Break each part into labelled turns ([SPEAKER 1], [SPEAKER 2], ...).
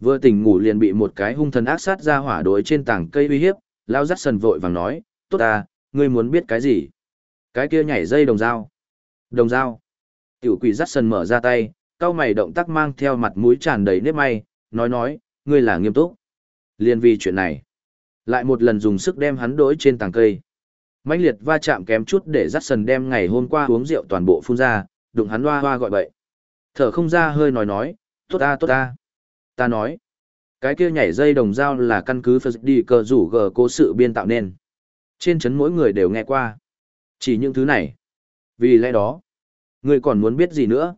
[SPEAKER 1] Vừa tỉnh ngủ liền bị một cái hung thần ác sát ra hỏa đối trên tảng cây uy hiếp, lao dắt sần vội vàng nói, tốt à, ngươi muốn biết cái gì? Cái kia nhảy dây đồng dao. Đồng dao. Tiểu quỷ dắt sần mở ra tay, cao mày động tác mang theo mặt mũi tràn đầy nếp may, nói nói, ngươi là nghiêm túc. Liên vì chuyện này, lại một lần dùng sức đem hắn đối trên tảng cây. mãnh liệt va chạm kém chút để dắt sần đem ngày hôm qua uống rượu toàn bộ phun ra, đụng hắn hoa hoa gọi bậy. Thở không ra hơi nói nói, tốt ta tốt ta. Ta nói, cái kia nhảy dây đồng dao là căn cứ Phật đi cờ rủ gờ cố sự biên tạo nên. Trên chấn mỗi người đều nghe qua. Chỉ những thứ này. Vì lẽ đó, ngươi còn muốn biết gì nữa?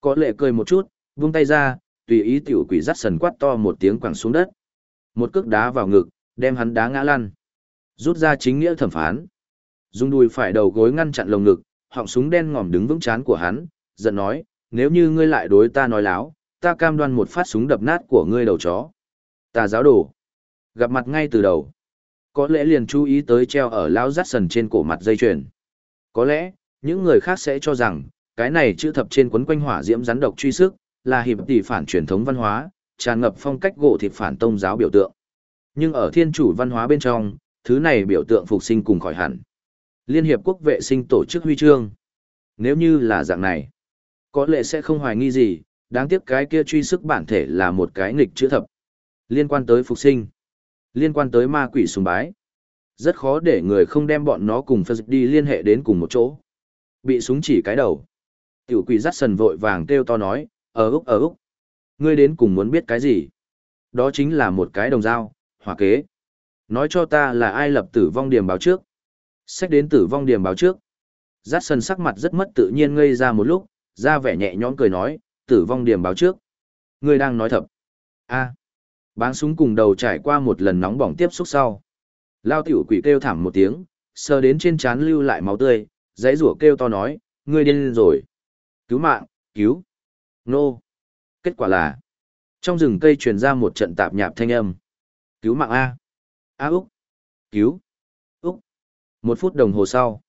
[SPEAKER 1] Có lệ cười một chút, vung tay ra, tùy ý tiểu quỷ dắt sần quát to một tiếng quẳng xuống đất. Một cước đá vào ngực, đem hắn đá ngã lăn. Rút ra chính nghĩa thẩm phán. Dùng đùi phải đầu gối ngăn chặn lồng ngực, họng súng đen ngòm đứng vững chán của hắn, giận nói, nếu như ngươi lại đối ta nói láo, ta cam đoan một phát súng đập nát của ngươi đầu chó. Ta giáo đồ. Gặp mặt ngay từ đầu. Có lẽ liền chú ý tới treo ở lão rắt sần trên cổ mặt dây chuyền. Có lẽ, những người khác sẽ cho rằng, cái này chữ thập trên quấn quanh hỏa diễm rắn độc truy sức, là hiệp tỷ phản truyền thống văn hóa, tràn ngập phong cách gỗ thịt phản tông giáo biểu tượng. Nhưng ở thiên chủ văn hóa bên trong, thứ này biểu tượng phục sinh cùng khỏi hẳn. Liên hiệp quốc vệ sinh tổ chức huy chương. Nếu như là dạng này, có lẽ sẽ không hoài nghi gì, đáng tiếc cái kia truy sức bản thể là một cái nghịch chữ thập. Liên quan tới phục sinh, liên quan tới ma quỷ sùng bái. Rất khó để người không đem bọn nó cùng Phật đi liên hệ đến cùng một chỗ. Bị súng chỉ cái đầu. Tiểu quỷ dắt sần vội vàng kêu to nói, ở Úc ở Úc. Ngươi đến cùng muốn biết cái gì? Đó chính là một cái đồng dao, hỏa kế. Nói cho ta là ai lập tử vong điểm báo trước. Sách đến tử vong điểm báo trước. Dắt sần sắc mặt rất mất tự nhiên ngây ra một lúc, ra vẻ nhẹ nhõm cười nói, tử vong điểm báo trước. Ngươi đang nói thật. a Báng súng cùng đầu trải qua một lần nóng bỏng tiếp xúc sau. Lao tiểu quỷ kêu thảm một tiếng, sờ đến trên trán lưu lại máu tươi, dãy rủa kêu to nói, ngươi điên rồi. Cứu mạng, cứu. Nô. Kết quả là, trong rừng cây truyền ra một trận tạp nhạp thanh âm. Cứu mạng A. A Úc. Cứu. Úc. Một phút đồng hồ sau.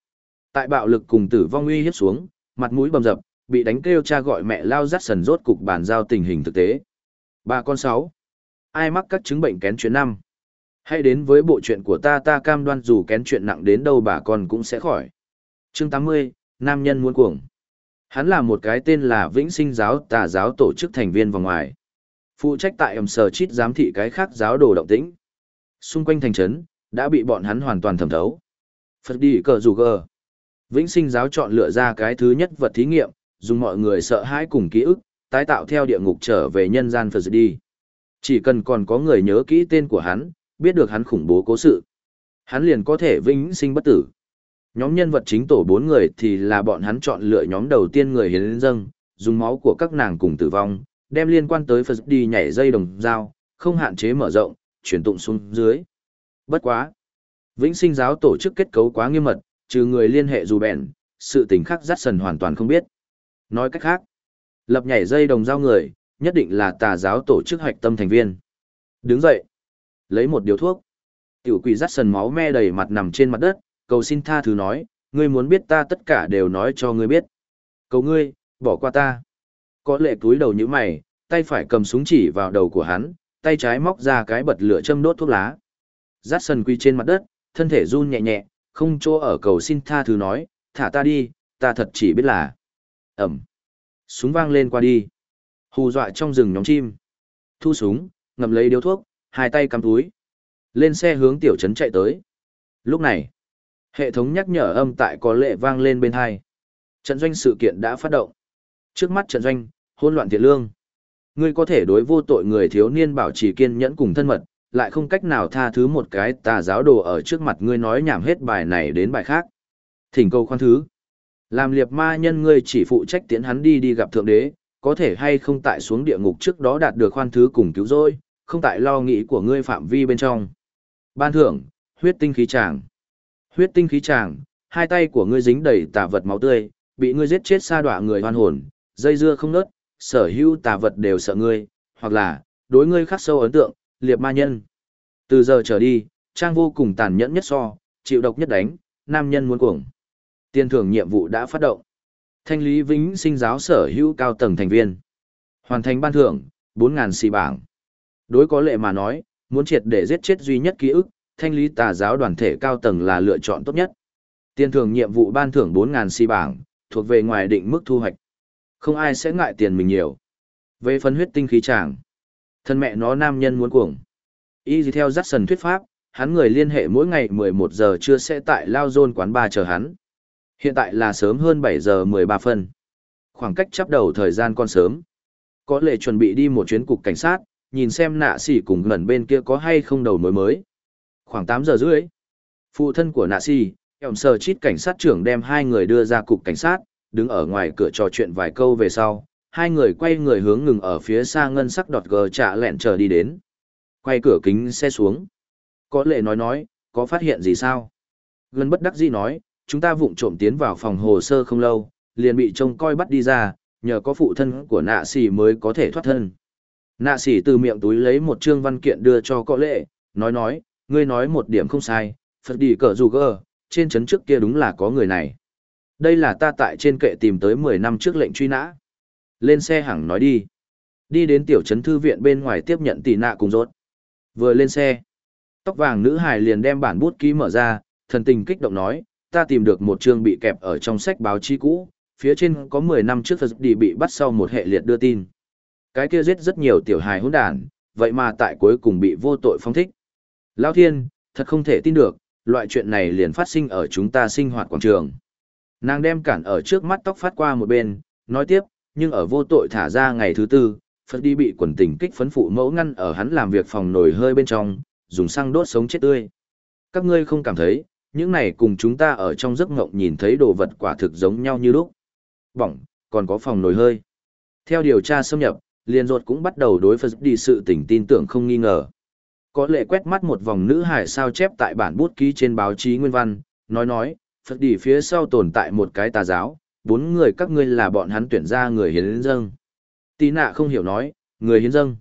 [SPEAKER 1] Tại bạo lực cùng tử vong uy hiếp xuống, mặt mũi bầm dập, bị đánh kêu cha gọi mẹ lao dắt sần rốt cục bàn giao tình hình thực tế. Ba con sáu. Ai mắc các chứng bệnh kén chuyện năm? Hãy đến với bộ chuyện của ta ta cam đoan dù kén chuyện nặng đến đâu bà con cũng sẽ khỏi. Chương 80, Nam nhân muốn cuồng. Hắn là một cái tên là Vĩnh Sinh giáo tà giáo tổ chức thành viên vòng ngoài. Phụ trách tại ẩm sở chít giám thị cái khác giáo đồ động tĩnh. Xung quanh thành trấn đã bị bọn hắn hoàn toàn thẩm thấu. Phật đi cờ dù gờ. Vĩnh sinh giáo chọn lựa ra cái thứ nhất vật thí nghiệm, dùng mọi người sợ hãi cùng ký ức, tái tạo theo địa ngục trở về nhân gian Phật đi. Chỉ cần còn có người nhớ kỹ tên của hắn, biết được hắn khủng bố cố sự. Hắn liền có thể vĩnh sinh bất tử. Nhóm nhân vật chính tổ bốn người thì là bọn hắn chọn lựa nhóm đầu tiên người hiến dâng, dùng máu của các nàng cùng tử vong, đem liên quan tới Phật đi nhảy dây đồng dao, không hạn chế mở rộng, chuyển tụng xuống dưới. Bất quá. Vĩnh sinh giáo tổ chức kết cấu quá nghiêm mật, trừ người liên hệ dù bèn, sự tình khác rắt sần hoàn toàn không biết. Nói cách khác, lập nhảy dây đồng dao người, nhất định là tà giáo tổ chức hoạch tâm thành viên. Đứng dậy, lấy một điếu thuốc. Tiểu quỷ rắt sần máu me đầy mặt nằm trên mặt đất, cầu xin tha thứ nói, ngươi muốn biết ta tất cả đều nói cho ngươi biết. Cầu ngươi, bỏ qua ta. Có lệ túi đầu như mày, tay phải cầm súng chỉ vào đầu của hắn, tay trái móc ra cái bật lửa châm đốt thuốc lá. Rát sần quy trên mặt đất, thân thể run nhẹ nhẹ, không chỗ ở cầu xin tha thứ nói, thả ta đi, ta thật chỉ biết là. Ẩm. Súng vang lên qua đi. Hù dọa trong rừng nhóm chim. Thu súng, ngậm lấy điếu thuốc, hai tay cắm túi. Lên xe hướng tiểu trấn chạy tới. Lúc này, hệ thống nhắc nhở âm tại có lệ vang lên bên hai. Trận doanh sự kiện đã phát động. Trước mắt trận doanh, hôn loạn thiện lương. Ngươi có thể đối vô tội người thiếu niên bảo trì kiên nhẫn cùng thân mật, lại không cách nào tha thứ một cái tà giáo đồ ở trước mặt ngươi nói nhảm hết bài này đến bài khác. Thỉnh cầu khoan thứ. Làm liệp ma nhân ngươi chỉ phụ trách tiến hắn đi đi gặp thượng đế, có thể hay không tại xuống địa ngục trước đó đạt được khoan thứ cùng cứu rỗi, không tại lo nghĩ của ngươi phạm vi bên trong. Ban thưởng, huyết tinh khí tràng. Huyết tinh khí tràng, hai tay của ngươi dính đầy tà vật máu tươi, bị ngươi giết chết sa đọa người hoan hồn, dây dưa không nớt, sở hữu tà vật đều sợ ngươi, hoặc là, đối ngươi khắc sâu ấn tượng, liệp ma nhân. Từ giờ trở đi, trang vô cùng tàn nhẫn nhất so, chịu độc nhất đánh, nam nhân muốn cuồng. Tiền thưởng nhiệm vụ đã phát động. Thanh lý vĩnh sinh giáo sở hữu cao tầng thành viên. Hoàn thành ban thưởng, 4.000 xì bảng. Đối có lệ mà nói, muốn triệt để giết chết duy nhất ký ức, thanh lý tà giáo đoàn thể cao tầng là lựa chọn tốt nhất. Tiền thưởng nhiệm vụ ban thưởng 4.000 xì bảng, thuộc về ngoài định mức thu hoạch. Không ai sẽ ngại tiền mình nhiều. Về phân huyết tinh khí tràng, thân mẹ nó nam nhân muốn cuồng. Y gì theo dắt sần thuyết pháp, hắn người liên hệ mỗi ngày 11 giờ trưa sẽ tại Lao Zone quán bar chờ hắn. Hiện tại là sớm hơn 7 giờ 13 phân. Khoảng cách chấp đầu thời gian còn sớm. Có lệ chuẩn bị đi một chuyến cục cảnh sát, nhìn xem nạ sĩ cùng ngẩn bên kia có hay không đầu mối mới. Khoảng 8 giờ rưỡi, phụ thân của nạ sĩ, ẻm sờ chít cảnh sát trưởng đem hai người đưa ra cục cảnh sát, đứng ở ngoài cửa trò chuyện vài câu về sau, hai người quay người hướng ngừng ở phía xa ngân sắc đọt gờ trả lẹn chờ đi đến. Quay cửa kính xe xuống. Có lệ nói nói, có phát hiện gì sao? Gần bất đắc dĩ nói, chúng ta vụng trộm tiến vào phòng hồ sơ không lâu, liền bị trông coi bắt đi ra, nhờ có phụ thân của nạ sĩ mới có thể thoát thân. Nạ sĩ từ miệng túi lấy một trương văn kiện đưa cho có lệ, nói nói, ngươi nói một điểm không sai, Phật đi cờ dù gơ, trên chấn trước kia đúng là có người này. Đây là ta tại trên kệ tìm tới 10 năm trước lệnh truy nã. Lên xe hẳng nói đi. Đi đến tiểu trấn thư viện bên ngoài tiếp nhận tỷ nạ cùng rốt. Vừa lên xe, tóc vàng nữ hài liền đem bản bút ký mở ra, thần tình kích động nói, ta tìm được một chương bị kẹp ở trong sách báo chí cũ, phía trên có 10 năm trước Phật đi bị bắt sau một hệ liệt đưa tin. Cái kia giết rất nhiều tiểu hài hỗn đản, vậy mà tại cuối cùng bị vô tội phong thích. Lão thiên, thật không thể tin được, loại chuyện này liền phát sinh ở chúng ta sinh hoạt quảng trường. Nàng đem cản ở trước mắt tóc phát qua một bên, nói tiếp, nhưng ở vô tội thả ra ngày thứ tư, Phật đi bị quần tình kích phấn phụ mẫu ngăn ở hắn làm việc phòng nổi hơi bên trong, dùng xăng đốt sống chết tươi. Các ngươi không cảm thấy, những này cùng chúng ta ở trong giấc ngộng nhìn thấy đồ vật quả thực giống nhau như lúc. Bỏng, còn có phòng nồi hơi. Theo điều tra xâm nhập, liền ruột cũng bắt đầu đối Phật đi sự tình tin tưởng không nghi ngờ. Có lệ quét mắt một vòng nữ hải sao chép tại bản bút ký trên báo chí nguyên văn, nói nói, Phật đi phía sau tồn tại một cái tà giáo, bốn người các ngươi là bọn hắn tuyển ra người hiến dâng. Tí nạ không hiểu nói, người hiến dâng.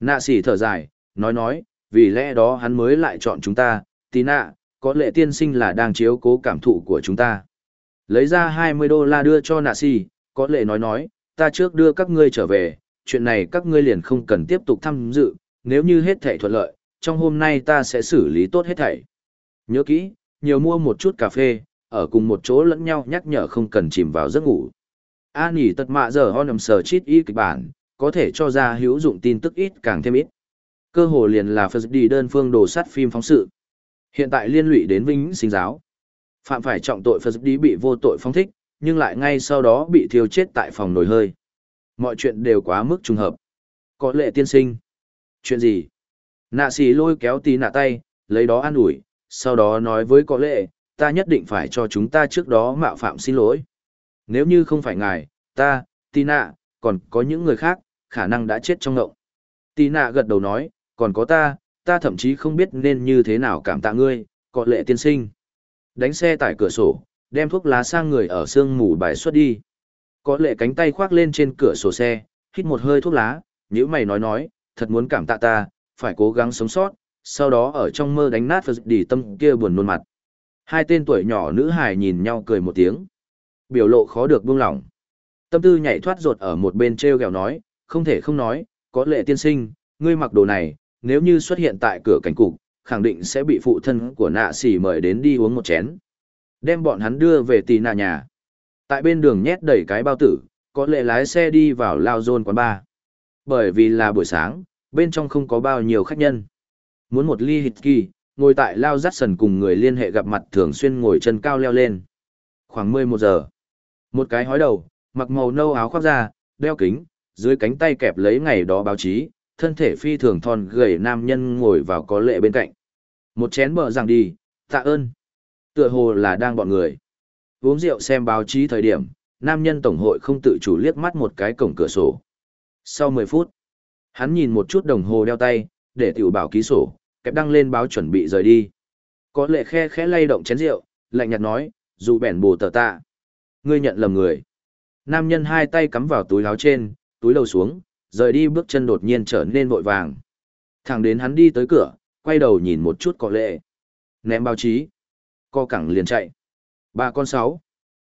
[SPEAKER 1] Nạ sỉ thở dài, nói nói, vì lẽ đó hắn mới lại chọn chúng ta, tí nạ, có lệ tiên sinh là đang chiếu cố cảm thụ của chúng ta. Lấy ra 20 đô la đưa cho nạ si có lệ nói nói, ta trước đưa các ngươi trở về, chuyện này các ngươi liền không cần tiếp tục tham dự, nếu như hết thảy thuận lợi, trong hôm nay ta sẽ xử lý tốt hết thảy. Nhớ kỹ, nhiều mua một chút cà phê, ở cùng một chỗ lẫn nhau nhắc nhở không cần chìm vào giấc ngủ. A nhỉ tật mạ giờ ho nằm sờ chít y kịch bản, có thể cho ra hữu dụng tin tức ít càng thêm ít. Cơ hồ liền là phật đi đơn phương đồ sắt phim phóng sự. Hiện tại liên lụy đến vĩnh sinh giáo. Phạm phải trọng tội phật đi bị vô tội phóng thích, nhưng lại ngay sau đó bị thiêu chết tại phòng nồi hơi. Mọi chuyện đều quá mức trùng hợp. Có lệ tiên sinh. Chuyện gì? Nạ xì lôi kéo tí nạ tay, lấy đó an ủi, sau đó nói với có lệ, ta nhất định phải cho chúng ta trước đó mạo phạm xin lỗi. Nếu như không phải ngài, ta, tí nạ, còn có những người khác, khả năng đã chết trong ngộng. Tí nạ gật đầu nói, còn có ta, ta thậm chí không biết nên như thế nào cảm tạ ngươi, có lệ tiên sinh. Đánh xe tại cửa sổ, đem thuốc lá sang người ở sương mù bài xuất đi. Có lệ cánh tay khoác lên trên cửa sổ xe, hít một hơi thuốc lá, nếu mày nói nói, thật muốn cảm tạ ta, phải cố gắng sống sót, sau đó ở trong mơ đánh nát Phật đi tâm kia buồn nôn mặt. Hai tên tuổi nhỏ nữ hài nhìn nhau cười một tiếng. Biểu lộ khó được buông lỏng. Tâm tư nhảy thoát ruột ở một bên treo gẹo nói, không thể không nói, có lệ tiên sinh, ngươi mặc đồ này, nếu như xuất hiện tại cửa cảnh cục, khẳng định sẽ bị phụ thân của nạ xỉ mời đến đi uống một chén. Đem bọn hắn đưa về tì nạ nhà. Tại bên đường nhét đầy cái bao tử, có lệ lái xe đi vào lao dôn quán bar. Bởi vì là buổi sáng, bên trong không có bao nhiêu khách nhân. Muốn một ly hít kỳ, ngồi tại lao dắt sần cùng người liên hệ gặp mặt thường xuyên ngồi chân cao leo lên. Khoảng 11 giờ. Một cái hói đầu, mặc màu nâu áo khoác da, đeo kính, dưới cánh tay kẹp lấy ngày đó báo chí, thân thể phi thường thon gầy nam nhân ngồi vào có lệ bên cạnh. Một chén bờ rằng đi, tạ ơn. Tựa hồ là đang bọn người. Uống rượu xem báo chí thời điểm, nam nhân tổng hội không tự chủ liếc mắt một cái cổng cửa sổ. Sau 10 phút, Hắn nhìn một chút đồng hồ đeo tay, để tiểu bảo ký sổ, kẹp đăng lên báo chuẩn bị rời đi. Có lệ khe khẽ lay động chén rượu, lạnh nhạt nói, dù bẻn bồ tờ tạ. Ngươi nhận lầm người. Nam nhân hai tay cắm vào túi áo trên, túi lầu xuống, rời đi bước chân đột nhiên trở nên vội vàng. Thẳng đến hắn đi tới cửa, quay đầu nhìn một chút có lệ. Ném báo chí. Co cẳng liền chạy. Ba con sáu.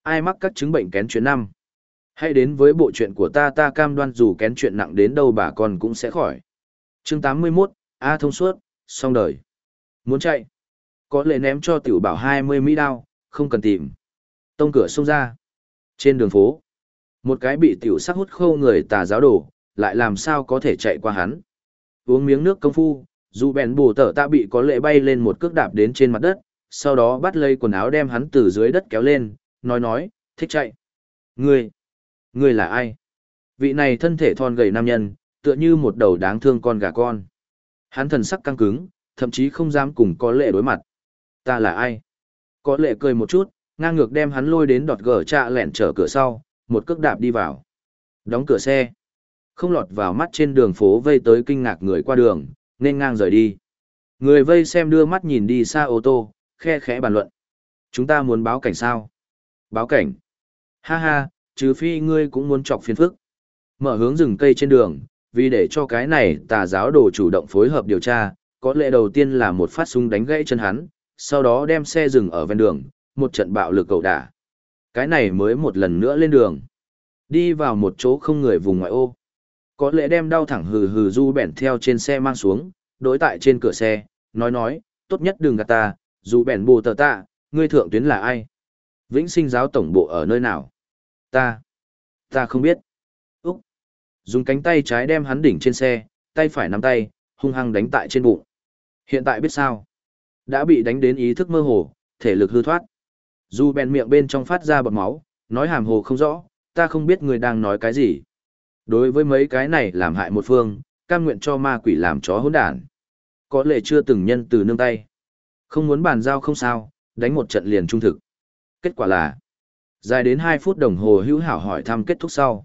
[SPEAKER 1] Ai mắc các chứng bệnh kén chuyện năm. Hãy đến với bộ chuyện của ta ta cam đoan dù kén chuyện nặng đến đâu bà con cũng sẽ khỏi. chương 81, A thông suốt, xong đời. Muốn chạy. Có lệ ném cho tiểu bảo 20 mỹ đao, không cần tìm. Tông cửa xông ra. Trên đường phố, một cái bị tiểu sắc hút khâu người tà giáo đổ, lại làm sao có thể chạy qua hắn. Uống miếng nước công phu, dù bèn bù tở ta bị có lệ bay lên một cước đạp đến trên mặt đất, sau đó bắt lấy quần áo đem hắn từ dưới đất kéo lên, nói nói, thích chạy. Ngươi, ngươi là ai? Vị này thân thể thon gầy nam nhân, tựa như một đầu đáng thương con gà con. Hắn thần sắc căng cứng, thậm chí không dám cùng có lệ đối mặt. Ta là ai? Có lệ cười một chút, ngang ngược đem hắn lôi đến đọt gở trạ lẹn trở cửa sau, một cước đạp đi vào. Đóng cửa xe. Không lọt vào mắt trên đường phố vây tới kinh ngạc người qua đường, nên ngang rời đi. Người vây xem đưa mắt nhìn đi xa ô tô, khe khẽ bàn luận. Chúng ta muốn báo cảnh sao? Báo cảnh. Ha ha, trừ phi ngươi cũng muốn chọc phiền phức. Mở hướng rừng cây trên đường, vì để cho cái này tà giáo đồ chủ động phối hợp điều tra, có lẽ đầu tiên là một phát súng đánh gãy chân hắn, sau đó đem xe dừng ở ven đường, một trận bạo lực cầu đả. Cái này mới một lần nữa lên đường. Đi vào một chỗ không người vùng ngoại ô. Có lẽ đem đau thẳng hừ hừ du bèn theo trên xe mang xuống, đối tại trên cửa xe, nói nói, tốt nhất đừng gạt ta, dù bèn bù tờ tạ, ngươi thượng tuyến là ai? Vĩnh sinh giáo tổng bộ ở nơi nào? Ta. Ta không biết. Úc. Dùng cánh tay trái đem hắn đỉnh trên xe, tay phải nắm tay, hung hăng đánh tại trên bụng. Hiện tại biết sao? Đã bị đánh đến ý thức mơ hồ, thể lực hư thoát. Dù bèn miệng bên trong phát ra bọt máu, nói hàm hồ không rõ, ta không biết người đang nói cái gì. Đối với mấy cái này làm hại một phương, cam nguyện cho ma quỷ làm chó hỗn đản. Có lẽ chưa từng nhân từ nương tay. Không muốn bàn giao không sao, đánh một trận liền trung thực. Kết quả là, dài đến 2 phút đồng hồ hữu hảo hỏi thăm kết thúc sau.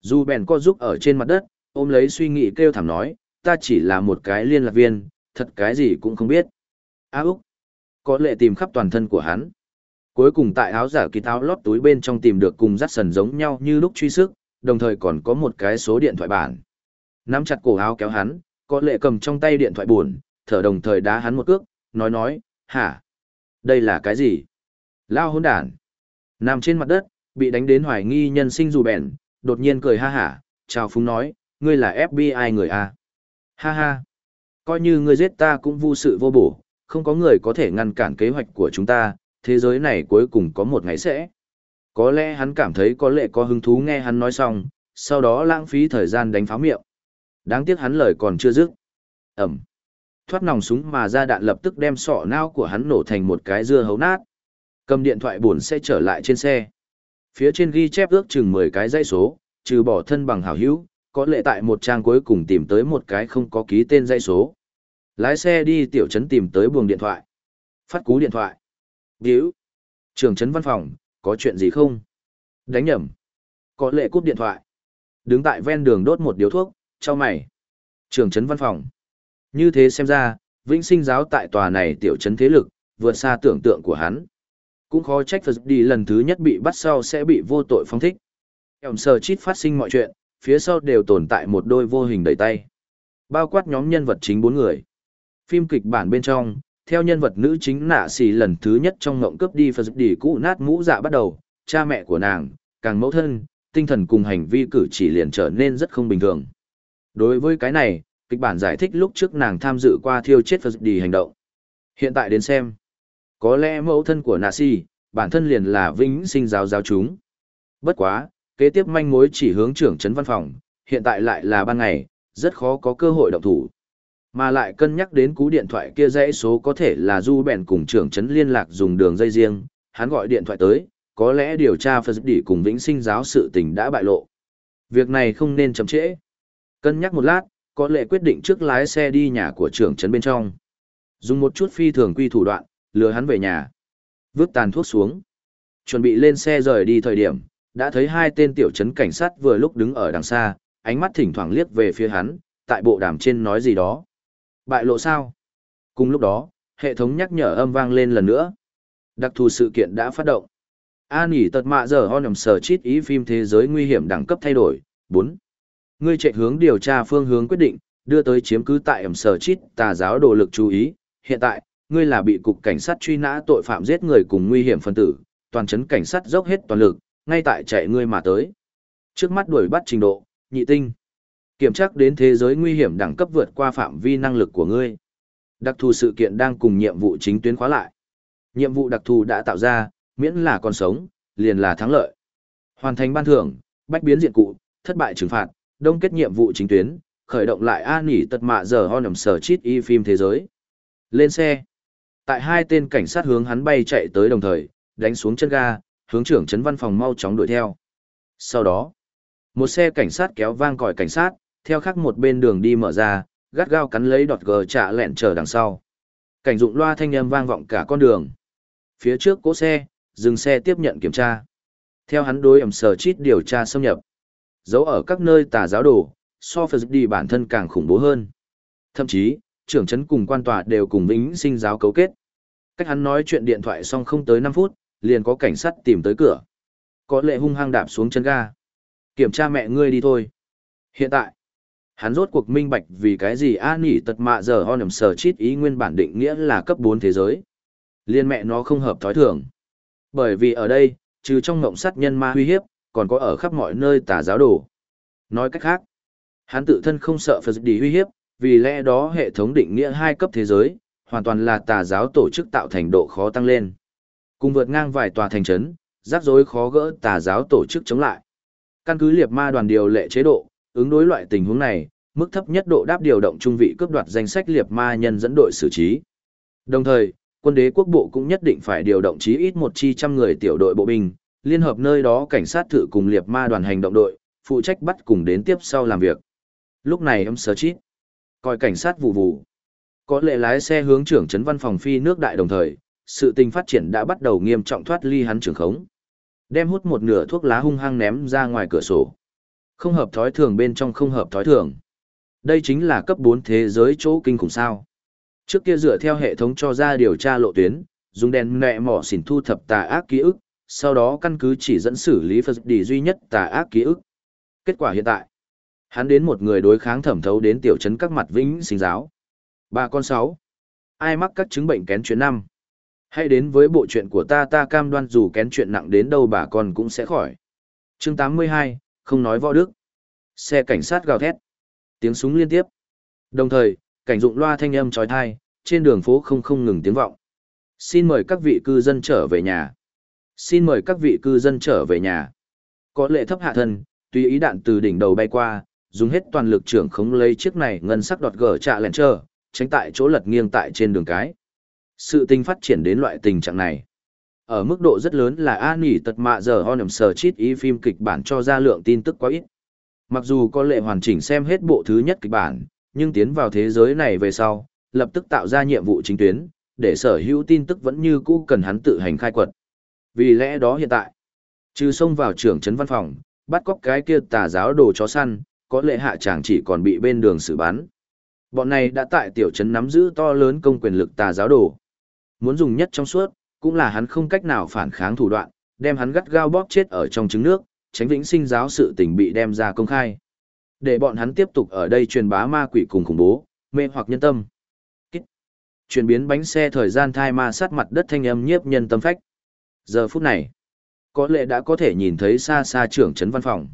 [SPEAKER 1] Dù bèn co giúp ở trên mặt đất, ôm lấy suy nghĩ kêu thảm nói, ta chỉ là một cái liên lạc viên, thật cái gì cũng không biết. A Úc, có lệ tìm khắp toàn thân của hắn. Cuối cùng tại áo giả kỳ tháo lót túi bên trong tìm được cùng rắt sần giống nhau như lúc truy sức, đồng thời còn có một cái số điện thoại bản. Nắm chặt cổ áo kéo hắn, có lệ cầm trong tay điện thoại buồn, thở đồng thời đá hắn một cước, nói nói, hả? Đây là cái gì? Lao hôn đản. Nằm trên mặt đất, bị đánh đến hoài nghi nhân sinh dù bèn, đột nhiên cười ha hả, chào phúng nói, ngươi là FBI người A. Ha ha. Coi như ngươi giết ta cũng vô sự vô bổ, không có người có thể ngăn cản kế hoạch của chúng ta, thế giới này cuối cùng có một ngày sẽ. Có lẽ hắn cảm thấy có lệ có hứng thú nghe hắn nói xong, sau đó lãng phí thời gian đánh pháo miệng. Đáng tiếc hắn lời còn chưa dứt. Ẩm. Thoát nòng súng mà ra đạn lập tức đem sọ não của hắn nổ thành một cái dưa hấu nát. Cầm điện thoại buồn sẽ trở lại trên xe. Phía trên ghi chép ước chừng 10 cái dây số, trừ bỏ thân bằng hảo hữu, có lệ tại một trang cuối cùng tìm tới một cái không có ký tên dây số. Lái xe đi tiểu trấn tìm tới buồng điện thoại. Phát cú điện thoại. Điếu. Trường trấn văn phòng, có chuyện gì không? Đánh nhầm. Có lệ cúp điện thoại. Đứng tại ven đường đốt một điếu thuốc, cho mày. Trường trấn văn phòng. Như thế xem ra, vĩnh sinh giáo tại tòa này tiểu trấn thế lực, vượt xa tưởng tượng của hắn. Cũng khó trách Phật đi lần thứ nhất bị bắt sau sẽ bị vô tội phong thích. Ẩm sờ chít phát sinh mọi chuyện, phía sau đều tồn tại một đôi vô hình đầy tay. Bao quát nhóm nhân vật chính bốn người. Phim kịch bản bên trong, theo nhân vật nữ chính nạ xì lần thứ nhất trong ngộng cướp đi Phật đi cũ nát mũ dạ bắt đầu, cha mẹ của nàng, càng mẫu thân, tinh thần cùng hành vi cử chỉ liền trở nên rất không bình thường. Đối với cái này, kịch bản giải thích lúc trước nàng tham dự qua thiêu chết Phật đi hành động. Hiện tại đến xem, có lẽ mẫu thân của nạ xì, bản thân liền là vĩnh sinh giáo giáo chúng. Bất quá, kế tiếp manh mối chỉ hướng trưởng trấn văn phòng, hiện tại lại là ban ngày, rất khó có cơ hội động thủ. Mà lại cân nhắc đến cú điện thoại kia dãy số có thể là du bèn cùng trưởng trấn liên lạc dùng đường dây riêng, hắn gọi điện thoại tới, có lẽ điều tra Phật Đỉ cùng vĩnh sinh giáo sự tình đã bại lộ. Việc này không nên chậm trễ. Cân nhắc một lát, có lẽ quyết định trước lái xe đi nhà của trưởng trấn bên trong. Dùng một chút phi thường quy thủ đoạn, lừa hắn về nhà. Vứt tàn thuốc xuống. Chuẩn bị lên xe rời đi thời điểm, đã thấy hai tên tiểu trấn cảnh sát vừa lúc đứng ở đằng xa, ánh mắt thỉnh thoảng liếc về phía hắn, tại bộ đàm trên nói gì đó. Bại lộ sao? Cùng lúc đó, hệ thống nhắc nhở âm vang lên lần nữa. Đặc thù sự kiện đã phát động. an nghỉ tật mạ giờ ho nằm sở chít ý phim thế giới nguy hiểm đẳng cấp thay đổi. 4. Ngươi chạy hướng điều tra phương hướng quyết định, đưa tới chiếm cứ tại ẩm sở chít tà giáo đồ lực chú ý. Hiện tại, ngươi là bị cục cảnh sát truy nã tội phạm giết người cùng nguy hiểm phân tử, toàn chấn cảnh sát dốc hết toàn lực, ngay tại chạy ngươi mà tới. Trước mắt đuổi bắt trình độ, nhị tinh. Kiểm tra đến thế giới nguy hiểm đẳng cấp vượt qua phạm vi năng lực của ngươi. Đặc thù sự kiện đang cùng nhiệm vụ chính tuyến khóa lại. Nhiệm vụ đặc thù đã tạo ra, miễn là còn sống, liền là thắng lợi. Hoàn thành ban thưởng, bách biến diện cụ, thất bại trừng phạt, đông kết nhiệm vụ chính tuyến, khởi động lại an nghỉ tật mạ giờ ho nằm sở chít y phim thế giới. Lên xe. Tại hai tên cảnh sát hướng hắn bay chạy tới đồng thời, đánh xuống chân ga, hướng trưởng trấn văn phòng mau chóng đuổi theo. Sau đó, một xe cảnh sát kéo vang còi cảnh sát, theo khắc một bên đường đi mở ra, gắt gao cắn lấy đọt gờ trả lẹn chờ đằng sau. Cảnh dụng loa thanh âm vang vọng cả con đường. Phía trước cố xe, dừng xe tiếp nhận kiểm tra. Theo hắn đối ẩm sở chít điều tra xâm nhập. Giấu ở các nơi tà giáo đồ, so với đi bản thân càng khủng bố hơn. Thậm chí, trưởng trấn cùng quan tòa đều cùng vĩnh sinh giáo cấu kết. Cách hắn nói chuyện điện thoại xong không tới 5 phút, liền có cảnh sát tìm tới cửa. Có lệ hung hăng đạp xuống chân ga. Kiểm tra mẹ ngươi đi thôi. Hiện tại, hắn rốt cuộc minh bạch vì cái gì A nỉ tật mạ giờ ho nầm sờ chít ý nguyên bản định nghĩa là cấp 4 thế giới. Liên mẹ nó không hợp thói thường. Bởi vì ở đây, trừ trong ngộng sát nhân ma huy hiếp, còn có ở khắp mọi nơi tà giáo đồ. Nói cách khác, hắn tự thân không sợ Phật đi huy hiếp, vì lẽ đó hệ thống định nghĩa hai cấp thế giới, hoàn toàn là tà giáo tổ chức tạo thành độ khó tăng lên. Cùng vượt ngang vài tòa thành trấn, rắc rối khó gỡ tà giáo tổ chức chống lại. Căn cứ liệt ma đoàn điều lệ chế độ, ứng đối loại tình huống này, mức thấp nhất độ đáp điều động trung vị cướp đoạt danh sách liệt ma nhân dẫn đội xử trí. Đồng thời, quân đế quốc bộ cũng nhất định phải điều động chí ít một chi trăm người tiểu đội bộ binh, liên hợp nơi đó cảnh sát thử cùng liệt ma đoàn hành động đội, phụ trách bắt cùng đến tiếp sau làm việc. Lúc này âm sơ chít, coi cảnh sát vụ vụ. Có lệ lái xe hướng trưởng trấn văn phòng phi nước đại đồng thời, sự tình phát triển đã bắt đầu nghiêm trọng thoát ly hắn trưởng khống. Đem hút một nửa thuốc lá hung hăng ném ra ngoài cửa sổ. Không hợp thói thường bên trong không hợp thói thường. Đây chính là cấp 4 thế giới chỗ kinh khủng sao. Trước kia dựa theo hệ thống cho ra điều tra lộ tuyến, dùng đèn nẹ mỏ xỉn thu thập tà ác ký ức, sau đó căn cứ chỉ dẫn xử lý Phật đi duy nhất tà ác ký ức. Kết quả hiện tại, hắn đến một người đối kháng thẩm thấu đến tiểu trấn các mặt vĩnh sinh giáo. Ba con sáu. Ai mắc các chứng bệnh kén chuyện năm? Hãy đến với bộ chuyện của ta ta cam đoan dù kén chuyện nặng đến đâu bà con cũng sẽ khỏi. chương 82, không nói võ đức. Xe cảnh sát gào thét. Tiếng súng liên tiếp. Đồng thời, cảnh dụng loa thanh âm trói thai, trên đường phố không không ngừng tiếng vọng. Xin mời các vị cư dân trở về nhà. Xin mời các vị cư dân trở về nhà. Có lệ thấp hạ thân, tùy ý đạn từ đỉnh đầu bay qua, dùng hết toàn lực trưởng khống lấy chiếc này ngân sắc đọt gở trạ lẹn trơ, tránh tại chỗ lật nghiêng tại trên đường cái. Sự tình phát triển đến loại tình trạng này. Ở mức độ rất lớn là an nỉ tật mạ giờ honum sờ chít ý phim kịch bản cho ra lượng tin tức quá ít. Mặc dù có lệ hoàn chỉnh xem hết bộ thứ nhất kịch bản, nhưng tiến vào thế giới này về sau, lập tức tạo ra nhiệm vụ chính tuyến, để sở hữu tin tức vẫn như cũ cần hắn tự hành khai quật. Vì lẽ đó hiện tại, trừ xông vào trưởng trấn văn phòng, bắt cóc cái kia tà giáo đồ chó săn, có lệ hạ chàng chỉ còn bị bên đường xử bắn. Bọn này đã tại tiểu trấn nắm giữ to lớn công quyền lực tà giáo đồ. Muốn dùng nhất trong suốt, cũng là hắn không cách nào phản kháng thủ đoạn, đem hắn gắt gao bóp chết ở trong trứng nước, tránh vĩnh sinh giáo sự tình bị đem ra công khai. Để bọn hắn tiếp tục ở đây truyền bá ma quỷ cùng khủng bố, mê hoặc nhân tâm. Kích. Chuyển biến bánh xe thời gian thai ma sát mặt đất thanh âm nhiếp nhân tâm phách. Giờ phút này, có lẽ đã có thể nhìn thấy xa xa trưởng trấn văn phòng.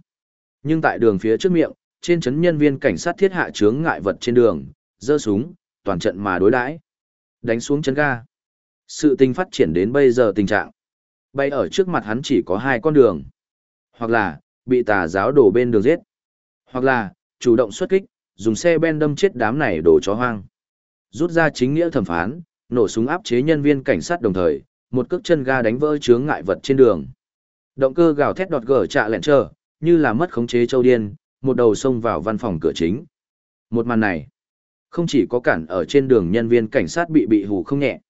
[SPEAKER 1] Nhưng tại đường phía trước miệng, trên trấn nhân viên cảnh sát thiết hạ chướng ngại vật trên đường, giơ súng, toàn trận mà đối đãi, đánh xuống chấn ga. Sự tình phát triển đến bây giờ tình trạng, bay ở trước mặt hắn chỉ có hai con đường, hoặc là bị tà giáo đổ bên đường giết, hoặc là chủ động xuất kích, dùng xe ben đâm chết đám này đổ chó hoang. Rút ra chính nghĩa thẩm phán, nổ súng áp chế nhân viên cảnh sát đồng thời, một cước chân ga đánh vỡ chướng ngại vật trên đường. Động cơ gào thét đọt gở trạ lẹn chờ, như là mất khống chế châu điên, một đầu xông vào văn phòng cửa chính. Một màn này, không chỉ có cản ở trên đường nhân viên cảnh sát bị bị hù không nhẹ.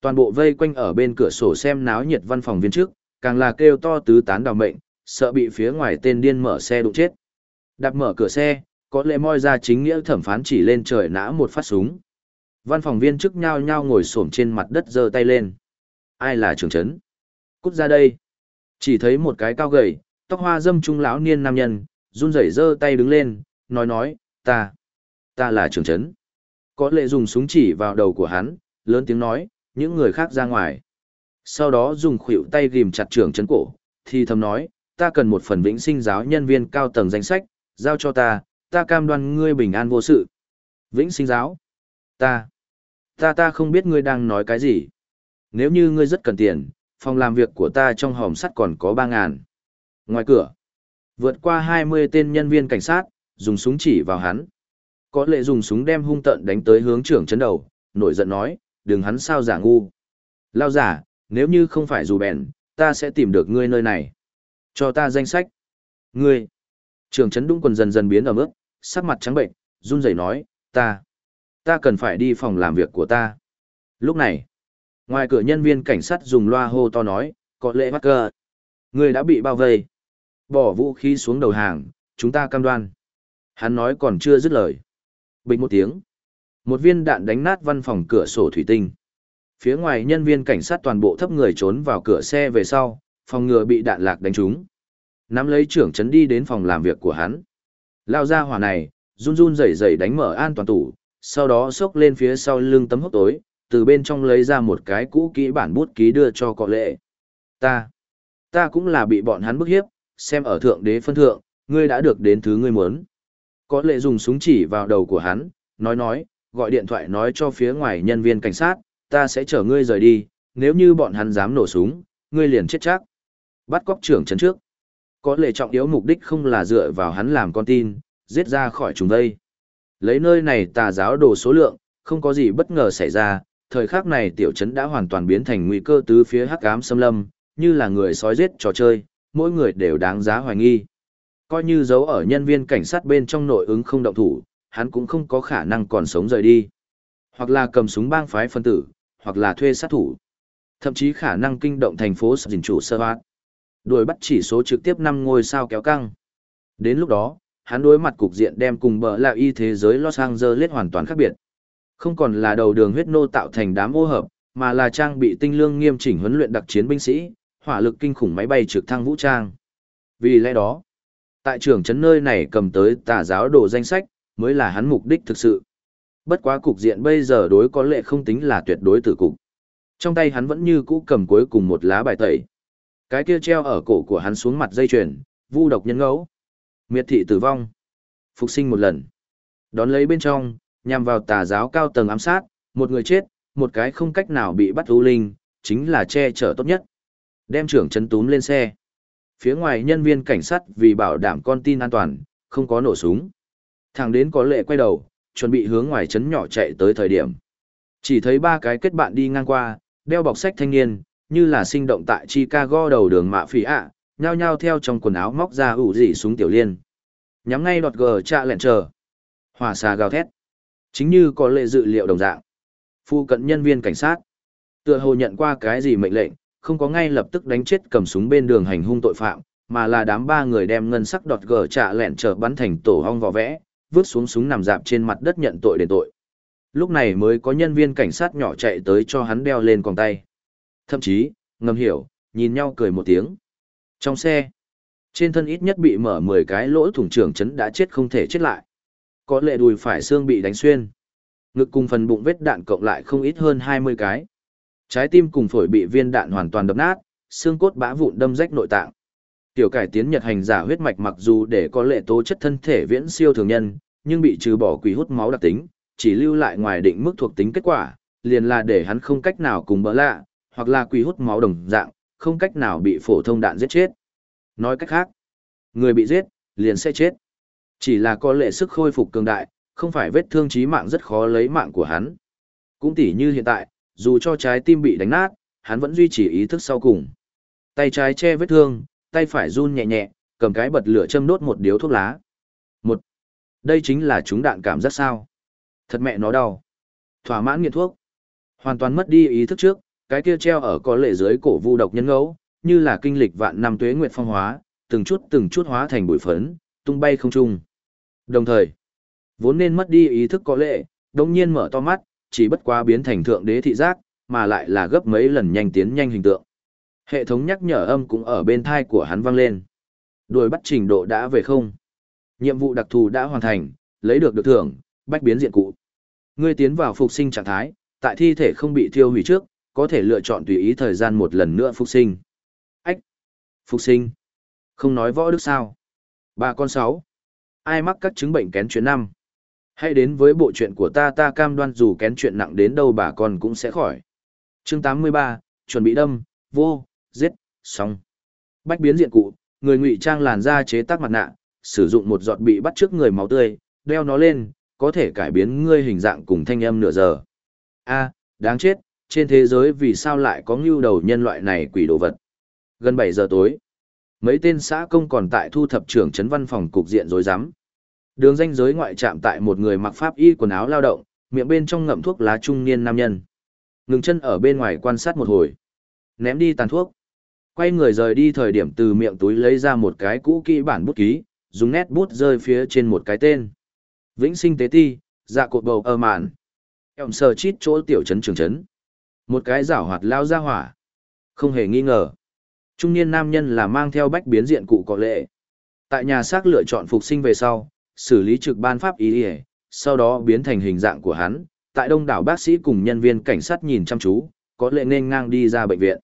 [SPEAKER 1] Toàn bộ vây quanh ở bên cửa sổ xem náo nhiệt văn phòng viên trước, càng là kêu to tứ tán đào mệnh, sợ bị phía ngoài tên điên mở xe đụng chết. Đạp mở cửa xe, có lẽ moi ra chính nghĩa thẩm phán chỉ lên trời nã một phát súng. Văn phòng viên chức nhao nhao ngồi xổm trên mặt đất giơ tay lên. Ai là trưởng trấn? Cút ra đây. Chỉ thấy một cái cao gầy, tóc hoa dâm trung lão niên nam nhân, run rẩy giơ tay đứng lên, nói nói, ta, ta là trưởng trấn. Có lệ dùng súng chỉ vào đầu của hắn, lớn tiếng nói, những người khác ra ngoài. Sau đó dùng khuỷu tay ghim chặt trưởng trấn cổ, thì thầm nói, ta cần một phần vĩnh sinh giáo nhân viên cao tầng danh sách, giao cho ta, ta cam đoan ngươi bình an vô sự. Vĩnh sinh giáo. Ta. Ta ta không biết ngươi đang nói cái gì. Nếu như ngươi rất cần tiền, phòng làm việc của ta trong hòm sắt còn có ba ngàn. Ngoài cửa, vượt qua hai mươi tên nhân viên cảnh sát, dùng súng chỉ vào hắn. Có lệ dùng súng đem hung tận đánh tới hướng trưởng chấn đầu, nổi giận nói, đừng hắn sao giả ngu. Lao giả, nếu như không phải dù bèn, ta sẽ tìm được ngươi nơi này. Cho ta danh sách. Ngươi. Trường chấn đúng quần dần dần biến ở mức, sắc mặt trắng bệnh, run rẩy nói, ta. Ta cần phải đi phòng làm việc của ta. Lúc này, ngoài cửa nhân viên cảnh sát dùng loa hô to nói, có lệ bắt cờ, Ngươi đã bị bao vây. Bỏ vũ khí xuống đầu hàng, chúng ta cam đoan. Hắn nói còn chưa dứt lời. Bình một tiếng. Một viên đạn đánh nát văn phòng cửa sổ thủy tinh. Phía ngoài nhân viên cảnh sát toàn bộ thấp người trốn vào cửa xe về sau, phòng ngừa bị đạn lạc đánh trúng. Nắm lấy trưởng trấn đi đến phòng làm việc của hắn. Lao ra hỏa này, run run rẩy rẩy đánh mở an toàn tủ, sau đó xốc lên phía sau lưng tấm hốc tối, từ bên trong lấy ra một cái cũ kỹ bản bút ký đưa cho cọ lệ. Ta, ta cũng là bị bọn hắn bức hiếp, xem ở thượng đế phân thượng, ngươi đã được đến thứ ngươi muốn. Có lệ dùng súng chỉ vào đầu của hắn, nói nói, gọi điện thoại nói cho phía ngoài nhân viên cảnh sát, ta sẽ chở ngươi rời đi, nếu như bọn hắn dám nổ súng, ngươi liền chết chắc. Bắt cóc trưởng chấn trước. Có lệ trọng yếu mục đích không là dựa vào hắn làm con tin, giết ra khỏi chúng đây. Lấy nơi này tà giáo đồ số lượng, không có gì bất ngờ xảy ra, thời khắc này tiểu trấn đã hoàn toàn biến thành nguy cơ tứ phía hắc ám xâm lâm, như là người sói giết trò chơi, mỗi người đều đáng giá hoài nghi. Coi như giấu ở nhân viên cảnh sát bên trong nội ứng không động thủ, hắn cũng không có khả năng còn sống rời đi. Hoặc là cầm súng bang phái phân tử, hoặc là thuê sát thủ. Thậm chí khả năng kinh động thành phố dình chủ sơ bát. Đuổi bắt chỉ số trực tiếp 5 ngôi sao kéo căng. Đến lúc đó, hắn đối mặt cục diện đem cùng bờ là y thế giới Los Angeles hoàn toàn khác biệt. Không còn là đầu đường huyết nô tạo thành đám ô hợp, mà là trang bị tinh lương nghiêm chỉnh huấn luyện đặc chiến binh sĩ, hỏa lực kinh khủng máy bay trực thăng vũ trang. Vì lẽ đó, tại trường trấn nơi này cầm tới tà giáo đồ danh sách, mới là hắn mục đích thực sự. Bất quá cục diện bây giờ đối có lệ không tính là tuyệt đối tử cục. Trong tay hắn vẫn như cũ cầm cuối cùng một lá bài tẩy. Cái kia treo ở cổ của hắn xuống mặt dây chuyền, vu độc nhân ngẫu. Miệt thị tử vong. Phục sinh một lần. Đón lấy bên trong, nhằm vào tà giáo cao tầng ám sát, một người chết, một cái không cách nào bị bắt ưu linh, chính là che chở tốt nhất. Đem trưởng chấn túm lên xe. Phía ngoài nhân viên cảnh sát vì bảo đảm con tin an toàn, không có nổ súng. Thằng đến có lệ quay đầu, chuẩn bị hướng ngoài trấn nhỏ chạy tới thời điểm. Chỉ thấy ba cái kết bạn đi ngang qua, đeo bọc sách thanh niên, như là sinh động tại Chicago đầu đường mạ phỉ ạ, nhao nhao theo trong quần áo móc ra ủ dị súng tiểu liên. Nhắm ngay đọt gờ trạ lẹn chờ. Hỏa xà gào thét. Chính như có lệ dự liệu đồng dạng. Phu cận nhân viên cảnh sát. Tựa hồ nhận qua cái gì mệnh lệnh, không có ngay lập tức đánh chết cầm súng bên đường hành hung tội phạm, mà là đám ba người đem ngân sắc đọt gờ trạ lẹn chờ bắn thành tổ hong vỏ vẽ, vứt xuống súng nằm dạp trên mặt đất nhận tội đền tội. Lúc này mới có nhân viên cảnh sát nhỏ chạy tới cho hắn đeo lên còng tay. Thậm chí, ngầm hiểu, nhìn nhau cười một tiếng. Trong xe, trên thân ít nhất bị mở 10 cái lỗ thủng trưởng chấn đã chết không thể chết lại. Có lệ đùi phải xương bị đánh xuyên. Ngực cùng phần bụng vết đạn cộng lại không ít hơn 20 cái. Trái tim cùng phổi bị viên đạn hoàn toàn đập nát, xương cốt bã vụn đâm rách nội tạng. Tiểu cải tiến nhật hành giả huyết mạch mặc dù để có lệ tố chất thân thể viễn siêu thường nhân, nhưng bị trừ bỏ quỷ hút máu đặc tính, chỉ lưu lại ngoài định mức thuộc tính kết quả, liền là để hắn không cách nào cùng bỡ lạ, hoặc là quỷ hút máu đồng dạng, không cách nào bị phổ thông đạn giết chết. Nói cách khác, người bị giết, liền sẽ chết. Chỉ là có lệ sức khôi phục cường đại, không phải vết thương chí mạng rất khó lấy mạng của hắn. Cũng tỉ như hiện tại, dù cho trái tim bị đánh nát, hắn vẫn duy trì ý thức sau cùng. Tay trái che vết thương, tay phải run nhẹ nhẹ, cầm cái bật lửa châm đốt một điếu thuốc lá. Đây chính là chúng đạn cảm giác sao. Thật mẹ nó đau. Thỏa mãn nghiện thuốc. Hoàn toàn mất đi ý thức trước, cái kia treo ở có lệ dưới cổ vu độc nhân ngẫu, như là kinh lịch vạn năm tuế nguyệt phong hóa, từng chút từng chút hóa thành bụi phấn, tung bay không trung. Đồng thời, vốn nên mất đi ý thức có lệ, đồng nhiên mở to mắt, chỉ bất quá biến thành thượng đế thị giác, mà lại là gấp mấy lần nhanh tiến nhanh hình tượng. Hệ thống nhắc nhở âm cũng ở bên thai của hắn vang lên. Đuổi bắt trình độ đã về không. Nhiệm vụ đặc thù đã hoàn thành, lấy được được thưởng, bách biến diện cụ. Ngươi tiến vào phục sinh trạng thái, tại thi thể không bị thiêu hủy trước, có thể lựa chọn tùy ý thời gian một lần nữa phục sinh. Ách! Phục sinh! Không nói võ đức sao? Ba con sáu. Ai mắc các chứng bệnh kén chuyện năm? Hãy đến với bộ chuyện của ta ta cam đoan dù kén chuyện nặng đến đâu bà con cũng sẽ khỏi. Chương 83, chuẩn bị đâm, vô, giết, xong. Bách biến diện cụ, người ngụy trang làn da chế tác mặt nạ, sử dụng một giọt bị bắt trước người máu tươi, đeo nó lên, có thể cải biến ngươi hình dạng cùng thanh âm nửa giờ. A, đáng chết, trên thế giới vì sao lại có ngưu đầu nhân loại này quỷ đồ vật. Gần 7 giờ tối, mấy tên xã công còn tại thu thập trưởng trấn văn phòng cục diện rối rắm. Đường danh giới ngoại trạm tại một người mặc pháp y quần áo lao động, miệng bên trong ngậm thuốc lá trung niên nam nhân. Ngừng chân ở bên ngoài quan sát một hồi. Ném đi tàn thuốc. Quay người rời đi thời điểm từ miệng túi lấy ra một cái cũ kỹ bản bút ký, dùng nét bút rơi phía trên một cái tên. Vĩnh sinh tế ti, dạ cột bầu ơ mạn. Ổng sờ chít chỗ tiểu trấn trường trấn. Một cái rảo hoạt lao ra hỏa. Không hề nghi ngờ. Trung niên nam nhân là mang theo bách biến diện cụ có lệ. Tại nhà xác lựa chọn phục sinh về sau, xử lý trực ban pháp ý ỉa sau đó biến thành hình dạng của hắn tại đông đảo bác sĩ cùng nhân viên cảnh sát nhìn chăm chú có lệ nên ngang đi ra bệnh viện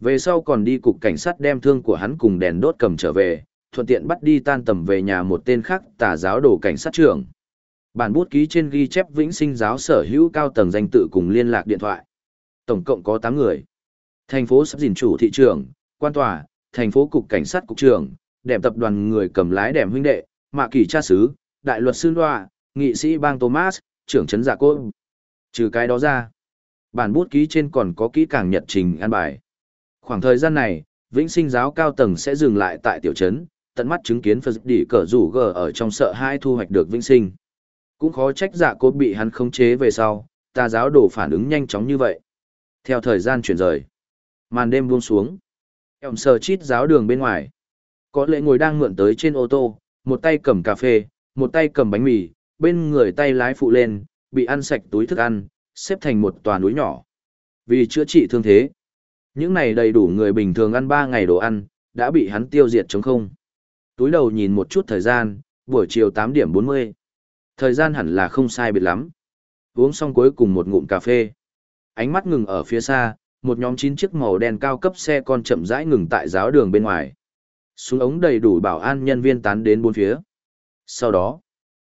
[SPEAKER 1] về sau còn đi cục cảnh sát đem thương của hắn cùng đèn đốt cầm trở về thuận tiện bắt đi tan tầm về nhà một tên khác tà giáo đồ cảnh sát trưởng bản bút ký trên ghi chép vĩnh sinh giáo sở hữu cao tầng danh tự cùng liên lạc điện thoại tổng cộng có tám người thành phố sắp dìn chủ thị trường quan tòa thành phố cục cảnh sát cục trưởng đẹp tập đoàn người cầm lái đẹp huynh đệ mạ kỳ cha sứ, đại luật sư Loa, nghị sĩ bang Thomas, trưởng trấn dạ giả cô. Trừ cái đó ra, bản bút ký trên còn có kỹ càng nhật trình an bài. Khoảng thời gian này, vĩnh sinh giáo cao tầng sẽ dừng lại tại tiểu trấn, tận mắt chứng kiến Phật đỉ cờ rủ gờ ở trong sợ hai thu hoạch được vĩnh sinh. Cũng khó trách dạ cốt bị hắn khống chế về sau, ta giáo đổ phản ứng nhanh chóng như vậy. Theo thời gian chuyển rời, màn đêm buông xuống. Ổng sờ chít giáo đường bên ngoài. Có lẽ ngồi đang mượn tới trên ô tô, một tay cầm cà phê, một tay cầm bánh mì, bên người tay lái phụ lên, bị ăn sạch túi thức ăn, xếp thành một tòa núi nhỏ. Vì chữa trị thương thế, những này đầy đủ người bình thường ăn ba ngày đồ ăn, đã bị hắn tiêu diệt chống không. Túi đầu nhìn một chút thời gian, buổi chiều 8 điểm 40. Thời gian hẳn là không sai biệt lắm. Uống xong cuối cùng một ngụm cà phê. Ánh mắt ngừng ở phía xa, một nhóm 9 chiếc màu đen cao cấp xe con chậm rãi ngừng tại giáo đường bên ngoài. xuống ống đầy đủ bảo an nhân viên tán đến bốn phía. Sau đó,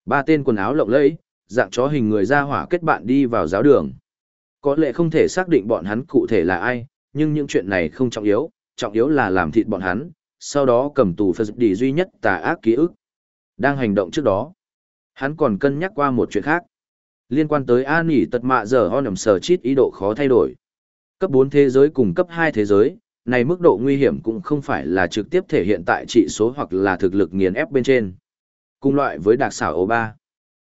[SPEAKER 1] ba tên quần áo lộng lẫy, dạng chó hình người ra hỏa kết bạn đi vào giáo đường. Có lẽ không thể xác định bọn hắn cụ thể là ai, nhưng những chuyện này không trọng yếu, trọng yếu là làm thịt bọn hắn, sau đó cầm tù Phật đi duy nhất tà ác ký ức. Đang hành động trước đó, hắn còn cân nhắc qua một chuyện khác. Liên quan tới an ỉ tật mạ giờ ho nằm sờ chít ý độ khó thay đổi. Cấp bốn thế giới cùng cấp hai thế giới, này mức độ nguy hiểm cũng không phải là trực tiếp thể hiện tại trị số hoặc là thực lực nghiền ép bên trên. Cùng loại với đặc xảo O3.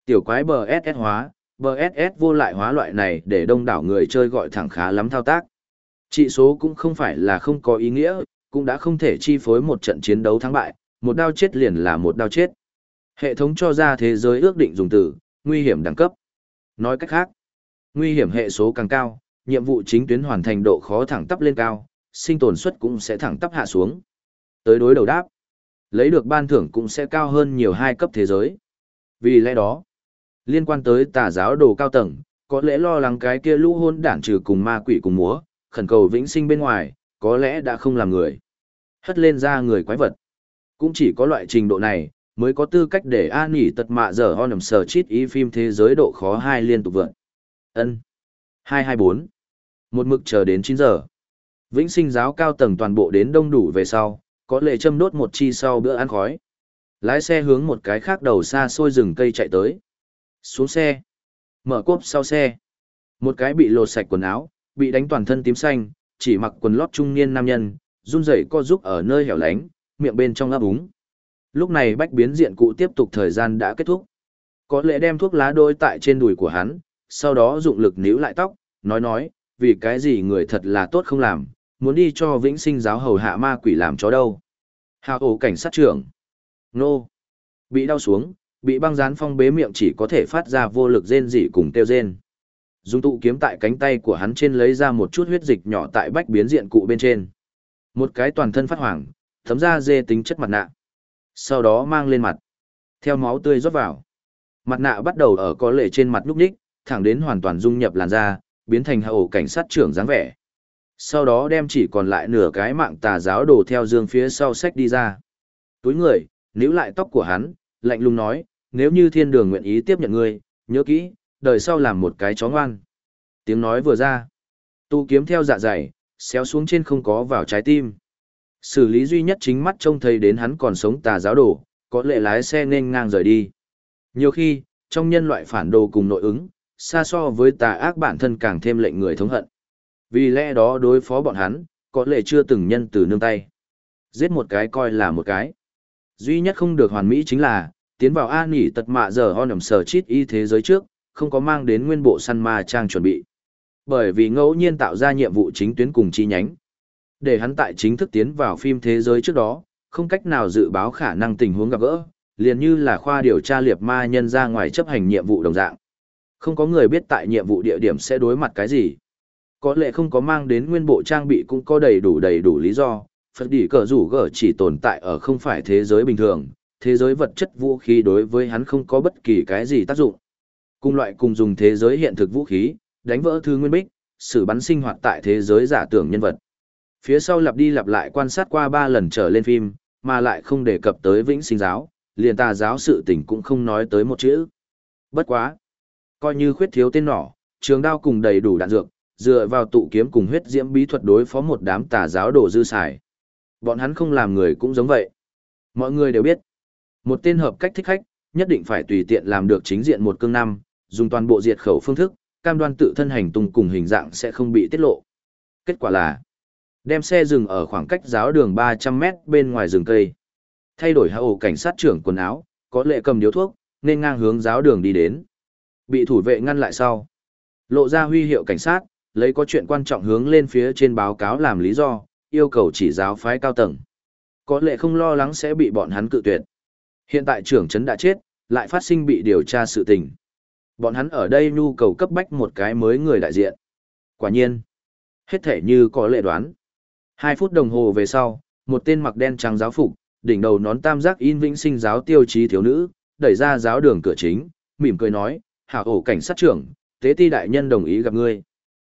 [SPEAKER 1] Tiểu quái BSS hóa, BSS vô lại hóa loại này để đông đảo người chơi gọi thẳng khá lắm thao tác. Trị số cũng không phải là không có ý nghĩa, cũng đã không thể chi phối một trận chiến đấu thắng bại, một đao chết liền là một đao chết. Hệ thống cho ra thế giới ước định dùng từ, nguy hiểm đẳng cấp. Nói cách khác, nguy hiểm hệ số càng cao, nhiệm vụ chính tuyến hoàn thành độ khó thẳng tắp lên cao, sinh tồn suất cũng sẽ thẳng tắp hạ xuống. Tới đối đầu đáp, lấy được ban thưởng cũng sẽ cao hơn nhiều hai cấp thế giới. Vì lẽ đó, liên quan tới tà giáo đồ cao tầng, có lẽ lo lắng cái kia lũ hôn đản trừ cùng ma quỷ cùng múa, khẩn cầu vĩnh sinh bên ngoài, có lẽ đã không làm người. Hất lên ra người quái vật. Cũng chỉ có loại trình độ này, mới có tư cách để an nghỉ tật mạ giờ ho nằm sờ chít ý phim thế giới độ khó hai liên tục vượt. ân 224. Một mực chờ đến 9 giờ. Vĩnh sinh giáo cao tầng toàn bộ đến đông đủ về sau, có lệ châm đốt một chi sau bữa ăn khói. Lái xe hướng một cái khác đầu xa xôi rừng cây chạy tới. Xuống xe. Mở cốp sau xe. Một cái bị lột sạch quần áo, bị đánh toàn thân tím xanh, chỉ mặc quần lót trung niên nam nhân, run rẩy co giúp ở nơi hẻo lánh, miệng bên trong ấp úng. Lúc này bách biến diện cụ tiếp tục thời gian đã kết thúc. Có lẽ đem thuốc lá đôi tại trên đùi của hắn, sau đó dụng lực níu lại tóc, nói nói, vì cái gì người thật là tốt không làm, muốn đi cho vĩnh sinh giáo hầu hạ ma quỷ làm chó đâu. Hào ổ cảnh sát trưởng. Nô. Bị đau xuống, bị băng dán phong bế miệng chỉ có thể phát ra vô lực rên rỉ cùng tiêu rên. Dung tụ kiếm tại cánh tay của hắn trên lấy ra một chút huyết dịch nhỏ tại bách biến diện cụ bên trên. Một cái toàn thân phát hoàng, thấm ra dê tính chất mặt nạ. Sau đó mang lên mặt. Theo máu tươi rót vào. Mặt nạ bắt đầu ở có lệ trên mặt núp ních, thẳng đến hoàn toàn dung nhập làn da, biến thành hậu cảnh sát trưởng dáng vẻ sau đó đem chỉ còn lại nửa cái mạng tà giáo đổ theo dương phía sau sách đi ra. Túi người, níu lại tóc của hắn, lạnh lùng nói, nếu như thiên đường nguyện ý tiếp nhận ngươi, nhớ kỹ, đời sau làm một cái chó ngoan. Tiếng nói vừa ra, tu kiếm theo dạ dày, xéo xuống trên không có vào trái tim. Xử lý duy nhất chính mắt trông thấy đến hắn còn sống tà giáo đổ, có lệ lái xe nên ngang rời đi. Nhiều khi, trong nhân loại phản đồ cùng nội ứng, xa so với tà ác bản thân càng thêm lệnh người thống hận. Vì lẽ đó đối phó bọn hắn, có lệ chưa từng nhân từ nương tay. Giết một cái coi là một cái. Duy nhất không được hoàn mỹ chính là, tiến vào an nghỉ tật mạ giờ ho nằm sờ chít y thế giới trước, không có mang đến nguyên bộ săn ma trang chuẩn bị. Bởi vì ngẫu nhiên tạo ra nhiệm vụ chính tuyến cùng chi nhánh. Để hắn tại chính thức tiến vào phim thế giới trước đó, không cách nào dự báo khả năng tình huống gặp gỡ, liền như là khoa điều tra liệt ma nhân ra ngoài chấp hành nhiệm vụ đồng dạng. Không có người biết tại nhiệm vụ địa điểm sẽ đối mặt cái gì. Có lẽ không có mang đến nguyên bộ trang bị cũng có đầy đủ đầy đủ lý do, Phật đỉ cờ rủ gở chỉ tồn tại ở không phải thế giới bình thường, thế giới vật chất vũ khí đối với hắn không có bất kỳ cái gì tác dụng. Cùng loại cùng dùng thế giới hiện thực vũ khí, đánh vỡ thư nguyên bích, xử bắn sinh hoạt tại thế giới giả tưởng nhân vật. Phía sau lặp đi lặp lại quan sát qua ba lần trở lên phim, mà lại không đề cập tới vĩnh sinh giáo, liền tà giáo sự tình cũng không nói tới một chữ. Bất quá. Coi như khuyết thiếu tên nỏ, trường đao cùng đầy đủ đạn dược, dựa vào tụ kiếm cùng huyết diễm bí thuật đối phó một đám tà giáo đồ dư xài. Bọn hắn không làm người cũng giống vậy. Mọi người đều biết, một tên hợp cách thích khách, nhất định phải tùy tiện làm được chính diện một cương năm, dùng toàn bộ diệt khẩu phương thức, cam đoan tự thân hành tung cùng hình dạng sẽ không bị tiết lộ. Kết quả là, đem xe dừng ở khoảng cách giáo đường 300 mét bên ngoài rừng cây. Thay đổi hậu cảnh sát trưởng quần áo, có lệ cầm điếu thuốc, nên ngang hướng giáo đường đi đến. Bị thủ vệ ngăn lại sau. Lộ ra huy hiệu cảnh sát, lấy có chuyện quan trọng hướng lên phía trên báo cáo làm lý do, yêu cầu chỉ giáo phái cao tầng. Có lệ không lo lắng sẽ bị bọn hắn cự tuyệt. Hiện tại trưởng trấn đã chết, lại phát sinh bị điều tra sự tình. Bọn hắn ở đây nhu cầu cấp bách một cái mới người đại diện. Quả nhiên, hết thể như có lệ đoán. Hai phút đồng hồ về sau, một tên mặc đen trắng giáo phục, đỉnh đầu nón tam giác in vĩnh sinh giáo tiêu chí thiếu nữ, đẩy ra giáo đường cửa chính, mỉm cười nói, hạ ổ cảnh sát trưởng, tế ti đại nhân đồng ý gặp ngươi.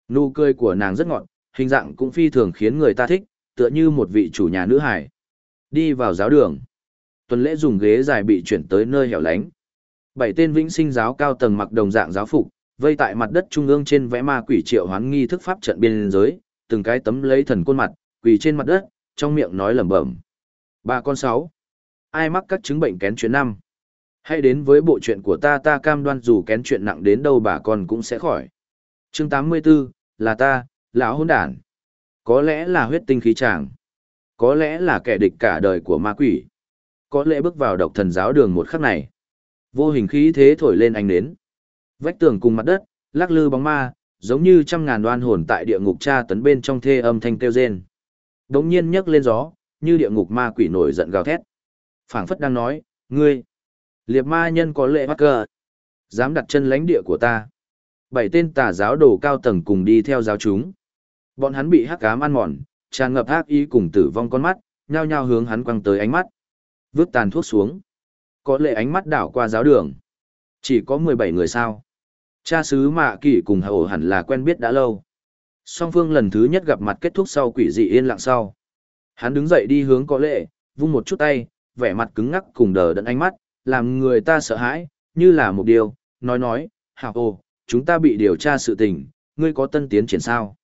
[SPEAKER 1] Nụ cười của nàng rất ngọt, hình dạng cũng phi thường khiến người ta thích, tựa như một vị chủ nhà nữ hải. Đi vào giáo đường. Tuần lễ dùng ghế dài bị chuyển tới nơi hẻo lánh. Bảy tên vĩnh sinh giáo cao tầng mặc đồng dạng giáo phục, vây tại mặt đất trung ương trên vẽ ma quỷ triệu hoán nghi thức pháp trận biên giới, từng cái tấm lấy thần khuôn mặt, quỳ trên mặt đất, trong miệng nói lẩm bẩm. Ba con sáu. Ai mắc các chứng bệnh kén chuyện năm? Hãy đến với bộ chuyện của ta ta cam đoan dù kén chuyện nặng đến đâu bà con cũng sẽ khỏi. Chương 84, là ta, lão hôn đản. Có lẽ là huyết tinh khí tràng Có lẽ là kẻ địch cả đời của ma quỷ. Có lẽ bước vào độc thần giáo đường một khắc này. Vô hình khí thế thổi lên ánh nến. Vách tường cùng mặt đất, lắc lư bóng ma, giống như trăm ngàn đoan hồn tại địa ngục tra tấn bên trong thê âm thanh kêu rên. Đống nhiên nhấc lên gió, như địa ngục ma quỷ nổi giận gào thét. phảng phất đang nói, ngươi, liệt ma nhân có lệ bắt cờ, dám đặt chân lãnh địa của ta. Bảy tên tà giáo đồ cao tầng cùng đi theo giáo chúng. Bọn hắn bị hắc ám ăn mòn, tràn ngập ác ý cùng tử vong con mắt, nhao nhao hướng hắn quăng tới ánh mắt. Vứt tàn thuốc xuống. Có lệ ánh mắt đảo qua giáo đường. Chỉ có 17 người sao. Cha sứ mạ Kỳ cùng hậu hẳn là quen biết đã lâu. Song phương lần thứ nhất gặp mặt kết thúc sau quỷ dị yên lặng sau. Hắn đứng dậy đi hướng có lệ, vung một chút tay, vẻ mặt cứng ngắc cùng đờ đẫn ánh mắt, làm người ta sợ hãi, như là một điều, nói nói, hảo ồ, chúng ta bị điều tra sự tình, ngươi có tân tiến triển sao?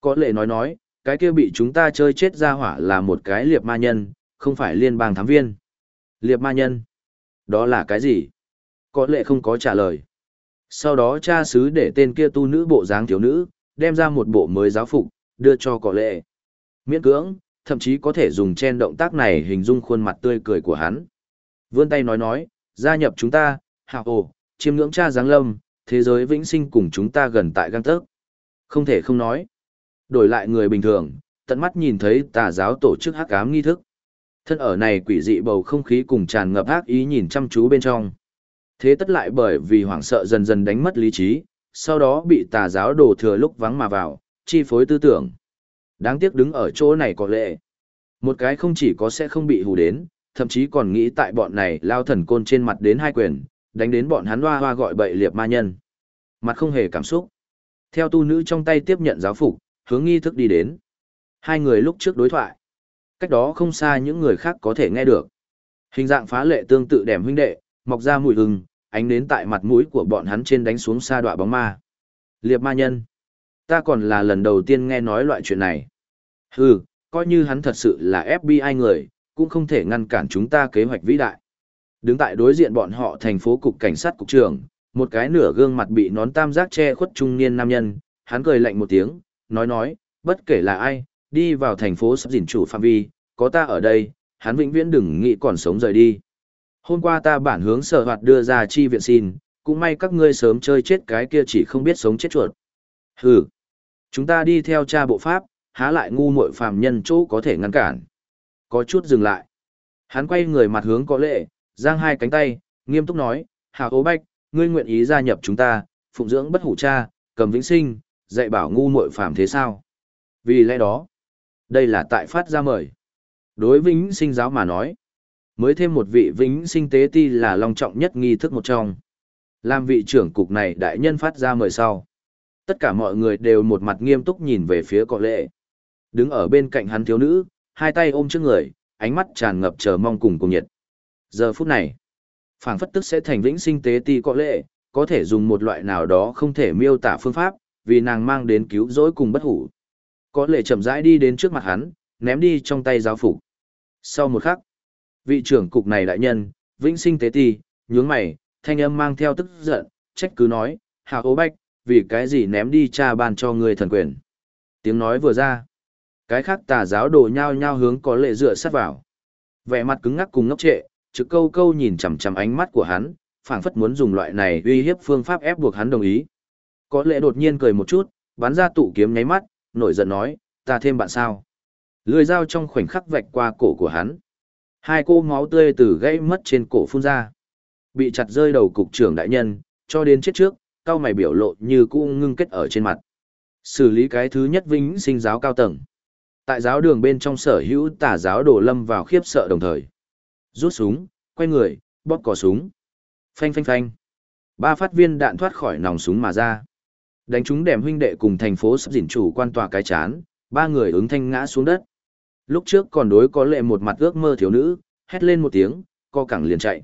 [SPEAKER 1] Có lệ nói nói, cái kia bị chúng ta chơi chết ra hỏa là một cái liệp ma nhân, không phải liên bang thám viên. Liệp ma nhân? Đó là cái gì? Có lệ không có trả lời. Sau đó cha sứ để tên kia tu nữ bộ dáng thiếu nữ, đem ra một bộ mới giáo phục, đưa cho có lệ. Miễn cưỡng, thậm chí có thể dùng chen động tác này hình dung khuôn mặt tươi cười của hắn. Vươn tay nói nói, gia nhập chúng ta, hạ ồ, chiêm ngưỡng cha giáng lâm, thế giới vĩnh sinh cùng chúng ta gần tại găng tớc. Không thể không nói. Đổi lại người bình thường, tận mắt nhìn thấy tà giáo tổ chức hắc ám nghi thức. Thân ở này quỷ dị bầu không khí cùng tràn ngập ác ý nhìn chăm chú bên trong. Thế tất lại bởi vì hoảng sợ dần dần đánh mất lý trí, sau đó bị tà giáo đổ thừa lúc vắng mà vào, chi phối tư tưởng. Đáng tiếc đứng ở chỗ này có lệ. Một cái không chỉ có sẽ không bị hù đến, thậm chí còn nghĩ tại bọn này lao thần côn trên mặt đến hai quyền, đánh đến bọn hắn hoa hoa gọi bậy liệp ma nhân. Mặt không hề cảm xúc. Theo tu nữ trong tay tiếp nhận giáo phục, hướng nghi thức đi đến. Hai người lúc trước đối thoại. Cách đó không xa những người khác có thể nghe được. Hình dạng phá lệ tương tự đẻm huynh đệ, mọc ra mùi hừng, ánh đến tại mặt mũi của bọn hắn trên đánh xuống xa đọa bóng ma. Liệp ma nhân. Ta còn là lần đầu tiên nghe nói loại chuyện này. Hừ, coi như hắn thật sự là FBI người, cũng không thể ngăn cản chúng ta kế hoạch vĩ đại. Đứng tại đối diện bọn họ thành phố cục cảnh sát cục trưởng, một cái nửa gương mặt bị nón tam giác che khuất trung niên nam nhân, hắn cười lạnh một tiếng, nói nói, bất kể là ai, đi vào thành phố sắp dình chủ phạm vi, có ta ở đây, hắn vĩnh viễn đừng nghĩ còn sống rời đi. Hôm qua ta bản hướng sở hoạt đưa ra chi viện xin, cũng may các ngươi sớm chơi chết cái kia chỉ không biết sống chết chuột. Hừ, chúng ta đi theo cha bộ pháp, há lại ngu muội phàm nhân chỗ có thể ngăn cản. Có chút dừng lại. Hắn quay người mặt hướng có lệ, giang hai cánh tay, nghiêm túc nói, Hà Ô bách, ngươi nguyện ý gia nhập chúng ta, phụng dưỡng bất hủ cha, cầm vĩnh sinh, dạy bảo ngu muội phàm thế sao? Vì lẽ đó, đây là tại phát ra mời. Đối vĩnh sinh giáo mà nói, mới thêm một vị vĩnh sinh tế ti là long trọng nhất nghi thức một trong. Làm vị trưởng cục này đại nhân phát ra mời sau. Tất cả mọi người đều một mặt nghiêm túc nhìn về phía cọ lệ. Đứng ở bên cạnh hắn thiếu nữ, hai tay ôm trước người, ánh mắt tràn ngập chờ mong cùng cùng nhiệt. Giờ phút này, phảng phất tức sẽ thành vĩnh sinh tế ti cọ lệ, có thể dùng một loại nào đó không thể miêu tả phương pháp, vì nàng mang đến cứu rỗi cùng bất hủ. Có lệ chậm rãi đi đến trước mặt hắn, ném đi trong tay giáo phục. Sau một khắc, vị trưởng cục này đại nhân, vĩnh sinh tế ti, nhướng mày, thanh âm mang theo tức giận, trách cứ nói, hạ ố bách, vì cái gì ném đi cha ban cho người thần quyền. Tiếng nói vừa ra, cái khác tà giáo đồ nhao nhao hướng có lệ dựa sát vào. Vẻ mặt cứng ngắc cùng ngốc trệ, trực câu câu nhìn chằm chằm ánh mắt của hắn, phảng phất muốn dùng loại này uy hiếp phương pháp ép buộc hắn đồng ý. Có lệ đột nhiên cười một chút, bắn ra tụ kiếm nháy mắt, nổi giận nói, ta thêm bạn sao. Lưỡi dao trong khoảnh khắc vạch qua cổ của hắn. Hai cô máu tươi từ gãy mất trên cổ phun ra. Bị chặt rơi đầu cục trưởng đại nhân, cho đến chết trước, cao mày biểu lộ như cũ ngưng kết ở trên mặt. Xử lý cái thứ nhất vĩnh sinh giáo cao tầng. Tại giáo đường bên trong sở hữu tà giáo đổ lâm vào khiếp sợ đồng thời. Rút súng, quay người, bóp cò súng. Phanh phanh phanh. Ba phát viên đạn thoát khỏi nòng súng mà ra. Đánh chúng đèm huynh đệ cùng thành phố sắp dỉn chủ quan tòa cái chán, ba người ứng thanh ngã xuống đất. Lúc trước còn đối có lệ một mặt ước mơ thiếu nữ, hét lên một tiếng, co cẳng liền chạy.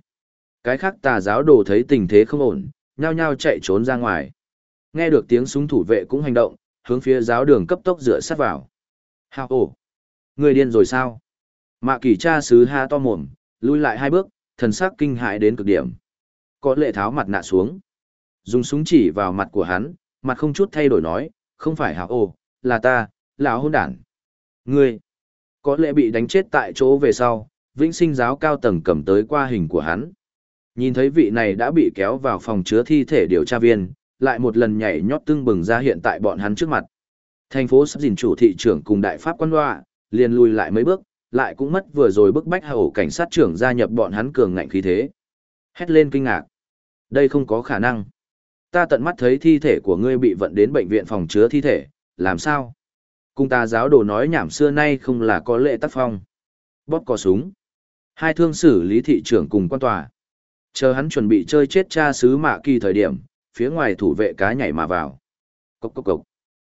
[SPEAKER 1] Cái khác tà giáo đồ thấy tình thế không ổn, nhao nhao chạy trốn ra ngoài. Nghe được tiếng súng thủ vệ cũng hành động, hướng phía giáo đường cấp tốc dựa sát vào. Hào ổ! Người điên rồi sao? Mạ kỳ cha sứ ha to mồm, lui lại hai bước, thần sắc kinh hại đến cực điểm. Có lệ tháo mặt nạ xuống. Dùng súng chỉ vào mặt của hắn, mặt không chút thay đổi nói, không phải hào ồ, là ta, lão hôn đản. Ngươi! Có lẽ bị đánh chết tại chỗ về sau, vĩnh sinh giáo cao tầng cầm tới qua hình của hắn. Nhìn thấy vị này đã bị kéo vào phòng chứa thi thể điều tra viên, lại một lần nhảy nhót tưng bừng ra hiện tại bọn hắn trước mặt. Thành phố sắp dình chủ thị trưởng cùng đại pháp quan đoạ, liền lùi lại mấy bước, lại cũng mất vừa rồi bức bách hậu cảnh sát trưởng gia nhập bọn hắn cường ngạnh khí thế. Hét lên kinh ngạc. Đây không có khả năng. Ta tận mắt thấy thi thể của ngươi bị vận đến bệnh viện phòng chứa thi thể, làm sao? Cung ta giáo đồ nói nhảm xưa nay không là có lệ tác phong. Bóp cò súng. Hai thương xử lý thị trưởng cùng quan tòa. Chờ hắn chuẩn bị chơi chết cha sứ mạ kỳ thời điểm, phía ngoài thủ vệ cá nhảy mà vào. Cốc cốc cốc.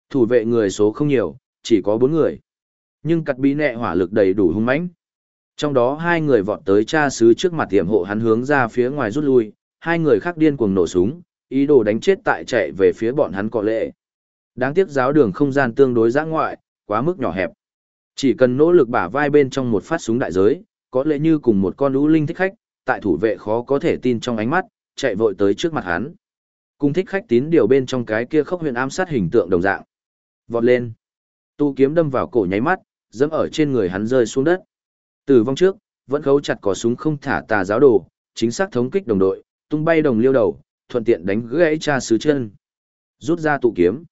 [SPEAKER 1] Thủ vệ người số không nhiều, chỉ có bốn người. Nhưng cặt bí nẹ hỏa lực đầy đủ hung mãnh. Trong đó hai người vọt tới cha sứ trước mặt tiệm hộ hắn hướng ra phía ngoài rút lui, hai người khác điên cuồng nổ súng, ý đồ đánh chết tại chạy về phía bọn hắn có lệ. Đáng tiếc giáo đường không gian tương đối giã ngoại, quá mức nhỏ hẹp. Chỉ cần nỗ lực bả vai bên trong một phát súng đại giới, có lẽ như cùng một con lũ linh thích khách, tại thủ vệ khó có thể tin trong ánh mắt, chạy vội tới trước mặt hắn. Cùng thích khách tín điều bên trong cái kia khốc huyện ám sát hình tượng đồng dạng. Vọt lên. Tu kiếm đâm vào cổ nháy mắt, dẫm ở trên người hắn rơi xuống đất. Tử vong trước, vẫn khấu chặt cò súng không thả tà giáo đồ, chính xác thống kích đồng đội, tung bay đồng liêu đầu, thuận tiện đánh gãy cha sứ chân. Rút ra tụ kiếm.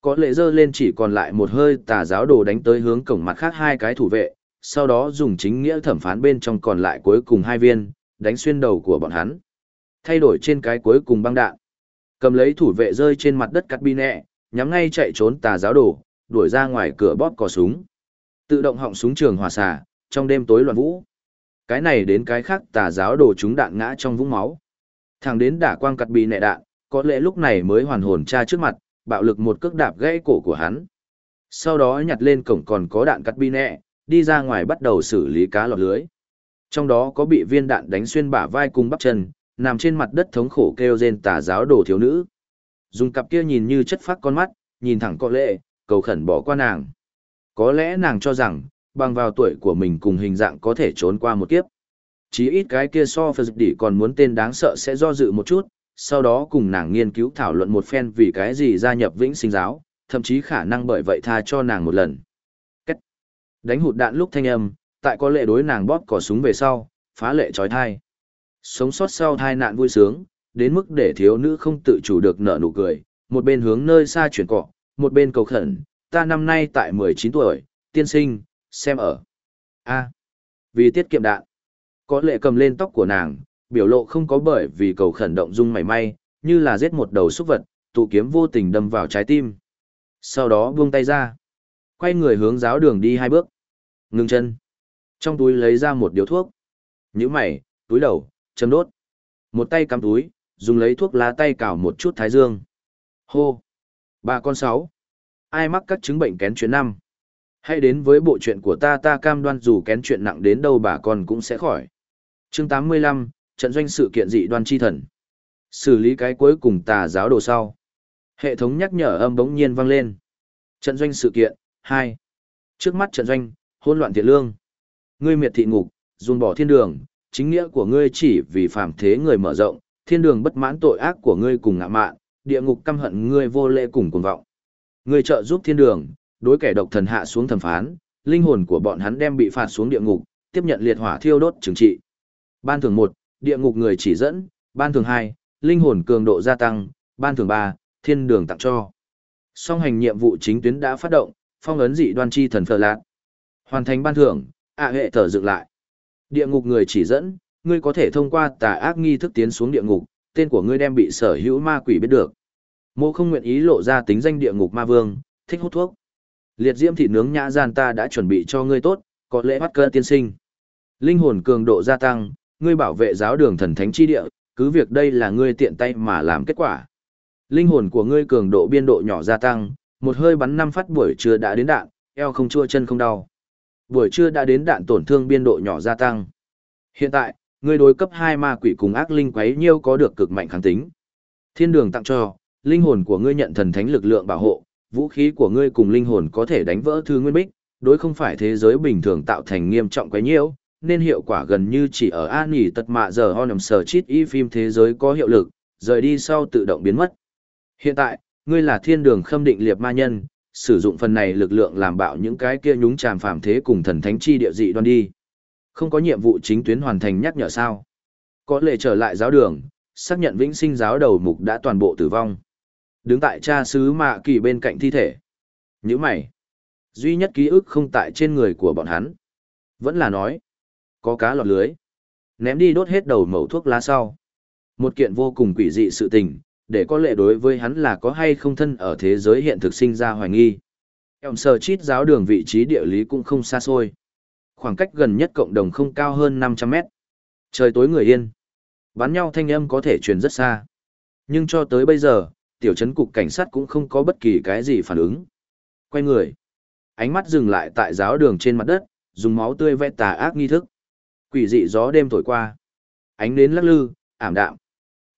[SPEAKER 1] Có lệ dơ lên chỉ còn lại một hơi tà giáo đồ đánh tới hướng cổng mặt khác hai cái thủ vệ, sau đó dùng chính nghĩa thẩm phán bên trong còn lại cuối cùng hai viên, đánh xuyên đầu của bọn hắn. Thay đổi trên cái cuối cùng băng đạn. Cầm lấy thủ vệ rơi trên mặt đất cắt bi nẹ, nhắm ngay chạy trốn tà giáo đồ, đuổi ra ngoài cửa bóp cò súng. Tự động họng súng trường hòa xả, trong đêm tối loạn vũ. Cái này đến cái khác tà giáo đồ chúng đạn ngã trong vũng máu. Thằng đến đả quang cắt bị nẹ đạn, có lẽ lúc này mới hoàn hồn cha trước mặt, bạo lực một cước đạp gãy cổ của hắn. Sau đó nhặt lên cổng còn có đạn cắt bi nẹ, đi ra ngoài bắt đầu xử lý cá lọt lưới. Trong đó có bị viên đạn đánh xuyên bả vai cùng bắp chân, nằm trên mặt đất thống khổ kêu rên tà giáo đồ thiếu nữ. Dùng cặp kia nhìn như chất phát con mắt, nhìn thẳng có lệ, cầu khẩn bỏ qua nàng. Có lẽ nàng cho rằng, bằng vào tuổi của mình cùng hình dạng có thể trốn qua một kiếp. Chí ít cái kia so phật đỉ còn muốn tên đáng sợ sẽ do dự một chút, sau đó cùng nàng nghiên cứu thảo luận một phen vì cái gì gia nhập vĩnh sinh giáo, thậm chí khả năng bởi vậy tha cho nàng một lần. Cách đánh hụt đạn lúc thanh âm, tại có lệ đối nàng bóp cỏ súng về sau, phá lệ trói thai. Sống sót sau thai nạn vui sướng, đến mức để thiếu nữ không tự chủ được nở nụ cười, một bên hướng nơi xa chuyển cọ, một bên cầu khẩn, ta năm nay tại 19 tuổi, tiên sinh, xem ở. a vì tiết kiệm đạn. Có lệ cầm lên tóc của nàng, biểu lộ không có bởi vì cầu khẩn động dung mảy may, như là giết một đầu súc vật, tụ kiếm vô tình đâm vào trái tim. Sau đó buông tay ra. Quay người hướng giáo đường đi hai bước. Ngừng chân. Trong túi lấy ra một điếu thuốc. Nhíu mày, túi đầu, châm đốt. Một tay cắm túi, dùng lấy thuốc lá tay cào một chút thái dương. Hô. Bà con sáu. Ai mắc các chứng bệnh kén chuyến năm? Hãy đến với bộ chuyện của ta ta cam đoan dù kén chuyện nặng đến đâu bà con cũng sẽ khỏi. Chương 85, trận doanh sự kiện dị đoan chi thần. Xử lý cái cuối cùng tà giáo đồ sau. Hệ thống nhắc nhở âm bỗng nhiên vang lên. Trận doanh sự kiện, 2. Trước mắt trận doanh, hôn loạn thiện lương. Ngươi miệt thị ngục, dùng bỏ thiên đường, chính nghĩa của ngươi chỉ vì phạm thế người mở rộng, thiên đường bất mãn tội ác của ngươi cùng ngạ mạn, địa ngục căm hận ngươi vô lễ cùng cuồng vọng. Ngươi trợ giúp thiên đường, đối kẻ độc thần hạ xuống thẩm phán, linh hồn của bọn hắn đem bị phạt xuống địa ngục, tiếp nhận liệt hỏa thiêu đốt trừng trị. Ban thường 1, địa ngục người chỉ dẫn, ban thường 2, linh hồn cường độ gia tăng, ban thường 3, thiên đường tặng cho. Song hành nhiệm vụ chính tuyến đã phát động, phong ấn dị đoan chi thần phở lạc. Hoàn thành ban thưởng, ạ hệ thở dựng lại. Địa ngục người chỉ dẫn, ngươi có thể thông qua tà ác nghi thức tiến xuống địa ngục, tên của ngươi đem bị sở hữu ma quỷ biết được. Mô không nguyện ý lộ ra tính danh địa ngục ma vương, thích hút thuốc. Liệt diễm thịt nướng nhã gian ta đã chuẩn bị cho ngươi tốt, có lễ bắt cơ tiên sinh. Linh hồn cường độ gia tăng, ngươi bảo vệ giáo đường thần thánh chi địa, cứ việc đây là ngươi tiện tay mà làm kết quả. Linh hồn của ngươi cường độ biên độ nhỏ gia tăng, một hơi bắn năm phát buổi trưa đã đến đạn, eo không chua chân không đau. Buổi trưa đã đến đạn tổn thương biên độ nhỏ gia tăng. Hiện tại, ngươi đối cấp hai ma quỷ cùng ác linh quấy nhiêu có được cực mạnh kháng tính. Thiên đường tặng cho, linh hồn của ngươi nhận thần thánh lực lượng bảo hộ, vũ khí của ngươi cùng linh hồn có thể đánh vỡ thư nguyên bích, đối không phải thế giới bình thường tạo thành nghiêm trọng quấy nhiễu, nên hiệu quả gần như chỉ ở an nghỉ tật mạ giờ ho nằm sờ chít y phim thế giới có hiệu lực, rời đi sau tự động biến mất. Hiện tại, ngươi là thiên đường khâm định liệt ma nhân, sử dụng phần này lực lượng làm bạo những cái kia nhúng tràm phàm thế cùng thần thánh chi địa dị đoan đi. Không có nhiệm vụ chính tuyến hoàn thành nhắc nhở sao. Có lệ trở lại giáo đường, xác nhận vĩnh sinh giáo đầu mục đã toàn bộ tử vong. Đứng tại cha sứ mạ kỳ bên cạnh thi thể. Những mày. Duy nhất ký ức không tại trên người của bọn hắn. Vẫn là nói. Có cá lọt lưới. Ném đi đốt hết đầu mẩu thuốc lá sau. Một kiện vô cùng quỷ dị sự tình, để có lệ đối với hắn là có hay không thân ở thế giới hiện thực sinh ra hoài nghi. Ông sờ chít giáo đường vị trí địa lý cũng không xa xôi. Khoảng cách gần nhất cộng đồng không cao hơn 500 mét. Trời tối người yên. Bắn nhau thanh âm có thể truyền rất xa. Nhưng cho tới bây giờ, tiểu trấn cục cảnh sát cũng không có bất kỳ cái gì phản ứng. Quay người. Ánh mắt dừng lại tại giáo đường trên mặt đất, dùng máu tươi vẽ tà ác nghi thức. Quỷ dị gió đêm thổi qua. Ánh đến lắc lư, ảm đạm.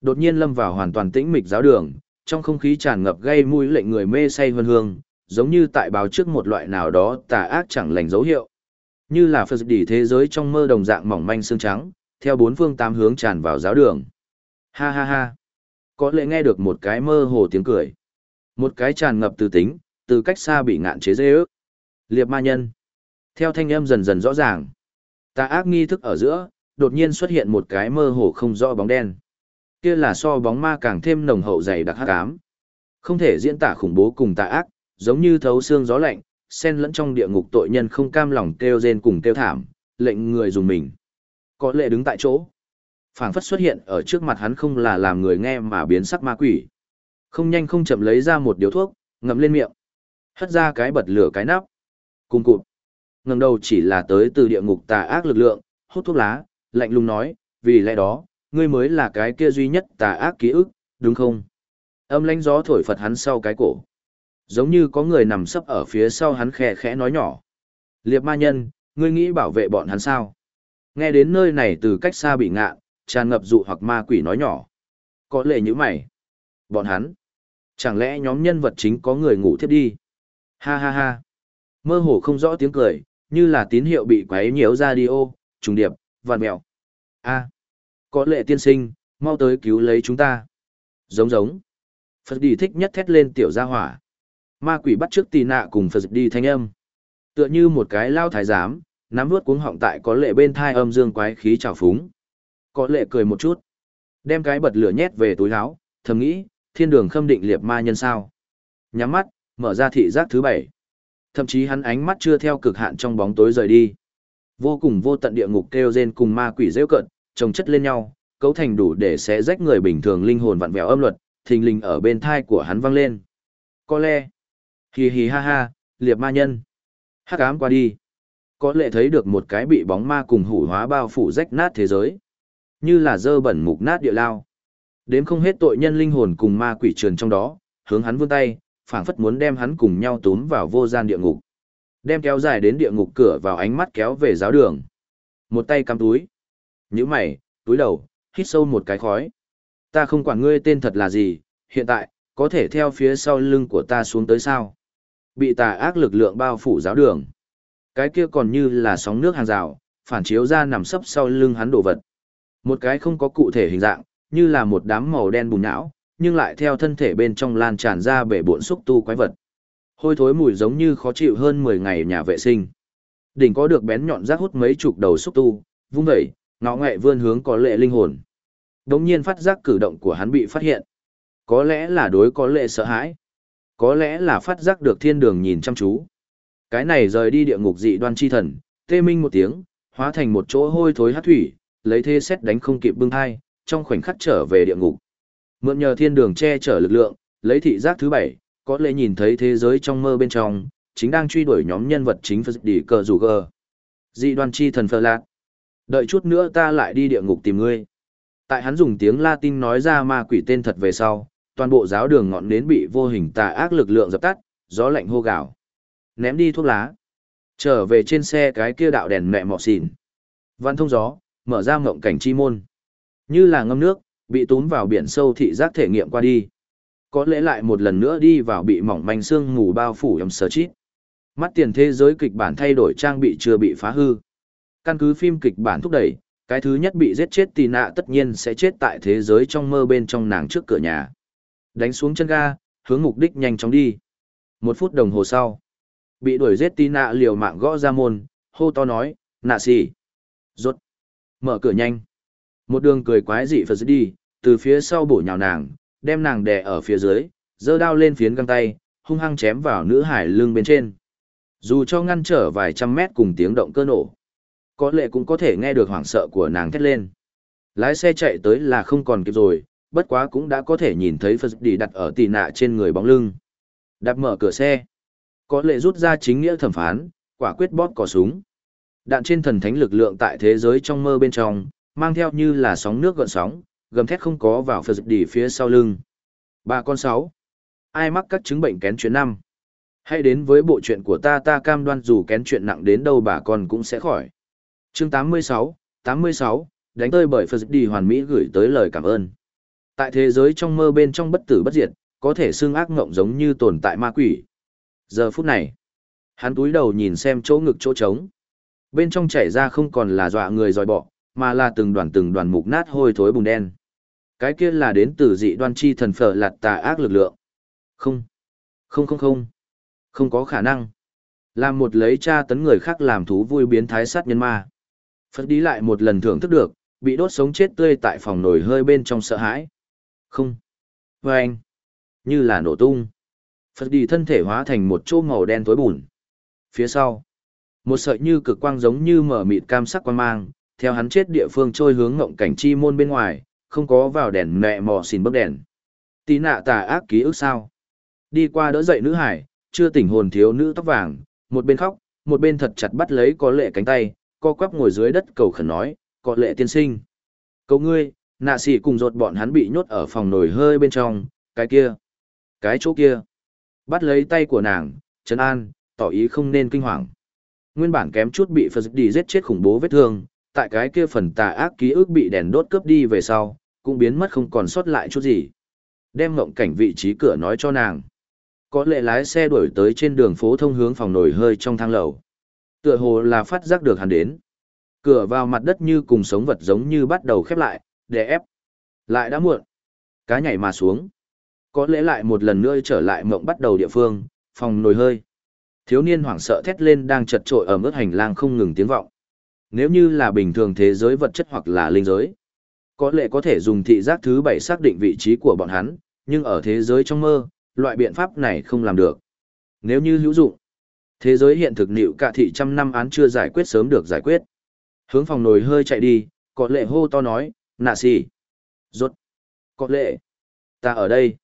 [SPEAKER 1] Đột nhiên lâm vào hoàn toàn tĩnh mịch giáo đường, trong không khí tràn ngập gây mũi lệnh người mê say vân hương, giống như tại báo trước một loại nào đó tà ác chẳng lành dấu hiệu. Như là phật đỉ thế giới trong mơ đồng dạng mỏng manh xương trắng, theo bốn phương tám hướng tràn vào giáo đường. Ha ha ha. Có lẽ nghe được một cái mơ hồ tiếng cười. Một cái tràn ngập từ tính, từ cách xa bị ngạn chế dê ước. Liệp ma nhân. Theo thanh âm dần dần rõ ràng. Tà ác nghi thức ở giữa, đột nhiên xuất hiện một cái mơ hồ không rõ bóng đen kia là so bóng ma càng thêm nồng hậu dày đặc hắc ám. Không thể diễn tả khủng bố cùng tà ác, giống như thấu xương gió lạnh, xen lẫn trong địa ngục tội nhân không cam lòng kêu rên cùng kêu thảm, lệnh người dùng mình. Có lệ đứng tại chỗ phảng phất xuất hiện ở trước mặt hắn không là làm người nghe mà biến sắc ma quỷ. Không nhanh không chậm lấy ra một điếu thuốc, ngậm lên miệng. Hất ra cái bật lửa cái nắp. Cùng cụt. ngẩng đầu chỉ là tới từ địa ngục tà ác lực lượng, hút thuốc lá, lạnh lùng nói, vì lẽ đó, ngươi mới là cái kia duy nhất tà ác ký ức, đúng không? Âm lãnh gió thổi phật hắn sau cái cổ. Giống như có người nằm sấp ở phía sau hắn khẽ khẽ nói nhỏ. Liệp ma nhân, ngươi nghĩ bảo vệ bọn hắn sao? Nghe đến nơi này từ cách xa bị ngạ, tràn ngập dụ hoặc ma quỷ nói nhỏ. Có lệ như mày. Bọn hắn. Chẳng lẽ nhóm nhân vật chính có người ngủ thiếp đi? Ha ha ha. Mơ hồ không rõ tiếng cười, như là tín hiệu bị quấy nhiễu ra đi ô, trùng điệp, vạn mẹo. A. Có lệ tiên sinh, mau tới cứu lấy chúng ta. Giống giống. Phật đi thích nhất thét lên tiểu gia hỏa. Ma quỷ bắt trước tì nạ cùng Phật đi thanh âm. Tựa như một cái lao thái giám, nắm vuốt cuống họng tại có lệ bên thai âm dương quái khí trào phúng. Có lệ cười một chút. Đem cái bật lửa nhét về túi áo, thầm nghĩ, thiên đường khâm định liệp ma nhân sao. Nhắm mắt, mở ra thị giác thứ bảy. Thậm chí hắn ánh mắt chưa theo cực hạn trong bóng tối rời đi. Vô cùng vô tận địa ngục kêu rên cùng ma quỷ rêu cận, chồng chất lên nhau, cấu thành đủ để xé rách người bình thường linh hồn vặn vẹo âm luật, thình lình ở bên thai của hắn vang lên. Có lẽ, hì hì ha ha, liệp ma nhân. Hắc ám qua đi. Có lẽ thấy được một cái bị bóng ma cùng hủ hóa bao phủ rách nát thế giới. Như là dơ bẩn mục nát địa lao. Đếm không hết tội nhân linh hồn cùng ma quỷ trườn trong đó, hướng hắn vươn tay, phảng phất muốn đem hắn cùng nhau túm vào vô gian địa ngục. Đem kéo dài đến địa ngục cửa vào ánh mắt kéo về giáo đường. Một tay cắm túi. Nhíu mày, túi đầu, hít sâu một cái khói. Ta không quản ngươi tên thật là gì, hiện tại, có thể theo phía sau lưng của ta xuống tới sao. Bị tà ác lực lượng bao phủ giáo đường. Cái kia còn như là sóng nước hàng rào, phản chiếu ra nằm sấp sau lưng hắn đổ vật. Một cái không có cụ thể hình dạng, như là một đám màu đen bùn não, nhưng lại theo thân thể bên trong lan tràn ra bể bộn xúc tu quái vật. Hôi thối mùi giống như khó chịu hơn 10 ngày nhà vệ sinh. Đỉnh có được bén nhọn rác hút mấy chục đầu xúc tu, vung vẩy, ngọ nghệ vươn hướng có lệ linh hồn. Đống nhiên phát giác cử động của hắn bị phát hiện. Có lẽ là đối có lệ sợ hãi. Có lẽ là phát giác được thiên đường nhìn chăm chú. Cái này rời đi địa ngục dị đoan chi thần, tê minh một tiếng, hóa thành một chỗ hôi thối hát thủy, lấy thế xét đánh không kịp bưng hai, trong khoảnh khắc trở về địa ngục. Mượn nhờ thiên đường che chở lực lượng, lấy thị giác thứ bảy, có lẽ nhìn thấy thế giới trong mơ bên trong, chính đang truy đuổi nhóm nhân vật chính Phật Đỉ cờ rủ gờ. Dị đoan chi thần phật lạc. Đợi chút nữa ta lại đi địa ngục tìm ngươi. Tại hắn dùng tiếng Latin nói ra ma quỷ tên thật về sau, toàn bộ giáo đường ngọn nến bị vô hình tà ác lực lượng dập tắt, gió lạnh hô gào. Ném đi thuốc lá. Trở về trên xe cái kia đạo đèn mẹ mọ xỉn. Văn thông gió, mở ra ngộng cảnh chi môn. Như là ngâm nước, bị tún vào biển sâu thị giác thể nghiệm qua đi. Có lẽ lại một lần nữa đi vào bị mỏng manh xương mù bao phủ ấm sờ chít. Mắt tiền thế giới kịch bản thay đổi trang bị chưa bị phá hư. Căn cứ phim kịch bản thúc đẩy, cái thứ nhất bị giết chết tì nạ tất nhiên sẽ chết tại thế giới trong mơ bên trong nàng trước cửa nhà. Đánh xuống chân ga, hướng mục đích nhanh chóng đi. Một phút đồng hồ sau, bị đuổi giết tì nạ liều mạng gõ ra môn, hô to nói, nạ xì. Rốt. Mở cửa nhanh. Một đường cười quái dị phật đi, từ phía sau bổ nhào nàng, đem nàng đè ở phía dưới, giơ đao lên phiến găng tay, hung hăng chém vào nữ hải lưng bên trên. Dù cho ngăn trở vài trăm mét cùng tiếng động cơ nổ, có lẽ cũng có thể nghe được hoảng sợ của nàng thét lên. Lái xe chạy tới là không còn kịp rồi, bất quá cũng đã có thể nhìn thấy Phật đi đặt ở tì nạ trên người bóng lưng. Đạp mở cửa xe. Có lệ rút ra chính nghĩa thẩm phán, quả quyết bóp cò súng. Đạn trên thần thánh lực lượng tại thế giới trong mơ bên trong, mang theo như là sóng nước gợn sóng, gầm thét không có vào Phật đỉ phía sau lưng. Bà con sáu. Ai mắc các chứng bệnh kén chuyện năm? Hãy đến với bộ chuyện của ta ta cam đoan dù kén chuyện nặng đến đâu bà con cũng sẽ khỏi chương 86, 86, đánh tơi bởi Phật đỉ hoàn mỹ gửi tới lời cảm ơn. Tại thế giới trong mơ bên trong bất tử bất diệt, có thể xương ác ngộng giống như tồn tại ma quỷ. Giờ phút này, hắn túi đầu nhìn xem chỗ ngực chỗ trống. Bên trong chảy ra không còn là dọa người dòi bọ, mà là từng đoàn từng đoàn mục nát hôi thối bùn đen. Cái kia là đến từ dị đoan chi thần phở lạt tà ác lực lượng. Không, không không không, không có khả năng. Làm một lấy cha tấn người khác làm thú vui biến thái sát nhân ma. Phật đi lại một lần thưởng thức được, bị đốt sống chết tươi tại phòng nồi hơi bên trong sợ hãi. Không. Và anh. Như là nổ tung. Phật đi thân thể hóa thành một chỗ màu đen tối bùn. Phía sau. Một sợi như cực quang giống như mở mịt cam sắc quang mang, theo hắn chết địa phương trôi hướng ngộng cảnh chi môn bên ngoài, không có vào đèn mẹ mò xin bốc đèn. Tí nạ tà ác ký ức sao. Đi qua đỡ dậy nữ hải, chưa tỉnh hồn thiếu nữ tóc vàng, một bên khóc, một bên thật chặt bắt lấy có lệ cánh tay, co quắp ngồi dưới đất cầu khẩn nói, có lệ tiên sinh. Cầu ngươi, nạ sĩ cùng rột bọn hắn bị nhốt ở phòng nồi hơi bên trong, cái kia, cái chỗ kia. Bắt lấy tay của nàng, trấn an, tỏ ý không nên kinh hoàng. Nguyên bản kém chút bị Phật đi giết chết khủng bố vết thương, tại cái kia phần tà ác ký ức bị đèn đốt cướp đi về sau, cũng biến mất không còn sót lại chút gì. Đem ngộng cảnh vị trí cửa nói cho nàng. Có lệ lái xe đuổi tới trên đường phố thông hướng phòng nổi hơi trong thang lầu. Tựa hồ là phát giác được hắn đến. Cửa vào mặt đất như cùng sống vật giống như bắt đầu khép lại, để ép. Lại đã muộn. Cá nhảy mà xuống. Có lẽ lại một lần nữa trở lại mộng bắt đầu địa phương, phòng nồi hơi. Thiếu niên hoảng sợ thét lên đang chật trội ở mức hành lang không ngừng tiếng vọng. Nếu như là bình thường thế giới vật chất hoặc là linh giới, có lẽ có thể dùng thị giác thứ bảy xác định vị trí của bọn hắn, nhưng ở thế giới trong mơ, loại biện pháp này không làm được. Nếu như hữu dụng, thế giới hiện thực nịu cả thị trăm năm án chưa giải quyết sớm được giải quyết. Hướng phòng nồi hơi chạy đi, có lệ hô to nói, nạ xì. Rốt. Có lệ. Ta ở đây.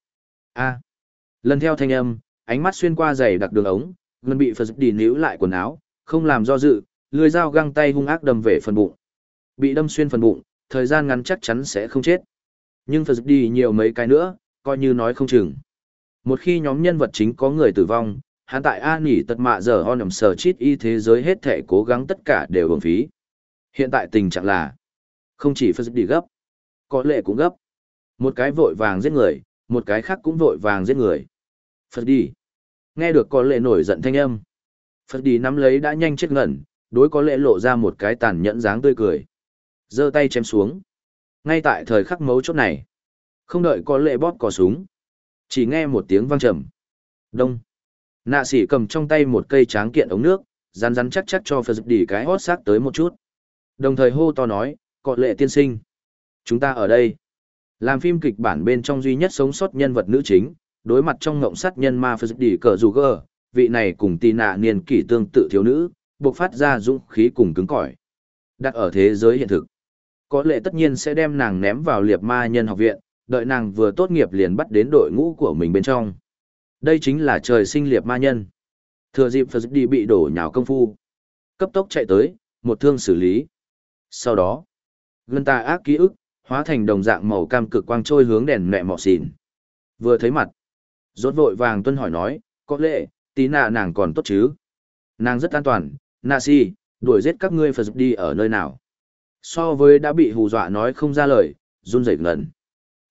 [SPEAKER 1] a Lần theo thanh âm, ánh mắt xuyên qua giày đặc đường ống, gần bị Phật đi níu lại quần áo, không làm do dự, lưỡi dao găng tay hung ác đâm về phần bụng. Bị đâm xuyên phần bụng, thời gian ngắn chắc chắn sẽ không chết. Nhưng Phật đi nhiều mấy cái nữa, coi như nói không chừng. Một khi nhóm nhân vật chính có người tử vong, hắn tại A nỉ tật mạ giờ on nằm sờ chít y thế giới hết thể cố gắng tất cả đều hưởng phí. Hiện tại tình trạng là, không chỉ Phật đi gấp, có lệ cũng gấp. Một cái vội vàng giết người, một cái khác cũng vội vàng giết người. Phật đi. Nghe được có lệ nổi giận thanh âm. Phật đi nắm lấy đã nhanh chết ngẩn, đối có lệ lộ ra một cái tàn nhẫn dáng tươi cười. giơ tay chém xuống. Ngay tại thời khắc mấu chốt này. Không đợi có lệ bóp cò súng. Chỉ nghe một tiếng vang trầm. Đông. Nạ sĩ cầm trong tay một cây tráng kiện ống nước, rắn rắn chắc chắc cho Phật đi cái hót xác tới một chút. Đồng thời hô to nói, có lệ tiên sinh. Chúng ta ở đây. Làm phim kịch bản bên trong duy nhất sống sót nhân vật nữ chính, đối mặt trong ngộng sát nhân ma Phật đi cờ dù Gờ, vị này cùng tì nạ niên kỷ tương tự thiếu nữ, buộc phát ra dũng khí cùng cứng cỏi. Đặt ở thế giới hiện thực. Có lẽ tất nhiên sẽ đem nàng ném vào liệp ma nhân học viện, đợi nàng vừa tốt nghiệp liền bắt đến đội ngũ của mình bên trong. Đây chính là trời sinh liệp ma nhân. Thừa dịp Phật đi bị đổ nhào công phu. Cấp tốc chạy tới, một thương xử lý. Sau đó, gân ta ác ký ức, hóa thành đồng dạng màu cam cực quang trôi hướng đèn mẹ mọ xìn Vừa thấy mặt, rốt vội vàng tuân hỏi nói, có lẽ, tí nạ nàng còn tốt chứ? Nàng rất an toàn, nạ si, đuổi giết các ngươi Phật đi ở nơi nào? So với đã bị hù dọa nói không ra lời, run rẩy ngẩn.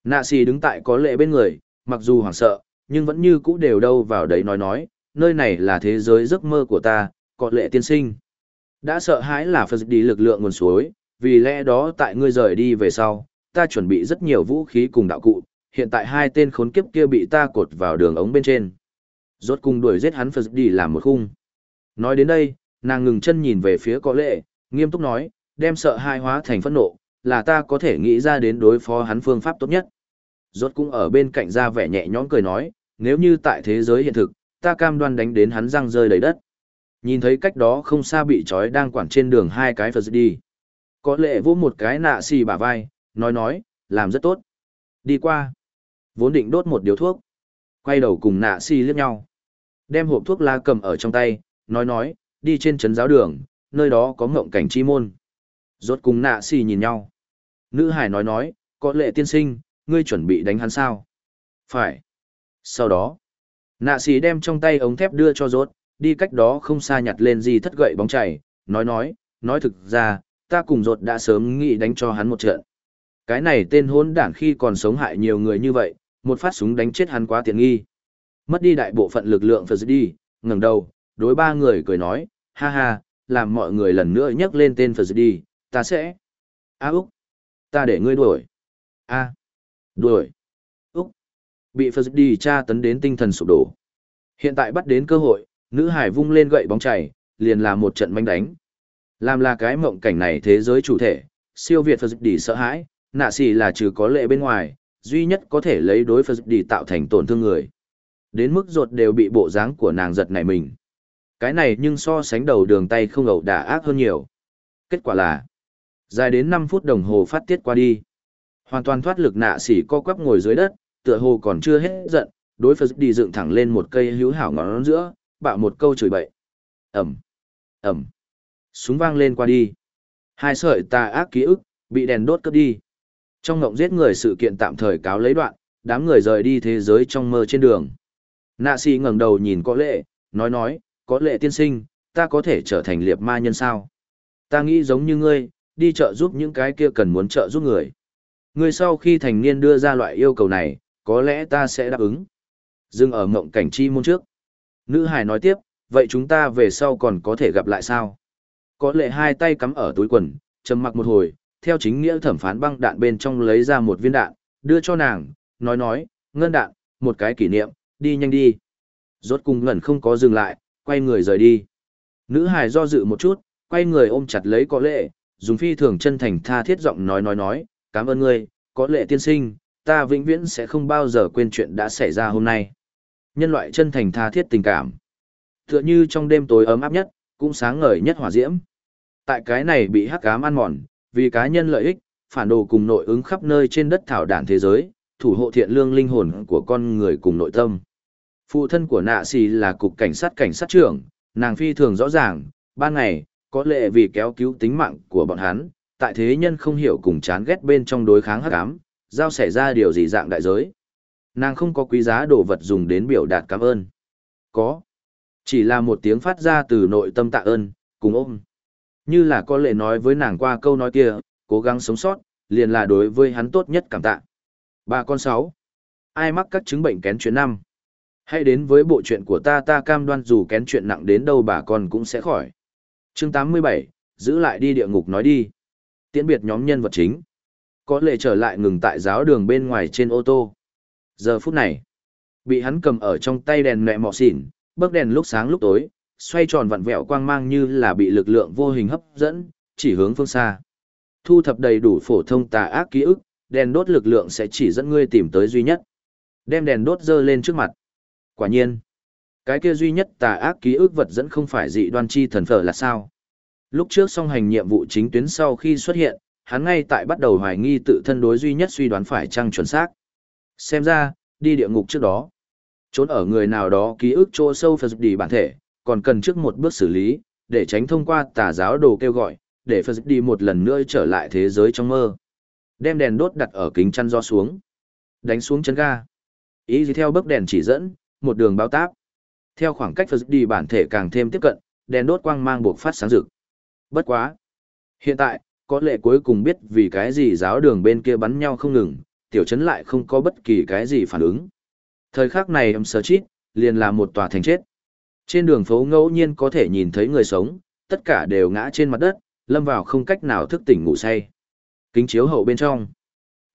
[SPEAKER 1] Nạ si đứng tại có lệ bên người, mặc dù hoảng sợ, nhưng vẫn như cũ đều đâu vào đấy nói nói, nơi này là thế giới giấc mơ của ta, có lệ tiên sinh. Đã sợ hãi là Phật đi lực lượng nguồn suối, vì lẽ đó tại ngươi rời đi về sau, ta chuẩn bị rất nhiều vũ khí cùng đạo cụ, hiện tại hai tên khốn kiếp kia bị ta cột vào đường ống bên trên. Rốt cùng đuổi giết hắn Phật đi làm một khung. Nói đến đây, nàng ngừng chân nhìn về phía có lệ, nghiêm túc nói, đem sợ hai hóa thành phẫn nộ, là ta có thể nghĩ ra đến đối phó hắn phương pháp tốt nhất. Rốt cũng ở bên cạnh ra vẻ nhẹ nhõm cười nói, nếu như tại thế giới hiện thực, ta cam đoan đánh đến hắn răng rơi đầy đất. Nhìn thấy cách đó không xa bị trói đang quản trên đường hai cái Phật đi. Có lệ vỗ một cái nạ xì bả vai, nói nói, làm rất tốt. Đi qua. Vốn định đốt một điếu thuốc. Quay đầu cùng nạ xì liếc nhau. Đem hộp thuốc la cầm ở trong tay, nói nói, đi trên trấn giáo đường, nơi đó có ngộng cảnh chi môn. Rốt cùng nạ xì nhìn nhau. Nữ hải nói nói, có lệ tiên sinh, ngươi chuẩn bị đánh hắn sao? Phải. Sau đó, nạ xì đem trong tay ống thép đưa cho rốt, đi cách đó không xa nhặt lên gì thất gậy bóng chảy, nói nói, nói thực ra, ta cùng rốt đã sớm nghĩ đánh cho hắn một trận. Cái này tên hôn đản khi còn sống hại nhiều người như vậy, một phát súng đánh chết hắn quá tiện nghi. Mất đi đại bộ phận lực lượng Phật đi, ngẩng đầu, đối ba người cười nói, ha ha, làm mọi người lần nữa nhắc lên tên Phật đi, ta sẽ. A Úc, ta để ngươi đuổi. A, đuổi. Úc, bị Phật đi tra tấn đến tinh thần sụp đổ. Hiện tại bắt đến cơ hội, nữ hải vung lên gậy bóng chảy, liền là một trận manh đánh. Làm là cái mộng cảnh này thế giới chủ thể, siêu việt Phật đi sợ hãi, nạ xì là trừ có lệ bên ngoài, duy nhất có thể lấy đối Phật đi tạo thành tổn thương người. Đến mức ruột đều bị bộ dáng của nàng giật nảy mình. Cái này nhưng so sánh đầu đường tay không ẩu đả ác hơn nhiều. Kết quả là, dài đến năm phút đồng hồ phát tiết qua đi. Hoàn toàn thoát lực nạ xỉ co quắp ngồi dưới đất, tựa hồ còn chưa hết giận, đối Phật đi dựng thẳng lên một cây hữu hảo ngón giữa, bạo một câu chửi bậy. Ẩm, Ẩm, súng vang lên qua đi. Hai sợi tà ác ký ức, bị đèn đốt cướp đi. Trong ngộng giết người sự kiện tạm thời cáo lấy đoạn, đám người rời đi thế giới trong mơ trên đường. Nạ sĩ ngẩng đầu nhìn có lệ, nói nói, có lệ tiên sinh, ta có thể trở thành liệp ma nhân sao? Ta nghĩ giống như ngươi, đi chợ giúp những cái kia cần muốn trợ giúp người. Người sau khi thành niên đưa ra loại yêu cầu này, có lẽ ta sẽ đáp ứng. Dừng ở ngộng cảnh chi môn trước. Nữ hải nói tiếp, vậy chúng ta về sau còn có thể gặp lại sao? Có lệ hai tay cắm ở túi quần, trầm mặc một hồi, theo chính nghĩa thẩm phán băng đạn bên trong lấy ra một viên đạn, đưa cho nàng, nói nói, ngân đạn, một cái kỷ niệm, đi nhanh đi. Rốt cùng ngẩn không có dừng lại, quay người rời đi. Nữ hài do dự một chút, quay người ôm chặt lấy có lệ, dùng phi thường chân thành tha thiết giọng nói nói nói, cảm ơn ngươi, có lệ tiên sinh, ta vĩnh viễn sẽ không bao giờ quên chuyện đã xảy ra hôm nay. Nhân loại chân thành tha thiết tình cảm. Tựa như trong đêm tối ấm áp nhất, cũng sáng ngời nhất hỏa diễm. Tại cái này bị hắc ám ăn mòn, vì cá nhân lợi ích, phản đồ cùng nội ứng khắp nơi trên đất thảo đản thế giới, thủ hộ thiện lương linh hồn của con người cùng nội tâm. Phụ thân của nạ xì là cục cảnh sát cảnh sát trưởng, nàng phi thường rõ ràng, ban ngày, có lệ vì kéo cứu tính mạng của bọn hắn, tại thế nhân không hiểu cùng chán ghét bên trong đối kháng hắc ám, giao xảy ra điều gì dạng đại giới. Nàng không có quý giá đồ vật dùng đến biểu đạt cảm ơn. Có. Chỉ là một tiếng phát ra từ nội tâm tạ ơn, cùng ôm. Như là có lệ nói với nàng qua câu nói kia, cố gắng sống sót, liền là đối với hắn tốt nhất cảm tạ. Ba con sáu. Ai mắc các chứng bệnh kén chuyện năm? Hãy đến với bộ chuyện của ta ta cam đoan dù kén chuyện nặng đến đâu bà con cũng sẽ khỏi. Chương 87, giữ lại đi địa ngục nói đi. Tiễn biệt nhóm nhân vật chính. Có lệ trở lại ngừng tại giáo đường bên ngoài trên ô tô. Giờ phút này, bị hắn cầm ở trong tay đèn mẹ mọ xỉn, bấc đèn lúc sáng lúc tối, xoay tròn vặn vẹo quang mang như là bị lực lượng vô hình hấp dẫn, chỉ hướng phương xa. Thu thập đầy đủ phổ thông tà ác ký ức, đèn đốt lực lượng sẽ chỉ dẫn ngươi tìm tới duy nhất. Đem đèn đốt dơ lên trước mặt. Quả nhiên, cái kia duy nhất tà ác ký ức vật dẫn không phải dị đoan chi thần phở là sao? Lúc trước song hành nhiệm vụ chính tuyến sau khi xuất hiện, hắn ngay tại bắt đầu hoài nghi tự thân đối duy nhất suy đoán phải chăng chuẩn xác. Xem ra, đi địa ngục trước đó, trốn ở người nào đó ký ức chỗ sâu phật đi bản thể, còn cần trước một bước xử lý, để tránh thông qua tà giáo đồ kêu gọi, để phật đi một lần nữa trở lại thế giới trong mơ. Đem đèn đốt đặt ở kính chăn do xuống. Đánh xuống chân ga. Ý gì theo bước đèn chỉ dẫn, một đường bao táp. Theo khoảng cách phật đi bản thể càng thêm tiếp cận, đèn đốt quang mang buộc phát sáng rực. Bất quá. Hiện tại, có lẽ cuối cùng biết vì cái gì giáo đường bên kia bắn nhau không ngừng, tiểu trấn lại không có bất kỳ cái gì phản ứng. Thời khắc này âm sơ chít, liền là một tòa thành chết. Trên đường phố ngẫu nhiên có thể nhìn thấy người sống, tất cả đều ngã trên mặt đất, lâm vào không cách nào thức tỉnh ngủ say. Kính chiếu hậu bên trong.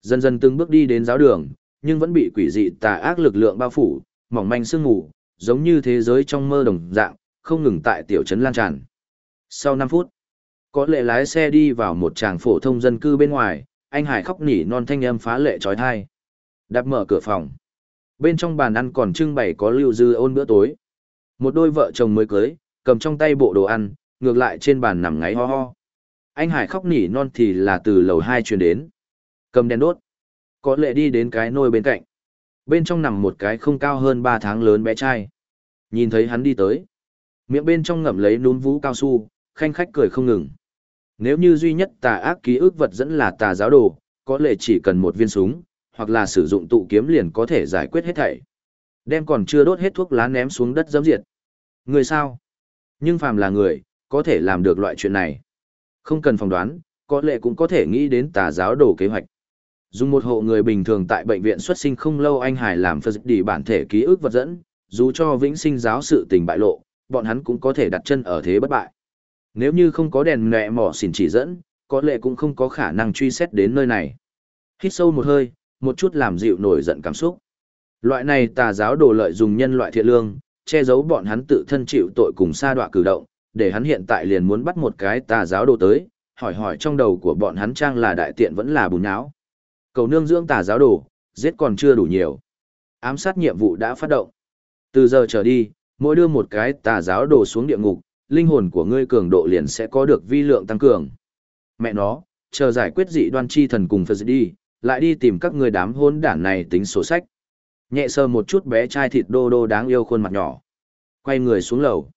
[SPEAKER 1] Dần dần từng bước đi đến giáo đường, nhưng vẫn bị quỷ dị tà ác lực lượng bao phủ, mỏng manh sương ngủ, giống như thế giới trong mơ đồng dạng, không ngừng tại tiểu trấn lan tràn. Sau 5 phút, có lệ lái xe đi vào một tràng phổ thông dân cư bên ngoài, anh Hải khóc nỉ non thanh âm phá lệ trói thai. Đạp mở cửa phòng. Bên trong bàn ăn còn trưng bày có lưu dư ôn bữa tối. Một đôi vợ chồng mới cưới, cầm trong tay bộ đồ ăn, ngược lại trên bàn nằm ngáy ho ho. Anh Hải khóc nỉ non thì là từ lầu hai truyền đến. Cầm đèn đốt. Có lệ đi đến cái nôi bên cạnh. Bên trong nằm một cái không cao hơn ba tháng lớn bé trai. Nhìn thấy hắn đi tới. Miệng bên trong ngậm lấy núm vũ cao su, khanh khách cười không ngừng. Nếu như duy nhất tà ác ký ức vật dẫn là tà giáo đồ, có lẽ chỉ cần một viên súng, hoặc là sử dụng tụ kiếm liền có thể giải quyết hết thảy. Đem còn chưa đốt hết thuốc lá ném xuống đất dẫm diệt. Người sao? Nhưng phàm là người, có thể làm được loại chuyện này. Không cần phỏng đoán, có lẽ cũng có thể nghĩ đến tà giáo đồ kế hoạch. Dùng một hộ người bình thường tại bệnh viện xuất sinh không lâu anh Hải làm phật đi bản thể ký ức vật dẫn, dù cho vĩnh sinh giáo sự tình bại lộ, bọn hắn cũng có thể đặt chân ở thế bất bại. Nếu như không có đèn nẹ mỏ xỉn chỉ dẫn, có lẽ cũng không có khả năng truy xét đến nơi này. Hít sâu một hơi, một chút làm dịu nổi giận cảm xúc. Loại này tà giáo đồ lợi dùng nhân loại thiện lương, che giấu bọn hắn tự thân chịu tội cùng sa đọa cử động, để hắn hiện tại liền muốn bắt một cái tà giáo đồ tới, hỏi hỏi trong đầu của bọn hắn trang là đại tiện vẫn là bùn nháo. Cầu nương dưỡng tà giáo đồ, giết còn chưa đủ nhiều. Ám sát nhiệm vụ đã phát động. Từ giờ trở đi, mỗi đưa một cái tà giáo đồ xuống địa ngục, linh hồn của ngươi cường độ liền sẽ có được vi lượng tăng cường. Mẹ nó, chờ giải quyết dị đoan chi thần cùng Phật đi, lại đi tìm các người đám hôn đản này tính sổ sách. Nhẹ sờ một chút bé trai thịt đô đô đáng yêu khuôn mặt nhỏ. Quay người xuống lầu.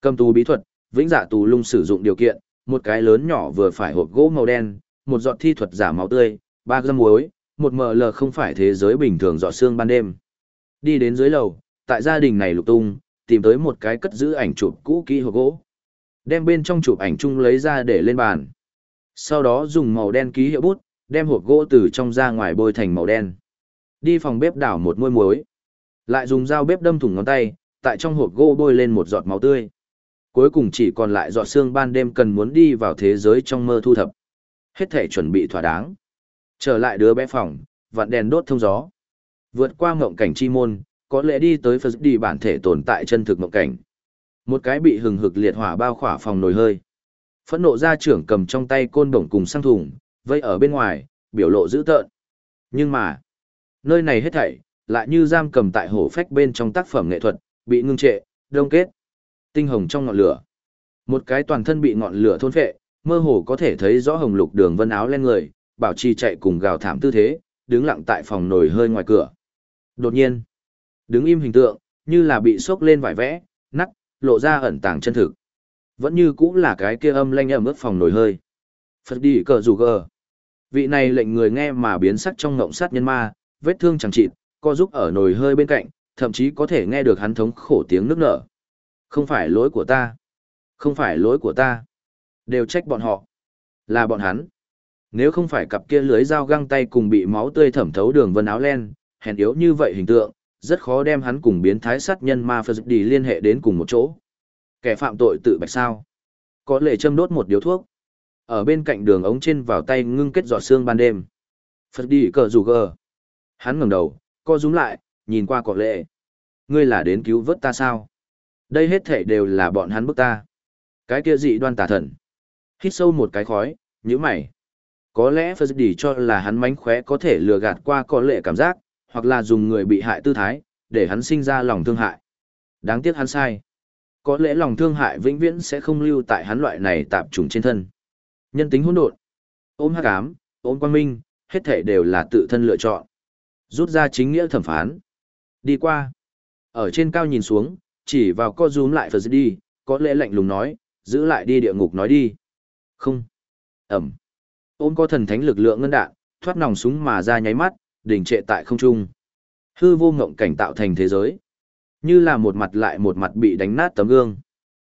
[SPEAKER 1] Cầm tù bí thuật, vĩnh dạ tù lung sử dụng điều kiện, một cái lớn nhỏ vừa phải hộp gỗ màu đen, một giọt thi thuật giả máu tươi, ba găm muối, một ml không phải thế giới bình thường giọt xương ban đêm. Đi đến dưới lầu, tại gia đình này lục tung, tìm tới một cái cất giữ ảnh chụp cũ kỹ hộp gỗ. Đem bên trong chụp ảnh chung lấy ra để lên bàn. Sau đó dùng màu đen ký hiệu bút, đem hộp gỗ từ trong ra ngoài bôi thành màu đen. Đi phòng bếp đảo một muôi muối. Lại dùng dao bếp đâm thủng ngón tay, tại trong hộp gỗ bôi lên một giọt máu tươi. Cuối cùng chỉ còn lại giọt xương ban đêm cần muốn đi vào thế giới trong mơ thu thập. Hết thể chuẩn bị thỏa đáng. Trở lại đứa bé phòng, vặn đèn đốt thông gió. Vượt qua ngộng cảnh chi môn, có lẽ đi tới Phật đi bản thể tồn tại chân thực ngộng cảnh. Một cái bị hừng hực liệt hỏa bao khỏa phòng nồi hơi. Phẫn nộ gia trưởng cầm trong tay côn đồng cùng sang thùng, vây ở bên ngoài, biểu lộ dữ tợn. Nhưng mà, nơi này hết thảy, lại như giam cầm tại hổ phách bên trong tác phẩm nghệ thuật, bị ngưng trệ, đông kết. Tinh hồng trong ngọn lửa. Một cái toàn thân bị ngọn lửa thôn phệ, mơ hồ có thể thấy rõ hồng lục đường vân áo lên người, bảo trì chạy cùng gào thảm tư thế, đứng lặng tại phòng nồi hơi ngoài cửa. Đột nhiên, đứng im hình tượng, như là bị sốc lên vải vẽ, nắc, lộ ra ẩn tàng chân thực. Vẫn như cũng là cái kia âm lanh ẩm ướt phòng nồi hơi. Phật đi cờ rủ gờ. Vị này lệnh người nghe mà biến sắc trong ngộng sát nhân ma, vết thương chẳng chịt, co giúp ở nồi hơi bên cạnh, thậm chí có thể nghe được hắn thống khổ tiếng nước nở. Không phải lỗi của ta. Không phải lỗi của ta. Đều trách bọn họ. Là bọn hắn. Nếu không phải cặp kia lưới dao găng tay cùng bị máu tươi thẩm thấu đường vân áo len, hèn yếu như vậy hình tượng, rất khó đem hắn cùng biến thái sát nhân ma Phật đi liên hệ đến cùng một chỗ. Kẻ phạm tội tự bạch sao. Có lệ châm đốt một điếu thuốc. Ở bên cạnh đường ống trên vào tay ngưng kết giọt xương ban đêm. Phật đi cờ rủ gờ. Hắn ngẩng đầu, co rúm lại, nhìn qua có lệ. Ngươi là đến cứu vớt ta sao? Đây hết thể đều là bọn hắn bức ta. Cái kia dị đoan tà thần. Hít sâu một cái khói, nhíu mày. Có lẽ Phật Đỉ cho là hắn mánh khóe có thể lừa gạt qua có lệ cảm giác, hoặc là dùng người bị hại tư thái, để hắn sinh ra lòng thương hại. Đáng tiếc hắn sai. Có lẽ lòng thương hại vĩnh viễn sẽ không lưu tại hắn loại này tạp trùng trên thân. Nhân tính hỗn độn, ôm hắc ám, ôm quang minh, hết thể đều là tự thân lựa chọn. Rút ra chính nghĩa thẩm phán. Đi qua. Ở trên cao nhìn xuống, chỉ vào co rúm lại Phật đi, có lẽ lạnh lùng nói, giữ lại đi địa ngục nói đi. Không. Ẩm. Ôm có thần thánh lực lượng ngân đạn, thoát nòng súng mà ra nháy mắt, đình trệ tại không trung. Hư vô ngộng cảnh tạo thành thế giới. Như là một mặt lại một mặt bị đánh nát tấm gương.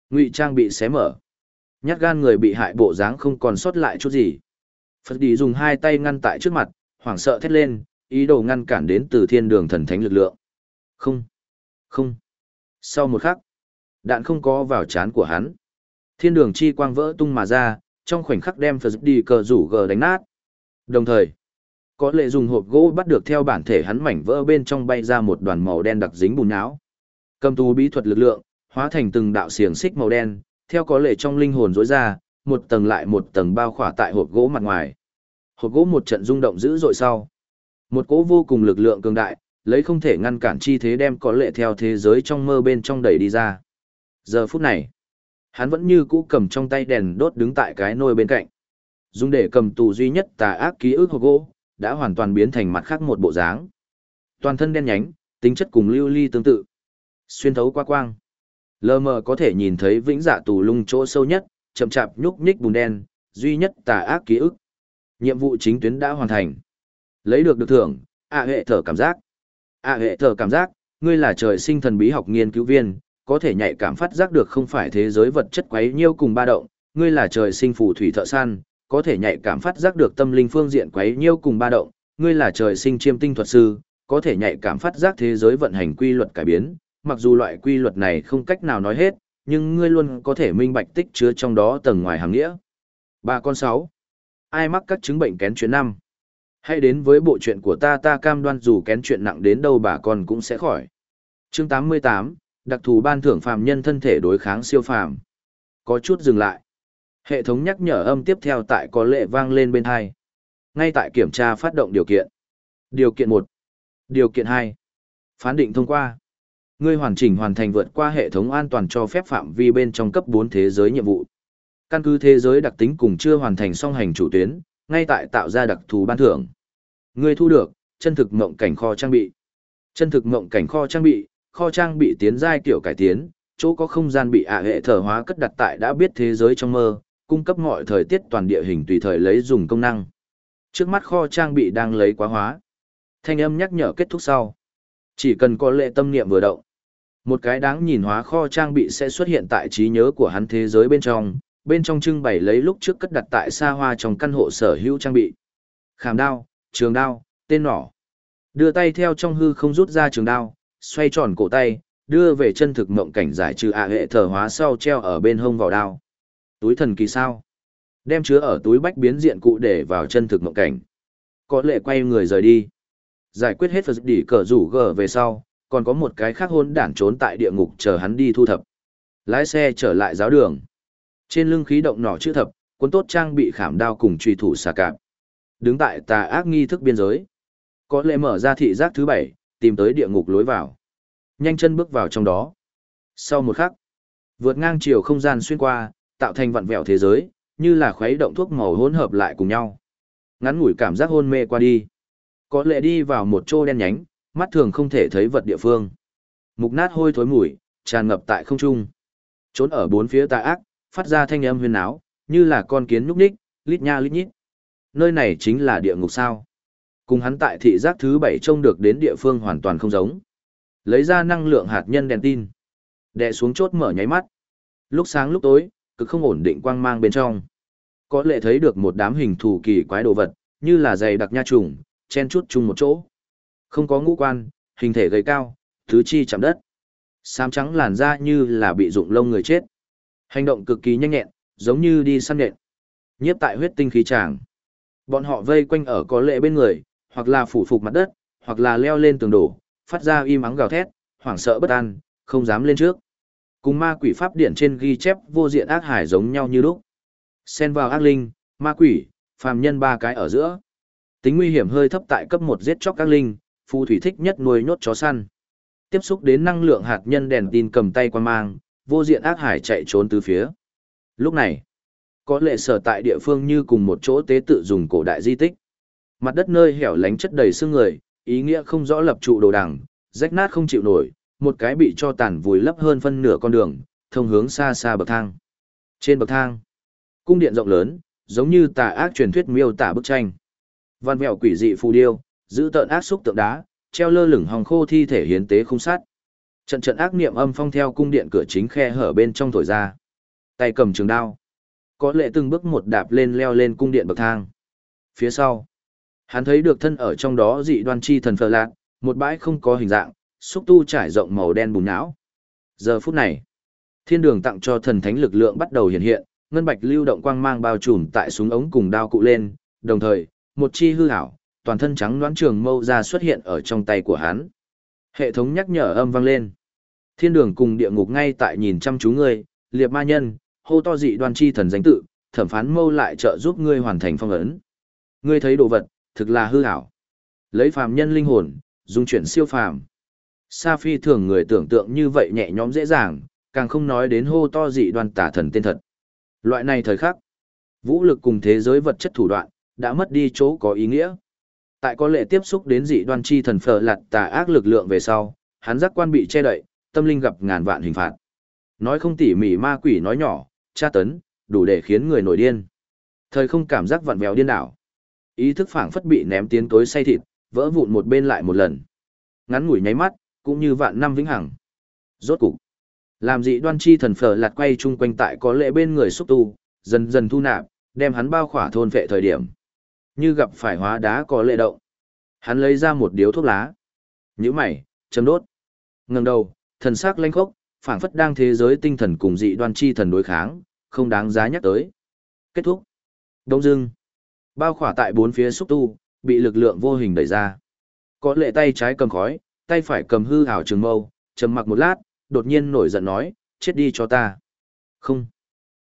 [SPEAKER 1] Ngụy trang bị xé mở. Nhát gan người bị hại bộ dáng không còn sót lại chút gì. Phật đi dùng hai tay ngăn tại trước mặt, hoảng sợ thét lên, ý đồ ngăn cản đến từ thiên đường thần thánh lực lượng. Không. Không. Sau một khắc, đạn không có vào chán của hắn. Thiên đường chi quang vỡ tung mà ra, trong khoảnh khắc đem Phật đi cờ rủ gờ đánh nát. Đồng thời, có lệ dùng hộp gỗ bắt được theo bản thể hắn mảnh vỡ bên trong bay ra một đoàn màu đen đặc dính bùn não. Cầm tú bí thuật lực lượng, hóa thành từng đạo xiềng xích màu đen, theo có lệ trong linh hồn rối ra, một tầng lại một tầng bao khỏa tại hộp gỗ mặt ngoài. Hộp gỗ một trận rung động dữ dội sau. Một cỗ vô cùng lực lượng cường đại, lấy không thể ngăn cản chi thế đem có lệ theo thế giới trong mơ bên trong đẩy đi ra. Giờ phút này, hắn vẫn như cũ cầm trong tay đèn đốt đứng tại cái nôi bên cạnh. Dùng để cầm tù duy nhất tà ác ký ức hộp gỗ, đã hoàn toàn biến thành mặt khác một bộ dáng. Toàn thân đen nhánh, tính chất cùng lưu ly tương tự. Xuyên thấu qua quang. Lờ mờ có thể nhìn thấy vĩnh dạ tù lung chỗ sâu nhất, chậm chạp nhúc nhích bùn đen, duy nhất tà ác ký ức. Nhiệm vụ chính tuyến đã hoàn thành. Lấy được được thưởng, ạ hệ thở cảm giác. ạ hệ thở cảm giác, ngươi là trời sinh thần bí học nghiên cứu viên, có thể nhạy cảm phát giác được không phải thế giới vật chất quấy nhiêu cùng ba động, ngươi là trời sinh phù thủy thợ săn, có thể nhạy cảm phát giác được tâm linh phương diện quấy nhiêu cùng ba động, ngươi là trời sinh chiêm tinh thuật sư, có thể nhạy cảm phát giác thế giới vận hành quy luật cải biến, mặc dù loại quy luật này không cách nào nói hết, nhưng ngươi luôn có thể minh bạch tích chứa trong đó tầng ngoài hàng nghĩa. Ba con sáu. Ai mắc các chứng bệnh kén chuyến năm? Hãy đến với bộ chuyện của ta ta cam đoan dù kén chuyện nặng đến đâu bà con cũng sẽ khỏi. Chương 88, đặc thù ban thưởng phàm nhân thân thể đối kháng siêu phàm. Có chút dừng lại. Hệ thống nhắc nhở âm tiếp theo tại có lệ vang lên bên hai. Ngay tại kiểm tra phát động điều kiện. Điều kiện 1. Điều kiện 2. Phán định thông qua. Ngươi hoàn chỉnh hoàn thành vượt qua hệ thống an toàn cho phép phạm vi bên trong cấp 4 thế giới nhiệm vụ. Căn cứ thế giới đặc tính cùng chưa hoàn thành song hành chủ tuyến, ngay tại tạo ra đặc thù ban thưởng. Ngươi thu được, chân thực mộng cảnh kho trang bị. Chân thực mộng cảnh kho trang bị, kho trang bị tiến giai kiểu cải tiến, chỗ có không gian bị ạ hệ thở hóa cất đặt tại đã biết thế giới trong mơ, cung cấp mọi thời tiết toàn địa hình tùy thời lấy dùng công năng. Trước mắt kho trang bị đang lấy quá hóa. Thanh âm nhắc nhở kết thúc sau. Chỉ cần có lệ tâm niệm vừa động. Một cái đáng nhìn hóa kho trang bị sẽ xuất hiện tại trí nhớ của hắn thế giới bên trong, bên trong trưng bày lấy lúc trước cất đặt tại xa hoa trong căn hộ sở hữu trang bị. Khảm đao, trường đao, tên nỏ. Đưa tay theo trong hư không rút ra trường đao, xoay tròn cổ tay, đưa về chân thực mộng cảnh giải trừ ạ hệ thở hóa sau treo ở bên hông vào đao. Túi thần kỳ sao? Đem chứa ở túi bách biến diện cụ để vào chân thực mộng cảnh. Có lệ quay người rời đi. Giải quyết hết Phật đỉ cờ rủ gờ về sau, còn có một cái khác hôn đản trốn tại địa ngục chờ hắn đi thu thập. Lái xe trở lại giáo đường. Trên lưng khí động nỏ chữ thập, cuốn tốt trang bị khảm đao cùng truy thủ xà cạp. Đứng tại tà ác nghi thức biên giới. Có lệ mở ra thị giác thứ bảy, tìm tới địa ngục lối vào. Nhanh chân bước vào trong đó. Sau một khắc, vượt ngang chiều không gian xuyên qua, tạo thành vặn vẹo thế giới, như là khuấy động thuốc màu hỗn hợp lại cùng nhau. Ngắn ngủi cảm giác hôn mê qua đi. Có lệ đi vào một chỗ đen nhánh, mắt thường không thể thấy vật địa phương. Mục nát hôi thối mùi, tràn ngập tại không trung. Trốn ở bốn phía tà ác, phát ra thanh âm huyên áo, như là con kiến nhúc nhích, lít nha lít nhít. Nơi này chính là địa ngục sao. Cùng hắn tại thị giác thứ bảy trông được đến địa phương hoàn toàn không giống. Lấy ra năng lượng hạt nhân đèn tin. Đè xuống chốt mở nháy mắt. Lúc sáng lúc tối, cực không ổn định quang mang bên trong. Có lẽ thấy được một đám hình thù kỳ quái đồ vật, như là dày đặc nha trùng, chen chút chung một chỗ. Không có ngũ quan, hình thể gầy cao, thứ chi chạm đất. Xám trắng làn da như là bị rụng lông người chết. Hành động cực kỳ nhanh nhẹn, giống như đi săn nhện. Nhiếp tại huyết tinh khí tràng. Bọn họ vây quanh ở có lệ bên người, hoặc là phủ phục mặt đất, hoặc là leo lên tường đổ, phát ra im ắng gào thét, hoảng sợ bất an, không dám lên trước. Cùng ma quỷ pháp điển trên ghi chép vô diện ác hải giống nhau như lúc. Xen vào ác linh, ma quỷ, phàm nhân ba cái ở giữa. Tính nguy hiểm hơi thấp tại cấp một giết chóc ác linh, phù thủy thích nhất nuôi nhốt chó săn. Tiếp xúc đến năng lượng hạt nhân đèn tin cầm tay quan mang, vô diện ác hải chạy trốn từ phía. Lúc này, có lệ sở tại địa phương như cùng một chỗ tế tự dùng cổ đại di tích. Mặt đất nơi hẻo lánh chất đầy xương người, ý nghĩa không rõ lập trụ đồ đằng, rách nát không chịu nổi, một cái bị cho tàn vùi lấp hơn phân nửa con đường, thông hướng xa xa bậc thang. Trên bậc thang, cung điện rộng lớn, giống như tà ác truyền thuyết miêu tả bức tranh. Văn mèo quỷ dị phù điêu, giữ tợn ác xúc tượng đá, treo lơ lửng hòng khô thi thể hiến tế không sát. Trận trận ác niệm âm phong theo cung điện cửa chính khe hở bên trong thổi ra. Tay cầm trường đao. Có lệ từng bước một đạp lên leo lên cung điện bậc thang. Phía sau, hắn thấy được thân ở trong đó dị đoan chi thần phờ lạc, một bãi không có hình dạng, xúc tu trải rộng màu đen bùn não. Giờ phút này, thiên đường tặng cho thần thánh lực lượng bắt đầu hiện hiện, ngân bạch lưu động quang mang bao trùm tại súng ống cùng đao cụ lên, đồng thời, một chi hư hảo, toàn thân trắng đoán trường mâu ra xuất hiện ở trong tay của hắn. Hệ thống nhắc nhở âm vang lên. Thiên đường cùng địa ngục ngay tại nhìn chăm chú ngươi, liệp ma nhân, hô to dị đoan chi thần danh tự, thẩm phán mâu lại trợ giúp ngươi hoàn thành phong ấn. Ngươi thấy đồ vật, thực là hư ảo. Lấy phàm nhân linh hồn, dung chuyển siêu phàm. Sa phi thường người tưởng tượng như vậy nhẹ nhõm dễ dàng, càng không nói đến hô to dị đoan tả thần tên thật. Loại này thời khắc, vũ lực cùng thế giới vật chất thủ đoạn, đã mất đi chỗ có ý nghĩa. Tại có lệ tiếp xúc đến dị đoan chi thần phở lặt tà ác lực lượng về sau, hắn giác quan bị che đậy, tâm linh gặp ngàn vạn hình phạt. Nói không tỉ mỉ ma quỷ nói nhỏ, tra tấn, đủ để khiến người nổi điên. Thời không cảm giác vặn vẹo điên đảo. Ý thức phảng phất bị ném tiến tối say thịt, vỡ vụn một bên lại một lần. Ngắn ngủi nháy mắt, cũng như vạn năm vĩnh hằng. Rốt cục, làm dị đoan chi thần phở lạt quay chung quanh tại có lệ bên người xúc tu, dần dần thu nạp, đem hắn bao khỏa thôn vệ thời điểm. Như gặp phải hóa đá có lệ động. Hắn lấy ra một điếu thuốc lá. Nhíu mày, châm đốt. Ngẩng đầu, thần sắc lanh khốc, phảng phất đang thế giới tinh thần cùng dị đoan chi thần đối kháng, không đáng giá nhắc tới. Kết thúc. Đông dưng. Bao khỏa tại bốn phía xúc tu, bị lực lượng vô hình đẩy ra. Có lệ tay trái cầm khói, tay phải cầm hư ảo trường mâu, trầm mặc một lát, đột nhiên nổi giận nói, chết đi cho ta. Không.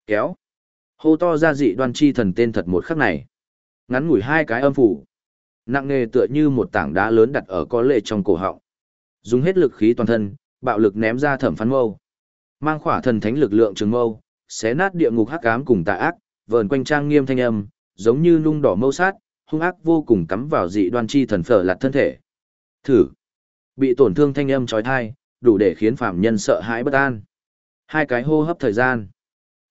[SPEAKER 1] Kéo. Hô to ra dị đoan chi thần tên thật một khắc này. Ngắn ngủi hai cái âm phủ. Nặng nề tựa như một tảng đá lớn đặt ở có lệ trong cổ họng. Dùng hết lực khí toàn thân, bạo lực ném ra thẩm phán mâu. Mang khỏa thần thánh lực lượng trường mâu, xé nát địa ngục hắc ám cùng tà ác, vờn quanh trang nghiêm thanh âm, giống như nung đỏ mâu sát, hung ác vô cùng cắm vào dị đoan chi thần phở lạt thân thể. Thử. Bị tổn thương thanh âm trói thai, đủ để khiến phạm nhân sợ hãi bất an. Hai cái hô hấp thời gian.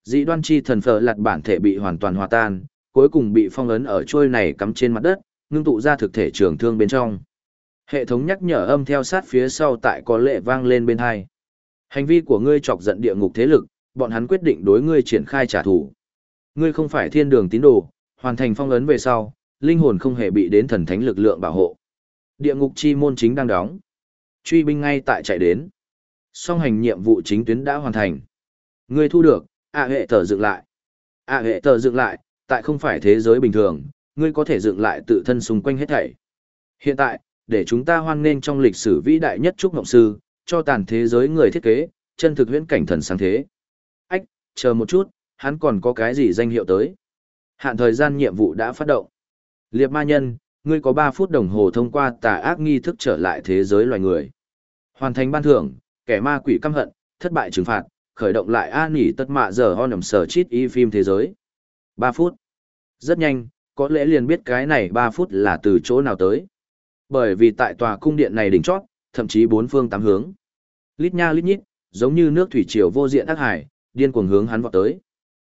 [SPEAKER 1] Dị đoan chi thần phở lạt bản thể bị hoàn toàn hòa tan, cuối cùng bị phong ấn ở trôi này cắm trên mặt đất, ngưng tụ ra thực thể trường thương bên trong. Hệ thống nhắc nhở âm theo sát phía sau tại có lệ vang lên bên hai. Hành vi của ngươi chọc giận địa ngục thế lực, bọn hắn quyết định đối ngươi triển khai trả thù. Ngươi không phải thiên đường tín đồ, hoàn thành phong ấn về sau, linh hồn không hề bị đến thần thánh lực lượng bảo hộ. Địa ngục chi môn chính đang đóng. Truy binh ngay tại chạy đến. Song hành nhiệm vụ chính tuyến đã hoàn thành. Ngươi thu được, ạ hệ tờ dựng lại. ạ hệ tờ dựng lại, tại không phải thế giới bình thường, ngươi có thể dựng lại tự thân xung quanh hết thảy. Hiện tại, để chúng ta hoan nghênh trong lịch sử vĩ đại nhất Trúc Ngộng Sư, cho tàn thế giới người thiết kế, chân thực huyễn cảnh thần sáng thế. Ách, chờ một chút, hắn còn có cái gì danh hiệu tới? Hạn thời gian nhiệm vụ đã phát động. Liệp ma nhân, ngươi có 3 phút đồng hồ thông qua tà ác nghi thức trở lại thế giới loài người. Hoàn thành ban thưởng, kẻ ma quỷ căm hận, thất bại trừng phạt, khởi động lại an nghỉ tất mạ giờ ho nằm sở chít y phim thế giới. 3 phút. Rất nhanh, có lẽ liền biết cái này 3 phút là từ chỗ nào tới. Bởi vì tại tòa cung điện này đỉnh chót, thậm chí bốn phương tám hướng. Lít nha lít nhít, giống như nước thủy triều vô diện ác hải, điên cuồng hướng hắn vọt tới.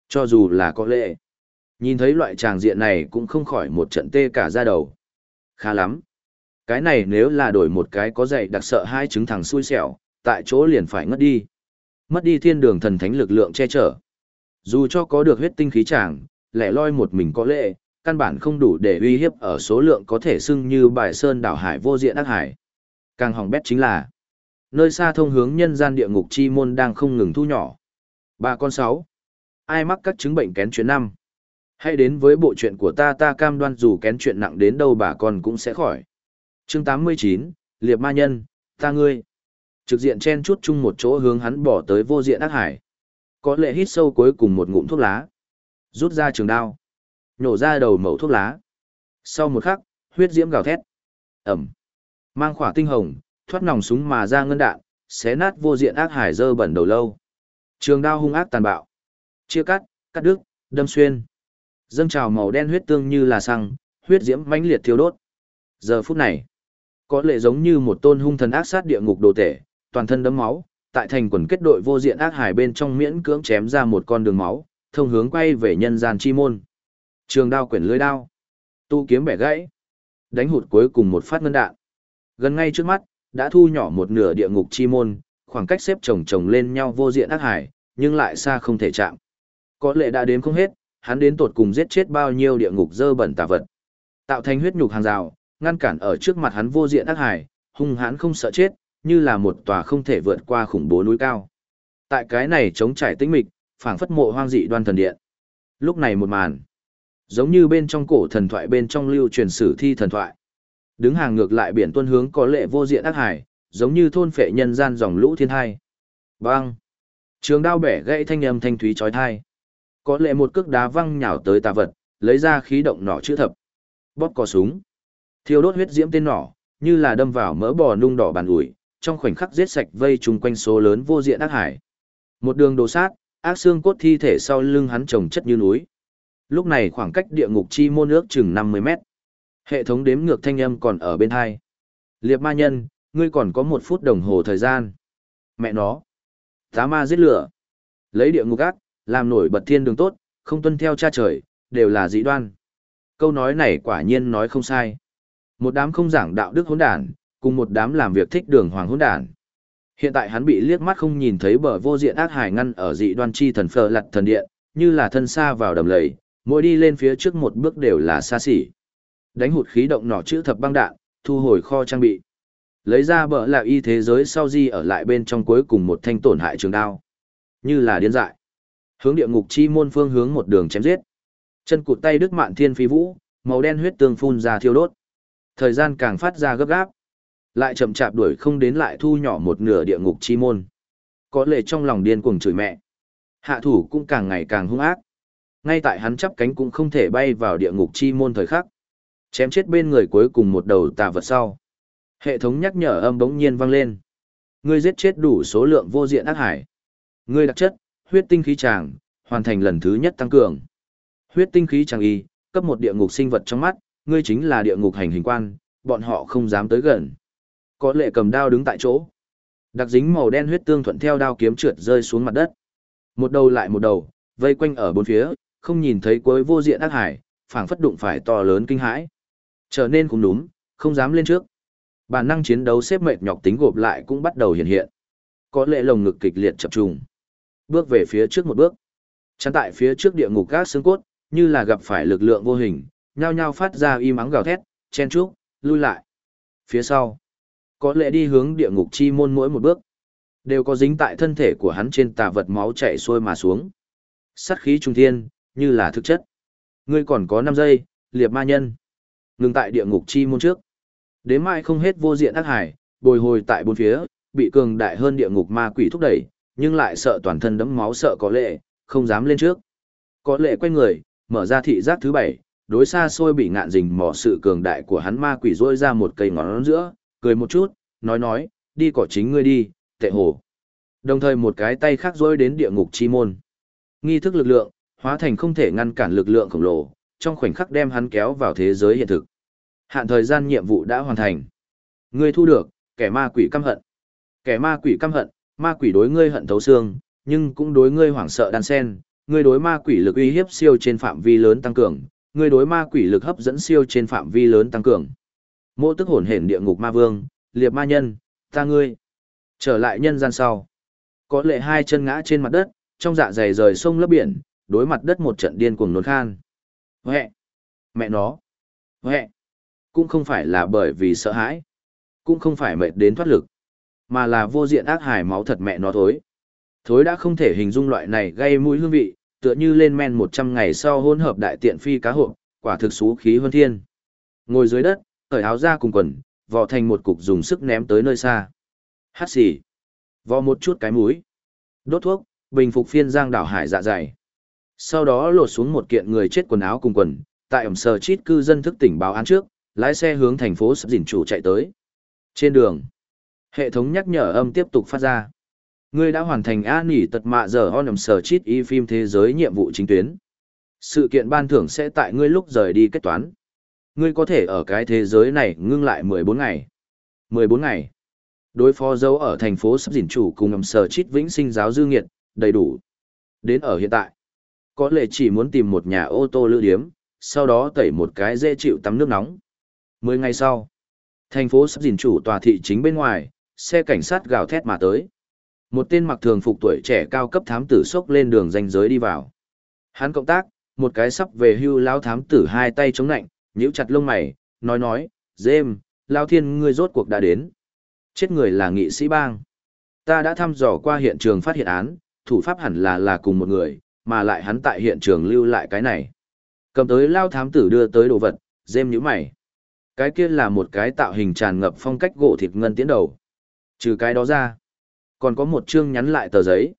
[SPEAKER 1] Cho dù là có lệ, nhìn thấy loại tràng diện này cũng không khỏi một trận tê cả da đầu. Khá lắm. Cái này nếu là đổi một cái có dạy đặc sợ hai trứng thằng xui xẻo, tại chỗ liền phải ngất đi. Mất đi thiên đường thần thánh lực lượng che chở. Dù cho có được huyết tinh khí tràng, lẻ loi một mình có lệ, căn bản không đủ để uy hiếp ở số lượng có thể xưng như bài sơn đảo hải vô diện ác hải. Càng hỏng bét chính là, nơi xa thông hướng nhân gian địa ngục chi môn đang không ngừng thu nhỏ. Ba con sáu. Ai mắc các chứng bệnh kén chuyện năm? Hãy đến với bộ chuyện của ta ta cam đoan dù kén chuyện nặng đến đâu bà con cũng sẽ khỏi. Chương 89, Liệp Ma Nhân, ta ngươi. Trực diện chen chút chung một chỗ hướng hắn bỏ tới vô diện ác hải. Có lệ hít sâu cuối cùng một ngụm thuốc lá. Rút ra trường đao. Nhổ ra đầu mẩu thuốc lá. Sau một khắc, huyết diễm gào thét. Ẩm. Mang khỏa tinh hồng, thoát nòng súng mà ra ngân đạn, xé nát vô diện ác hải dơ bẩn đầu lâu. Trường đao hung ác tàn bạo. Chia cắt, cắt đứt, đâm xuyên. Dâng trào màu đen huyết tương như là xăng, huyết diễm mãnh liệt thiêu đốt. Giờ phút này, có lệ giống như một tôn hung thần ác sát địa ngục đồ tể, toàn thân đấm máu, tại thành quần kết đội vô diện ác hải bên trong miễn cưỡng chém ra một con đường máu, thông hướng quay về nhân gian chi môn. Trường đao quyển lưới đao, tu kiếm bẻ gãy, đánh hụt cuối cùng một phát ngân đạn. Gần ngay trước mắt, đã thu nhỏ một nửa địa ngục chi môn, khoảng cách xếp chồng chồng lên nhau vô diện ác hải, nhưng lại xa không thể chạm. Có lệ đã đếm không hết, hắn đến tột cùng giết chết bao nhiêu địa ngục dơ bẩn tà vật. Tạo thành huyết nhục hàng rào, ngăn cản ở trước mặt hắn vô diện ác hải, hung hãn không sợ chết, như là một tòa không thể vượt qua khủng bố núi cao. Tại cái này chống trải tĩnh mịch, phảng phất mộ hoang dị đoan thần điện. Lúc này một màn, giống như bên trong cổ thần thoại bên trong lưu truyền sử thi thần thoại. Đứng hàng ngược lại biển tuân hướng có lệ vô diện ác hải, giống như thôn phệ nhân gian dòng lũ thiên hai. Bang! Trường đao bẻ gãy thanh âm thanh thúy chói tai. Có lệ một cước đá văng nhào tới tà vật, lấy ra khí động nỏ chữ thập. Bóp cò súng. Thiêu đốt huyết diễm tên nỏ, như là đâm vào mỡ bò nung đỏ bàn ủi, trong khoảnh khắc giết sạch vây chung quanh số lớn vô diện ác hải. Một đường đồ sát, ác xương cốt thi thể sau lưng hắn trồng chất như núi. Lúc này khoảng cách địa ngục chi môn nước chừng 50 mét. Hệ thống đếm ngược thanh âm còn ở bên hai. Liệp ma nhân, ngươi còn có một phút đồng hồ thời gian. Mẹ nó. Tá ma giết lửa. Lấy địa ngục ác, làm nổi bật thiên đường tốt, không tuân theo cha trời, đều là dị đoan. Câu nói này quả nhiên nói không sai. Một đám không giảng đạo đức hỗn đản, cùng một đám làm việc thích đường hoàng hỗn đản. Hiện tại hắn bị liếc mắt không nhìn thấy bờ vô diện ác hải ngăn ở dị đoan chi thần phờ lặt thần điện, như là thân xa vào đầm lầy, mỗi đi lên phía trước một bước đều là xa xỉ. Đánh hụt khí động nỏ chữ thập băng đạn, thu hồi kho trang bị. Lấy ra bỡ là y thế giới sau di ở lại bên trong cuối cùng một thanh tổn hại trường đao. Như là điên dại. Hướng địa ngục chi môn phương hướng một đường chém giết. Chân cụt tay đức mạn thiên phi vũ, màu đen huyết tương phun ra thiêu đốt. Thời gian càng phát ra gấp gáp. Lại chậm chạp đuổi không đến lại thu nhỏ một nửa địa ngục chi môn. Có lệ trong lòng điên cuồng chửi mẹ. Hạ thủ cũng càng ngày càng hung ác. Ngay tại hắn chắp cánh cũng không thể bay vào địa ngục chi môn thời khắc. Chém chết bên người cuối cùng một đầu tà vật sau. Hệ thống nhắc nhở âm bỗng nhiên vang lên. Ngươi giết chết đủ số lượng vô diện ác hải. Ngươi đặc chất, huyết tinh khí tràng, hoàn thành lần thứ nhất tăng cường. Huyết tinh khí tràng y, cấp một địa ngục sinh vật trong mắt, ngươi chính là địa ngục hành hình quan, bọn họ không dám tới gần. Có lệ cầm đao đứng tại chỗ. Đặc dính màu đen huyết tương thuận theo đao kiếm trượt rơi xuống mặt đất. Một đầu lại một đầu, vây quanh ở bốn phía, không nhìn thấy cuối vô diện ác hải, phảng phất đụng phải to lớn kinh hãi. Trở nên cũng đúng, không dám lên trước. Bản năng chiến đấu xếp mệt nhọc tính gộp lại cũng bắt đầu hiện hiện. Có lệ lồng ngực kịch liệt chập trùng. bước về phía trước một bước. Chắn tại phía trước địa ngục các xương cốt, như là gặp phải lực lượng vô hình, nhao nhao phát ra y mắng gào thét, chen trúc, lui lại. Phía sau, có lẽ đi hướng địa ngục chi môn mỗi một bước, đều có dính tại thân thể của hắn trên tà vật máu chảy xuôi mà xuống. Sát khí trung thiên, như là thực chất. Ngươi còn có 5 giây, liệp ma nhân. Ngừng tại địa ngục chi môn trước. Đến mai không hết vô diện ác hải, bồi hồi tại bốn phía, bị cường đại hơn địa ngục ma quỷ thúc đẩy, nhưng lại sợ toàn thân đẫm máu sợ có lệ, không dám lên trước. Có lệ quay người, mở ra thị giác thứ bảy, đối xa xôi bị ngạn rình mò sự cường đại của hắn ma quỷ rôi ra một cây ngón giữa, cười một chút, nói nói, đi cỏ chính ngươi đi, tệ hồ. Đồng thời một cái tay khác rôi đến địa ngục chi môn. Nghi thức lực lượng, hóa thành không thể ngăn cản lực lượng khổng lồ, trong khoảnh khắc đem hắn kéo vào thế giới hiện thực. Hạn thời gian nhiệm vụ đã hoàn thành. Ngươi thu được, kẻ ma quỷ căm hận. Kẻ ma quỷ căm hận, ma quỷ đối ngươi hận thấu xương, nhưng cũng đối ngươi hoảng sợ đan sen, ngươi đối ma quỷ lực uy hiếp siêu trên phạm vi lớn tăng cường, ngươi đối ma quỷ lực hấp dẫn siêu trên phạm vi lớn tăng cường. Mộ tức hồn hển địa ngục ma vương, liệp ma nhân, ta ngươi. Trở lại nhân gian sau. Có lệ hai chân ngã trên mặt đất, trong dạ dày rời sông lấp biển, đối mặt đất một trận điên cuồng nôn khan. Huệ! Mẹ nó! Huệ! Cũng không phải là bởi vì sợ hãi. Cũng không phải mệt đến thoát lực. Mà là vô diện ác hải máu thật mẹ nó thối. Thối đã không thể hình dung loại này gây mũi hương vị, tựa như lên men 100 ngày sau hỗn hợp đại tiện phi cá hộp, quả thực xú khí hơn thiên. Ngồi dưới đất, cởi áo ra cùng quần, vò thành một cục dùng sức ném tới nơi xa. Hát xì. Vò một chút cái mũi. Đốt thuốc, bình phục phiên giang đảo hải dạ dày. Sau đó lột xuống một kiện người chết quần áo cùng quần, tại ẩm sờ chít cư dân thức tỉnh báo án trước, lái xe hướng thành phố sắp dình chủ chạy tới. Trên đường, hệ thống nhắc nhở âm tiếp tục phát ra. Ngươi đã hoàn thành an nỉ tật mạ giờ on ẩm sờ chít y phim thế giới nhiệm vụ chính tuyến. Sự kiện ban thưởng sẽ tại ngươi lúc rời đi kết toán. Ngươi có thể ở cái thế giới này ngưng lại 14 ngày. 14 ngày. Đối phó dấu ở thành phố sắp dình chủ cùng ẩm sờ chít vĩnh sinh giáo dư nghiệt, đầy đủ. Đến ở hiện tại, có lẽ chỉ muốn tìm một nhà ô tô lữ điếm, sau đó tẩy một cái dễ chịu tắm nước nóng. Mười ngày sau, thành phố sắp dình chủ tòa thị chính bên ngoài, xe cảnh sát gào thét mà tới. Một tên mặc thường phục tuổi trẻ cao cấp thám tử sốc lên đường danh giới đi vào. Hắn cộng tác, một cái sắp về hưu lao thám tử hai tay chống nạnh, nhíu chặt lông mày, nói nói, Dêm, lao thiên ngươi rốt cuộc đã đến. Chết người là nghị sĩ bang. Ta đã thăm dò qua hiện trường phát hiện án, thủ pháp hẳn là là cùng một người, mà lại hắn tại hiện trường lưu lại cái này. Cầm tới lao thám tử đưa tới đồ vật, dêm nhíu mày. Cái kia là một cái tạo hình tràn ngập phong cách gỗ thịt ngân tiến đầu. Trừ cái đó ra, còn có một chương nhắn lại tờ giấy.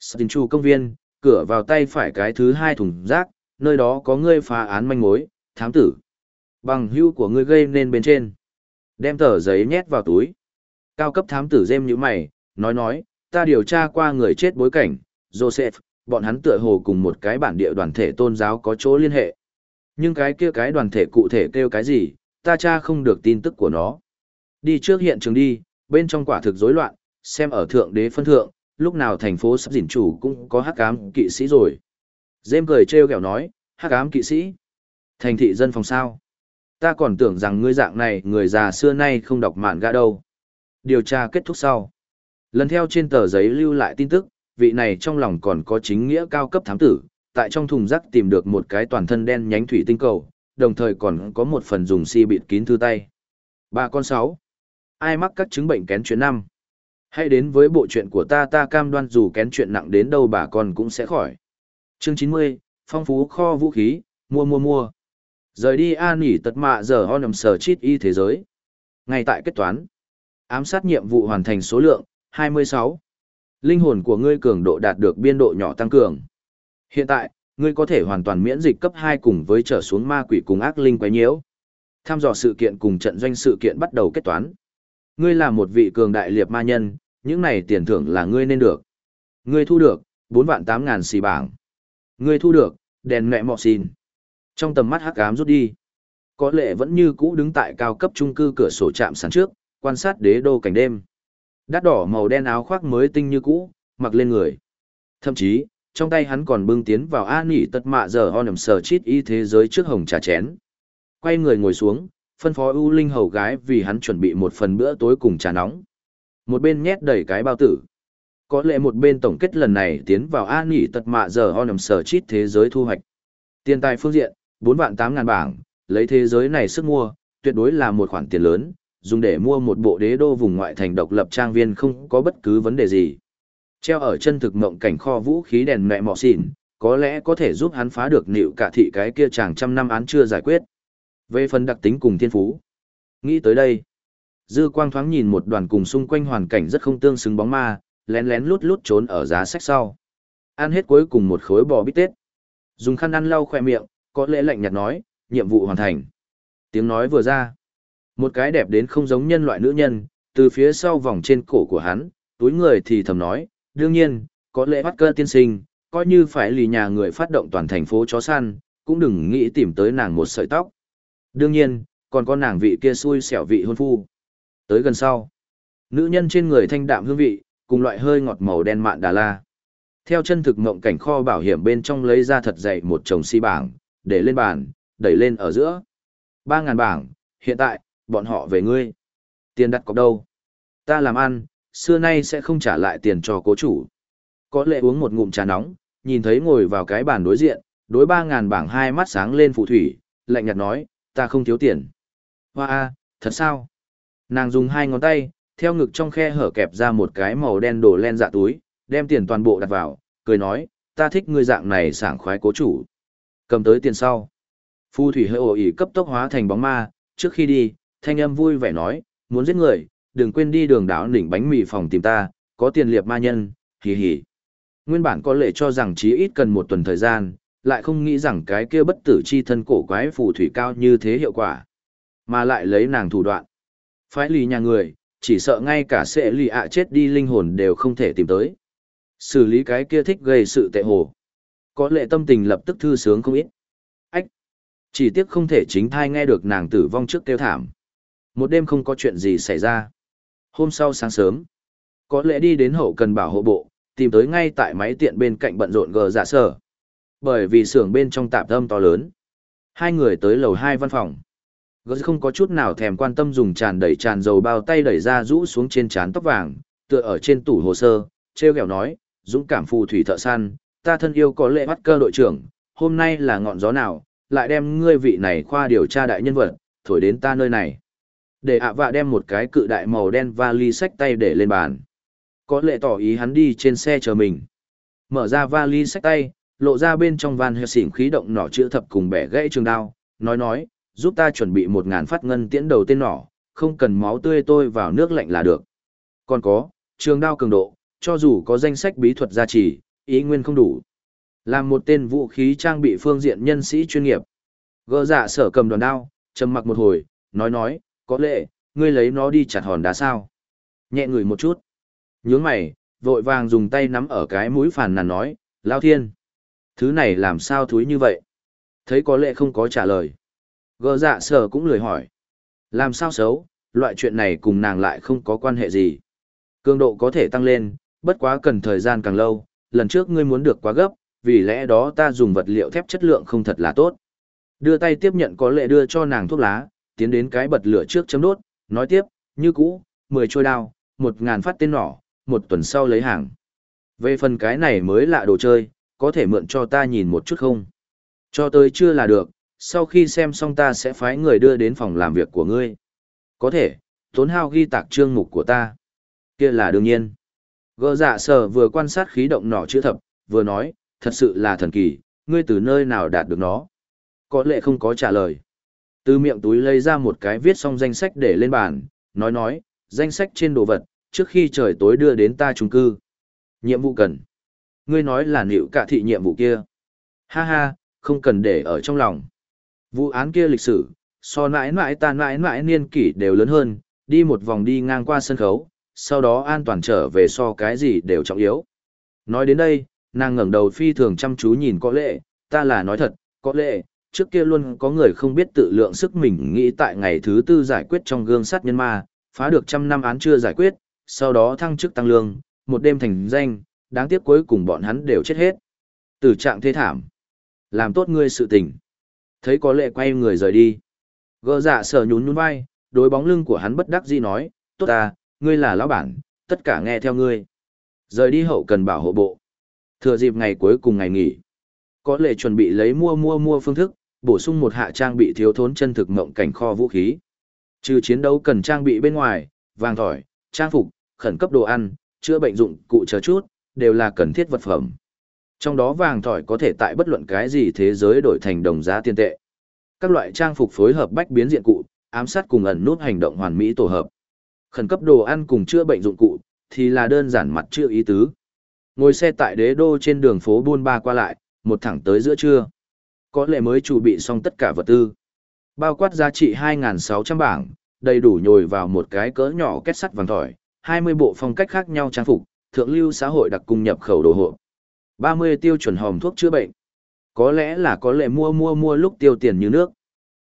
[SPEAKER 1] Stin Chu công viên, cửa vào tay phải cái thứ hai thùng rác, nơi đó có ngươi phá án manh mối, thám tử. Bằng hưu của ngươi gây nên bên trên. Đem tờ giấy nhét vào túi. Cao cấp thám tử dêm như mày, nói nói, ta điều tra qua người chết bối cảnh, Joseph, bọn hắn tựa hồ cùng một cái bản địa đoàn thể tôn giáo có chỗ liên hệ. Nhưng cái kia cái đoàn thể cụ thể kêu cái gì, ta cha không được tin tức của nó. Đi trước hiện trường đi, bên trong quả thực rối loạn, xem ở thượng đế phân thượng, lúc nào thành phố sắp dỉn chủ cũng có hắc ám kỵ sĩ rồi. Dêm cười trêu ghẹo nói, hắc ám kỵ sĩ. Thành thị dân phòng sao. Ta còn tưởng rằng ngươi dạng này người già xưa nay không đọc mạn gã đâu. Điều tra kết thúc sau. Lần theo trên tờ giấy lưu lại tin tức, vị này trong lòng còn có chính nghĩa cao cấp thám tử, tại trong thùng rác tìm được một cái toàn thân đen nhánh thủy tinh cầu, đồng thời còn có một phần dùng si bịt kín thư tay. Ba con sáu. Ai mắc các chứng bệnh kén chuyện năm? Hãy đến với bộ chuyện của ta ta cam đoan dù kén chuyện nặng đến đâu bà con cũng sẽ khỏi. Chương 90, phong phú kho vũ khí, mua mua mua. Rời đi an nghỉ tật mạ giờ ho nằm sở chít y thế giới. Ngay tại kết toán. Ám sát nhiệm vụ hoàn thành số lượng, 26. Linh hồn của ngươi cường độ đạt được biên độ nhỏ tăng cường. Hiện tại, ngươi có thể hoàn toàn miễn dịch cấp 2 cùng với trở xuống ma quỷ cùng ác linh quái nhiễu. Tham dò sự kiện cùng trận doanh sự kiện bắt đầu kết toán. Ngươi là một vị cường đại liệt ma nhân, những này tiền thưởng là ngươi nên được. Ngươi thu được, 4 vạn 8 ngàn xì bảng. Ngươi thu được, đèn mẹ mọ xin. Trong tầm mắt hắc ám rút đi. Có lệ vẫn như cũ đứng tại cao cấp trung cư cửa sổ chạm sáng trước, quan sát đế đô cảnh đêm. Đắt đỏ màu đen áo khoác mới tinh như cũ, mặc lên người. Thậm chí, trong tay hắn còn bưng tiến vào an nỉ tật mạ giờ ho nầm sờ chít y thế giới trước hồng trà chén. Quay người ngồi xuống, phân phó ưu linh hầu gái vì hắn chuẩn bị một phần bữa tối cùng trà nóng. Một bên nhét đầy cái bao tử. Có lẽ một bên tổng kết lần này tiến vào an nghỉ tật mạ giờ ho nầm sờ chít thế giới thu hoạch. Tiền tài phương diện, 4 vạn 8 ngàn bảng, lấy thế giới này sức mua, tuyệt đối là một khoản tiền lớn, dùng để mua một bộ đế đô vùng ngoại thành độc lập trang viên không có bất cứ vấn đề gì. Treo ở chân thực mộng cảnh kho vũ khí đèn mẹ mọ xỉn, có lẽ có thể giúp hắn phá được nịu cả thị cái kia chàng trăm năm án chưa giải quyết. Về phần đặc tính cùng thiên phú. Nghĩ tới đây. Dư quang thoáng nhìn một đoàn cùng xung quanh hoàn cảnh rất không tương xứng bóng ma, lén lén lút lút trốn ở giá sách sau. Ăn hết cuối cùng một khối bò bít tết. Dùng khăn ăn lau khoe miệng, có lẽ lạnh nhạt nói, nhiệm vụ hoàn thành. Tiếng nói vừa ra. Một cái đẹp đến không giống nhân loại nữ nhân, từ phía sau vòng trên cổ của hắn, túi người thì thầm nói, đương nhiên, có lẽ bắt cơ tiên sinh, coi như phải lì nhà người phát động toàn thành phố chó săn, cũng đừng nghĩ tìm tới nàng một sợi tóc. Đương nhiên, còn có nàng vị kia xui xẻo vị hôn phu. Tới gần sau, nữ nhân trên người thanh đạm hương vị, cùng loại hơi ngọt màu đen mạn đà la. Theo chân thực mộng cảnh kho bảo hiểm bên trong lấy ra thật dày một chồng si bảng, để lên bàn, đẩy lên ở giữa. ba ngàn bảng, hiện tại, bọn họ về ngươi. Tiền đặt cọc đâu? Ta làm ăn, xưa nay sẽ không trả lại tiền cho cố chủ. Có lệ uống một ngụm trà nóng, nhìn thấy ngồi vào cái bàn đối diện, đối ba ngàn bảng hai mắt sáng lên phù thủy, lạnh nhạt nói, ta không thiếu tiền. Hoa a, thật sao? Nàng dùng hai ngón tay, theo ngực trong khe hở kẹp ra một cái màu đen đổ len dạ túi, đem tiền toàn bộ đặt vào, cười nói, ta thích ngươi dạng này sảng khoái cố chủ. Cầm tới tiền sau. Phù thủy hơi ồ ỉ cấp tốc hóa thành bóng ma, trước khi đi, thanh âm vui vẻ nói, muốn giết người, đừng quên đi đường đảo đỉnh bánh mì phòng tìm ta, có tiền liệp ma nhân, hì hì. Nguyên bản có lệ cho rằng chí ít cần một tuần thời gian, lại không nghĩ rằng cái kia bất tử chi thân cổ quái phù thủy cao như thế hiệu quả. Mà lại lấy nàng thủ đoạn. Phái lì nhà người, chỉ sợ ngay cả sẽ lì ạ chết đi linh hồn đều không thể tìm tới. Xử lý cái kia thích gây sự tệ hồ. Có lệ tâm tình lập tức thư sướng không ít. Ách! Chỉ tiếc không thể chính thai nghe được nàng tử vong trước kêu thảm. Một đêm không có chuyện gì xảy ra. Hôm sau sáng sớm, có lẽ đi đến hậu cần bảo hộ bộ, tìm tới ngay tại máy tiện bên cạnh bận rộn gờ giả sở. Bởi vì xưởng bên trong tạp âm to lớn. Hai người tới lầu hai văn phòng. Gờ không có chút nào thèm quan tâm dùng tràn đẩy tràn dầu bao tay đẩy ra rũ xuống trên trán tóc vàng, tựa ở trên tủ hồ sơ, treo kẹo nói, dũng cảm phù thủy thợ săn, ta thân yêu có lệ bắt cơ đội trưởng, hôm nay là ngọn gió nào, lại đem ngươi vị này khoa điều tra đại nhân vật, thổi đến ta nơi này. Để ạ vạ đem một cái cự đại màu đen vali sách tay để lên bàn. Có lệ tỏ ý hắn đi trên xe chờ mình. Mở ra vali sách tay, lộ ra bên trong van hệ xỉn khí động nỏ chữ thập cùng bẻ gãy trường đao, nói nói, giúp ta chuẩn bị một ngàn phát ngân tiễn đầu tên nỏ, không cần máu tươi tôi vào nước lạnh là được. Còn có, trường đao cường độ, cho dù có danh sách bí thuật gia trì, ý nguyên không đủ. Làm một tên vũ khí trang bị phương diện nhân sĩ chuyên nghiệp. Gỡ dạ sở cầm đoàn đao, trầm mặc một hồi, nói nói, có lẽ, ngươi lấy nó đi chặt hòn đá sao. Nhẹ người một chút. Nhướng mày, vội vàng dùng tay nắm ở cái mũi phàn nàn nói, lao thiên. Thứ này làm sao thúi như vậy? Thấy có lẽ không có trả lời. gờ dạ sở cũng lười hỏi. Làm sao xấu, loại chuyện này cùng nàng lại không có quan hệ gì. Cường độ có thể tăng lên, bất quá cần thời gian càng lâu, lần trước ngươi muốn được quá gấp, vì lẽ đó ta dùng vật liệu thép chất lượng không thật là tốt. Đưa tay tiếp nhận có lệ đưa cho nàng thuốc lá, tiến đến cái bật lửa trước chấm đốt, nói tiếp, như cũ, 10 trôi đao, 1.000 phát tên nỏ, một tuần sau lấy hàng. Về phần cái này mới lạ đồ chơi, có thể mượn cho ta nhìn một chút không? Cho tới chưa là được, sau khi xem xong ta sẽ phái người đưa đến phòng làm việc của ngươi. Có thể, tốn hao ghi tạc trương mục của ta. kia là đương nhiên. Gơ dạ sở vừa quan sát khí động nỏ chữ thập, vừa nói, thật sự là thần kỳ, ngươi từ nơi nào đạt được nó. Có lẽ không có trả lời. Từ miệng túi lấy ra một cái viết xong danh sách để lên bàn, nói nói, danh sách trên đồ vật, trước khi trời tối đưa đến ta trung cư. Nhiệm vụ cần. Ngươi nói là nịu cả thị nhiệm vụ kia. Ha ha, không cần để ở trong lòng. Vụ án kia lịch sử, so mãi mãi ta mãi mãi niên kỷ đều lớn hơn, đi một vòng đi ngang qua sân khấu, sau đó an toàn trở về so cái gì đều trọng yếu. Nói đến đây, nàng ngẩng đầu phi thường chăm chú nhìn có lệ, ta là nói thật, có lệ, trước kia luôn có người không biết tự lượng sức mình nghĩ tại ngày thứ tư giải quyết trong gương sát nhân ma, phá được trăm năm án chưa giải quyết, sau đó thăng chức tăng lương, một đêm thành danh, đáng tiếc cuối cùng bọn hắn đều chết hết. Tử trạng thế thảm. Làm tốt ngươi sự tình. Thấy có lệ quay người rời đi. Gơ dạ sở nhún nhún vai, đối bóng lưng của hắn bất đắc dĩ nói, tốt ta, ngươi là lão bản, tất cả nghe theo ngươi. Rời đi hậu cần bảo hộ bộ. Thừa dịp ngày cuối cùng ngày nghỉ. Có lệ chuẩn bị lấy mua mua mua phương thức, bổ sung một hạ trang bị thiếu thốn chân thực mộng cảnh kho vũ khí. Trừ chiến đấu cần trang bị bên ngoài, vàng thỏi, trang phục, khẩn cấp đồ ăn, chữa bệnh dụng cụ chờ chút, đều là cần thiết vật phẩm. Trong đó vàng thỏi có thể tại bất luận cái gì thế giới đổi thành đồng giá tiền tệ. Các loại trang phục phối hợp bách biến diện cụ, ám sát cùng ẩn nút hành động hoàn mỹ tổ hợp. Khẩn cấp đồ ăn cùng chữa bệnh dụng cụ, thì là đơn giản mặt chưa ý tứ. Ngồi xe tại đế đô trên đường phố buôn ba qua lại, một thẳng tới giữa trưa. Có lẽ mới chuẩn bị xong tất cả vật tư. Bao quát giá trị 2.600 bảng, đầy đủ nhồi vào một cái cỡ nhỏ kết sắt vàng thỏi, 20 bộ phong cách khác nhau trang phục, thượng lưu xã hội đặc cung nhập khẩu đồ hộ. 30 tiêu chuẩn hòm thuốc chữa bệnh. Có lẽ là có lệ mua mua mua lúc tiêu tiền như nước.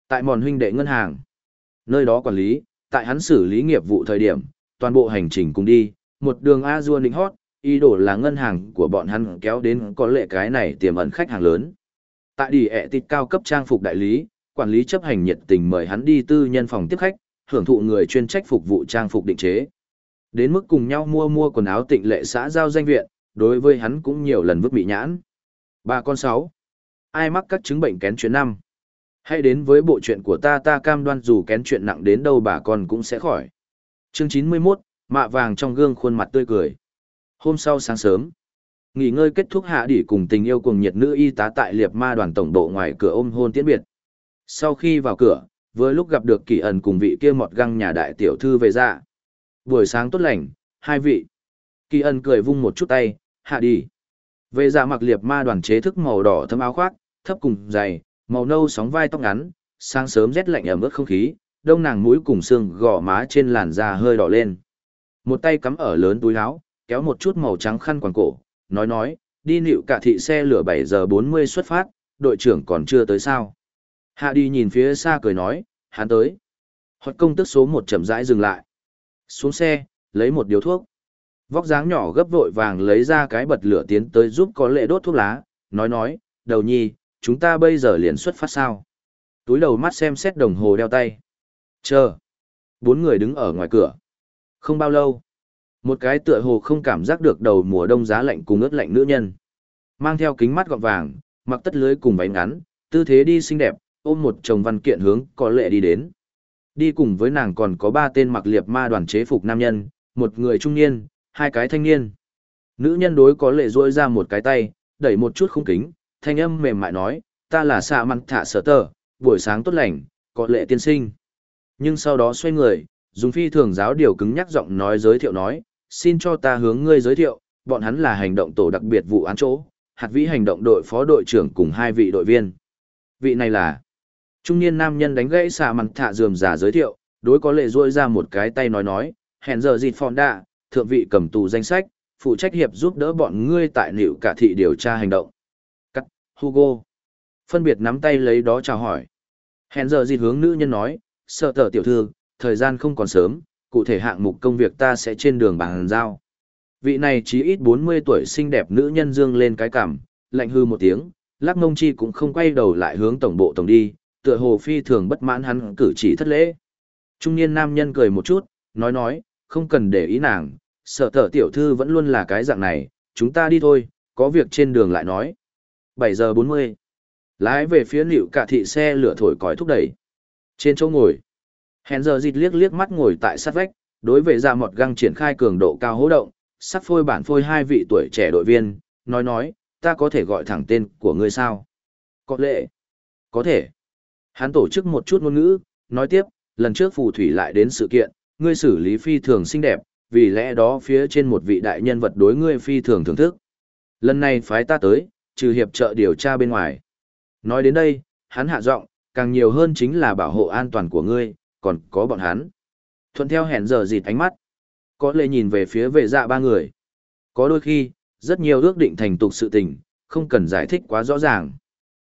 [SPEAKER 1] Tại mòn huynh đệ ngân hàng, nơi đó quản lý, tại hắn xử lý nghiệp vụ thời điểm, toàn bộ hành trình cùng đi, một đường a dua nịnh hót, ý đồ là ngân hàng của bọn hắn kéo đến có lệ cái này tiềm ẩn khách hàng lớn. Tại đi ẹ tịt cao cấp trang phục đại lý, quản lý chấp hành nhiệt tình mời hắn đi tư nhân phòng tiếp khách, hưởng thụ người chuyên trách phục vụ trang phục định chế. Đến mức cùng nhau mua mua quần áo tịnh lệ xã giao danh viện, đối với hắn cũng nhiều lần vứt bị nhãn. Ba con sáu. Ai mắc các chứng bệnh kén chuyện năm? Hãy đến với bộ chuyện của ta ta cam đoan dù kén chuyện nặng đến đâu bà con cũng sẽ khỏi. Chương 91, mạ vàng trong gương khuôn mặt tươi cười. Hôm sau sáng sớm, nghỉ ngơi kết thúc hạ đỉ cùng tình yêu cùng nhiệt nữ y tá tại liệt ma đoàn tổng bộ ngoài cửa ôm hôn tiễn biệt. Sau khi vào cửa, vừa lúc gặp được kỳ ẩn cùng vị kia mọt găng nhà đại tiểu thư về ra. Buổi sáng tốt lành, hai vị. Kỳ ẩn cười vung một chút tay, hạ đi. Về ra mặc liệt ma đoàn chế thức màu đỏ thâm áo khoác, thấp cùng dày, màu nâu sóng vai tóc ngắn, sáng sớm rét lạnh ẩm ướt không khí, đông nàng mũi cùng xương gò má trên làn da hơi đỏ lên. Một tay cắm ở lớn túi áo, kéo một chút màu trắng khăn quàng cổ, nói nói, đi nịu cả thị xe lửa 7 giờ 40 xuất phát, đội trưởng còn chưa tới sao. Hạ đi nhìn phía xa cười nói, hắn tới. Họt công tức số một chậm rãi dừng lại. Xuống xe, lấy một điếu thuốc. Vóc dáng nhỏ gấp vội vàng lấy ra cái bật lửa tiến tới giúp có lệ đốt thuốc lá, nói nói, đầu nhi, chúng ta bây giờ liền xuất phát sao. Túi đầu mắt xem xét đồng hồ đeo tay. Chờ. Bốn người đứng ở ngoài cửa. Không bao lâu. Một cái tựa hồ không cảm giác được đầu mùa đông giá lạnh cùng ướt lạnh nữ nhân. Mang theo kính mắt gọt vàng, mặc tất lưới cùng váy ngắn, tư thế đi xinh đẹp, ôm một chồng văn kiện hướng có lệ đi đến. Đi cùng với nàng còn có ba tên mặc liệp ma đoàn chế phục nam nhân, một người trung niên, hai cái thanh niên. Nữ nhân đối có lệ duỗi ra một cái tay, đẩy một chút khung kính, thanh âm mềm mại nói, ta là xạ mặn thả sở tờ, buổi sáng tốt lành, có lệ tiên sinh. Nhưng sau đó xoay người, dùng phi thường giáo điều cứng nhắc giọng nói giới thiệu nói, xin cho ta hướng ngươi giới thiệu, bọn hắn là hành động tổ đặc biệt vụ án chỗ, hạt vĩ hành động đội phó đội trưởng cùng hai vị đội viên. Vị này là Trung niên nam nhân đánh gãy xà mặt thạ dườm giả giới thiệu, đối có lệ ruôi ra một cái tay nói nói, hẹn giờ dịt phòn đạ, thượng vị cầm tù danh sách, phụ trách hiệp giúp đỡ bọn ngươi tại liệu cả thị điều tra hành động. Cắt, Hugo. Phân biệt nắm tay lấy đó chào hỏi. Hẹn giờ dịt hướng nữ nhân nói, sợ tờ tiểu thư, thời gian không còn sớm, cụ thể hạng mục công việc ta sẽ trên đường bàn giao. Vị này chỉ ít 40 tuổi xinh đẹp nữ nhân dương lên cái cằm, lạnh hư một tiếng, lắc mông chi cũng không quay đầu lại hướng tổng bộ tổng đi, tựa hồ phi thường bất mãn hắn cử chỉ thất lễ. Trung niên nam nhân cười một chút, nói nói, không cần để ý nàng, sợ thở tiểu thư vẫn luôn là cái dạng này, chúng ta đi thôi, có việc trên đường lại nói. 7 giờ 40. Lái về phía liệu cả thị xe lửa thổi còi thúc đẩy. Trên chỗ ngồi, hèn giờ dịt liếc liếc mắt ngồi tại sát vách, đối với ra dạ một găng triển khai cường độ cao hố động, sắp phôi bản phôi hai vị tuổi trẻ đội viên, nói nói, ta có thể gọi thẳng tên của ngươi sao? Có lệ. Có thể. Hắn tổ chức một chút ngôn ngữ, nói tiếp, lần trước phù thủy lại đến sự kiện, ngươi xử lý phi thường xinh đẹp, vì lẽ đó phía trên một vị đại nhân vật đối ngươi phi thường thưởng thức. Lần này phái ta tới, trừ hiệp trợ điều tra bên ngoài. Nói đến đây, hắn hạ giọng, càng nhiều hơn chính là bảo hộ an toàn của ngươi, còn có bọn hắn. Thuận theo hẹn giờ dịt ánh mắt. Có lệ nhìn về phía vệ dạ ba người. Có đôi khi, rất nhiều ước định thành tục sự tình, không cần giải thích quá rõ ràng.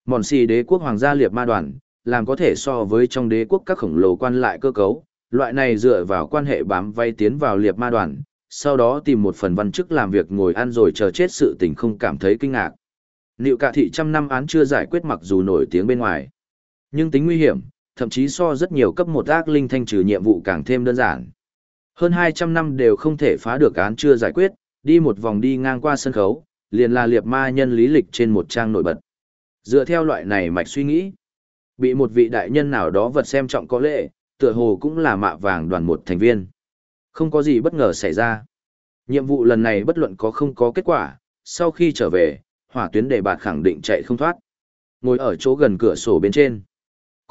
[SPEAKER 1] Mòn xì đế quốc hoàng gia liệp ma đoàn, làm có thể so với trong đế quốc các khổng lồ quan lại cơ cấu, loại này dựa vào quan hệ bám vay tiến vào liệp ma đoàn, sau đó tìm một phần văn chức làm việc ngồi ăn rồi chờ chết sự tình không cảm thấy kinh ngạc. Liệu cả thị trăm năm án chưa giải quyết mặc dù nổi tiếng bên ngoài, nhưng tính nguy hiểm, thậm chí so rất nhiều cấp một ác linh thanh trừ nhiệm vụ càng thêm đơn giản. Hơn 200 năm đều không thể phá được án chưa giải quyết, đi một vòng đi ngang qua sân khấu, liền là liệp ma nhân lý lịch trên một trang nổi bật. Dựa theo loại này mạch suy nghĩ, bị một vị đại nhân nào đó vật xem trọng có lệ, tựa hồ cũng là mạ vàng đoàn một thành viên. Không có gì bất ngờ xảy ra. Nhiệm vụ lần này bất luận có không có kết quả, sau khi trở về, hỏa tuyến đề bạt khẳng định chạy không thoát. Ngồi ở chỗ gần cửa sổ bên trên.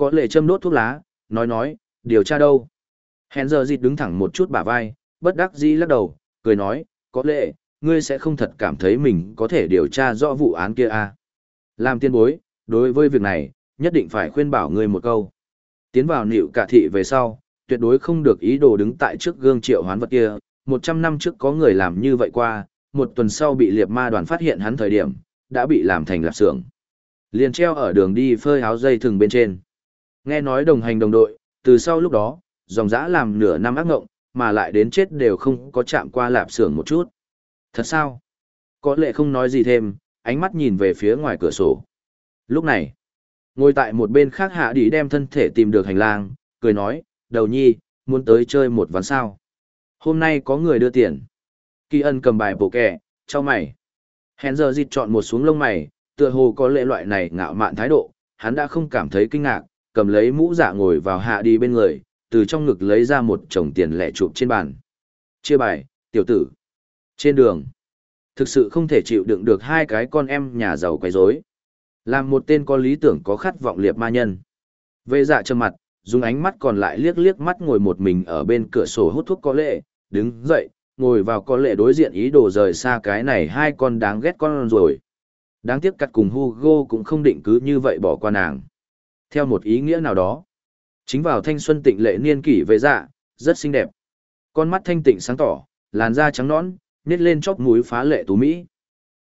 [SPEAKER 1] Có lệ châm đốt thuốc lá, nói nói, điều tra đâu. Hèn giờ dịt đứng thẳng một chút bả vai, bất đắc dĩ lắc đầu, cười nói, có lệ, ngươi sẽ không thật cảm thấy mình có thể điều tra rõ vụ án kia à. Làm tiên bối, đối với việc này, nhất định phải khuyên bảo ngươi một câu. Tiến vào nịu cả thị về sau, tuyệt đối không được ý đồ đứng tại trước gương triệu hoán vật kia. Một trăm năm trước có người làm như vậy qua, một tuần sau bị liệp ma đoàn phát hiện hắn thời điểm, đã bị làm thành lạp xưởng. Liền treo ở đường đi phơi áo dây thừng bên trên. Nghe nói đồng hành đồng đội, từ sau lúc đó, dòng dã làm nửa năm ác ngộng, mà lại đến chết đều không có chạm qua lạp xưởng một chút. Thật sao? Có lệ không nói gì thêm, ánh mắt nhìn về phía ngoài cửa sổ. Lúc này, ngồi tại một bên khác hạ đi đem thân thể tìm được hành lang, cười nói, đầu nhi, muốn tới chơi một ván sao. Hôm nay có người đưa tiền. Kỳ ân cầm bài bộ kẻ, cho mày. Hèn giờ dịch chọn một xuống lông mày, tựa hồ có lệ loại này ngạo mạn thái độ, hắn đã không cảm thấy kinh ngạc, cầm lấy mũ dạ ngồi vào hạ đi bên người, từ trong ngực lấy ra một chồng tiền lẻ chụp trên bàn. Chia bài, tiểu tử. Trên đường, thực sự không thể chịu đựng được hai cái con em nhà giàu quấy rối. Làm một tên có lý tưởng có khát vọng liệp ma nhân. Vệ dạ trầm mặt, dùng ánh mắt còn lại liếc liếc mắt ngồi một mình ở bên cửa sổ hút thuốc có lệ, đứng dậy, ngồi vào có lệ đối diện ý đồ rời xa cái này hai con đáng ghét con rồi. Đáng tiếc cặt cùng Hugo cũng không định cứ như vậy bỏ qua nàng. Theo một ý nghĩa nào đó, chính vào thanh xuân tịnh lệ niên kỷ về dạ, rất xinh đẹp. Con mắt thanh tịnh sáng tỏ, làn da trắng nõn, nết lên chóp mũi phá lệ tú mỹ.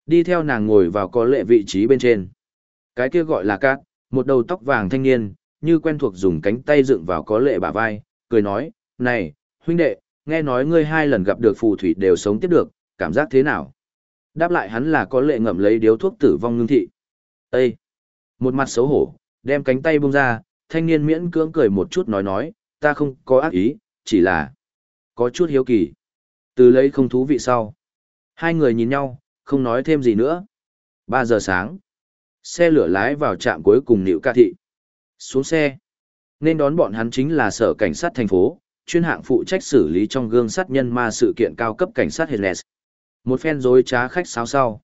[SPEAKER 1] Đi theo nàng ngồi vào có lệ vị trí bên trên. Cái kia gọi là cát, một đầu tóc vàng thanh niên, như quen thuộc dùng cánh tay dựng vào có lệ bả vai, cười nói, này, huynh đệ, nghe nói ngươi hai lần gặp được phù thủy đều sống tiếp được, cảm giác thế nào? Đáp lại hắn là có lệ ngậm lấy điếu thuốc tử vong ngưng thị. Ê! Một mặt xấu hổ, đem cánh tay bung ra, thanh niên miễn cưỡng cười một chút nói nói, ta không có ác ý, chỉ là có chút hiếu kỳ. Từ lấy không thú vị sau. Hai người nhìn nhau, không nói thêm gì nữa. Ba giờ sáng. Xe lửa lái vào trạm cuối cùng nịu ca thị. Xuống xe. Nên đón bọn hắn chính là sở cảnh sát thành phố, chuyên hạng phụ trách xử lý trong gương sát nhân ma sự kiện cao cấp cảnh sát Hedges. Một phen dối trá khách sáo sau.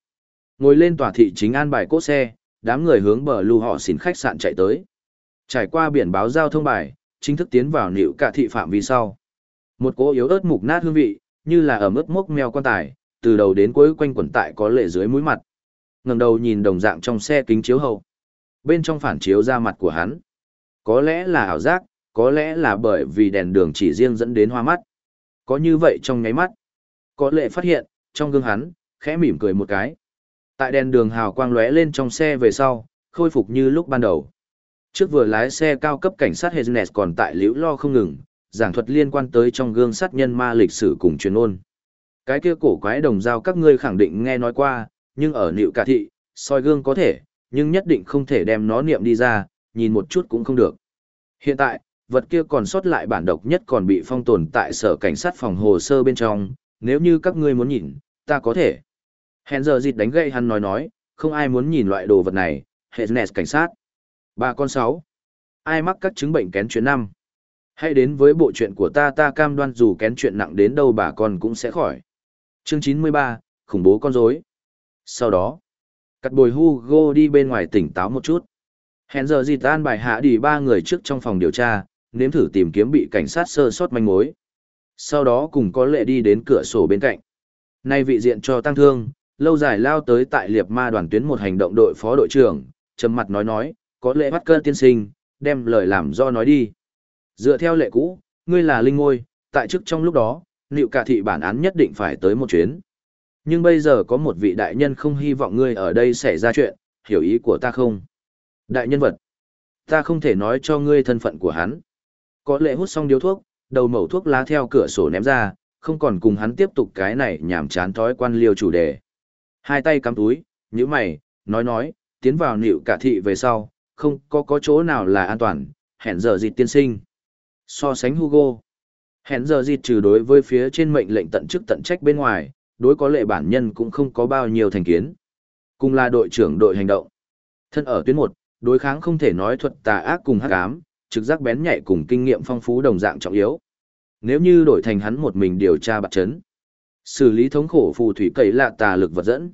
[SPEAKER 1] Ngồi lên tòa thị chính an bài cốt xe, đám người hướng bờ lưu họ xin khách sạn chạy tới. Trải qua biển báo giao thông bài, chính thức tiến vào nịu cả thị phạm vi sau. Một cỗ yếu ớt mục nát hương vị, như là ở mức mốc mèo quan tài, từ đầu đến cuối quanh quẩn tại có lệ dưới mũi mặt. ngẩng đầu nhìn đồng dạng trong xe kính chiếu hậu. Bên trong phản chiếu ra mặt của hắn. Có lẽ là ảo giác, có lẽ là bởi vì đèn đường chỉ riêng dẫn đến hoa mắt. Có như vậy trong nháy mắt. Có lệ phát hiện, trong gương hắn, khẽ mỉm cười một cái. Tại đèn đường hào quang lóe lên trong xe về sau, khôi phục như lúc ban đầu. Trước vừa lái xe cao cấp cảnh sát Hednes còn tại liễu lo không ngừng, giảng thuật liên quan tới trong gương sát nhân ma lịch sử cùng truyền ôn. Cái kia cổ quái đồng dao các ngươi khẳng định nghe nói qua, nhưng ở nịu cả thị, soi gương có thể, nhưng nhất định không thể đem nó niệm đi ra, nhìn một chút cũng không được. Hiện tại, vật kia còn sót lại bản độc nhất còn bị phong tồn tại sở cảnh sát phòng hồ sơ bên trong, nếu như các ngươi muốn nhìn, ta có thể. Hẹn giờ dịt đánh gậy hắn nói nói, không ai muốn nhìn loại đồ vật này, hệ nẹt cảnh sát. Ba con sáu. Ai mắc các chứng bệnh kén chuyện năm. Hãy đến với bộ chuyện của ta ta cam đoan dù kén chuyện nặng đến đâu bà con cũng sẽ khỏi. Chương 93, khủng bố con rối. Sau đó, cắt bồi Hugo đi bên ngoài tỉnh táo một chút. Hẹn giờ dịt an bài hạ đi ba người trước trong phòng điều tra, nếm thử tìm kiếm bị cảnh sát sơ sót manh mối. Sau đó cùng có lệ đi đến cửa sổ bên cạnh. Nay vị diện cho tăng thương, lâu dài lao tới tại liệp ma đoàn tuyến một hành động đội phó đội trưởng, trầm mặt nói nói, có lệ bắt cơn tiên sinh, đem lời làm do nói đi. Dựa theo lệ cũ, ngươi là linh ngôi, tại chức trong lúc đó, liệu cả thị bản án nhất định phải tới một chuyến. Nhưng bây giờ có một vị đại nhân không hy vọng ngươi ở đây xảy ra chuyện, hiểu ý của ta không? Đại nhân vật, ta không thể nói cho ngươi thân phận của hắn. Có lệ hút xong điếu thuốc, đầu mẩu thuốc lá theo cửa sổ ném ra, không còn cùng hắn tiếp tục cái này nhảm chán thói quan liêu chủ đề. Hai tay cắm túi, như mày, nói nói, tiến vào nịu cả thị về sau, không có có chỗ nào là an toàn, hẹn giờ dịt tiên sinh. So sánh Hugo, hẹn giờ dịt trừ đối với phía trên mệnh lệnh tận chức tận trách bên ngoài, đối có lệ bản nhân cũng không có bao nhiêu thành kiến. Cùng là đội trưởng đội hành động. Thân ở tuyến một, đối kháng không thể nói thuật tà ác cùng hắc ám, trực giác bén nhạy cùng kinh nghiệm phong phú đồng dạng trọng yếu. Nếu như đổi thành hắn một mình điều tra bạc chấn, xử lý thống khổ phù thủy cậy lạ tà lực vật dẫn,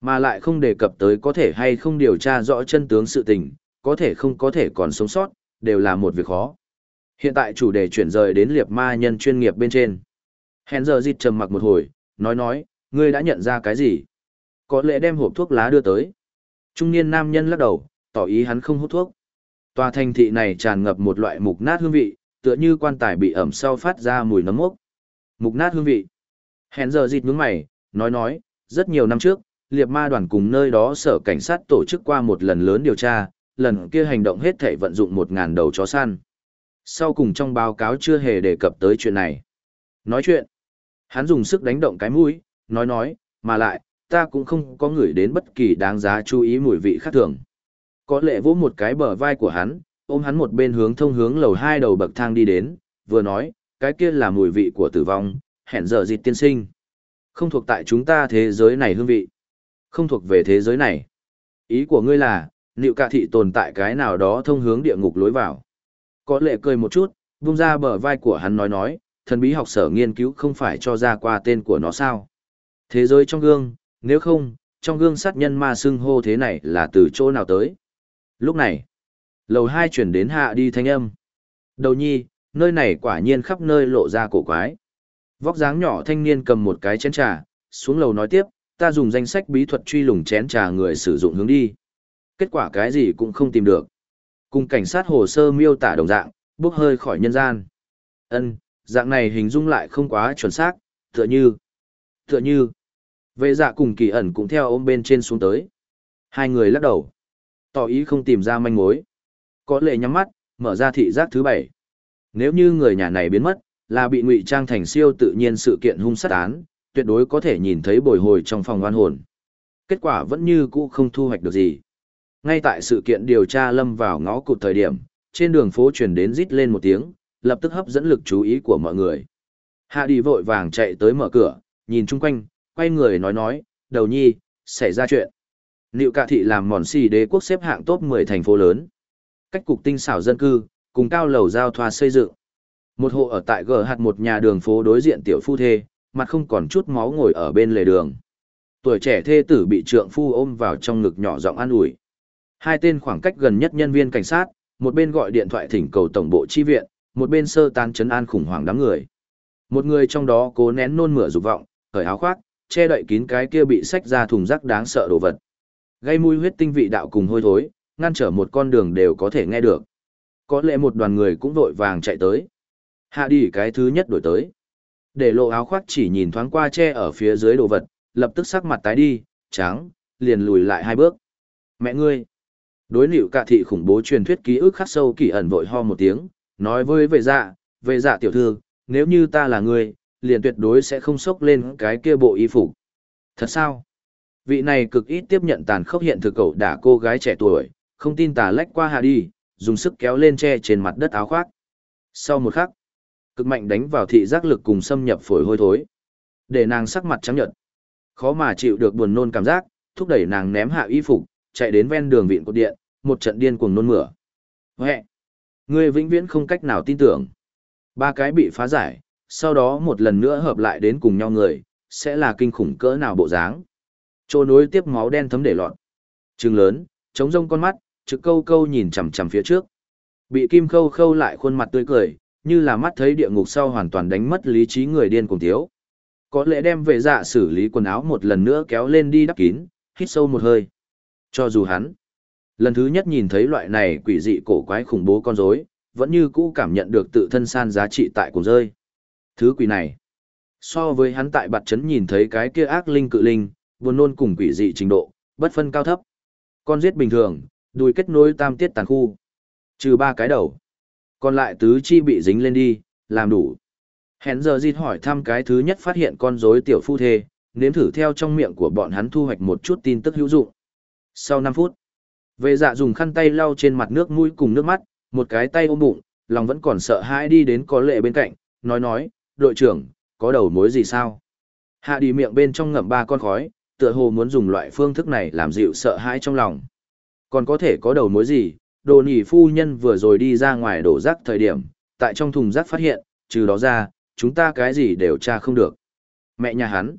[SPEAKER 1] mà lại không đề cập tới có thể hay không điều tra rõ chân tướng sự tình, có thể không có thể còn sống sót, đều là một việc khó. Hiện tại chủ đề chuyển rời đến liệp ma nhân chuyên nghiệp bên trên. hẹn giờ dịt trầm mặc một hồi, nói nói, ngươi đã nhận ra cái gì? Có lẽ đem hộp thuốc lá đưa tới. Trung niên nam nhân lắc đầu, tỏ ý hắn không hút thuốc. Tòa thành thị này tràn ngập một loại mục nát hương vị, tựa như quan tài bị ẩm sau phát ra mùi nấm mốc. Mục nát hương vị. Hèn giờ dịt nhướng mày, nói nói, rất nhiều năm trước, liệp ma đoàn cùng nơi đó sở cảnh sát tổ chức qua một lần lớn điều tra, lần kia hành động hết thể vận dụng một ngàn đầu chó săn. Sau cùng trong báo cáo chưa hề đề cập tới chuyện này. Nói chuyện, hắn dùng sức đánh động cái mũi, nói nói, mà lại, ta cũng không có ngửi đến bất kỳ đáng giá chú ý mùi vị khác thường. Có lệ vỗ một cái bờ vai của hắn, ôm hắn một bên hướng thông hướng lầu hai đầu bậc thang đi đến, vừa nói, cái kia là mùi vị của tử vong, hẹn giờ dịt tiên sinh. Không thuộc tại chúng ta thế giới này hương vị. Không thuộc về thế giới này. Ý của ngươi là, liệu cả thị tồn tại cái nào đó thông hướng địa ngục lối vào. Có lệ cười một chút, vung ra bờ vai của hắn nói nói, thần bí học sở nghiên cứu không phải cho ra qua tên của nó sao. Thế giới trong gương, nếu không, trong gương sát nhân ma xưng hô thế này là từ chỗ nào tới. Lúc này, lầu hai chuyển đến hạ đi thanh âm. Đầu nhi, nơi này quả nhiên khắp nơi lộ ra cổ quái. Vóc dáng nhỏ thanh niên cầm một cái chén trà, xuống lầu nói tiếp, ta dùng danh sách bí thuật truy lùng chén trà người sử dụng hướng đi. Kết quả cái gì cũng không tìm được. Cùng cảnh sát hồ sơ miêu tả đồng dạng, bước hơi khỏi nhân gian. Ân, dạng này hình dung lại không quá chuẩn xác, tựa như, tựa như, vệ dạ cùng kỳ ẩn cũng theo ôm bên trên xuống tới. Hai người lắc đầu, tỏ ý không tìm ra manh mối. Có lệ nhắm mắt, mở ra thị giác thứ bảy. Nếu như người nhà này biến mất, là bị ngụy trang thành siêu tự nhiên sự kiện hung sát án, tuyệt đối có thể nhìn thấy bồi hồi trong phòng oan hồn. Kết quả vẫn như cũ không thu hoạch được gì. Ngay tại sự kiện điều tra lâm vào ngõ cụt thời điểm, trên đường phố truyền đến rít lên một tiếng, lập tức hấp dẫn lực chú ý của mọi người. Hạ đi vội vàng chạy tới mở cửa, nhìn chung quanh, quay người nói nói, đầu nhi, xảy ra chuyện. Liệu cả thị làm mòn xì đế quốc xếp hạng top 10 thành phố lớn. Cách cục tinh xảo dân cư, cùng cao lầu giao thoa xây dựng. Một hộ ở tại gờ hạt một nhà đường phố đối diện tiểu phu thê, mặt không còn chút máu ngồi ở bên lề đường. Tuổi trẻ thê tử bị trượng phu ôm vào trong ngực nhỏ giọng an ủi. Hai tên khoảng cách gần nhất nhân viên cảnh sát, một bên gọi điện thoại thỉnh cầu tổng bộ chi viện, một bên sơ tán chấn an khủng hoảng đám người. Một người trong đó cố nén nôn mửa dục vọng, cởi áo khoác, che đậy kín cái kia bị xách ra thùng rác đáng sợ đồ vật. Gây mùi huyết tinh vị đạo cùng hôi thối, ngăn trở một con đường đều có thể nghe được. Có lẽ một đoàn người cũng vội vàng chạy tới. Hạ đi cái thứ nhất đổi tới. Để lộ áo khoác chỉ nhìn thoáng qua che ở phía dưới đồ vật, lập tức sắc mặt tái đi, trắng, liền lùi lại hai bước. Mẹ ngươi! Đối liệu cả thị khủng bố truyền thuyết ký ức khắc sâu kỳ ẩn vội ho một tiếng, nói với về dạ, về dạ tiểu thư, nếu như ta là ngươi, liền tuyệt đối sẽ không sốc lên cái kia bộ y phục. Thật sao? Vị này cực ít tiếp nhận tàn khốc hiện thực cậu đả cô gái trẻ tuổi, không tin tà lách qua hạ đi, dùng sức kéo lên che trên mặt đất áo khoác. Sau một khắc, cực mạnh đánh vào thị giác lực cùng xâm nhập phổi hôi thối. Để nàng sắc mặt trắng nhợt. Khó mà chịu được buồn nôn cảm giác, thúc đẩy nàng ném hạ y phục, chạy đến ven đường vịn cột điện, một trận điên cuồng nôn mửa. Huệ! Ngươi vĩnh viễn không cách nào tin tưởng. Ba cái bị phá giải, sau đó một lần nữa hợp lại đến cùng nhau người, sẽ là kinh khủng cỡ nào bộ dáng. chỗ nối tiếp máu đen thấm để lọt. Trừng lớn, chống rông con mắt, trực câu câu nhìn chằm chằm phía trước. Bị kim khâu khâu lại khuôn mặt tươi cười, như là mắt thấy địa ngục sau hoàn toàn đánh mất lý trí người điên cùng thiếu. Có lẽ đem về dạ xử lý quần áo một lần nữa kéo lên đi đắp kín, hít sâu một hơi. Cho dù hắn, lần thứ nhất nhìn thấy loại này quỷ dị cổ quái khủng bố con rối, vẫn như cũ cảm nhận được tự thân san giá trị tại cùng rơi. Thứ quỷ này, so với hắn tại bạt chấn nhìn thấy cái kia ác linh cự linh, buồn nôn cùng quỷ dị trình độ, bất phân cao thấp. Con giết bình thường, đùi kết nối tam tiết tàn khu. Trừ ba cái đầu. Còn lại tứ chi bị dính lên đi, làm đủ. Hẹn giờ dịt hỏi thăm cái thứ nhất phát hiện con rối tiểu phu thê, nếm thử theo trong miệng của bọn hắn thu hoạch một chút tin tức hữu dụng. Sau 5 phút, vệ dạ dùng khăn tay lau trên mặt nước mũi cùng nước mắt, một cái tay ôm bụng, lòng vẫn còn sợ hãi đi đến có lệ bên cạnh, nói nói, đội trưởng, có đầu mối gì sao? Hạ đi miệng bên trong ngậm ba con khói, tựa hồ muốn dùng loại phương thức này làm dịu sợ hãi trong lòng. Còn có thể có đầu mối gì, đồ nỉ phu nhân vừa rồi đi ra ngoài đổ rác thời điểm, tại trong thùng rác phát hiện, trừ đó ra, chúng ta cái gì đều tra không được. Mẹ nhà hắn.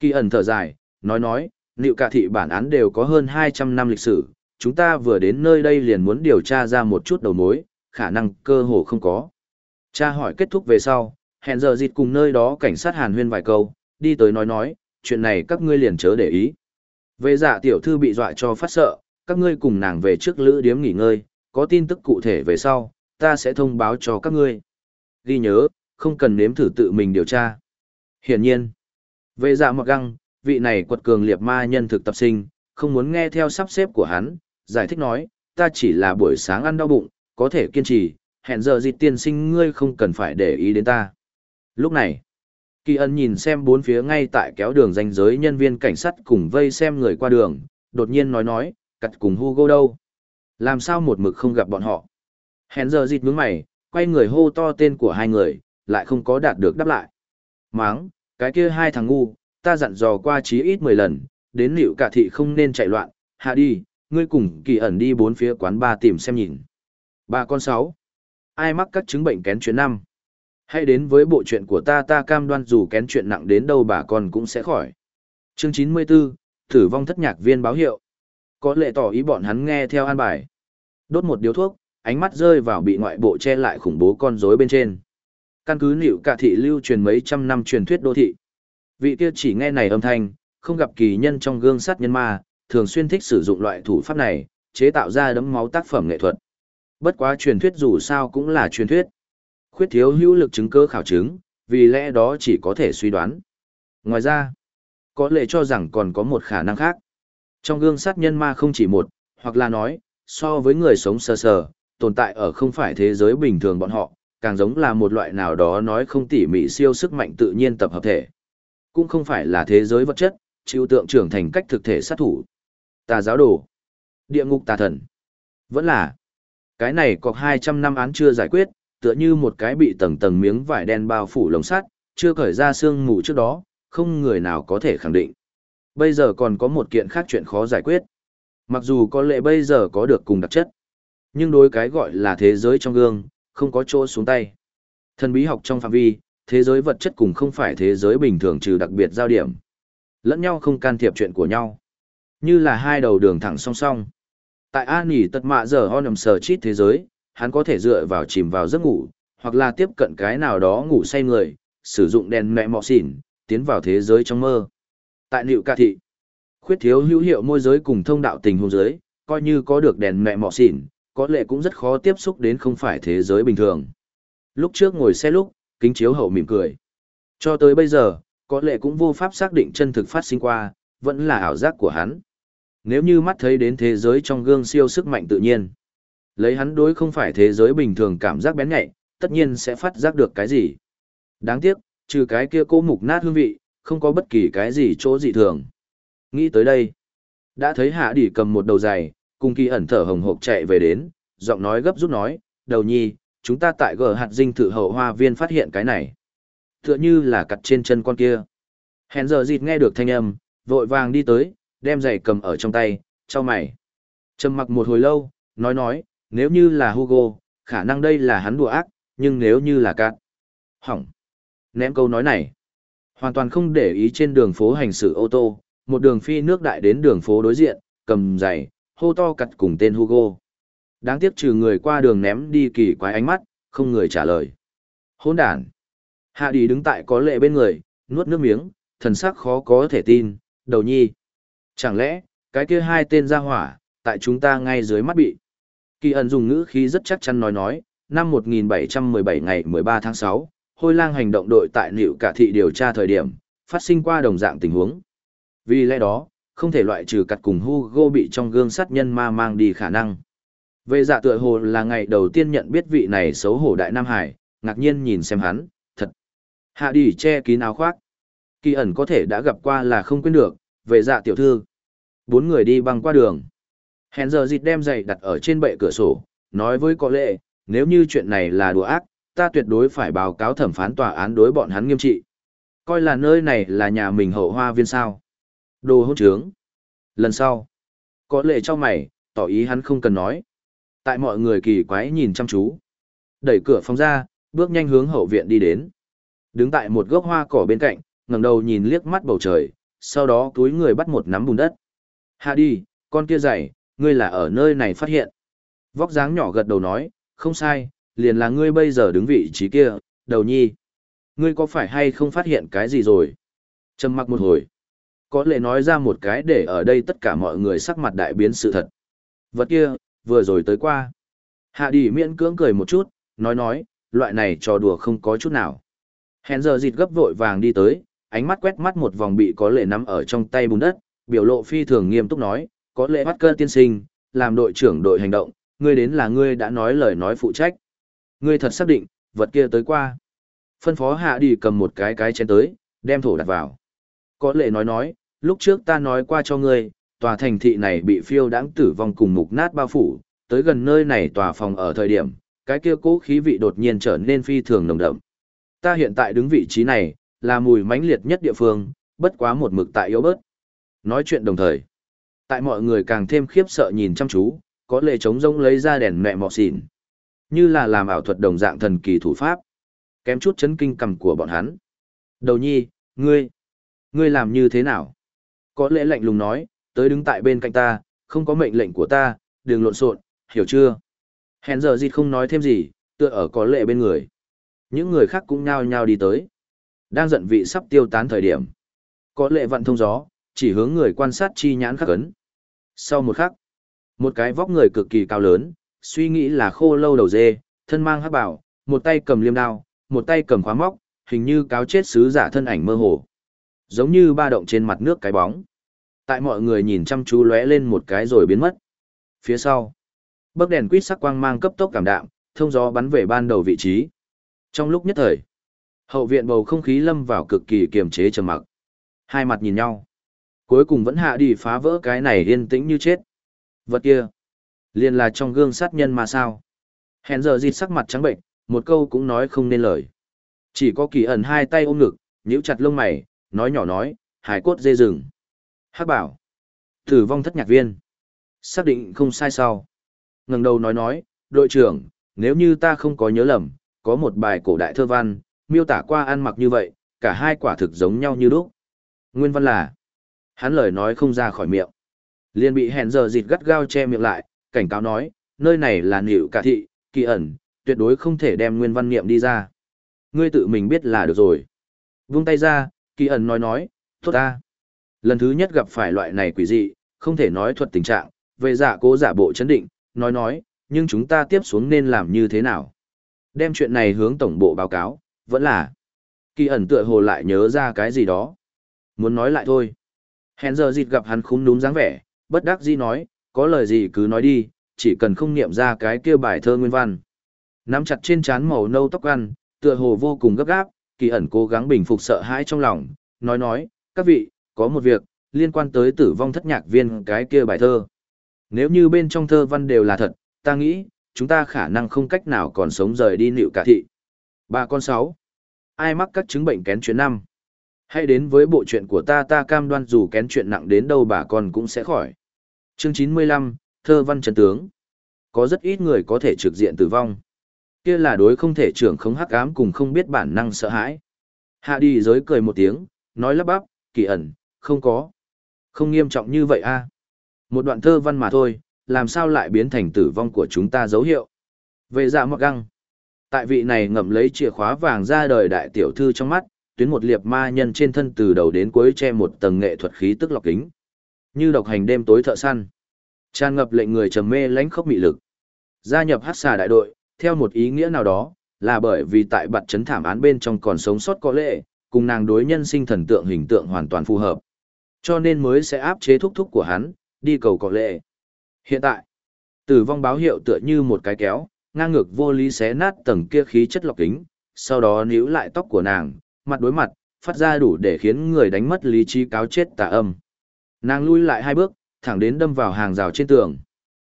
[SPEAKER 1] Kỳ ẩn thở dài, nói nói, liệu cả thị bản án đều có hơn 200 năm lịch sử, chúng ta vừa đến nơi đây liền muốn điều tra ra một chút đầu mối, khả năng cơ hồ không có. Cha hỏi kết thúc về sau, hẹn giờ dịt cùng nơi đó cảnh sát hàn huyên vài câu, đi tới nói nói, chuyện này các ngươi liền chớ để ý. Về giả tiểu thư bị dọa cho phát sợ, các ngươi cùng nàng về trước lữ điếm nghỉ ngơi, có tin tức cụ thể về sau, ta sẽ thông báo cho các ngươi. Ghi nhớ, không cần nếm thử tự mình điều tra. Hiển nhiên, về dạ mặc găng, vị này quật cường liệt ma nhân thực tập sinh, không muốn nghe theo sắp xếp của hắn, giải thích nói, ta chỉ là buổi sáng ăn đau bụng, có thể kiên trì, hẹn giờ dịp tiên sinh ngươi không cần phải để ý đến ta. Lúc này, Kỳ ân nhìn xem bốn phía ngay tại kéo đường danh giới nhân viên cảnh sát cùng vây xem người qua đường, đột nhiên nói nói, cặt cùng Hugo đâu? Làm sao một mực không gặp bọn họ? Hẹn giờ dịt nhướng mày, quay người hô to tên của hai người, lại không có đạt được đáp lại. Máng, cái kia hai thằng ngu, ta dặn dò qua chí ít 10 lần, đến liệu cả thị không nên chạy loạn, hạ đi, ngươi cùng kỳ ẩn đi bốn phía quán ba tìm xem nhìn. Ba con sáu. Ai mắc các chứng bệnh kén chuyện năm? Hãy đến với bộ chuyện của ta ta cam đoan dù kén chuyện nặng đến đâu bà con cũng sẽ khỏi. Chương 94, Tử vong thất nhạc viên báo hiệu. Có lệ tỏ ý bọn hắn nghe theo an bài. Đốt một điếu thuốc, ánh mắt rơi vào bị ngoại bộ che lại khủng bố con rối bên trên. Căn cứ liệu cả thị lưu truyền mấy trăm năm truyền thuyết đô thị. Vị kia chỉ nghe này âm thanh, không gặp kỳ nhân trong gương sát nhân ma, thường xuyên thích sử dụng loại thủ pháp này, chế tạo ra đấm máu tác phẩm nghệ thuật. Bất quá truyền thuyết dù sao cũng là truyền thuyết. Khuyết thiếu hữu lực chứng cơ khảo chứng, vì lẽ đó chỉ có thể suy đoán. Ngoài ra, có lẽ cho rằng còn có một khả năng khác. Trong gương sát nhân ma không chỉ một, hoặc là nói, so với người sống sờ sờ, tồn tại ở không phải thế giới bình thường bọn họ, càng giống là một loại nào đó nói không tỉ mỉ siêu sức mạnh tự nhiên tập hợp thể. Cũng không phải là thế giới vật chất, chịu tượng trưởng thành cách thực thể sát thủ. Tà giáo đồ, địa ngục tà thần. Vẫn là, cái này có 200 năm án chưa giải quyết, tựa như một cái bị tầng tầng miếng vải đen bao phủ lồng sắt, chưa cởi ra xương mù trước đó, không người nào có thể khẳng định. Bây giờ còn có một kiện khác chuyện khó giải quyết. Mặc dù có lẽ bây giờ có được cùng đặc chất, nhưng đối cái gọi là thế giới trong gương, không có chỗ xuống tay. Thần bí học trong phạm vi, thế giới vật chất cùng không phải thế giới bình thường trừ đặc biệt giao điểm. Lẫn nhau không can thiệp chuyện của nhau. Như là hai đầu đường thẳng song song. Tại An nghỉ tật mạ giờ ho nằm sờ chít thế giới, hắn có thể dựa vào chìm vào giấc ngủ, hoặc là tiếp cận cái nào đó ngủ say người, sử dụng đèn mẹ mọ xỉn, tiến vào thế giới trong mơ. Tại liệu ca thị, khuyết thiếu hữu hiệu môi giới cùng thông đạo tình hôn giới, coi như có được đèn mẹ mọ xỉn, có lẽ cũng rất khó tiếp xúc đến không phải thế giới bình thường. Lúc trước ngồi xe lúc, kính chiếu hậu mỉm cười. Cho tới bây giờ, có lẽ cũng vô pháp xác định chân thực phát sinh qua, vẫn là ảo giác của hắn. Nếu như mắt thấy đến thế giới trong gương siêu sức mạnh tự nhiên, lấy hắn đối không phải thế giới bình thường cảm giác bén nhạy, tất nhiên sẽ phát giác được cái gì. Đáng tiếc, trừ cái kia cô mục nát hương vị, không có bất kỳ cái gì chỗ dị thường. Nghĩ tới đây, đã thấy hạ đỉ cầm một đầu giày, cùng kỳ ẩn thở hồng hộc chạy về đến, giọng nói gấp rút nói, đầu nhi, chúng ta tại gờ hạt dinh thự hậu hoa viên phát hiện cái này. Tựa như là cặt trên chân con kia. Hèn giờ dịt nghe được thanh âm, vội vàng đi tới, đem giày cầm ở trong tay, cho mày. Trầm mặc một hồi lâu, nói nói, nếu như là Hugo, khả năng đây là hắn đùa ác, nhưng nếu như là cát. Hỏng. Ném câu nói này. Hoàn toàn không để ý trên đường phố hành xử ô tô, một đường phi nước đại đến đường phố đối diện, cầm giày, hô to cặt cùng tên Hugo. Đáng tiếc trừ người qua đường ném đi kỳ quái ánh mắt, không người trả lời. Hôn đàn. Hạ đi đứng tại có lệ bên người, nuốt nước miếng, thần sắc khó có thể tin, đầu nhi. Chẳng lẽ, cái kia hai tên ra hỏa, tại chúng ta ngay dưới mắt bị. Kỳ ẩn dùng ngữ khí rất chắc chắn nói nói, năm 1717 ngày 13 tháng 6, hôi lang hành động đội tại liệu cả thị điều tra thời điểm, phát sinh qua đồng dạng tình huống. Vì lẽ đó, không thể loại trừ cặt cùng Hugo bị trong gương sát nhân ma mang đi khả năng. Về dạ tựa hồ là ngày đầu tiên nhận biết vị này xấu hổ đại Nam Hải, ngạc nhiên nhìn xem hắn, thật. Hạ đi che kín áo khoác. Kỳ ẩn có thể đã gặp qua là không quên được, về dạ tiểu thư. Bốn người đi băng qua đường. Hèn giờ dịt đem giày đặt ở trên bệ cửa sổ, nói với có lệ, nếu như chuyện này là đùa ác, ta tuyệt đối phải báo cáo thẩm phán tòa án đối bọn hắn nghiêm trị. Coi là nơi này là nhà mình hậu hoa viên sao. Đồ hôn trướng. Lần sau, có lệ cho mày, tỏ ý hắn không cần nói. Tại mọi người kỳ quái nhìn chăm chú. Đẩy cửa phòng ra, bước nhanh hướng hậu viện đi đến. Đứng tại một gốc hoa cỏ bên cạnh, ngẩng đầu nhìn liếc mắt bầu trời, sau đó túi người bắt một nắm bùn đất. Hạ đi, con kia dày, ngươi là ở nơi này phát hiện. Vóc dáng nhỏ gật đầu nói, không sai, liền là ngươi bây giờ đứng vị trí kia, đầu nhi. Ngươi có phải hay không phát hiện cái gì rồi? Trầm mặc một hồi. Có lẽ nói ra một cái để ở đây tất cả mọi người sắc mặt đại biến sự thật. Vật kia, vừa rồi tới qua. Hạ đi miễn cưỡng cười một chút, nói nói, loại này trò đùa không có chút nào. Hèn giờ dịt gấp vội vàng đi tới, ánh mắt quét mắt một vòng bị có lệ nắm ở trong tay bùn đất, biểu lộ phi thường nghiêm túc nói, có lệ bắt cơ tiên sinh, làm đội trưởng đội hành động, ngươi đến là ngươi đã nói lời nói phụ trách. Ngươi thật xác định, vật kia tới qua. Phân phó hạ đi cầm một cái cái chén tới, đem thổ đặt vào. Có lệ nói nói, lúc trước ta nói qua cho ngươi, tòa thành thị này bị phiêu đãng tử vong cùng mục nát bao phủ, tới gần nơi này tòa phòng ở thời điểm, cái kia cố khí vị đột nhiên trở nên phi thường nồng đậm. Ta hiện tại đứng vị trí này, là mùi mãnh liệt nhất địa phương, bất quá một mực tại yếu bớt. Nói chuyện đồng thời, tại mọi người càng thêm khiếp sợ nhìn chăm chú, có lệ trống rông lấy ra đèn mẹ mọ xỉn. Như là làm ảo thuật đồng dạng thần kỳ thủ pháp. Kém chút chấn kinh cầm của bọn hắn. Đầu nhi, ngươi, ngươi làm như thế nào? Có lẽ lạnh lùng nói, tới đứng tại bên cạnh ta, không có mệnh lệnh của ta, đừng lộn xộn, hiểu chưa? Hèn giờ dịt không nói thêm gì, tựa ở có lệ bên người. Những người khác cũng nhao nhao đi tới. Đang giận vị sắp tiêu tán thời điểm. Có lệ vặn thông gió, chỉ hướng người quan sát chi nhãn khắc ấn. Sau một khắc, một cái vóc người cực kỳ cao lớn, suy nghĩ là khô lâu đầu dê, thân mang hắc bảo, một tay cầm liêm đao, một tay cầm khóa móc, hình như cáo chết sứ giả thân ảnh mơ hồ. Giống như ba động trên mặt nước cái bóng. Tại mọi người nhìn chăm chú lóe lên một cái rồi biến mất. Phía sau, bấc đèn quýt sắc quang mang cấp tốc cảm đạm, thông gió bắn về ban đầu vị trí. Trong lúc nhất thời, hậu viện bầu không khí lâm vào cực kỳ kiềm chế trầm mặc. Hai mặt nhìn nhau. Cuối cùng vẫn hạ đi phá vỡ cái này yên tĩnh như chết. Vật kia, liền là trong gương sát nhân mà sao. Hèn giờ dịt sắc mặt trắng bệnh, một câu cũng nói không nên lời. Chỉ có kỳ ẩn hai tay ôm ngực, nhíu chặt lông mày, nói nhỏ nói, hải cốt dê rừng. Hắc bảo, tử vong thất nhạc viên. Xác định không sai sau. ngẩng đầu nói nói, đội trưởng, nếu như ta không có nhớ lầm, có một bài cổ đại thơ văn, miêu tả qua ăn mặc như vậy, cả hai quả thực giống nhau như đúc Nguyên văn là, hắn lời nói không ra khỏi miệng. liền bị hẹn giờ dịt gắt gao che miệng lại, cảnh cáo nói, nơi này là nịu cả thị, kỳ ẩn, tuyệt đối không thể đem nguyên văn niệm đi ra. Ngươi tự mình biết là được rồi. Vung tay ra, kỳ ẩn nói nói, tốt ta. Lần thứ nhất gặp phải loại này quỷ dị, không thể nói thuật tình trạng, về giả cố giả bộ chấn định, nói nói, nhưng chúng ta tiếp xuống nên làm như thế nào? Đem chuyện này hướng tổng bộ báo cáo, vẫn là. Kỳ ẩn tựa hồ lại nhớ ra cái gì đó. Muốn nói lại thôi. Hèn giờ dịt gặp hắn khúng núm dáng vẻ, bất đắc dĩ nói, có lời gì cứ nói đi, chỉ cần không niệm ra cái kia bài thơ nguyên văn. Nắm chặt trên trán màu nâu tóc ăn, tựa hồ vô cùng gấp gáp, kỳ ẩn cố gắng bình phục sợ hãi trong lòng, nói nói, các vị, có một việc, liên quan tới tử vong thất nhạc viên cái kia bài thơ. Nếu như bên trong thơ văn đều là thật, ta nghĩ, chúng ta khả năng không cách nào còn sống rời đi nịu cả thị. bà con sáu. Ai mắc các chứng bệnh kén chuyện năm? Hãy đến với bộ chuyện của ta ta cam đoan dù kén chuyện nặng đến đâu bà con cũng sẽ khỏi. Chương 95, Thơ văn trần tướng. Có rất ít người có thể trực diện tử vong. Kia là đối không thể trưởng không hắc ám cùng không biết bản năng sợ hãi. Hạ đi giới cười một tiếng, nói lắp bắp, kỳ ẩn, không có. Không nghiêm trọng như vậy a Một đoạn thơ văn mà thôi, làm sao lại biến thành tử vong của chúng ta dấu hiệu. Về dạ mặc găng. Tại vị này ngậm lấy chìa khóa vàng ra đời đại tiểu thư trong mắt, tuyến một liệp ma nhân trên thân từ đầu đến cuối che một tầng nghệ thuật khí tức lọc kính. Như độc hành đêm tối thợ săn. Tràn ngập lệnh người trầm mê lãnh khốc mị lực. Gia nhập hát xà đại đội, theo một ý nghĩa nào đó, là bởi vì tại bặt chấn thảm án bên trong còn sống sót có lệ, cùng nàng đối nhân sinh thần tượng hình tượng hoàn toàn phù hợp. Cho nên mới sẽ áp chế thúc thúc của hắn, đi cầu có lệ. Hiện tại, tử vong báo hiệu tựa như một cái kéo, ngang ngược vô lý xé nát tầng kia khí chất lọc kính, sau đó níu lại tóc của nàng, mặt đối mặt, phát ra đủ để khiến người đánh mất lý trí cáo chết tà âm. Nàng lui lại hai bước, thẳng đến đâm vào hàng rào trên tường.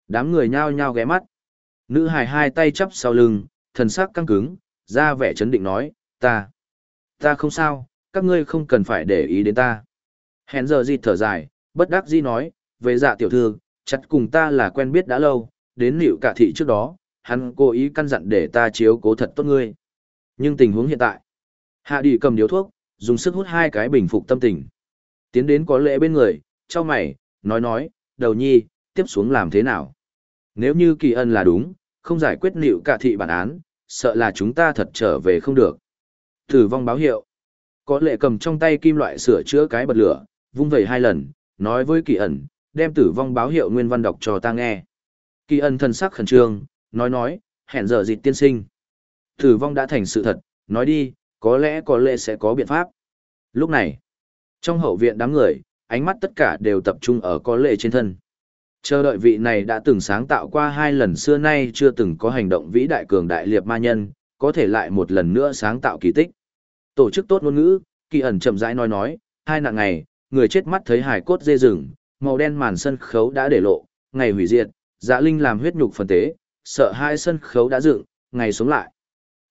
[SPEAKER 1] Đám người nhao nhao ghé mắt. Nữ hài hai tay chắp sau lưng, thần sắc căng cứng, ra vẻ chấn định nói, ta, ta không sao, các ngươi không cần phải để ý đến ta. Hẹn giờ gì thở dài, bất đắc dĩ nói, về dạ tiểu thư, chặt cùng ta là quen biết đã lâu, đến liệu cả thị trước đó, hắn cố ý căn dặn để ta chiếu cố thật tốt ngươi. Nhưng tình huống hiện tại, hạ đi cầm điếu thuốc, dùng sức hút hai cái bình phục tâm tình. Tiến đến có lễ bên người, cho mày, nói nói, đầu nhi, tiếp xuống làm thế nào? Nếu như kỳ ân là đúng, không giải quyết liệu cả thị bản án, sợ là chúng ta thật trở về không được. Tử vong báo hiệu. Có lệ cầm trong tay kim loại sửa chữa cái bật lửa, vung vẩy hai lần, nói với kỳ ẩn, đem tử vong báo hiệu nguyên văn đọc cho ta nghe. Kỳ ẩn thần sắc khẩn trương, nói nói, hẹn giờ dịch tiên sinh. Tử vong đã thành sự thật, nói đi, có lẽ có lẽ sẽ có biện pháp. Lúc này, trong hậu viện đám người, ánh mắt tất cả đều tập trung ở có lệ trên thân. Chờ đợi vị này đã từng sáng tạo qua hai lần xưa nay chưa từng có hành động vĩ đại cường đại liệt ma nhân, có thể lại một lần nữa sáng tạo kỳ tích. Tổ chức tốt ngôn ngữ, kỳ ẩn chậm rãi nói nói, hai nạn ngày, người chết mắt thấy hải cốt dê rừng, màu đen màn sân khấu đã để lộ, ngày hủy diệt, dạ linh làm huyết nhục phân tế, sợ hai sân khấu đã dựng, ngày sống lại.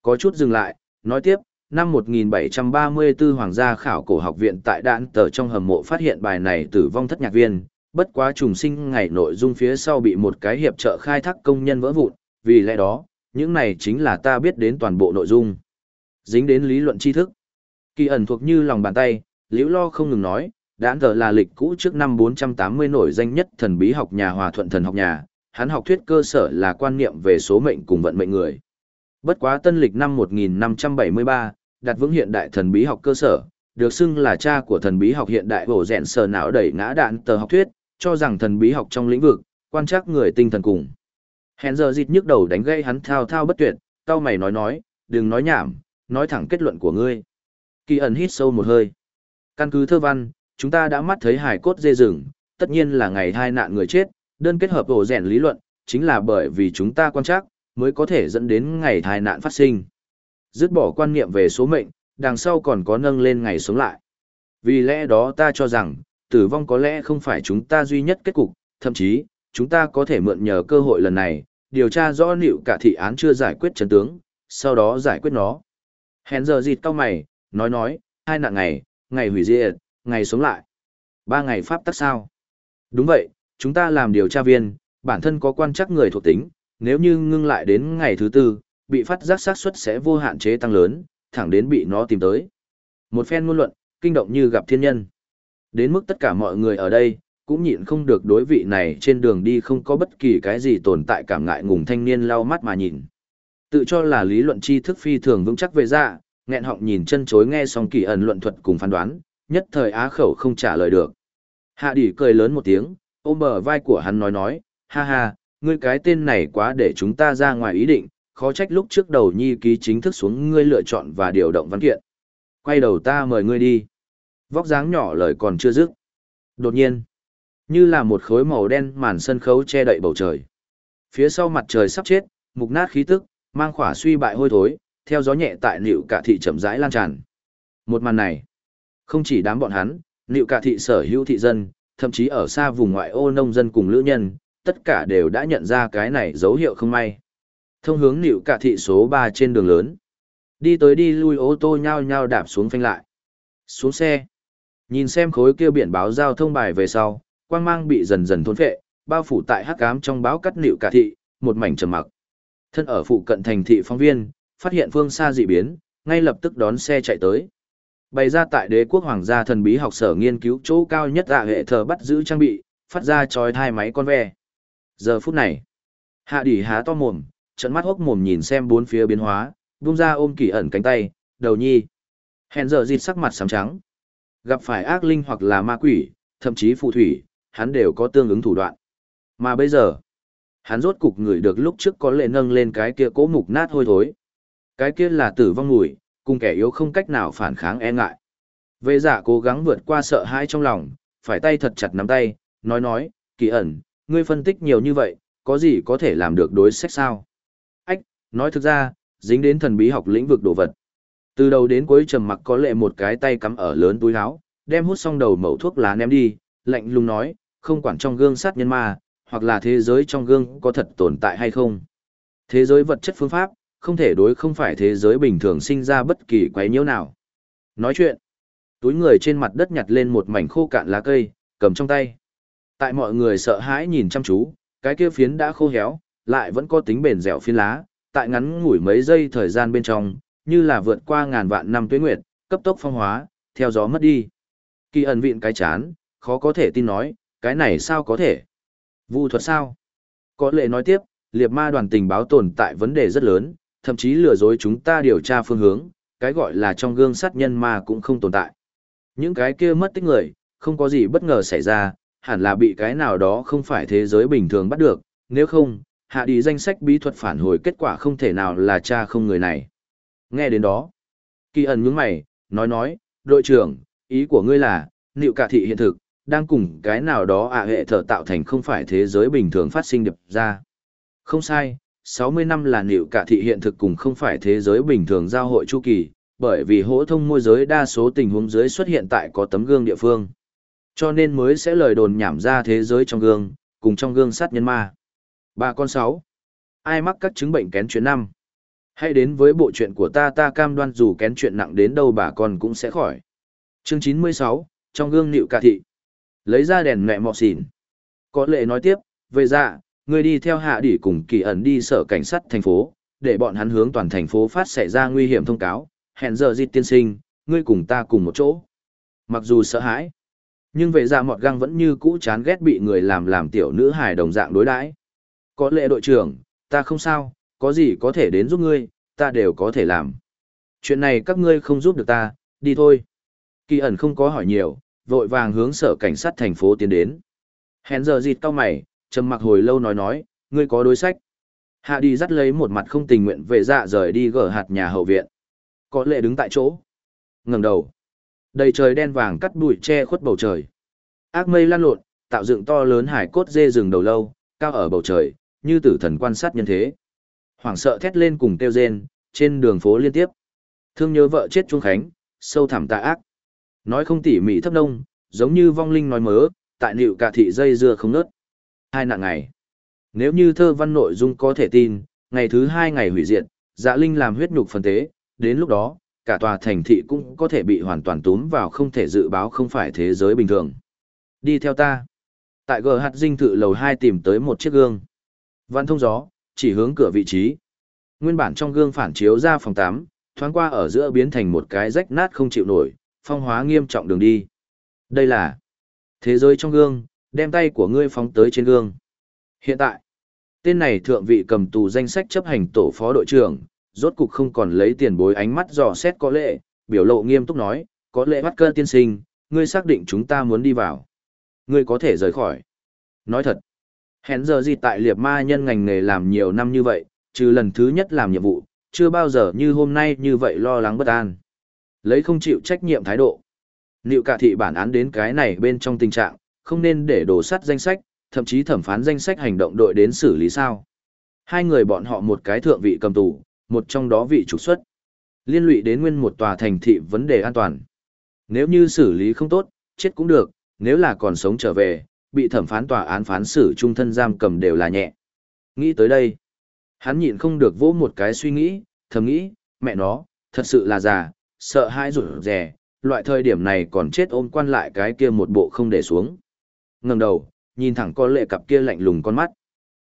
[SPEAKER 1] Có chút dừng lại, nói tiếp, năm 1734 Hoàng gia khảo cổ học viện tại đạn tờ trong hầm mộ phát hiện bài này tử vong thất nhạc viên, bất quá trùng sinh ngày nội dung phía sau bị một cái hiệp trợ khai thác công nhân vỡ vụn, vì lẽ đó, những này chính là ta biết đến toàn bộ nội dung. Dính đến lý luận tri thức. Kỳ ẩn thuộc như lòng bàn tay, liễu lo không ngừng nói, Đạn tờ là lịch cũ trước năm 480 nổi danh nhất thần bí học nhà hòa thuận thần học nhà, hắn học thuyết cơ sở là quan niệm về số mệnh cùng vận mệnh người. Bất quá tân lịch năm 1573, đặt vững hiện đại thần bí học cơ sở, được xưng là cha của thần bí học hiện đại bổ rèn sờ não đẩy ngã đạn tờ học thuyết, cho rằng thần bí học trong lĩnh vực, quan trắc người tinh thần cùng. Hèn giờ dịt nhức đầu đánh gây hắn thao thao bất tuyệt, tao mày nói nói, đừng nói nhảm, nói thẳng kết luận của ngươi. Kỳ ẩn hít sâu một hơi. Căn cứ thơ văn, chúng ta đã mắt thấy hải cốt dê rừng, tất nhiên là ngày hai nạn người chết, đơn kết hợp ổ rèn lý luận, chính là bởi vì chúng ta quan trắc, mới có thể dẫn đến ngày tai nạn phát sinh. Dứt bỏ quan niệm về số mệnh, đằng sau còn có nâng lên ngày sống lại. Vì lẽ đó ta cho rằng, tử vong có lẽ không phải chúng ta duy nhất kết cục, thậm chí, chúng ta có thể mượn nhờ cơ hội lần này, điều tra rõ liệu cả thị án chưa giải quyết chấn tướng, sau đó giải quyết nó. Hèn giờ dịt cao mày, nói nói, hai nạn ngày, ngày hủy diệt, ngày sống lại. Ba ngày pháp tắc sao? Đúng vậy, chúng ta làm điều tra viên, bản thân có quan chắc người thuộc tính, nếu như ngưng lại đến ngày thứ tư, bị phát giác xác suất sẽ vô hạn chế tăng lớn, thẳng đến bị nó tìm tới. Một phen ngôn luận, kinh động như gặp thiên nhân. Đến mức tất cả mọi người ở đây, cũng nhịn không được đối vị này trên đường đi không có bất kỳ cái gì tồn tại cảm ngại ngùng thanh niên lau mắt mà nhìn. Tự cho là lý luận tri thức phi thường vững chắc về ra, nghẹn họng nhìn chân chối nghe xong kỳ ẩn luận thuật cùng phán đoán, nhất thời á khẩu không trả lời được. Hạ đỉ cười lớn một tiếng, ôm bờ vai của hắn nói nói, ha ha, ngươi cái tên này quá để chúng ta ra ngoài ý định, khó trách lúc trước đầu nhi ký chính thức xuống ngươi lựa chọn và điều động văn kiện. Quay đầu ta mời ngươi đi. Vóc dáng nhỏ lời còn chưa dứt. Đột nhiên, như là một khối màu đen màn sân khấu che đậy bầu trời. Phía sau mặt trời sắp chết, mục nát khí tức, mang khỏa suy bại hôi thối, theo gió nhẹ tại nịu cả thị chậm rãi lan tràn. Một màn này, không chỉ đám bọn hắn, nịu cả thị sở hữu thị dân, thậm chí ở xa vùng ngoại ô nông dân cùng lữ nhân, tất cả đều đã nhận ra cái này dấu hiệu không may. Thông hướng nịu cả thị số 3 trên đường lớn. Đi tới đi lui ô tô nhao nhao đạp xuống phanh lại. Xuống xe. Nhìn xem khối kia biển báo giao thông bài về sau, quang mang bị dần dần thôn phệ, bao phủ tại hắc ám trong báo cắt nịu cả thị, một mảnh trầm mặc. Thân ở phụ cận thành thị phóng viên, phát hiện phương xa dị biến, ngay lập tức đón xe chạy tới. Bày ra tại đế quốc hoàng gia thần bí học sở nghiên cứu chỗ cao nhất dạ hệ thờ bắt giữ trang bị, phát ra chói thai máy con ve. Giờ phút này, hạ đỉ há to mồm, trận mắt hốc mồm nhìn xem bốn phía biến hóa, buông ra ôm kỳ ẩn cánh tay, đầu nhi. Hẹn giờ dịt sắc mặt sám trắng. Gặp phải ác linh hoặc là ma quỷ, thậm chí phù thủy, hắn đều có tương ứng thủ đoạn. Mà bây giờ, hắn rốt cục người được lúc trước có lệ nâng lên cái kia cố mục nát hôi thối. Cái kia là tử vong mùi, cùng kẻ yếu không cách nào phản kháng e ngại. Vệ giả cố gắng vượt qua sợ hãi trong lòng, phải tay thật chặt nắm tay, nói nói, kỳ ẩn, ngươi phân tích nhiều như vậy, có gì có thể làm được đối sách sao? Nói thực ra, dính đến thần bí học lĩnh vực đồ vật. Từ đầu đến cuối trầm mặc có lệ một cái tay cắm ở lớn túi áo, đem hút xong đầu mẩu thuốc lá ném đi, lạnh lùng nói, không quản trong gương sát nhân ma, hoặc là thế giới trong gương có thật tồn tại hay không. Thế giới vật chất phương pháp, không thể đối không phải thế giới bình thường sinh ra bất kỳ quái nhiễu nào. Nói chuyện, Túi người trên mặt đất nhặt lên một mảnh khô cạn lá cây, cầm trong tay. Tại mọi người sợ hãi nhìn chăm chú, cái kia phiến đã khô héo, lại vẫn có tính bền dẻo phiến lá, tại ngắn ngủi mấy giây thời gian bên trong, như là vượt qua ngàn vạn năm tuế nguyệt, cấp tốc phong hóa, theo gió mất đi. Kỳ ẩn vịn cái chán, khó có thể tin nói, cái này sao có thể? Vu thuật sao? Có lệ nói tiếp, liệt ma đoàn tình báo tồn tại vấn đề rất lớn, thậm chí lừa dối chúng ta điều tra phương hướng, cái gọi là trong gương sát nhân ma cũng không tồn tại. Những cái kia mất tích người, không có gì bất ngờ xảy ra, hẳn là bị cái nào đó không phải thế giới bình thường bắt được, nếu không, hạ đi danh sách bí thuật phản hồi kết quả không thể nào là cha không người này. Nghe đến đó, kỳ ẩn nhướng mày, nói nói, đội trưởng, ý của ngươi là, nịu cả thị hiện thực, đang cùng cái nào đó ạ hệ thở tạo thành không phải thế giới bình thường phát sinh được ra. Không sai, 60 năm là nịu cả thị hiện thực cùng không phải thế giới bình thường giao hội chu kỳ, bởi vì hỗ thông môi giới đa số tình huống dưới xuất hiện tại có tấm gương địa phương. Cho nên mới sẽ lời đồn nhảm ra thế giới trong gương, cùng trong gương sát nhân ma. Ba con sáu. Ai mắc các chứng bệnh kén chuyện năm? Hãy đến với bộ chuyện của ta ta cam đoan dù kén chuyện nặng đến đâu bà con cũng sẽ khỏi. Chương 96, trong gương nịu cả thị. Lấy ra đèn mẹ mọ xỉn. Có lệ nói tiếp, về dạ, người đi theo hạ đỉ cùng kỳ ẩn đi sở cảnh sát thành phố, để bọn hắn hướng toàn thành phố phát xảy ra nguy hiểm thông cáo, hẹn giờ dịch tiên sinh, ngươi cùng ta cùng một chỗ. Mặc dù sợ hãi, nhưng về dạ mọt găng vẫn như cũ chán ghét bị người làm làm tiểu nữ hài đồng dạng đối đãi. Có lệ đội trưởng, ta không sao, có gì có thể đến giúp ngươi, ta đều có thể làm. Chuyện này các ngươi không giúp được ta, đi thôi. Kỳ ẩn không có hỏi nhiều, vội vàng hướng sở cảnh sát thành phố tiến đến. hèn giờ dịt cao mày, trầm mặc hồi lâu nói nói, ngươi có đối sách. Hạ đi dắt lấy một mặt không tình nguyện về dạ rời đi gở hạt nhà hậu viện. Có lệ đứng tại chỗ. ngẩng đầu. Đầy trời đen vàng cắt bụi che khuất bầu trời. Ác mây lan lộn, tạo dựng to lớn hải cốt dê rừng đầu lâu, cao ở bầu trời, như tử thần quan sát nhân thế. Hoảng sợ thét lên cùng kêu rên, trên đường phố liên tiếp. Thương nhớ vợ chết Trung Khánh, sâu thẳm tà ác. Nói không tỉ mỉ thấp nông, giống như vong linh nói mớ, tại nịu cả thị dây dưa không nớt. Hai nặng ngày. Nếu như thơ văn nội dung có thể tin, ngày thứ hai ngày hủy diệt, dạ linh làm huyết nhục phân tế, đến lúc đó, cả tòa thành thị cũng có thể bị hoàn toàn túm vào không thể dự báo không phải thế giới bình thường. Đi theo ta. Tại gờ hạt dinh thự lầu 2 tìm tới một chiếc gương. Văn thông gió, chỉ hướng cửa vị trí. Nguyên bản trong gương phản chiếu ra phòng 8, thoáng qua ở giữa biến thành một cái rách nát không chịu nổi, phong hóa nghiêm trọng đường đi. Đây là thế giới trong gương, đem tay của ngươi phóng tới trên gương. Hiện tại, tên này thượng vị cầm tù danh sách chấp hành tổ phó đội trưởng, rốt cục không còn lấy tiền bối ánh mắt dò xét có lệ, biểu lộ nghiêm túc nói, có lệ bắt cơ tiên sinh, ngươi xác định chúng ta muốn đi vào. Ngươi có thể rời khỏi. Nói thật, hẹn giờ gì tại liệt ma nhân ngành nghề làm nhiều năm như vậy, trừ lần thứ nhất làm nhiệm vụ, chưa bao giờ như hôm nay như vậy lo lắng bất an. Lấy không chịu trách nhiệm thái độ. Liệu cả thị bản án đến cái này bên trong tình trạng, không nên để đổ sắt danh sách, thậm chí thẩm phán danh sách hành động đội đến xử lý sao. Hai người bọn họ một cái thượng vị cầm tù, một trong đó vị trục xuất. Liên lụy đến nguyên một tòa thành thị vấn đề an toàn. Nếu như xử lý không tốt, chết cũng được, nếu là còn sống trở về, bị thẩm phán tòa án phán xử trung thân giam cầm đều là nhẹ. Nghĩ tới đây, hắn nhịn không được vỗ một cái suy nghĩ, thầm nghĩ, mẹ nó, thật sự là già, sợ hãi rủi rè, loại thời điểm này còn chết ôm quan lại cái kia một bộ không để xuống. ngẩng đầu, nhìn thẳng con lệ cặp kia lạnh lùng con mắt.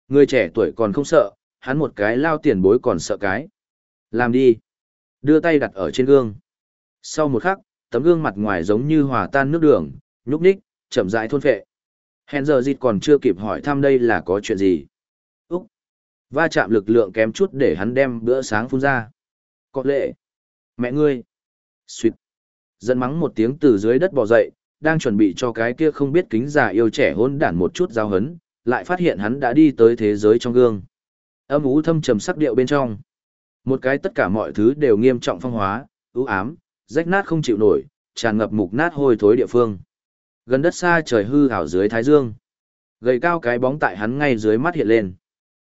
[SPEAKER 1] Người trẻ tuổi còn không sợ, hắn một cái lao tiền bối còn sợ cái. Làm đi. Đưa tay đặt ở trên gương. Sau một khắc, tấm gương mặt ngoài giống như hòa tan nước đường, nhúc nhích, chậm rãi thôn phệ. Hèn giờ dịt còn chưa kịp hỏi thăm đây là có chuyện gì. Úc! Va chạm lực lượng kém chút để hắn đem bữa sáng phun ra. Có lệ! Mẹ ngươi! Xuyệt! Dẫn mắng một tiếng từ dưới đất bò dậy, đang chuẩn bị cho cái kia không biết kính già yêu trẻ hôn đản một chút giao hấn, lại phát hiện hắn đã đi tới thế giới trong gương. Âm ú thâm trầm sắc điệu bên trong. Một cái tất cả mọi thứ đều nghiêm trọng phong hóa, ưu ám, rách nát không chịu nổi, tràn ngập mục nát hôi thối địa phương. Gần đất xa trời hư hảo dưới thái dương. Gầy cao cái bóng tại hắn ngay dưới mắt hiện lên.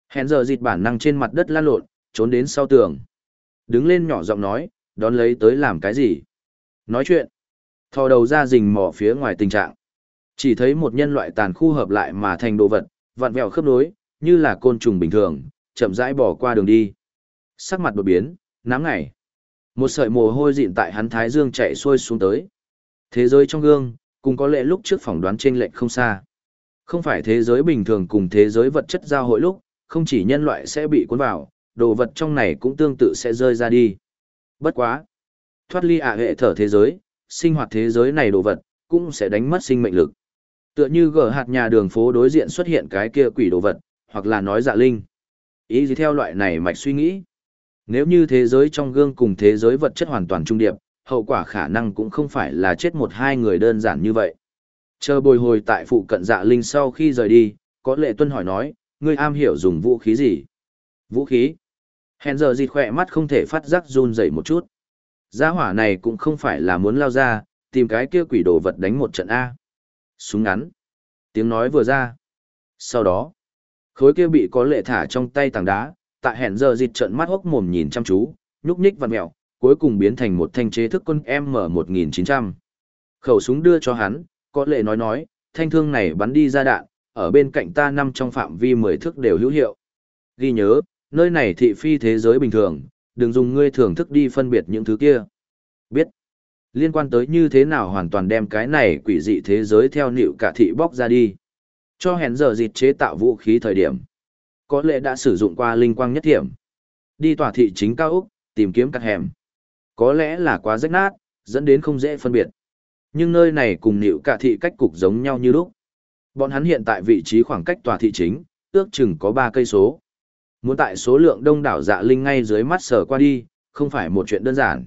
[SPEAKER 1] Hèn giờ dịt bản năng trên mặt đất lan lộn, trốn đến sau tường. Đứng lên nhỏ giọng nói, đón lấy tới làm cái gì? Nói chuyện. Thò đầu ra rình mò phía ngoài tình trạng. Chỉ thấy một nhân loại tàn khu hợp lại mà thành đồ vật, vặn vẹo khớp nối, như là côn trùng bình thường, chậm rãi bỏ qua đường đi. Sắc mặt đột biến, nắng ngày. Một sợi mồ hôi dịn tại hắn thái dương chạy xuôi xuống tới. Thế giới trong gương, cùng có lẽ lúc trước phỏng đoán trên lệnh không xa. Không phải thế giới bình thường cùng thế giới vật chất giao hội lúc, không chỉ nhân loại sẽ bị cuốn vào, đồ vật trong này cũng tương tự sẽ rơi ra đi. Bất quá. Thoát ly ả hệ thở thế giới, sinh hoạt thế giới này đồ vật, cũng sẽ đánh mất sinh mệnh lực. Tựa như gở hạt nhà đường phố đối diện xuất hiện cái kia quỷ đồ vật, hoặc là nói dạ linh. Ý gì theo loại này mạch suy nghĩ. Nếu như thế giới trong gương cùng thế giới vật chất hoàn toàn trung điệp, hậu quả khả năng cũng không phải là chết một hai người đơn giản như vậy. Chờ bồi hồi tại phụ cận dạ linh sau khi rời đi, có lệ tuân hỏi nói, ngươi am hiểu dùng vũ khí gì? Vũ khí? Hèn giờ dịt khỏe mắt không thể phát giác run dậy một chút. Gia hỏa này cũng không phải là muốn lao ra, tìm cái kia quỷ đồ vật đánh một trận A. Súng ngắn. Tiếng nói vừa ra. Sau đó, khối kia bị có lệ thả trong tay tảng đá, tại hẹn giờ dịt trận mắt hốc mồm nhìn chăm chú, nhúc nhích vặn mẹo, cuối cùng biến thành một thanh chế thức quân M1900. Khẩu súng đưa cho hắn, có lệ nói nói, thanh thương này bắn đi ra đạn, ở bên cạnh ta năm trong phạm vi 10 thước đều hữu hiệu. Ghi nhớ, nơi này thị phi thế giới bình thường, đừng dùng ngươi thưởng thức đi phân biệt những thứ kia. Biết. Liên quan tới như thế nào hoàn toàn đem cái này quỷ dị thế giới theo nịu cả thị bóc ra đi. Cho hẹn giờ dịt chế tạo vũ khí thời điểm. Có lẽ đã sử dụng qua linh quang nhất thiểm. Đi tỏa thị chính cao Úc, tìm kiếm các hẻm. Có lẽ là quá rách nát, dẫn đến không dễ phân biệt. Nhưng nơi này cùng nịu cả thị cách cục giống nhau như lúc. Bọn hắn hiện tại vị trí khoảng cách tòa thị chính, ước chừng có 3 cây số. Muốn tại số lượng đông đảo dạ linh ngay dưới mắt sở qua đi, không phải một chuyện đơn giản.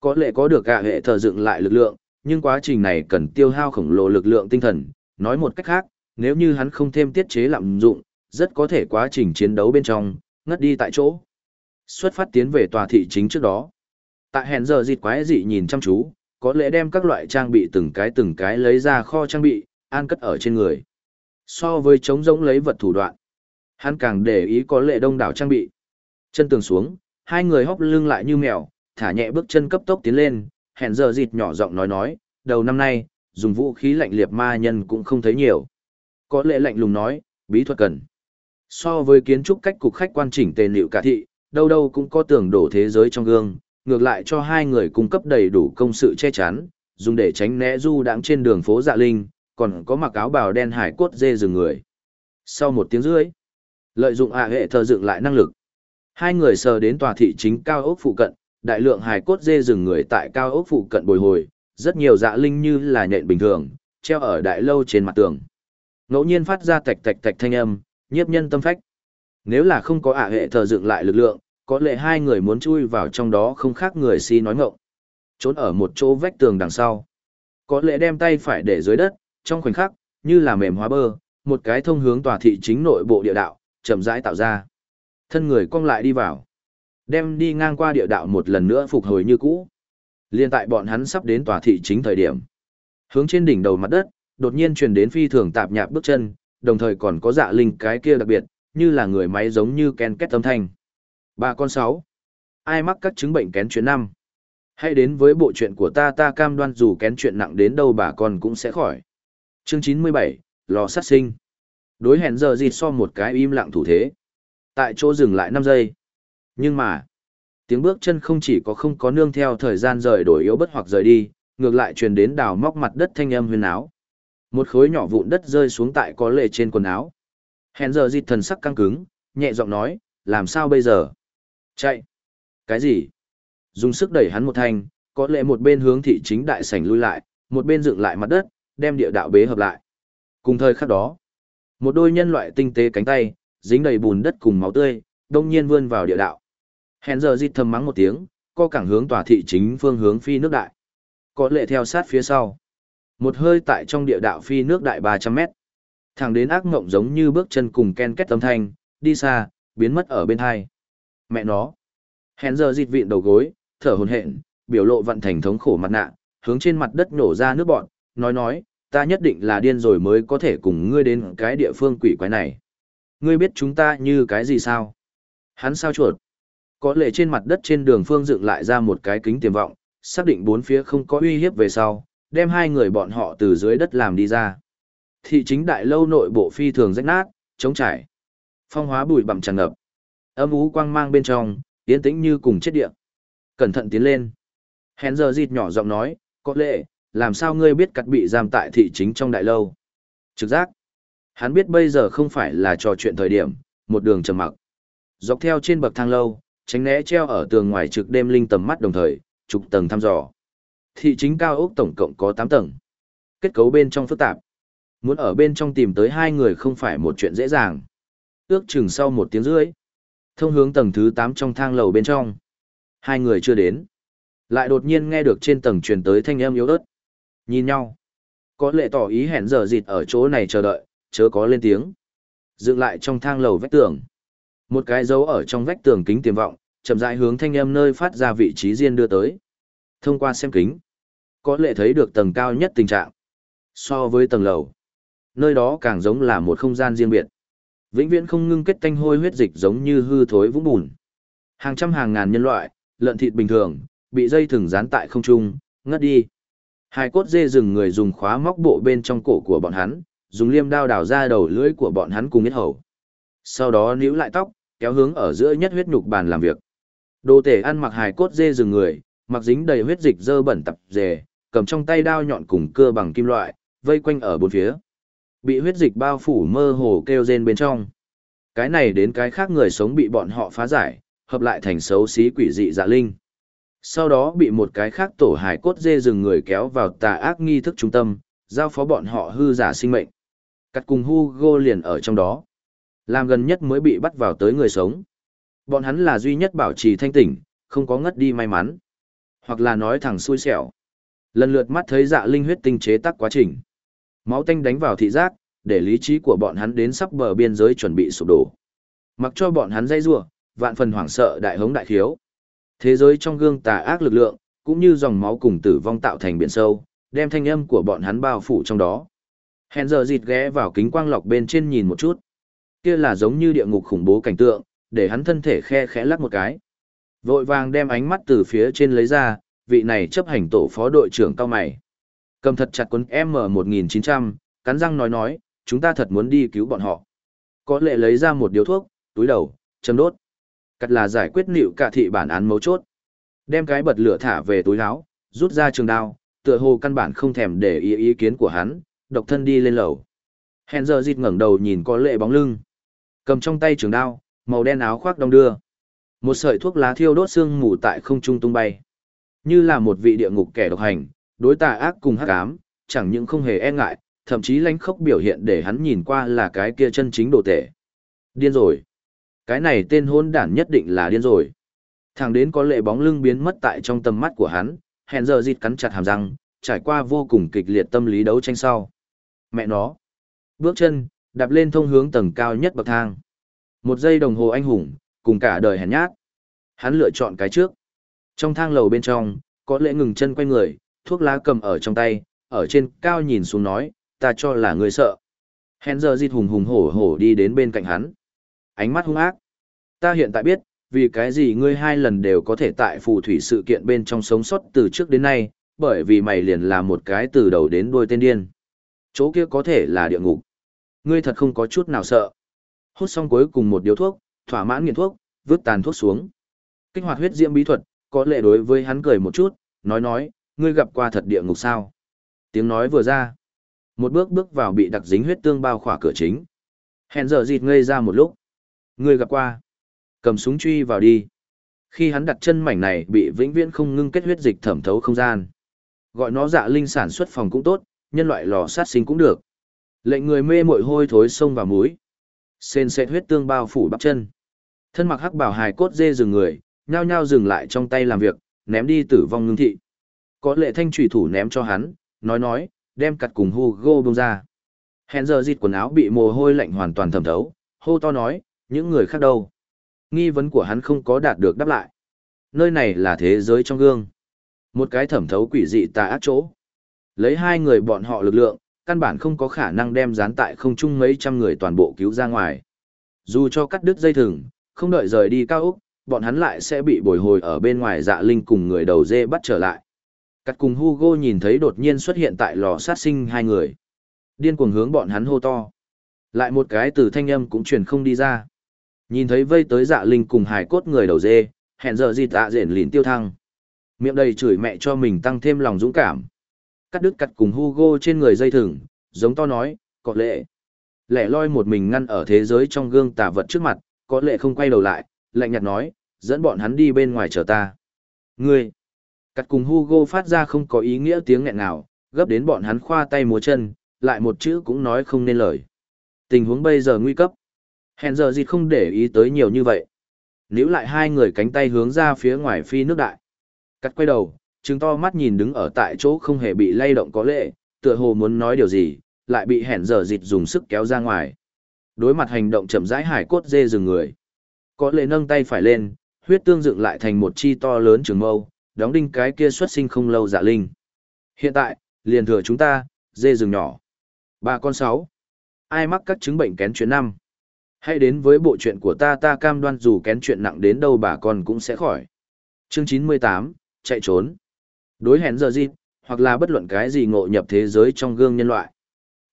[SPEAKER 1] Có lẽ có được cả hệ thờ dựng lại lực lượng, nhưng quá trình này cần tiêu hao khổng lồ lực lượng tinh thần. Nói một cách khác, nếu như hắn không thêm tiết chế lạm dụng, rất có thể quá trình chiến đấu bên trong, ngất đi tại chỗ. Xuất phát tiến về tòa thị chính trước đó. Tại hẹn giờ dịt quái dị nhìn chăm chú, có lẽ đem các loại trang bị từng cái từng cái lấy ra kho trang bị, an cất ở trên người. So với chống giống lấy vật thủ đoạn, hắn càng để ý có lệ đông đảo trang bị. Chân tường xuống, hai người hóc lưng lại như mèo, thả nhẹ bước chân cấp tốc tiến lên, hẹn giờ dịt nhỏ giọng nói nói, đầu năm nay, dùng vũ khí lạnh liệt ma nhân cũng không thấy nhiều. Có lệ lạnh lùng nói, bí thuật cần. So với kiến trúc cách cục khách quan chỉnh tề liệu cả thị, đâu đâu cũng có tường đổ thế giới trong gương, ngược lại cho hai người cung cấp đầy đủ công sự che chắn, dùng để tránh né du đãng trên đường phố dạ linh, còn có mặc áo bào đen hải cốt dê rừng người. Sau một tiếng rưỡi, lợi dụng ạ hệ thờ dựng lại năng lực, hai người sờ đến tòa thị chính cao ốc phụ cận, đại lượng hải cốt dê rừng người tại cao ốc phụ cận bồi hồi, rất nhiều dạ linh như là nhện bình thường, treo ở đại lâu trên mặt tường. Ngẫu nhiên phát ra tạch tạch tạch thanh âm, nhiếp nhân tâm phách. Nếu là không có ạ hệ thờ dựng lại lực lượng, có lẽ hai người muốn chui vào trong đó không khác người si nói ngộng. Trốn ở một chỗ vách tường đằng sau. Có lẽ đem tay phải để dưới đất, trong khoảnh khắc, như là mềm hóa bơ, một cái thông hướng tòa thị chính nội bộ địa đạo, chậm rãi tạo ra. Thân người cong lại đi vào. Đem đi ngang qua địa đạo một lần nữa phục hồi như cũ. Liên tại bọn hắn sắp đến tòa thị chính thời điểm. Hướng trên đỉnh đầu mặt đất, đột nhiên truyền đến phi thường tạp nhạp bước chân, đồng thời còn có dạ linh cái kia đặc biệt, như là người máy giống như ken kết âm thanh. Bà con sáu. Ai mắc các chứng bệnh kén chuyện năm? Hãy đến với bộ chuyện của ta ta cam đoan dù kén chuyện nặng đến đâu bà con cũng sẽ khỏi. Chương chín mươi bảy lò sát sinh. Đối hẹn giờ dịt so một cái im lặng thủ thế. Tại chỗ dừng lại năm giây. Nhưng mà, tiếng bước chân không chỉ có không có nương theo thời gian rời đổi yếu bất hoặc rời đi, ngược lại truyền đến đào móc mặt đất thanh âm huyền áo. Một khối nhỏ vụn đất rơi xuống tại có lệ trên quần áo. Hẹn giờ dịt thần sắc căng cứng, nhẹ giọng nói, làm sao bây giờ? Chạy. Cái gì? Dùng sức đẩy hắn một thanh, có lẽ một bên hướng thị chính đại sảnh lui lại, một bên dựng lại mặt đất, đem địa đạo bế hợp lại. Cùng thời khắc đó, một đôi nhân loại tinh tế cánh tay, dính đầy bùn đất cùng máu tươi, đông nhiên vươn vào địa đạo. Hèn giờ dịt thầm mắng một tiếng, co cẳng hướng tòa thị chính phương hướng phi nước đại. Có lệ theo sát phía sau. Một hơi tại trong địa đạo phi nước đại 300 mét. Thẳng đến ác ngộng giống như bước chân cùng ken kết âm thanh, đi xa, biến mất ở bên hai. Mẹ nó. Hèn giờ dịt vịn đầu gối, thở hồn hện, biểu lộ vận thành thống khổ mặt nạ, hướng trên mặt đất nổ ra nước bọn, nói nói, ta nhất định là điên rồi mới có thể cùng ngươi đến cái địa phương quỷ quái này. Ngươi biết chúng ta như cái gì sao? Hắn sao chuột? Có lẽ trên mặt đất trên đường phương dựng lại ra một cái kính tiềm vọng, xác định bốn phía không có uy hiếp về sau, đem hai người bọn họ từ dưới đất làm đi ra. Thị chính đại lâu nội bộ phi thường rách nát, chống trải. Phong hóa bụi bặm tràn ngập. Âm ú quang mang bên trong, yên tĩnh như cùng chết địa. Cẩn thận tiến lên. Hèn giờ dịt nhỏ giọng nói, có lẽ, làm sao ngươi biết cắt bị giam tại thị chính trong đại lâu? Trực giác. Hắn biết bây giờ không phải là trò chuyện thời điểm, một đường trầm mặc. Dọc theo trên bậc thang lâu, tránh né treo ở tường ngoài trực đêm linh tầm mắt đồng thời, trục tầng thăm dò. Thị chính cao ốc tổng cộng có 8 tầng. Kết cấu bên trong phức tạp. Muốn ở bên trong tìm tới hai người không phải một chuyện dễ dàng. Ước chừng sau một tiếng rưỡi. Thông hướng tầng thứ 8 trong thang lầu bên trong. Hai người chưa đến. Lại đột nhiên nghe được trên tầng truyền tới thanh âm yếu ớt. Nhìn nhau. Có lệ tỏ ý hẹn giờ dịt ở chỗ này chờ đợi, chớ có lên tiếng. Dựng lại trong thang lầu vách tường. Một cái dấu ở trong vách tường kính tiềm vọng, chậm rãi hướng thanh âm nơi phát ra vị trí riêng đưa tới. Thông qua xem kính, có lệ thấy được tầng cao nhất tình trạng. So với tầng lầu, nơi đó càng giống là một không gian riêng biệt. Vĩnh viễn không ngưng kết tanh hôi huyết dịch giống như hư thối vũng bùn. Hàng trăm hàng ngàn nhân loại, lợn thịt bình thường, bị dây thừng dán tại không trung, ngất đi. Hai cốt dê rừng người dùng khóa móc bộ bên trong cổ của bọn hắn, dùng liêm đao đào ra đầu lưỡi của bọn hắn cùng yết hầu. Sau đó níu lại tóc, kéo hướng ở giữa nhất huyết nhục bàn làm việc. Đồ tể ăn mặc hài cốt dê rừng người, mặc dính đầy huyết dịch dơ bẩn tập dề, cầm trong tay đao nhọn cùng cưa bằng kim loại, vây quanh ở bốn phía. Bị huyết dịch bao phủ mơ hồ kêu rên bên trong. Cái này đến cái khác người sống bị bọn họ phá giải, hợp lại thành xấu xí quỷ dị dạ linh. Sau đó bị một cái khác tổ hài cốt dê rừng người kéo vào tà ác nghi thức trung tâm, giao phó bọn họ hư giả sinh mệnh. Cắt cùng Hugo liền ở trong đó. Làm gần nhất mới bị bắt vào tới người sống. Bọn hắn là duy nhất bảo trì thanh tỉnh, không có ngất đi may mắn. Hoặc là nói thẳng xui xẻo. Lần lượt mắt thấy dạ linh huyết tinh chế tác quá trình. Máu tanh đánh vào thị giác, để lý trí của bọn hắn đến sắp bờ biên giới chuẩn bị sụp đổ. Mặc cho bọn hắn dây rủa, vạn phần hoảng sợ đại hống đại khiếu. Thế giới trong gương tà ác lực lượng, cũng như dòng máu cùng tử vong tạo thành biển sâu, đem thanh âm của bọn hắn bao phủ trong đó. Hèn giờ dịt ghé vào kính quang lọc bên trên nhìn một chút. Kia là giống như địa ngục khủng bố cảnh tượng, để hắn thân thể khe khẽ lắc một cái. Vội vàng đem ánh mắt từ phía trên lấy ra, vị này chấp hành tổ phó đội trưởng cao mày. Cầm thật chặt cuốn M1900, cắn răng nói nói, chúng ta thật muốn đi cứu bọn họ. Có lệ lấy ra một điếu thuốc, túi đầu, châm đốt. Cắt là giải quyết nịu cả thị bản án mấu chốt. Đem cái bật lửa thả về túi áo, rút ra trường đao, tựa hồ căn bản không thèm để ý ý kiến của hắn, độc thân đi lên lầu. Hẹn giờ dịt ngẩng đầu nhìn có lệ bóng lưng. Cầm trong tay trường đao, màu đen áo khoác đông đưa. Một sợi thuốc lá thiêu đốt xương mù tại không trung tung bay. Như là một vị địa ngục kẻ độc hành, đối tà ác cùng hắc ám, chẳng những không hề e ngại, thậm chí lánh khốc biểu hiện để hắn nhìn qua là cái kia chân chính đồ tể. Điên rồi. Cái này tên hôn đản nhất định là điên rồi. Thằng đến có lệ bóng lưng biến mất tại trong tầm mắt của hắn, hẹn giờ dịt cắn chặt hàm răng, trải qua vô cùng kịch liệt tâm lý đấu tranh sau. Mẹ nó. Bước chân, đạp lên thông hướng tầng cao nhất bậc thang. Một giây đồng hồ anh hùng, cùng cả đời hèn nhát. Hắn lựa chọn cái trước. Trong thang lầu bên trong, có lẽ ngừng chân quay người, thuốc lá cầm ở trong tay, ở trên cao nhìn xuống nói, ta cho là người sợ. Hèn giờ dịt hùng hùng hổ hổ đi đến bên cạnh hắn. Ánh mắt hung ác. Ta hiện tại biết, vì cái gì ngươi hai lần đều có thể tại phù thủy sự kiện bên trong sống sót từ trước đến nay, bởi vì mày liền là một cái từ đầu đến đuôi tên điên. Chỗ kia có thể là địa ngục. Ngươi thật không có chút nào sợ. Hút xong cuối cùng một điếu thuốc, thỏa mãn nghiện thuốc, vứt tàn thuốc xuống. Kích hoạt huyết diễm bí thuật, có lệ đối với hắn cười một chút, nói nói, ngươi gặp qua thật địa ngục sao? Tiếng nói vừa ra. Một bước bước vào bị đặc dính huyết tương bao khỏa cửa chính. Hẹn giờ dịt ngây ra một lúc. Ngươi gặp qua. Cầm súng truy vào đi. Khi hắn đặt chân mảnh này bị vĩnh viễn không ngưng kết huyết dịch thẩm thấu không gian. Gọi nó dạ linh sản xuất phòng cũng tốt, nhân loại lò sát sinh cũng được. Lệnh người mê mội hôi thối sông vào mũi. Xên sệt huyết tương bao phủ bắp chân. Thân mặc hắc bảo hài cốt dê dừng người, nhao nhao dừng lại trong tay làm việc, ném đi tử vong ngưng thị. Có lệ thanh trùy thủ ném cho hắn, nói nói, đem cặt cùng Hugo bông ra. Hèn giờ dịt quần áo bị mồ hôi lạnh hoàn toàn thẩm thấu, hô to nói, những người khác đâu? Nghi vấn của hắn không có đạt được đáp lại. Nơi này là thế giới trong gương. Một cái thẩm thấu quỷ dị tà ác chỗ. Lấy hai người bọn họ lực lượng, căn bản không có khả năng đem dán tại không trung mấy trăm người toàn bộ cứu ra ngoài. Dù cho cắt đứt dây thừng, không đợi rời đi cao Úc, bọn hắn lại sẽ bị bồi hồi ở bên ngoài dạ linh cùng người đầu dê bắt trở lại. Cắt cùng Hugo nhìn thấy đột nhiên xuất hiện tại lò sát sinh hai người. Điên cuồng hướng bọn hắn hô to. Lại một cái từ thanh âm cũng truyền không đi ra. Nhìn thấy vây tới dạ linh cùng hải cốt người đầu dê, hẹn giờ gì tạ rển lìn tiêu thăng. Miệng đầy chửi mẹ cho mình tăng thêm lòng dũng cảm. Cắt đứt cắt cùng Hugo trên người dây thừng, giống to nói, có lệ. Lẻ loi một mình ngăn ở thế giới trong gương tà vật trước mặt, có lệ không quay đầu lại, lạnh nhạt nói, dẫn bọn hắn đi bên ngoài chờ ta. Ngươi! Cắt cùng Hugo phát ra không có ý nghĩa tiếng nghẹn nào, gấp đến bọn hắn khoa tay múa chân, lại một chữ cũng nói không nên lời. Tình huống bây giờ nguy cấp. Hèn giờ gì không để ý tới nhiều như vậy. Níu lại hai người cánh tay hướng ra phía ngoài phi nước đại. Cắt quay đầu, trừng to mắt nhìn đứng ở tại chỗ không hề bị lay động có lệ, tựa hồ muốn nói điều gì, lại bị hẹn giờ dịt dùng sức kéo ra ngoài. Đối mặt hành động chậm rãi hải cốt dê dừng người. Có lệ nâng tay phải lên, huyết tương dựng lại thành một chi to lớn trường mâu, đóng đinh cái kia xuất sinh không lâu dạ linh. Hiện tại, liền thừa chúng ta, dê rừng nhỏ. Ba con sáu. Ai mắc các chứng bệnh kén chuyện năm? Hãy đến với bộ chuyện của ta ta cam đoan dù kén chuyện nặng đến đâu bà con cũng sẽ khỏi. Chương 98, chạy trốn. Đối hẹn giờ gì, hoặc là bất luận cái gì ngộ nhập thế giới trong gương nhân loại.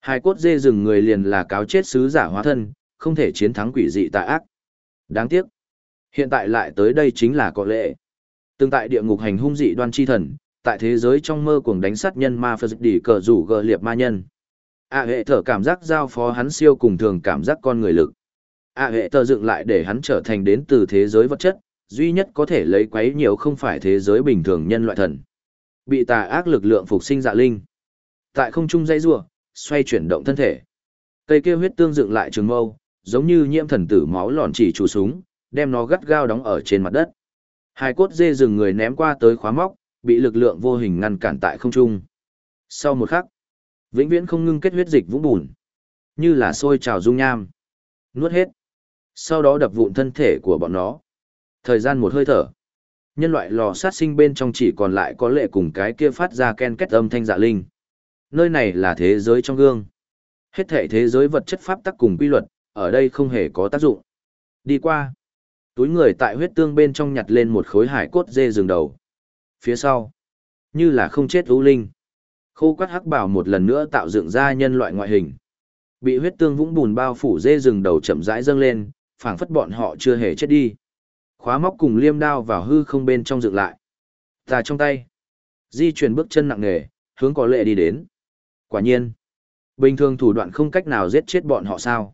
[SPEAKER 1] Hai cốt dê rừng người liền là cáo chết sứ giả hóa thân, không thể chiến thắng quỷ dị tà ác. Đáng tiếc. Hiện tại lại tới đây chính là có lệ. Từng tại địa ngục hành hung dị đoan chi thần, tại thế giới trong mơ cuồng đánh sát nhân ma phật đỉ cờ rủ gờ liệp ma nhân. A hệ thở cảm giác giao phó hắn siêu cùng thường cảm giác con người lực. A hệ thở dựng lại để hắn trở thành đến từ thế giới vật chất, duy nhất có thể lấy quấy nhiều không phải thế giới bình thường nhân loại thần. Bị tà ác lực lượng phục sinh dạ linh. Tại không trung dây rua, xoay chuyển động thân thể. Cây kia huyết tương dựng lại trường mâu, giống như nhiễm thần tử máu lòn chỉ chủ súng, đem nó gắt gao đóng ở trên mặt đất. Hai cốt dê rừng người ném qua tới khóa móc, bị lực lượng vô hình ngăn cản tại không trung. Sau một khắc, vĩnh viễn không ngưng kết huyết dịch vũng bùn, như là sôi trào dung nham. Nuốt hết. Sau đó đập vụn thân thể của bọn nó. Thời gian một hơi thở. Nhân loại lò sát sinh bên trong chỉ còn lại có lệ cùng cái kia phát ra ken kết âm thanh dạ linh. Nơi này là thế giới trong gương. Hết thể thế giới vật chất pháp tắc cùng quy luật, ở đây không hề có tác dụng. Đi qua. Túi người tại huyết tương bên trong nhặt lên một khối hải cốt dê rừng đầu. Phía sau, như là không chết ưu linh. Khô quát hắc bảo một lần nữa tạo dựng ra nhân loại ngoại hình. Bị huyết tương vũng bùn bao phủ dê rừng đầu chậm rãi dâng lên, phảng phất bọn họ chưa hề chết đi. Khóa móc cùng liêm đao vào hư không bên trong dựng lại. Tà trong tay. Di chuyển bước chân nặng nề, hướng có lệ đi đến. Quả nhiên. Bình thường thủ đoạn không cách nào giết chết bọn họ sao.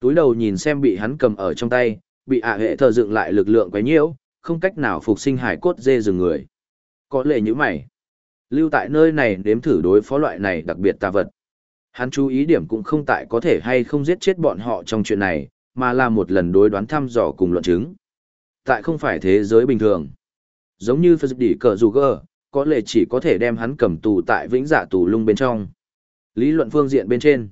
[SPEAKER 1] Túi đầu nhìn xem bị hắn cầm ở trong tay, bị ả hệ thờ dựng lại lực lượng quấy nhiễu, không cách nào phục sinh hải cốt dê rừng người. Có lệ như mày. Lưu tại nơi này nếm thử đối phó loại này đặc biệt tà vật. Hắn chú ý điểm cũng không tại có thể hay không giết chết bọn họ trong chuyện này, mà là một lần đối đoán thăm dò cùng luận chứng. Tại không phải thế giới bình thường. Giống như Phật đỉ cờ dù gơ, có lẽ chỉ có thể đem hắn cầm tù tại vĩnh dạ tù lung bên trong. Lý luận phương diện bên trên.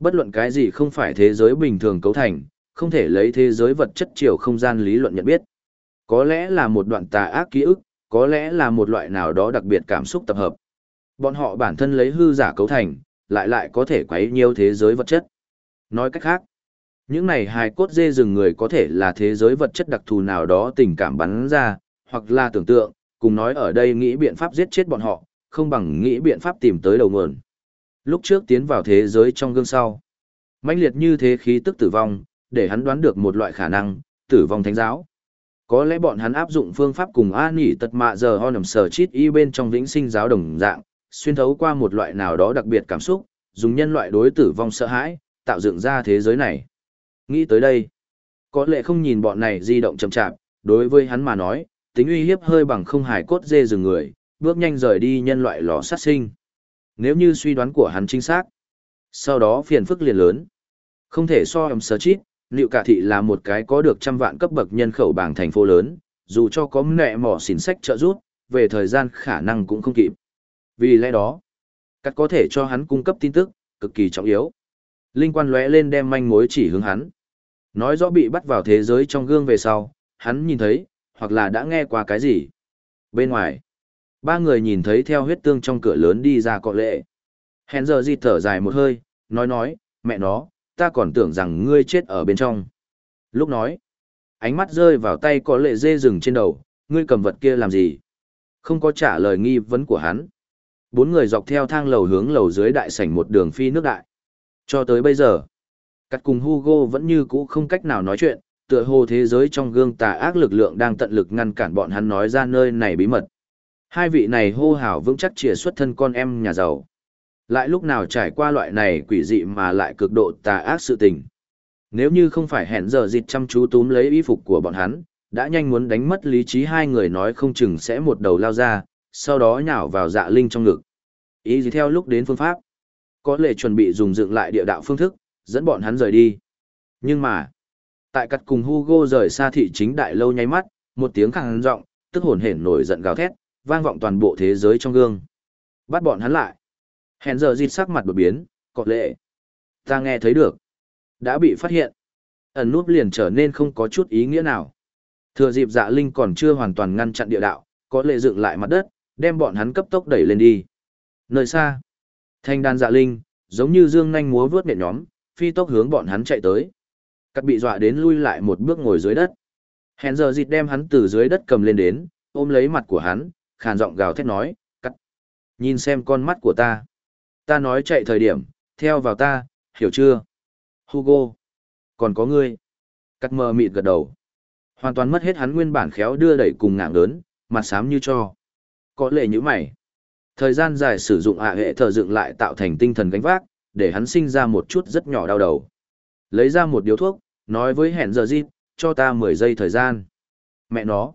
[SPEAKER 1] Bất luận cái gì không phải thế giới bình thường cấu thành, không thể lấy thế giới vật chất chiều không gian lý luận nhận biết. Có lẽ là một đoạn tà ác ký ức, có lẽ là một loại nào đó đặc biệt cảm xúc tập hợp. Bọn họ bản thân lấy hư giả cấu thành, lại lại có thể quấy nhiều thế giới vật chất. Nói cách khác, những này hài cốt dê rừng người có thể là thế giới vật chất đặc thù nào đó tình cảm bắn ra, hoặc là tưởng tượng, cùng nói ở đây nghĩ biện pháp giết chết bọn họ, không bằng nghĩ biện pháp tìm tới đầu nguồn. Lúc trước tiến vào thế giới trong gương sau, mãnh liệt như thế khí tức tử vong, để hắn đoán được một loại khả năng, tử vong thánh giáo. Có lẽ bọn hắn áp dụng phương pháp cùng A Nỉ tật mạ giờ ho nằm sở chít y bên trong vĩnh sinh giáo đồng dạng, xuyên thấu qua một loại nào đó đặc biệt cảm xúc, dùng nhân loại đối tử vong sợ hãi, tạo dựng ra thế giới này. Nghĩ tới đây, có lẽ không nhìn bọn này di động chậm chạp, đối với hắn mà nói, tính uy hiếp hơi bằng không hài cốt dê rừng người, bước nhanh rời đi nhân loại lò sát sinh. Nếu như suy đoán của hắn chính xác, sau đó phiền phức liền lớn. Không thể so ấm sờ chít, Liệu cả thị là một cái có được trăm vạn cấp bậc nhân khẩu bảng thành phố lớn, dù cho có mẹ mỏ xỉn sách trợ giúp, về thời gian khả năng cũng không kịp. Vì lẽ đó, cắt có thể cho hắn cung cấp tin tức, cực kỳ trọng yếu. Linh quan lóe lên đem manh mối chỉ hướng hắn. Nói rõ bị bắt vào thế giới trong gương về sau, hắn nhìn thấy, hoặc là đã nghe qua cái gì. Bên ngoài, ba người nhìn thấy theo huyết tương trong cửa lớn đi ra cọ lệ. Hèn giờ di thở dài một hơi, nói nói, mẹ nó, ta còn tưởng rằng ngươi chết ở bên trong. Lúc nói, ánh mắt rơi vào tay có lệ dê rừng trên đầu, ngươi cầm vật kia làm gì? Không có trả lời nghi vấn của hắn. Bốn người dọc theo thang lầu hướng lầu dưới đại sảnh một đường phi nước đại. Cho tới bây giờ, cắt cùng Hugo vẫn như cũ không cách nào nói chuyện, tựa hồ thế giới trong gương tà ác lực lượng đang tận lực ngăn cản bọn hắn nói ra nơi này bí mật. Hai vị này hô hào vững chắc chìa xuất thân con em nhà giàu. Lại lúc nào trải qua loại này quỷ dị mà lại cực độ tà ác sự tình. Nếu như không phải hẹn giờ dịch chăm chú túm lấy y phục của bọn hắn, đã nhanh muốn đánh mất lý trí hai người nói không chừng sẽ một đầu lao ra, sau đó nhào vào dạ linh trong ngực. Ý gì theo lúc đến phương pháp, có lệ chuẩn bị dùng dựng lại địa đạo phương thức, dẫn bọn hắn rời đi. Nhưng mà, tại cắt cùng Hugo rời xa thị chính đại lâu nháy mắt, một tiếng khẳng rộng, tức hồn hển nổi giận gào thét, vang vọng toàn bộ thế giới trong gương. Bắt bọn hắn lại. Hẹn giờ dịt sắc mặt đột biến, có lệ. Ta nghe thấy được. Đã bị phát hiện. Ẩn Núp liền trở nên không có chút ý nghĩa nào. Thừa dịp dạ linh còn chưa hoàn toàn ngăn chặn địa đạo, có lệ dựng lại mặt đất, đem bọn hắn cấp tốc đẩy lên đi. Nơi xa, thanh đàn dạ linh, giống như dương nhanh múa vớt miệng nhóm, phi tốc hướng bọn hắn chạy tới. Cắt bị dọa đến lui lại một bước ngồi dưới đất. hẹn giờ dịt đem hắn từ dưới đất cầm lên đến, ôm lấy mặt của hắn, khàn giọng gào thét nói, cắt. Nhìn xem con mắt của ta. Ta nói chạy thời điểm, theo vào ta, hiểu chưa? Hugo. Còn có ngươi. Cắt mờ mịt gật đầu. Hoàn toàn mất hết hắn nguyên bản khéo đưa đẩy cùng ngạng lớn, mặt xám như cho. Có lệ như mày. Thời gian dài sử dụng ạ hệ thờ dựng lại tạo thành tinh thần gánh vác, để hắn sinh ra một chút rất nhỏ đau đầu. Lấy ra một điếu thuốc, nói với hẹn giờ dịp, cho ta 10 giây thời gian. Mẹ nó.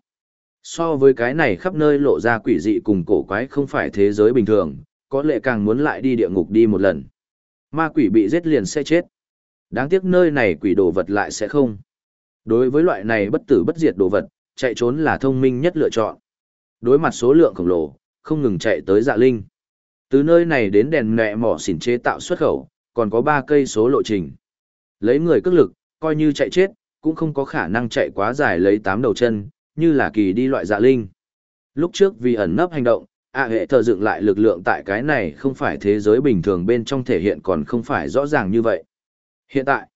[SPEAKER 1] So với cái này khắp nơi lộ ra quỷ dị cùng cổ quái không phải thế giới bình thường, có lẽ càng muốn lại đi địa ngục đi một lần. Ma quỷ bị giết liền sẽ chết. Đáng tiếc nơi này quỷ đồ vật lại sẽ không. Đối với loại này bất tử bất diệt đồ vật, chạy trốn là thông minh nhất lựa chọn. Đối mặt số lượng khổng lồ, không ngừng chạy tới dạ linh. Từ nơi này đến đèn nẹ mỏ xỉn chế tạo xuất khẩu, còn có 3 cây số lộ trình. Lấy người cước lực, coi như chạy chết, cũng không có khả năng chạy quá dài lấy 8 đầu chân, như là kỳ đi loại dạ linh. Lúc trước vì ẩn nấp hành động, ạ hệ thờ dựng lại lực lượng tại cái này không phải thế giới bình thường bên trong thể hiện còn không phải rõ ràng như vậy. Hiện tại,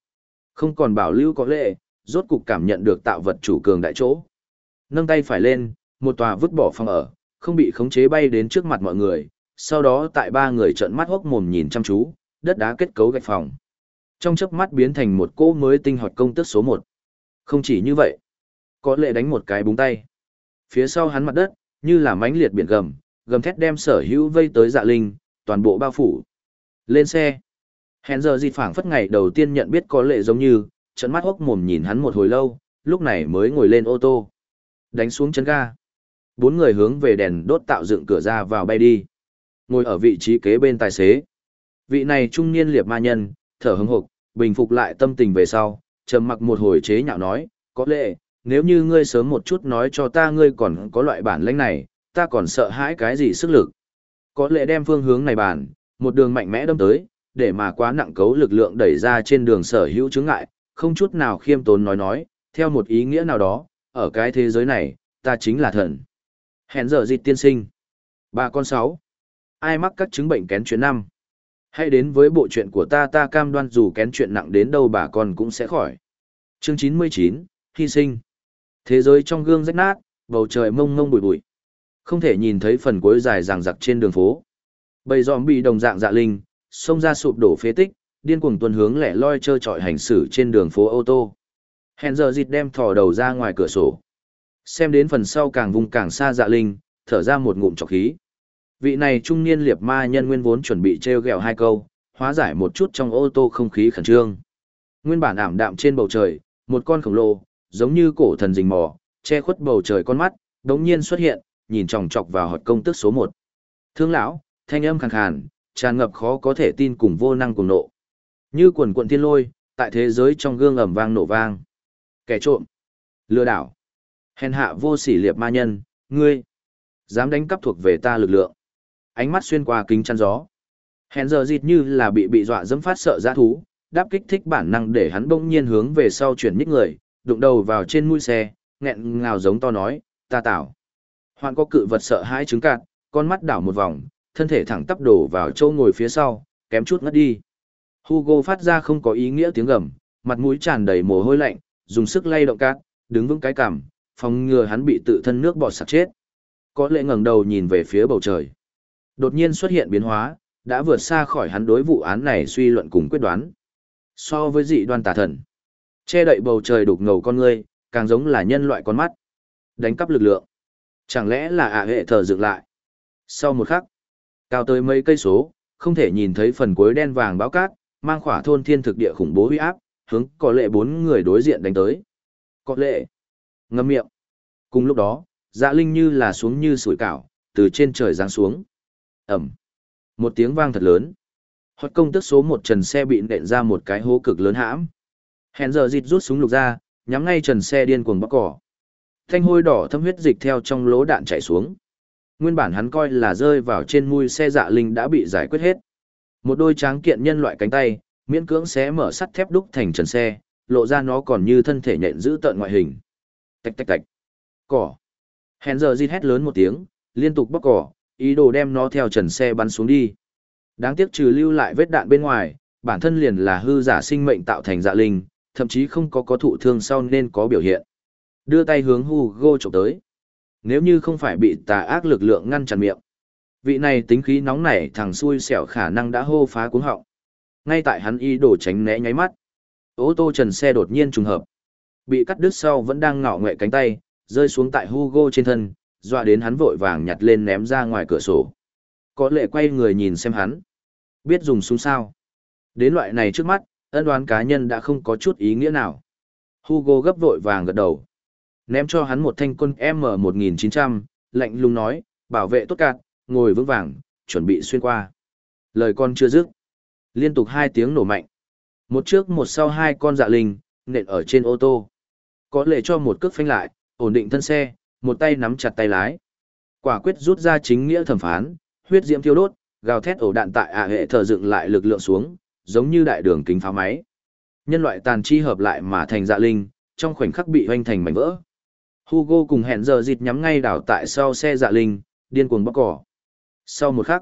[SPEAKER 1] không còn bảo lưu có lệ, rốt cục cảm nhận được tạo vật chủ cường đại chỗ. Nâng tay phải lên, một tòa vứt bỏ phòng ở, không bị khống chế bay đến trước mặt mọi người, sau đó tại ba người trợn mắt hốc mồm nhìn chăm chú, đất đá kết cấu gạch phòng. Trong chớp mắt biến thành một cô mới tinh hoạt công tức số một. Không chỉ như vậy, có lệ đánh một cái búng tay. Phía sau hắn mặt đất, như là mãnh liệt biển gầm, gầm thét đem sở hữu vây tới dạ linh, toàn bộ bao phủ. Lên xe. Hẹn giờ gì phảng phất ngày đầu tiên nhận biết có lệ giống như, trận mắt hốc mồm nhìn hắn một hồi lâu, lúc này mới ngồi lên ô tô. Đánh xuống chân ga. Bốn người hướng về đèn đốt tạo dựng cửa ra vào bay đi. Ngồi ở vị trí kế bên tài xế. Vị này trung niên liệt ma nhân, thở hứng hục bình phục lại tâm tình về sau, trầm mặc một hồi chế nhạo nói, có lẽ, nếu như ngươi sớm một chút nói cho ta ngươi còn có loại bản lĩnh này, ta còn sợ hãi cái gì sức lực. Có lẽ đem phương hướng này bàn, một đường mạnh mẽ đâm tới, để mà quá nặng cấu lực lượng đẩy ra trên đường sở hữu chứng ngại, không chút nào khiêm tốn nói nói, theo một ý nghĩa nào đó, ở cái thế giới này, ta chính là thần. Hẹn giờ dịch tiên sinh. Bà con sáu. Ai mắc các chứng bệnh kén chuyện năm? Hãy đến với bộ chuyện của ta ta cam đoan dù kén chuyện nặng đến đâu bà con cũng sẽ khỏi. Chương 99, Hy sinh. Thế giới trong gương rách nát, bầu trời mông mông bụi bụi. Không thể nhìn thấy phần cuối dài ràng giặc trên đường phố. Bầy giòm bị đồng dạng dạ linh, xông ra sụp đổ phế tích, điên cuồng tuần hướng lẻ loi chơi trọi hành xử trên đường phố ô tô. Hẹn giờ dịt đem thò đầu ra ngoài cửa sổ. Xem đến phần sau càng vùng càng xa dạ linh, thở ra một ngụm trọc khí. Vị này trung niên liệt ma nhân nguyên vốn chuẩn bị treo gẹo hai câu, hóa giải một chút trong ô tô không khí khẩn trương. Nguyên bản ảm đạm trên bầu trời, một con khổng lồ, giống như cổ thần rình mò, che khuất bầu trời con mắt, đống nhiên xuất hiện, nhìn chòng chọc vào hột công tức số một. Thương lão, thanh âm khàn khàn, tràn ngập khó có thể tin cùng vô năng cùng nộ. Như quần quận thiên lôi, tại thế giới trong gương ẩm vang nổ vang. Kẻ trộm, lừa đảo, hèn hạ vô sỉ liệp ma nhân, ngươi, dám đánh cắp thuộc về ta lực lượng. Ánh mắt xuyên qua kính chăn gió. Hèn giờ dịt như là bị bị dọa dẫm phát sợ dã thú, đáp kích thích bản năng để hắn bỗng nhiên hướng về sau chuyển nhích người, đụng đầu vào trên mũi xe, nghẹn ngào giống to nói, ta tảo. Hoạn có cự vật sợ hãi trứng cạn, con mắt đảo một vòng, thân thể thẳng tắp đổ vào chỗ ngồi phía sau, kém chút ngất đi. Hugo phát ra không có ý nghĩa tiếng gầm, mặt mũi tràn đầy mồ hôi lạnh, dùng sức lay động cát, đứng vững cái cằm, phòng ngừa hắn bị tự thân nước bọt sặc chết. Có lệ ngẩng đầu nhìn về phía bầu trời. Đột nhiên xuất hiện biến hóa, đã vượt xa khỏi hắn đối vụ án này suy luận cùng quyết đoán. So với dị đoan tà thần, che đậy bầu trời đục ngầu con ngươi, càng giống là nhân loại con mắt. Đánh cắp lực lượng. Chẳng lẽ là ạ hệ thờ dựng lại? Sau một khắc, cao tới mấy cây số, không thể nhìn thấy phần cuối đen vàng báo cát, mang khỏa thôn thiên thực địa khủng bố huy áp, hướng có lệ bốn người đối diện đánh tới. Có lệ, ngâm miệng. Cùng lúc đó, dạ linh như là xuống như sủi cảo, từ trên trời giáng xuống. Ẩm. Một tiếng vang thật lớn. Hót công tức số một trần xe bị nện ra một cái hố cực lớn hãm. Hèn giờ dịt rút súng lục ra, nhắm ngay trần xe điên cuồng bóc cỏ. Thanh hôi đỏ thâm huyết dịch theo trong lỗ đạn chảy xuống. Nguyên bản hắn coi là rơi vào trên mui xe dạ linh đã bị giải quyết hết. Một đôi tráng kiện nhân loại cánh tay, miễn cưỡng xé mở sắt thép đúc thành trần xe, lộ ra nó còn như thân thể nhện giữ tợn ngoại hình. Tạch tạch tạch. Cỏ. Hèn giờ di hét lớn một tiếng, liên tục bóc cỏ, ý đồ đem nó theo trần xe bắn xuống đi. Đáng tiếc trừ lưu lại vết đạn bên ngoài, bản thân liền là hư giả sinh mệnh tạo thành dạ linh, thậm chí không có có thụ thương sau nên có biểu hiện. Đưa tay hướng Hugo chụp tới. Nếu như không phải bị tà ác lực lượng ngăn chặn miệng, vị này tính khí nóng nảy thằng xui xẻo khả năng đã hô phá cuống họng. Ngay tại hắn y đổ tránh né nháy mắt, ô tô trần xe đột nhiên trùng hợp, bị cắt đứt sau vẫn đang ngạo nghệ cánh tay, rơi xuống tại Hugo trên thân, dọa đến hắn vội vàng nhặt lên ném ra ngoài cửa sổ. Có lệ quay người nhìn xem hắn. Biết dùng súng sao. Đến loại này trước mắt, ân đoán cá nhân đã không có chút ý nghĩa nào. Hugo gấp vội vàng gật đầu. Ném cho hắn một thanh quân M1900, lạnh lùng nói, bảo vệ tốt cạn, ngồi vững vàng, chuẩn bị xuyên qua. Lời con chưa dứt. Liên tục hai tiếng nổ mạnh. Một trước một sau hai con dạ linh, nện ở trên ô tô. Có lệ cho một cước phanh lại, ổn định thân xe, một tay nắm chặt tay lái. Quả quyết rút ra chính nghĩa thẩm phán, huyết diễm thiêu đốt, gào thét ổ đạn tại ạ hệ thở dựng lại lực lượng xuống, giống như đại đường kính pháo máy. Nhân loại tàn chi hợp lại mà thành dạ linh, trong khoảnh khắc bị hoanh thành mảnh vỡ. Hugo cùng hẹn giờ dịt nhắm ngay đảo tại sau xe dạ linh, điên cuồng bóc cỏ. Sau một khắc,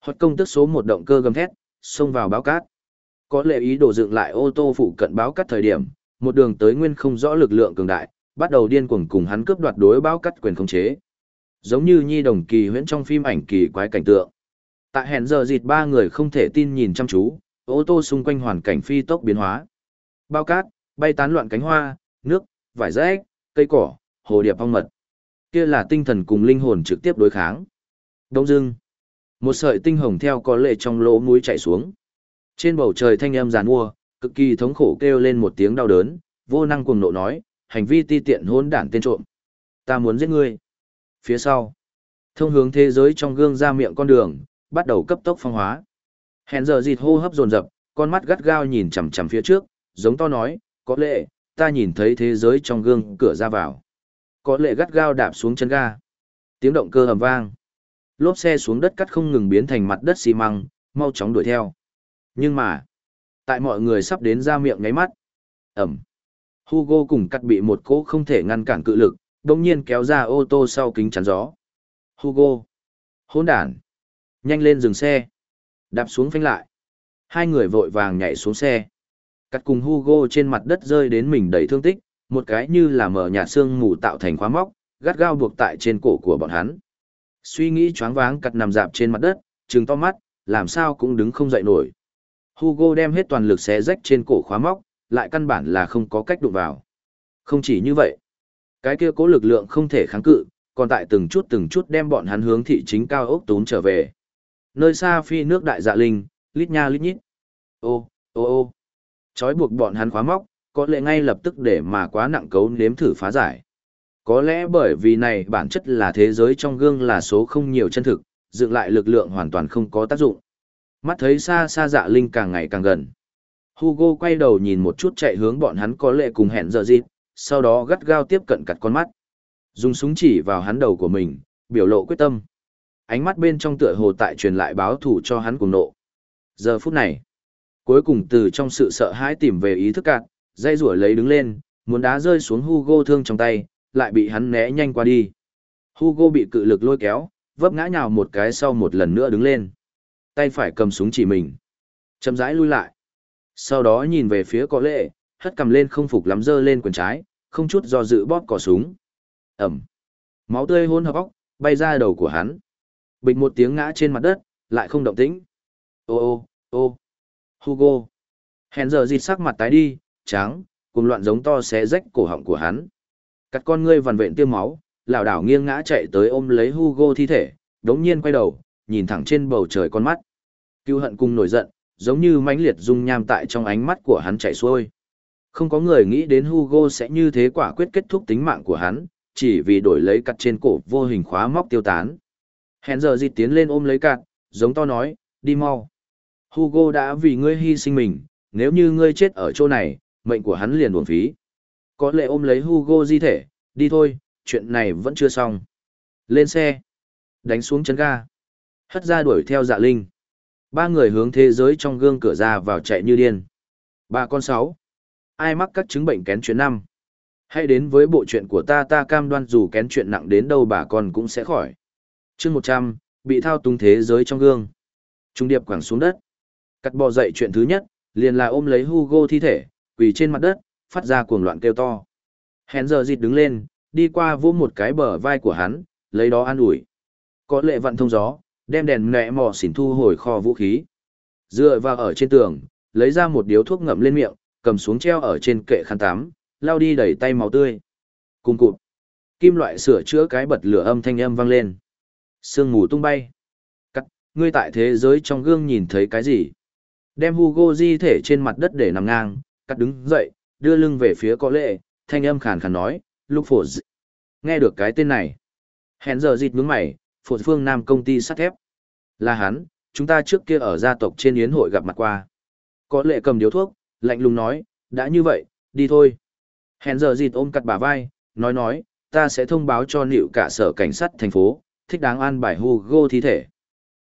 [SPEAKER 1] hoạt công tức số một động cơ gầm thét, xông vào báo cát. Có lệ ý đồ dựng lại ô tô phụ cận báo cát thời điểm, một đường tới nguyên không rõ lực lượng cường đại, bắt đầu điên cuồng cùng hắn cướp đoạt đối báo cát quyền khống chế. Giống như nhi đồng kỳ huyễn trong phim ảnh kỳ quái cảnh tượng. Tại hẹn giờ dịt ba người không thể tin nhìn chăm chú, ô tô xung quanh hoàn cảnh phi tốc biến hóa. Bao cát, bay tán loạn cánh hoa, nước, vải rách, cây cỏ, hồ điệp phong mật. Kia là tinh thần cùng linh hồn trực tiếp đối kháng. Đông dưng, một sợi tinh hồng theo có lệ trong lỗ mũi chạy xuống. Trên bầu trời thanh âm giàn mua, cực kỳ thống khổ kêu lên một tiếng đau đớn, vô năng cuồng nộ nói, hành vi ti tiện hôn đản tên trộm. Ta muốn giết ngươi. Phía sau, thông hướng thế giới trong gương ra miệng con đường, bắt đầu cấp tốc phong hóa. Hẹn giờ dịt hô hấp dồn dập, con mắt gắt gao nhìn chằm chằm phía trước, giống to nói, có lẽ, ta nhìn thấy thế giới trong gương cửa ra vào. Có lệ gắt gao đạp xuống chân ga. Tiếng động cơ ầm vang. Lốp xe xuống đất cắt không ngừng biến thành mặt đất xi măng, mau chóng đuổi theo. Nhưng mà, tại mọi người sắp đến ra miệng ngáy mắt. Ẩm. Hugo cùng cắt bị một cỗ không thể ngăn cản cự lực, đồng nhiên kéo ra ô tô sau kính chắn gió. Hugo. Hỗn đản. Nhanh lên dừng xe. Đạp xuống phanh lại. Hai người vội vàng nhảy xuống xe. Cắt cùng Hugo trên mặt đất rơi đến mình đầy thương tích, một cái như là mở nhà xương mù tạo thành khóa móc, gắt gao buộc tại trên cổ của bọn hắn. Suy nghĩ choáng váng cắt nằm dạp trên mặt đất, trừng to mắt, làm sao cũng đứng không dậy nổi. Hugo đem hết toàn lực xé rách trên cổ khóa móc, lại căn bản là không có cách đụng vào. Không chỉ như vậy, cái kia cố lực lượng không thể kháng cự, còn tại từng chút từng chút đem bọn hắn hướng thị chính cao ốc tốn trở về nơi xa phi nước đại dạ linh, lít nha lít nhít. Ô, ô ô, chói buộc bọn hắn khóa móc, có lẽ ngay lập tức để mà quá nặng cấu nếm thử phá giải. Có lẽ bởi vì này bản chất là thế giới trong gương là số không nhiều chân thực, dựng lại lực lượng hoàn toàn không có tác dụng. Mắt thấy xa xa dạ linh càng ngày càng gần. Hugo quay đầu nhìn một chút chạy hướng bọn hắn có lệ cùng hẹn giờ dịp, sau đó gắt gao tiếp cận cặt con mắt. Dùng súng chỉ vào hắn đầu của mình, biểu lộ quyết tâm ánh mắt bên trong tựa hồ tại truyền lại báo thủ cho hắn cùng nộ. Giờ phút này, cuối cùng từ trong sự sợ hãi tìm về ý thức cạn, dây rủa lấy đứng lên, muốn đá rơi xuống Hugo thương trong tay, lại bị hắn né nhanh qua đi. Hugo bị cự lực lôi kéo, vấp ngã nhào một cái sau một lần nữa đứng lên. Tay phải cầm súng chỉ mình. Chậm rãi lui lại. Sau đó nhìn về phía có lệ, hất cầm lên không phục lắm dơ lên quần trái, không chút do dự bóp cò súng. Ẩm. Máu tươi hôn hợp óc, bay ra đầu của hắn. Bịch một tiếng ngã trên mặt đất, lại không động tĩnh. Ô ô, ô. Hugo. Hèn giờ dịt sắc mặt tái đi, tráng, cùng loạn giống to xé rách cổ họng của hắn. Cắt con ngươi vằn vện tiêm máu, lão đảo nghiêng ngã chạy tới ôm lấy Hugo thi thể, đống nhiên quay đầu, nhìn thẳng trên bầu trời con mắt. Cưu hận cùng nổi giận, giống như mãnh liệt dung nham tại trong ánh mắt của hắn chạy xuôi. Không có người nghĩ đến Hugo sẽ như thế quả quyết kết thúc tính mạng của hắn, chỉ vì đổi lấy cặt trên cổ vô hình khóa móc tiêu tán. Hẹn giờ dịch tiến lên ôm lấy cặt, giống to nói, đi mau. Hugo đã vì ngươi hy sinh mình, nếu như ngươi chết ở chỗ này, mệnh của hắn liền buồn phí. Có lệ ôm lấy Hugo di thể, đi thôi, chuyện này vẫn chưa xong. Lên xe, đánh xuống chân ga, hất ra đuổi theo dạ linh. Ba người hướng thế giới trong gương cửa ra vào chạy như điên. Ba con sáu. Ai mắc các chứng bệnh kén chuyện năm? Hãy đến với bộ chuyện của ta ta cam đoan dù kén chuyện nặng đến đâu bà con cũng sẽ khỏi. chương một trăm bị thao túng thế giới trong gương. Trung điệp quẳng xuống đất. Cắt bò dậy chuyện thứ nhất, liền là ôm lấy Hugo thi thể, quỳ trên mặt đất, phát ra cuồng loạn kêu to. Hèn giờ dịt đứng lên, đi qua vỗ một cái bờ vai của hắn, lấy đó an ủi. Có lệ vận thông gió, đem đèn nẹ mò xỉn thu hồi kho vũ khí. Dựa vào ở trên tường, lấy ra một điếu thuốc ngậm lên miệng, cầm xuống treo ở trên kệ khăn tắm, lao đi đẩy tay máu tươi. Cùng cụt. Kim loại sửa chữa cái bật lửa âm thanh âm vang lên. Sương mù tung bay. Cắt, ngươi tại thế giới trong gương nhìn thấy cái gì? Đem Hugo di thể trên mặt đất để nằm ngang, cắt đứng dậy, đưa lưng về phía có lệ, thanh âm khàn khàn nói, lúc phổ dị. Nghe được cái tên này. Hẹn giờ dịt nhướng mày, phổ phương nam công ty sắt thép. Là hắn, chúng ta trước kia ở gia tộc trên yến hội gặp mặt qua. Có lệ cầm điếu thuốc, lạnh lùng nói, đã như vậy, đi thôi. Hẹn giờ dịt ôm cặt bả vai, nói nói, ta sẽ thông báo cho nịu cả sở cảnh sát thành phố, thích đáng an bài Hugo thi thể.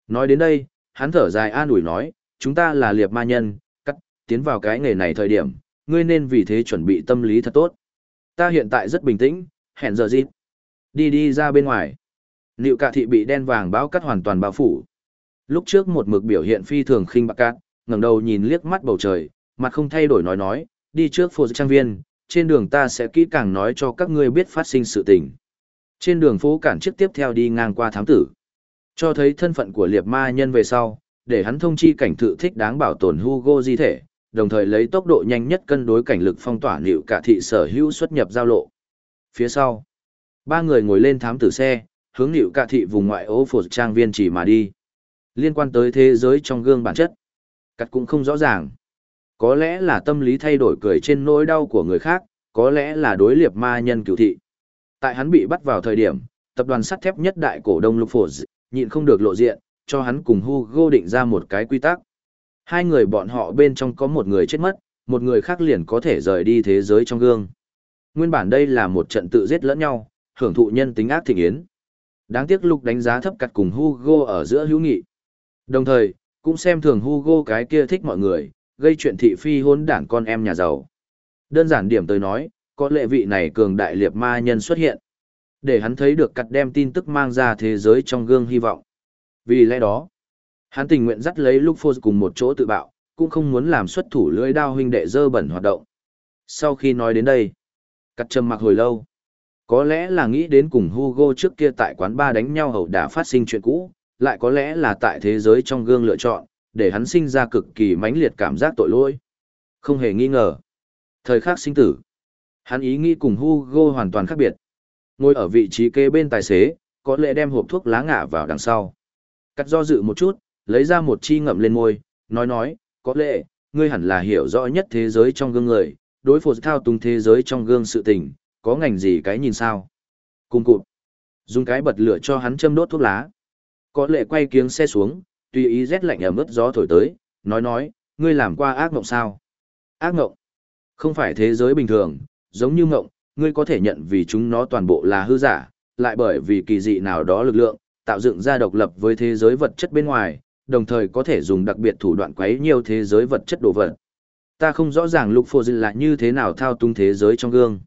[SPEAKER 1] Nói đến đây, hắn thở dài an ủi nói, chúng ta là liệp ma nhân, tiến vào cái nghề này thời điểm, ngươi nên vì thế chuẩn bị tâm lý thật tốt. Ta hiện tại rất bình tĩnh, hẹn giờ gì Đi đi ra bên ngoài. Nịu cả thị bị đen vàng báo cắt hoàn toàn bao phủ. Lúc trước một mực biểu hiện phi thường khinh bạc cát, ngẩng đầu nhìn liếc mắt bầu trời, mặt không thay đổi nói nói, đi trước phố trang viên, trên đường ta sẽ kỹ càng nói cho các ngươi biết phát sinh sự tình. Trên đường phố cản chiếc tiếp theo đi ngang qua thám tử. Cho thấy thân phận của liệp ma nhân về sau, để hắn thông chi cảnh thự thích đáng bảo tồn Hugo di thể, đồng thời lấy tốc độ nhanh nhất cân đối cảnh lực phong tỏa nịu cả thị sở hữu xuất nhập giao lộ. Phía sau, ba người ngồi lên thám tử xe, hướng nịu cả thị vùng ngoại ô phổ trang viên chỉ mà đi. Liên quan tới thế giới trong gương bản chất, cắt cũng không rõ ràng. Có lẽ là tâm lý thay đổi cười trên nỗi đau của người khác, có lẽ là đối liệp ma nhân cửu thị. Tại hắn bị bắt vào thời điểm, tập đoàn sắt thép nhất đại cổ đông Lục Phổ nhịn không được lộ diện, cho hắn cùng Hugo định ra một cái quy tắc. Hai người bọn họ bên trong có một người chết mất, một người khác liền có thể rời đi thế giới trong gương. Nguyên bản đây là một trận tự giết lẫn nhau, hưởng thụ nhân tính ác thịnh yến. Đáng tiếc Lục đánh giá thấp cặt cùng Hugo ở giữa hữu nghị. Đồng thời, cũng xem thường Hugo cái kia thích mọi người, gây chuyện thị phi hôn đảng con em nhà giàu. Đơn giản điểm tới nói, có lệ vị này cường đại liệt ma nhân xuất hiện. Để hắn thấy được cặt đem tin tức mang ra thế giới trong gương hy vọng. Vì lẽ đó, hắn tình nguyện dắt lấy Luke phô cùng một chỗ tự bạo, cũng không muốn làm xuất thủ lưỡi đao huynh đệ dơ bẩn hoạt động. Sau khi nói đến đây, cắt trầm mặc hồi lâu. Có lẽ là nghĩ đến cùng Hugo trước kia tại quán ba đánh nhau hầu đã phát sinh chuyện cũ, lại có lẽ là tại thế giới trong gương lựa chọn, để hắn sinh ra cực kỳ mãnh liệt cảm giác tội lỗi. Không hề nghi ngờ. Thời khắc sinh tử. Hắn ý nghĩ cùng Hugo hoàn toàn khác biệt. Ngồi ở vị trí kế bên tài xế, có lẽ đem hộp thuốc lá ngả vào đằng sau. Cắt do dự một chút, lấy ra một chi ngậm lên môi, nói nói, có lẽ, ngươi hẳn là hiểu rõ nhất thế giới trong gương người, đối phổ thao túng thế giới trong gương sự tình, có ngành gì cái nhìn sao. Cùng cụt, dùng cái bật lửa cho hắn châm đốt thuốc lá. Có lệ quay kiếng xe xuống, tùy ý rét lạnh ẩm ướt gió thổi tới, nói nói, ngươi làm qua ác mộng sao? Ác mộng? Không phải thế giới bình thường, giống như mộng, ngươi có thể nhận vì chúng nó toàn bộ là hư giả, lại bởi vì kỳ dị nào đó lực lượng, tạo dựng ra độc lập với thế giới vật chất bên ngoài, đồng thời có thể dùng đặc biệt thủ đoạn quấy nhiều thế giới vật chất đồ vật. Ta không rõ ràng lục phô là như thế nào thao túng thế giới trong gương.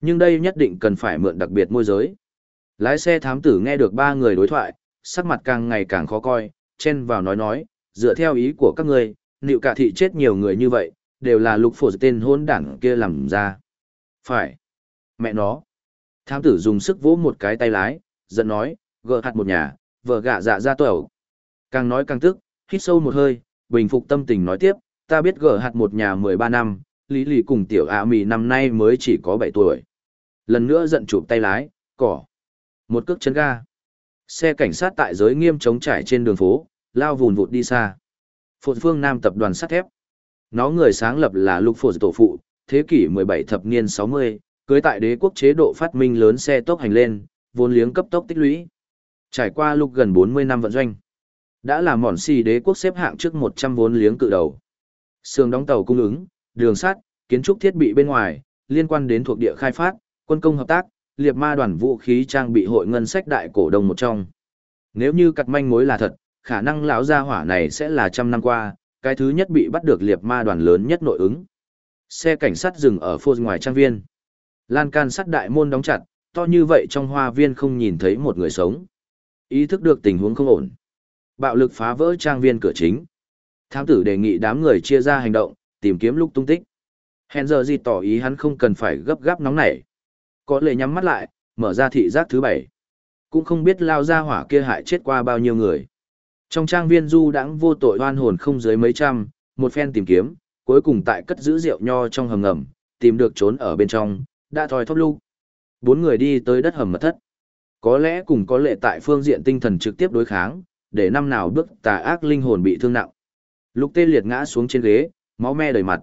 [SPEAKER 1] Nhưng đây nhất định cần phải mượn đặc biệt môi giới. Lái xe thám tử nghe được ba người đối thoại, sắc mặt càng ngày càng khó coi, chen vào nói nói, dựa theo ý của các ngươi, nịu cả thị chết nhiều người như vậy, đều là lục phổ tên hôn đảng kia làm ra. Phải. Mẹ nó. Thám tử dùng sức vỗ một cái tay lái, giận nói, gỡ hạt một nhà, vợ gạ dạ ra tuẩu. Càng nói càng tức, hít sâu một hơi, bình phục tâm tình nói tiếp, ta biết gỡ hạt một nhà 13 năm, lý lì cùng tiểu ạ mì năm nay mới chỉ có 7 tuổi. Lần nữa giận chụp tay lái, cỏ. Một cước chân ga. Xe cảnh sát tại giới nghiêm chống trải trên đường phố, lao vùn vụt đi xa. Phột phương Nam tập đoàn sắt thép. Nó người sáng lập là Lục Phột tổ phụ, thế kỷ 17 thập niên 60, cưới tại đế quốc chế độ phát minh lớn xe tốc hành lên, vốn liếng cấp tốc tích lũy. Trải qua lục gần 40 năm vận doanh, đã là mòn xì đế quốc xếp hạng trước 100 vốn liếng cự đầu. Sườn đóng tàu cung ứng, đường sắt, kiến trúc thiết bị bên ngoài, liên quan đến thuộc địa khai phát, quân công hợp tác, liệt ma đoàn vũ khí trang bị hội ngân sách đại cổ đông một trong. Nếu như cặt manh mối là thật, khả năng lão gia hỏa này sẽ là trăm năm qua, cái thứ nhất bị bắt được liệt ma đoàn lớn nhất nội ứng. Xe cảnh sát dừng ở phố ngoài trang viên. Lan can sắt đại môn đóng chặt, to như vậy trong hoa viên không nhìn thấy một người sống. Ý thức được tình huống không ổn. Bạo lực phá vỡ trang viên cửa chính. Thám tử đề nghị đám người chia ra hành động, tìm kiếm lúc tung tích. Hèn giờ gì tỏ ý hắn không cần phải gấp gáp nóng nảy. Có lệ nhắm mắt lại, mở ra thị giác thứ bảy. Cũng không biết lao ra hỏa kia hại chết qua bao nhiêu người. Trong trang viên du đãng vô tội oan hồn không dưới mấy trăm, một phen tìm kiếm, cuối cùng tại cất giữ rượu nho trong hầm ngầm, tìm được trốn ở bên trong, đã thòi thóp lúc. Bốn người đi tới đất hầm mật thất. Có lẽ cùng có lệ tại phương diện tinh thần trực tiếp đối kháng, để năm nào bước tà ác linh hồn bị thương nặng. Lục tê liệt ngã xuống trên ghế, máu me đầy mặt.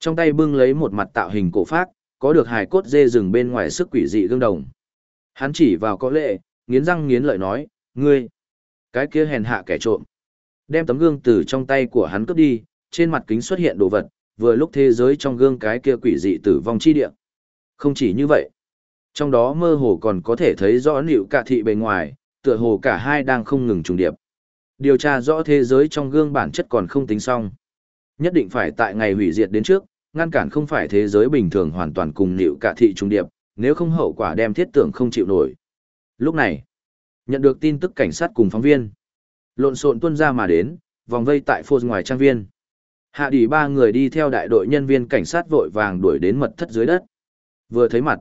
[SPEAKER 1] Trong tay bưng lấy một mặt tạo hình cổ phác, có được hài cốt dê rừng bên ngoài sức quỷ dị gương đồng. Hắn chỉ vào có lệ, nghiến răng nghiến lợi nói, ngươi, cái kia hèn hạ kẻ trộm. Đem tấm gương từ trong tay của hắn cướp đi, trên mặt kính xuất hiện đồ vật, vừa lúc thế giới trong gương cái kia quỷ dị tử vong chi địa. Không chỉ như vậy, trong đó mơ hồ còn có thể thấy rõ nịu cả thị bề ngoài, tựa hồ cả hai đang không ngừng trùng điệp. Điều tra rõ thế giới trong gương bản chất còn không tính xong. Nhất định phải tại ngày hủy diệt đến trước, ngăn cản không phải thế giới bình thường hoàn toàn cùng nịu cả thị trùng điệp, nếu không hậu quả đem thiết tưởng không chịu nổi. Lúc này, nhận được tin tức cảnh sát cùng phóng viên. Lộn xộn tuân ra mà đến, vòng vây tại phô ngoài trang viên. Hạ đỉ ba người đi theo đại đội nhân viên cảnh sát vội vàng đuổi đến mật thất dưới đất. Vừa thấy mặt,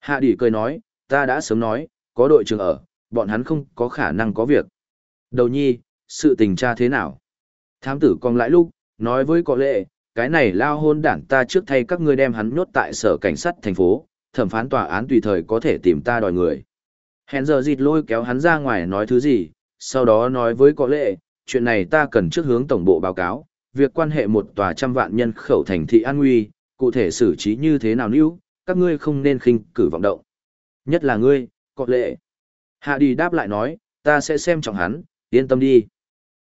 [SPEAKER 1] Hạ đỉ cười nói, ta đã sớm nói, có đội trưởng ở, bọn hắn không có khả năng có việc. Đầu nhi, sự tình tra thế nào? Thám tử còn lại lúc, nói với có lệ, cái này lao hôn đảng ta trước thay các ngươi đem hắn nhốt tại sở cảnh sát thành phố, thẩm phán tòa án tùy thời có thể tìm ta đòi người. Hẹn giờ dịt lôi kéo hắn ra ngoài nói thứ gì, sau đó nói với có lệ, chuyện này ta cần trước hướng tổng bộ báo cáo, việc quan hệ một tòa trăm vạn nhân khẩu thành thị an nguy, cụ thể xử trí như thế nào níu, các ngươi không nên khinh cử vọng động. Nhất là ngươi, có lệ. Hạ đi đáp lại nói, ta sẽ xem trọng hắn, yên tâm đi.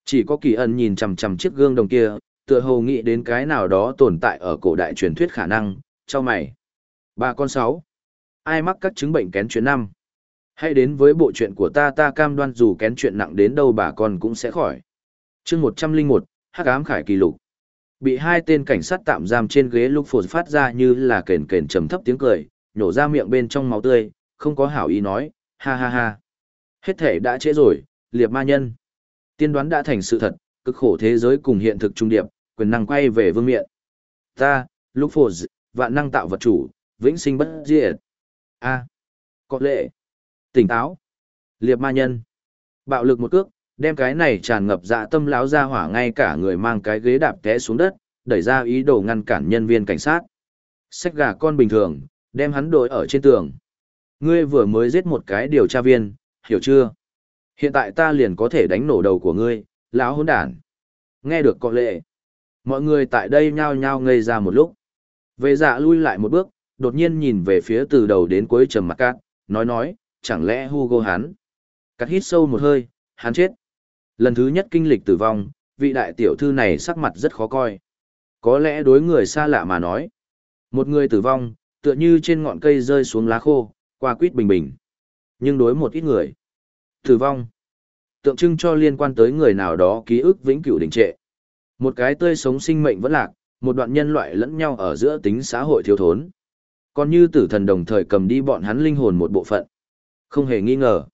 [SPEAKER 1] Chỉ có kỳ ẩn nhìn chằm chằm chiếc gương đồng kia, tựa hồ nghĩ đến cái nào đó tồn tại ở cổ đại truyền thuyết khả năng, cho mày. bà con sáu. Ai mắc các chứng bệnh kén chuyện năm? Hãy đến với bộ chuyện của ta ta cam đoan dù kén chuyện nặng đến đâu bà con cũng sẽ khỏi. chương 101, Hắc ám khải kỳ lục. Bị hai tên cảnh sát tạm giam trên ghế lúc phột phát ra như là kền kền trầm thấp tiếng cười, nhổ ra miệng bên trong máu tươi, không có hảo ý nói, ha ha ha. Hết thể đã trễ rồi, liệp ma nhân. Tiên đoán đã thành sự thật, cực khổ thế giới cùng hiện thực trung điệp, quyền năng quay về vương miện. Ta, lúc phổ vạn năng tạo vật chủ, vĩnh sinh bất diệt. A. có lệ. Tỉnh táo. Liệp ma nhân. Bạo lực một cước, đem cái này tràn ngập dạ tâm láo ra hỏa ngay cả người mang cái ghế đạp té xuống đất, đẩy ra ý đồ ngăn cản nhân viên cảnh sát. Xách gà con bình thường, đem hắn đổi ở trên tường. Ngươi vừa mới giết một cái điều tra viên, hiểu chưa? Hiện tại ta liền có thể đánh nổ đầu của ngươi, lão hỗn đản. Nghe được có lệ. Mọi người tại đây nhao nhao ngây ra một lúc. Về dạ lui lại một bước, đột nhiên nhìn về phía từ đầu đến cuối trầm mặt cát, nói nói, chẳng lẽ Hugo hắn. Cắt hít sâu một hơi, hắn chết. Lần thứ nhất kinh lịch tử vong, vị đại tiểu thư này sắc mặt rất khó coi. Có lẽ đối người xa lạ mà nói. Một người tử vong, tựa như trên ngọn cây rơi xuống lá khô, qua quýt bình bình. Nhưng đối một ít người, tử vong, tượng trưng cho liên quan tới người nào đó ký ức vĩnh cửu đình trệ. Một cái tươi sống sinh mệnh vẫn lạc, một đoạn nhân loại lẫn nhau ở giữa tính xã hội thiếu thốn. Còn như tử thần đồng thời cầm đi bọn hắn linh hồn một bộ phận. Không hề nghi ngờ.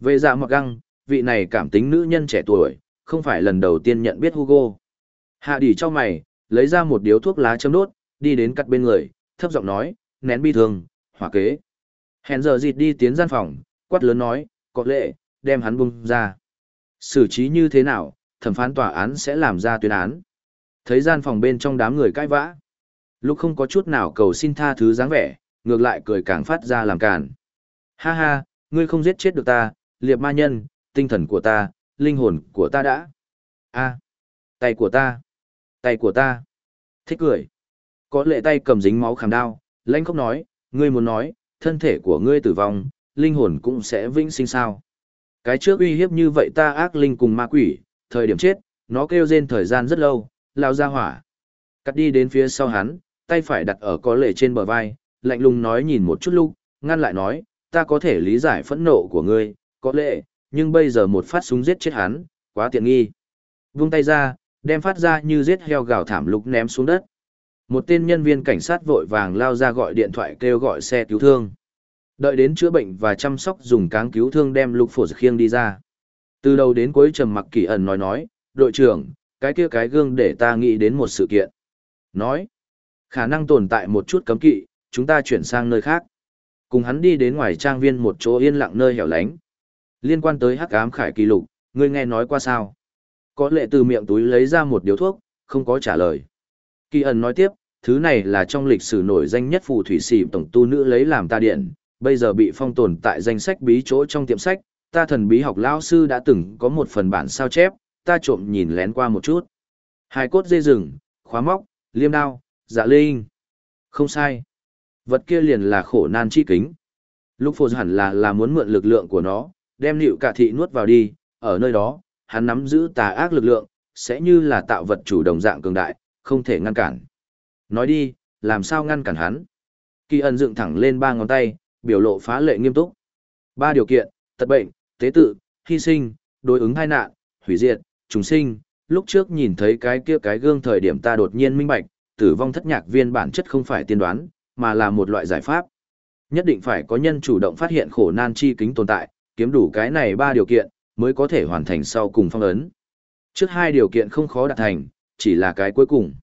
[SPEAKER 1] Về dạ mặc găng, vị này cảm tính nữ nhân trẻ tuổi, không phải lần đầu tiên nhận biết Hugo. Hạ đỉ cho mày, lấy ra một điếu thuốc lá châm đốt, đi đến cắt bên người, thấp giọng nói, nén bi thương, hỏa kế. Hẹn giờ dịt đi tiến gian phòng, quát lớn nói, có lệ, đem hắn bung ra. Xử trí như thế nào, thẩm phán tòa án sẽ làm ra tuyên án. Thấy gian phòng bên trong đám người cãi vã. Lúc không có chút nào cầu xin tha thứ dáng vẻ, ngược lại cười càng phát ra làm càn. Ha ha, ngươi không giết chết được ta, liệp ma nhân, tinh thần của ta, linh hồn của ta đã. a tay của ta, tay của ta. Thích cười. Có lệ tay cầm dính máu khảm đao, lãnh không nói, ngươi muốn nói, thân thể của ngươi tử vong, linh hồn cũng sẽ vĩnh sinh sao. Cái trước uy hiếp như vậy ta ác linh cùng ma quỷ, thời điểm chết, nó kêu rên thời gian rất lâu, lao ra hỏa. Cắt đi đến phía sau hắn, tay phải đặt ở có lệ trên bờ vai, lạnh lùng nói nhìn một chút lúc, ngăn lại nói, ta có thể lý giải phẫn nộ của ngươi, có lệ, nhưng bây giờ một phát súng giết chết hắn, quá tiện nghi. Vung tay ra, đem phát ra như giết heo gào thảm lục ném xuống đất. Một tên nhân viên cảnh sát vội vàng lao ra gọi điện thoại kêu gọi xe cứu thương. Đợi đến chữa bệnh và chăm sóc dùng cáng cứu thương đem lục phổ khiêng đi ra. Từ đầu đến cuối trầm mặc kỳ ẩn nói nói, đội trưởng, cái kia cái gương để ta nghĩ đến một sự kiện. Nói, khả năng tồn tại một chút cấm kỵ, chúng ta chuyển sang nơi khác. Cùng hắn đi đến ngoài trang viên một chỗ yên lặng nơi hẻo lánh. Liên quan tới hắc ám khải kỳ lục, ngươi nghe nói qua sao? Có lệ từ miệng túi lấy ra một điếu thuốc, không có trả lời. Kỳ ẩn nói tiếp, thứ này là trong lịch sử nổi danh nhất phù thủy sĩ tổng tu nữ lấy làm ta điện, bây giờ bị phong tồn tại danh sách bí chỗ trong tiệm sách, ta thần bí học lão sư đã từng có một phần bản sao chép, ta trộm nhìn lén qua một chút. Hai cốt dây rừng, khóa móc, liêm đao, dạ linh. Không sai. Vật kia liền là khổ nan chi kính. Lúc phô hẳn là là muốn mượn lực lượng của nó, đem nịu cả thị nuốt vào đi, ở nơi đó, hắn nắm giữ tà ác lực lượng, sẽ như là tạo vật chủ đồng dạng cường đại, không thể ngăn cản. Nói đi, làm sao ngăn cản hắn? Kỳ ẩn dựng thẳng lên ba ngón tay, biểu lộ phá lệ nghiêm túc. Ba điều kiện, tật bệnh, tế tự, hy sinh, đối ứng hai nạn, hủy diệt, trùng sinh. Lúc trước nhìn thấy cái kia cái gương thời điểm ta đột nhiên minh bạch, tử vong thất nhạc viên bản chất không phải tiên đoán, mà là một loại giải pháp. Nhất định phải có nhân chủ động phát hiện khổ nan chi kính tồn tại, kiếm đủ cái này ba điều kiện, mới có thể hoàn thành sau cùng phong ấn. Trước hai điều kiện không khó đạt thành, chỉ là cái cuối cùng.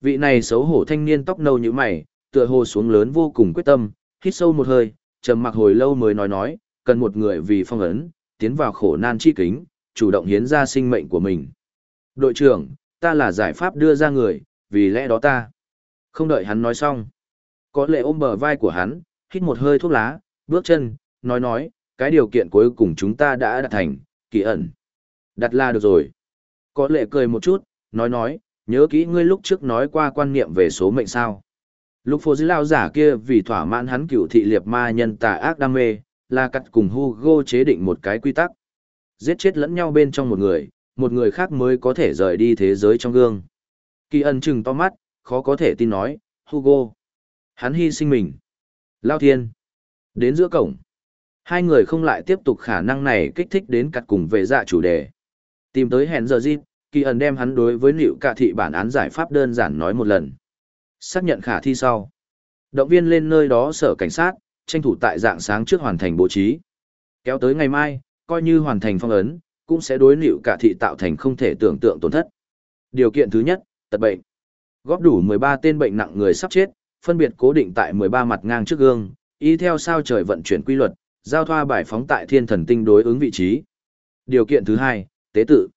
[SPEAKER 1] Vị này xấu hổ thanh niên tóc nâu như mày, tựa hồ xuống lớn vô cùng quyết tâm, hít sâu một hơi, trầm mặc hồi lâu mới nói nói, cần một người vì phong ấn, tiến vào khổ nan chi kính, chủ động hiến ra sinh mệnh của mình. Đội trưởng, ta là giải pháp đưa ra người, vì lẽ đó ta. Không đợi hắn nói xong. Có lệ ôm bờ vai của hắn, hít một hơi thuốc lá, bước chân, nói nói, cái điều kiện cuối cùng chúng ta đã đạt thành, kỳ ẩn. Đặt là được rồi. Có lệ cười một chút, nói nói, nhớ kỹ ngươi lúc trước nói qua quan niệm về số mệnh sao. Lúc phố dưới lao giả kia vì thỏa mãn hắn cựu thị liệt ma nhân tà ác đam mê, là cắt cùng Hugo chế định một cái quy tắc. Giết chết lẫn nhau bên trong một người, một người khác mới có thể rời đi thế giới trong gương. Kỳ ẩn chừng to mắt, khó có thể tin nói, Hugo. Hắn hy sinh mình. Lao thiên. Đến giữa cổng. Hai người không lại tiếp tục khả năng này kích thích đến cắt cùng về dạ chủ đề. Tìm tới hẹn giờ dịp, kỳ ẩn đem hắn đối với liệu cả thị bản án giải pháp đơn giản nói một lần. Xác nhận khả thi sau. Động viên lên nơi đó sở cảnh sát, tranh thủ tại dạng sáng trước hoàn thành bố trí. Kéo tới ngày mai, coi như hoàn thành phong ấn, cũng sẽ đối liệu cả thị tạo thành không thể tưởng tượng tổn thất. Điều kiện thứ nhất, tật bệnh. Góp đủ 13 tên bệnh nặng người sắp chết, phân biệt cố định tại 13 mặt ngang trước gương, y theo sao trời vận chuyển quy luật, giao thoa bài phóng tại thiên thần tinh đối ứng vị trí. Điều kiện thứ hai, tế tự.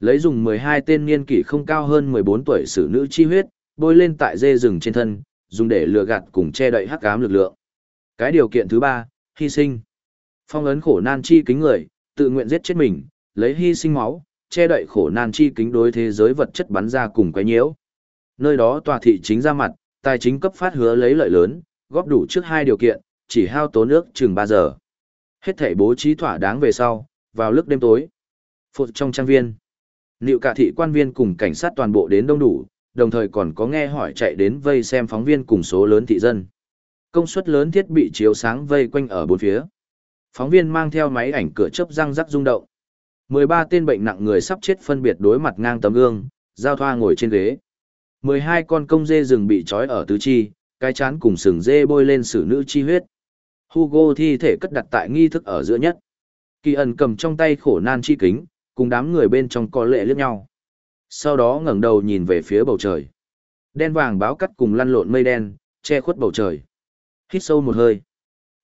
[SPEAKER 1] Lấy dùng 12 tên niên kỷ không cao hơn 14 tuổi sử nữ chi huyết, bôi lên tại dê rừng trên thân, dùng để lừa gạt cùng che đậy hắc ám lực lượng. Cái điều kiện thứ ba, hy sinh. Phong ấn khổ nan chi kính người, tự nguyện giết chết mình, lấy hy sinh máu, che đậy khổ nan chi kính đối thế giới vật chất bắn ra cùng quái nhiễu. Nơi đó tòa thị chính ra mặt, tài chính cấp phát hứa lấy lợi lớn, góp đủ trước hai điều kiện, chỉ hao tốn nước chừng 3 giờ. Hết thể bố trí thỏa đáng về sau, vào lúc đêm tối. Phụ trong trang viên. Liệu cả thị quan viên cùng cảnh sát toàn bộ đến đông đủ, đồng thời còn có nghe hỏi chạy đến vây xem phóng viên cùng số lớn thị dân. Công suất lớn thiết bị chiếu sáng vây quanh ở bốn phía. Phóng viên mang theo máy ảnh cửa chớp răng rắc rung động. 13 tên bệnh nặng người sắp chết phân biệt đối mặt ngang tấm gương, giao thoa ngồi trên ghế. 12 con công dê rừng bị trói ở tứ chi, cái chán cùng sừng dê bôi lên sử nữ chi huyết. Hugo thi thể cất đặt tại nghi thức ở giữa nhất. Kỳ ẩn cầm trong tay khổ nan chi kính, cùng đám người bên trong có lệ liếc nhau. Sau đó ngẩng đầu nhìn về phía bầu trời. Đen vàng báo cắt cùng lăn lộn mây đen, che khuất bầu trời. Hít sâu một hơi.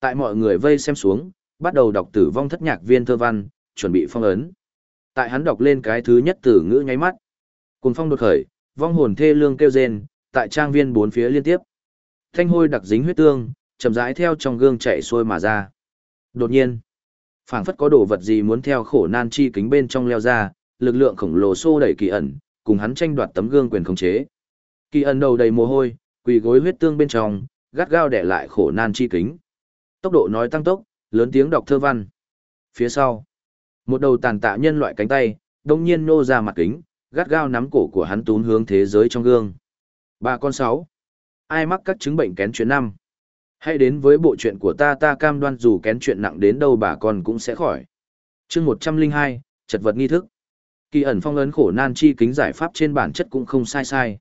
[SPEAKER 1] Tại mọi người vây xem xuống, bắt đầu đọc tử vong thất nhạc viên thơ văn, chuẩn bị phong ấn. Tại hắn đọc lên cái thứ nhất tử ngữ nháy mắt. Cùng phong đột khởi, vong hồn thê lương kêu rên, tại trang viên bốn phía liên tiếp. Thanh hôi đặc dính huyết tương, chậm rãi theo trong gương chạy xuôi mà ra. Đột nhiên, phảng phất có đồ vật gì muốn theo khổ nan chi kính bên trong leo ra, lực lượng khổng lồ xô đẩy kỳ ẩn, cùng hắn tranh đoạt tấm gương quyền khống chế. Kỳ ẩn đầu đầy mồ hôi, quỳ gối huyết tương bên trong, gắt gao để lại khổ nan chi kính. Tốc độ nói tăng tốc, lớn tiếng đọc thơ văn. Phía sau, một đầu tàn tạ nhân loại cánh tay, đông nhiên nô ra mặt kính, gắt gao nắm cổ của hắn tún hướng thế giới trong gương. Ba con sáu. Ai mắc các chứng bệnh kén chuyến năm? Hãy đến với bộ chuyện của ta ta cam đoan dù kén chuyện nặng đến đâu bà con cũng sẽ khỏi. chương 102, chật vật nghi thức. Kỳ ẩn phong ấn khổ nan chi kính giải pháp trên bản chất cũng không sai sai.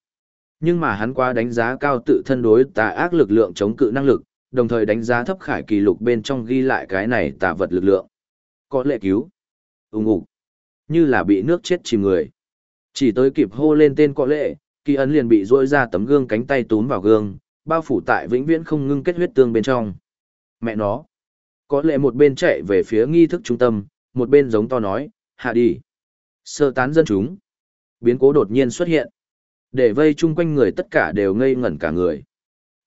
[SPEAKER 1] Nhưng mà hắn quá đánh giá cao tự thân đối tà ác lực lượng chống cự năng lực, đồng thời đánh giá thấp khải kỳ lục bên trong ghi lại cái này tà vật lực lượng. Có lệ cứu. Úng ục. Như là bị nước chết chìm người. Chỉ tới kịp hô lên tên có lệ, kỳ ấn liền bị rôi ra tấm gương cánh tay túm vào gương, bao phủ tại vĩnh viễn không ngưng kết huyết tương bên trong. Mẹ nó. Có lẽ một bên chạy về phía nghi thức trung tâm, một bên giống to nói, hạ đi. Sơ tán dân chúng. Biến cố đột nhiên xuất hiện. Để vây chung quanh người tất cả đều ngây ngẩn cả người.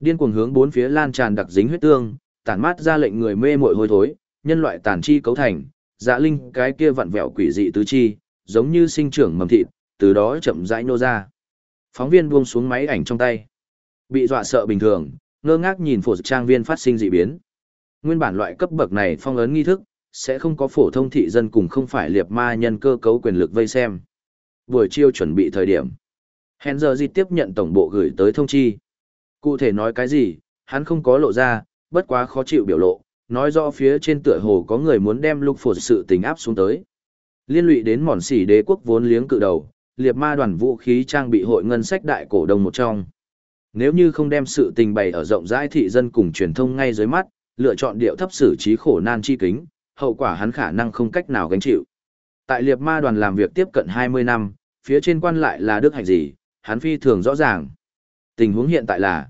[SPEAKER 1] Điên cuồng hướng bốn phía lan tràn đặc dính huyết tương, tản mát ra lệnh người mê muội hôi thối, nhân loại tàn chi cấu thành, dạ linh cái kia vặn vẹo quỷ dị tứ chi, giống như sinh trưởng mầm thịt, từ đó chậm rãi nô ra. Phóng viên buông xuống máy ảnh trong tay. Bị dọa sợ bình thường, ngơ ngác nhìn phổ trang viên phát sinh dị biến. Nguyên bản loại cấp bậc này phong ấn nghi thức, sẽ không có phổ thông thị dân cùng không phải liệt ma nhân cơ cấu quyền lực vây xem. Buổi chiều chuẩn bị thời điểm. Hèn giờ gì tiếp nhận tổng bộ gửi tới thông chi. Cụ thể nói cái gì, hắn không có lộ ra, bất quá khó chịu biểu lộ, nói rõ phía trên tựa hồ có người muốn đem lục phổ sự tình áp xuống tới. Liên lụy đến mòn xỉ đế quốc vốn liếng cự đầu, liệt ma đoàn vũ khí trang bị hội ngân sách đại cổ đông một trong. Nếu như không đem sự tình bày ở rộng rãi thị dân cùng truyền thông ngay dưới mắt, lựa chọn điệu thấp xử trí khổ nan chi kính, hậu quả hắn khả năng không cách nào gánh chịu. Tại liệt ma đoàn làm việc tiếp cận 20 năm, phía trên quan lại là đức hạnh gì, hắn phi thường rõ ràng. Tình huống hiện tại là,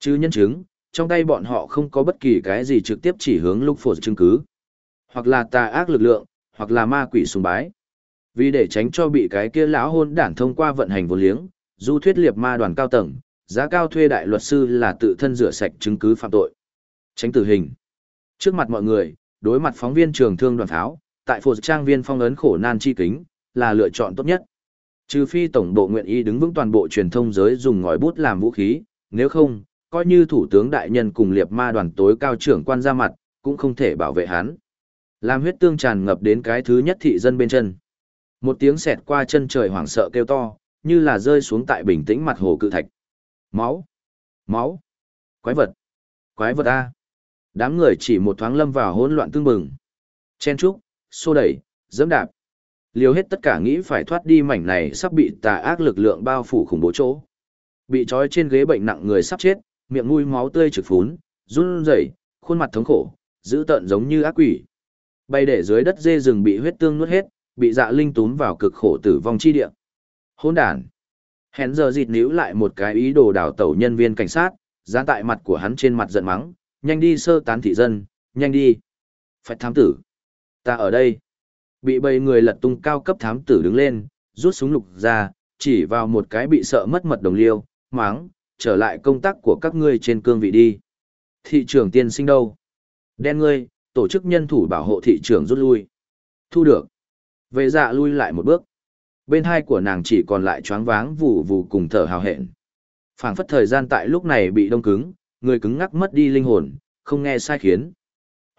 [SPEAKER 1] chứ nhân chứng, trong tay bọn họ không có bất kỳ cái gì trực tiếp chỉ hướng lục phổ chứng cứ. Hoặc là tà ác lực lượng, hoặc là ma quỷ sùng bái. Vì để tránh cho bị cái kia lão hôn đản thông qua vận hành vô liếng, du thuyết liệt ma đoàn cao tầng, giá cao thuê đại luật sư là tự thân rửa sạch chứng cứ phạm tội. Tránh tử hình. Trước mặt mọi người, đối mặt phóng viên trường thương đoàn tháo, tại phổ trang viên phong ấn khổ nan chi kính, là lựa chọn tốt nhất. Trừ phi tổng bộ nguyện ý đứng vững toàn bộ truyền thông giới dùng ngòi bút làm vũ khí, nếu không, coi như thủ tướng đại nhân cùng liệt ma đoàn tối cao trưởng quan ra mặt, cũng không thể bảo vệ hắn. Làm huyết tương tràn ngập đến cái thứ nhất thị dân bên chân. Một tiếng xẹt qua chân trời hoảng sợ kêu to, như là rơi xuống tại bình tĩnh mặt hồ cự thạch. Máu! Máu! Quái vật! Quái vật A! Đám người chỉ một thoáng lâm vào hỗn loạn tương bừng. Chen trúc, xô đẩy, dẫm đạp. Liều hết tất cả nghĩ phải thoát đi mảnh này sắp bị tà ác lực lượng bao phủ khủng bố chỗ. Bị trói trên ghế bệnh nặng người sắp chết, miệng mũi máu tươi trực phún, run rẩy, khuôn mặt thống khổ, dữ tợn giống như ác quỷ. Bay để dưới đất dê rừng bị huyết tương nuốt hết, bị dạ linh túm vào cực khổ tử vong chi địa. Hỗn đản. Hèn giờ dịt níu lại một cái ý đồ đào tẩu nhân viên cảnh sát, dán tại mặt của hắn trên mặt giận mắng, nhanh đi sơ tán thị dân, nhanh đi. Phải thám tử. Ta ở đây. Bị bầy người lật tung cao cấp thám tử đứng lên, rút súng lục ra, chỉ vào một cái bị sợ mất mật đồng liêu, mắng, trở lại công tác của các ngươi trên cương vị đi. Thị trường tiên sinh đâu? Đen ngươi, tổ chức nhân thủ bảo hộ thị trường rút lui. Thu được. Về dạ lui lại một bước. Bên hai của nàng chỉ còn lại choáng váng vù vù cùng thở hào hẹn. phảng phất thời gian tại lúc này bị đông cứng, người cứng ngắc mất đi linh hồn, không nghe sai khiến.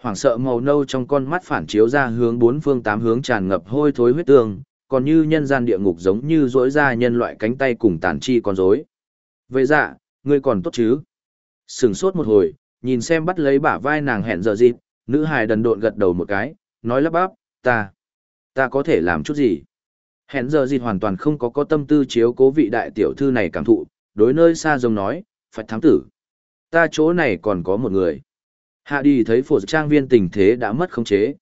[SPEAKER 1] Hoảng sợ màu nâu trong con mắt phản chiếu ra hướng bốn phương tám hướng tràn ngập hôi thối huyết tương, còn như nhân gian địa ngục giống như rỗi ra nhân loại cánh tay cùng tàn chi con rối. Vậy dạ, ngươi còn tốt chứ? Sừng sốt một hồi, nhìn xem bắt lấy bả vai nàng hẹn giờ dịp, nữ hài đần độn gật đầu một cái, nói lắp bắp, ta, ta có thể làm chút gì? Hẹn giờ gì hoàn toàn không có có tâm tư chiếu cố vị đại tiểu thư này cảm thụ, đối nơi xa rồng nói, phải thám tử. Ta chỗ này còn có một người. Hạ đi thấy phổ trang viên tình thế đã mất khống chế.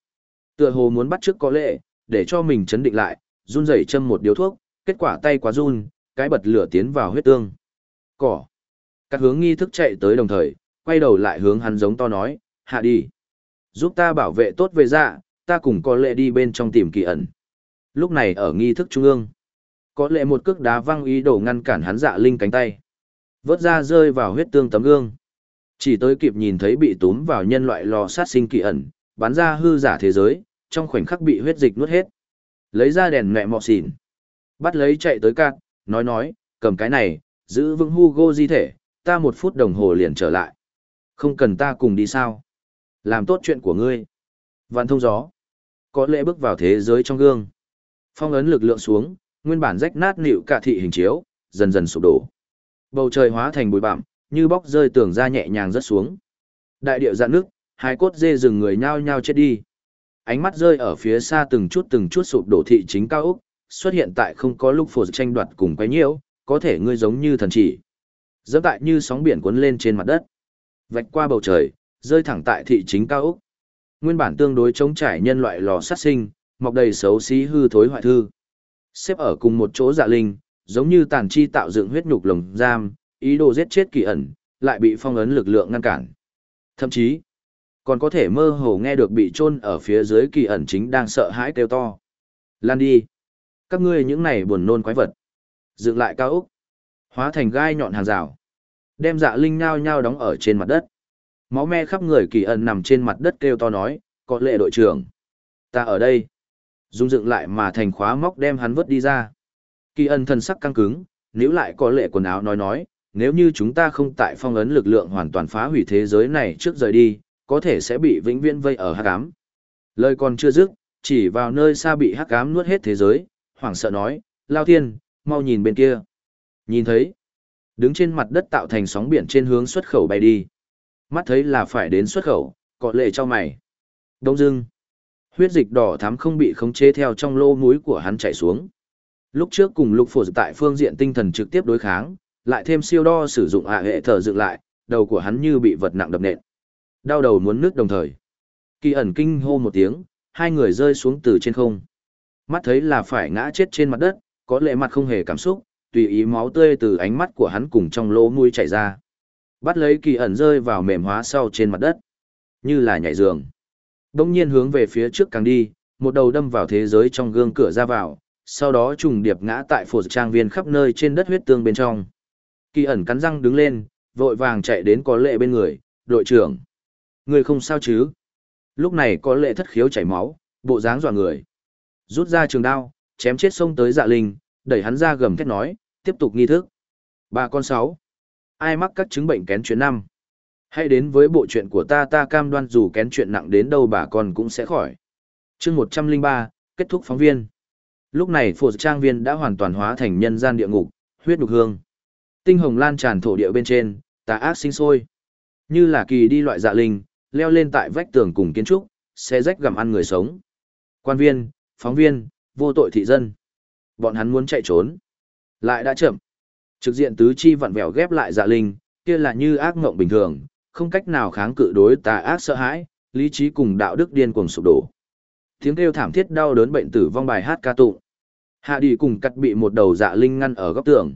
[SPEAKER 1] Tựa hồ muốn bắt trước có lệ, để cho mình chấn định lại, run rẩy châm một điếu thuốc, kết quả tay quá run, cái bật lửa tiến vào huyết tương. Cỏ. Các hướng nghi thức chạy tới đồng thời, quay đầu lại hướng hắn giống to nói, hạ đi. Giúp ta bảo vệ tốt về dạ, ta cùng có lệ đi bên trong tìm kỳ ẩn. Lúc này ở nghi thức trung ương, có lệ một cước đá văng ý đồ ngăn cản hắn dạ linh cánh tay. Vớt ra rơi vào huyết tương tấm gương. Chỉ tới kịp nhìn thấy bị túm vào nhân loại lò sát sinh kỳ ẩn, bắn ra hư giả thế giới, trong khoảnh khắc bị huyết dịch nuốt hết. Lấy ra đèn mẹ mọ xỉn. Bắt lấy chạy tới cạn, nói nói, cầm cái này, giữ vững Hugo di thể, ta một phút đồng hồ liền trở lại. Không cần ta cùng đi sao? Làm tốt chuyện của ngươi. Vạn thông gió. Có lẽ bước vào thế giới trong gương. Phong ấn lực lượng xuống, nguyên bản rách nát nịu cả thị hình chiếu, dần dần sụp đổ. Bầu trời hóa thành bụi bặm, như bóc rơi tường ra nhẹ nhàng rất xuống. Đại địa dạn nước, hai cốt dê rừng người nhao nhao chết đi. Ánh mắt rơi ở phía xa từng chút từng chút sụp đổ thị chính cao ốc, xuất hiện tại không có lúc phổ tranh đoạt cùng quấy nhiễu, có thể ngươi giống như thần chỉ. Dẫm tại như sóng biển cuốn lên trên mặt đất. Vạch qua bầu trời, rơi thẳng tại thị chính cao ốc. Nguyên bản tương đối chống trải nhân loại lò sát sinh, mọc đầy xấu xí hư thối hoại thư. Xếp ở cùng một chỗ dạ linh, giống như tàn chi tạo dựng huyết nhục lồng giam, ý đồ giết chết kỳ ẩn, lại bị phong ấn lực lượng ngăn cản. Thậm chí, còn có thể mơ hồ nghe được bị chôn ở phía dưới kỳ ẩn chính đang sợ hãi kêu to. Lan đi! Các ngươi những này buồn nôn quái vật. Dựng lại cao ốc. Hóa thành gai nhọn hàng rào. Đem dạ linh nhao nhao đóng ở trên mặt đất. Máu me khắp người kỳ ẩn nằm trên mặt đất kêu to nói, có lệ đội trưởng. Ta ở đây. Dung dựng lại mà thành khóa móc đem hắn vứt đi ra. Kỳ ân thần sắc căng cứng, nếu lại có lệ quần áo nói nói, nếu như chúng ta không tại phong ấn lực lượng hoàn toàn phá hủy thế giới này trước rời đi, có thể sẽ bị vĩnh viễn vây ở hắc ám. Lời còn chưa dứt, chỉ vào nơi xa bị hắc ám nuốt hết thế giới, hoảng sợ nói, Lao Thiên, mau nhìn bên kia. Nhìn thấy, đứng trên mặt đất tạo thành sóng biển trên hướng xuất khẩu bay đi. Mắt thấy là phải đến xuất khẩu, có lệ cho mày. Đông dưng, huyết dịch đỏ thắm không bị khống chế theo trong lô mũi của hắn chảy xuống. Lúc trước cùng lục phổ tại phương diện tinh thần trực tiếp đối kháng, lại thêm siêu đo sử dụng hạ hệ thở dựng lại, đầu của hắn như bị vật nặng đập nện. Đau đầu muốn nước đồng thời. Kỳ ẩn kinh hô một tiếng, hai người rơi xuống từ trên không. Mắt thấy là phải ngã chết trên mặt đất, có lệ mặt không hề cảm xúc, tùy ý máu tươi từ ánh mắt của hắn cùng trong lỗ mũi chảy ra. Bắt lấy kỳ ẩn rơi vào mềm hóa sau trên mặt đất, như là nhảy giường. Đông nhiên hướng về phía trước càng đi, một đầu đâm vào thế giới trong gương cửa ra vào, sau đó trùng điệp ngã tại phổ trang viên khắp nơi trên đất huyết tương bên trong. Kỳ ẩn cắn răng đứng lên, vội vàng chạy đến có lệ bên người, đội trưởng. Người không sao chứ? Lúc này có lệ thất khiếu chảy máu, bộ dáng dọa người. Rút ra trường đao, chém chết sông tới dạ linh, đẩy hắn ra gầm thét nói, tiếp tục nghi thức. Ba con sáu. Ai mắc các chứng bệnh kén chuyến năm? Hãy đến với bộ chuyện của ta ta cam đoan dù kén chuyện nặng đến đâu bà con cũng sẽ khỏi. chương một trăm linh ba, kết thúc phóng viên. Lúc này phổ trang viên đã hoàn toàn hóa thành nhân gian địa ngục, huyết đục hương. Tinh hồng lan tràn thổ địa bên trên, tà ác sinh sôi. Như là kỳ đi loại dạ linh, leo lên tại vách tường cùng kiến trúc, xe rách gặm ăn người sống. Quan viên, phóng viên, vô tội thị dân. Bọn hắn muốn chạy trốn. Lại đã chậm. Trực diện tứ chi vặn vẹo ghép lại dạ linh, kia là như ác ngộng bình thường, không cách nào kháng cự đối tà ác sợ hãi, lý trí cùng đạo đức điên cuồng sụp đổ. Tiếng kêu thảm thiết đau đớn bệnh tử vong bài hát ca tụng. Hạ đi cùng cắt bị một đầu dạ linh ngăn ở góc tường.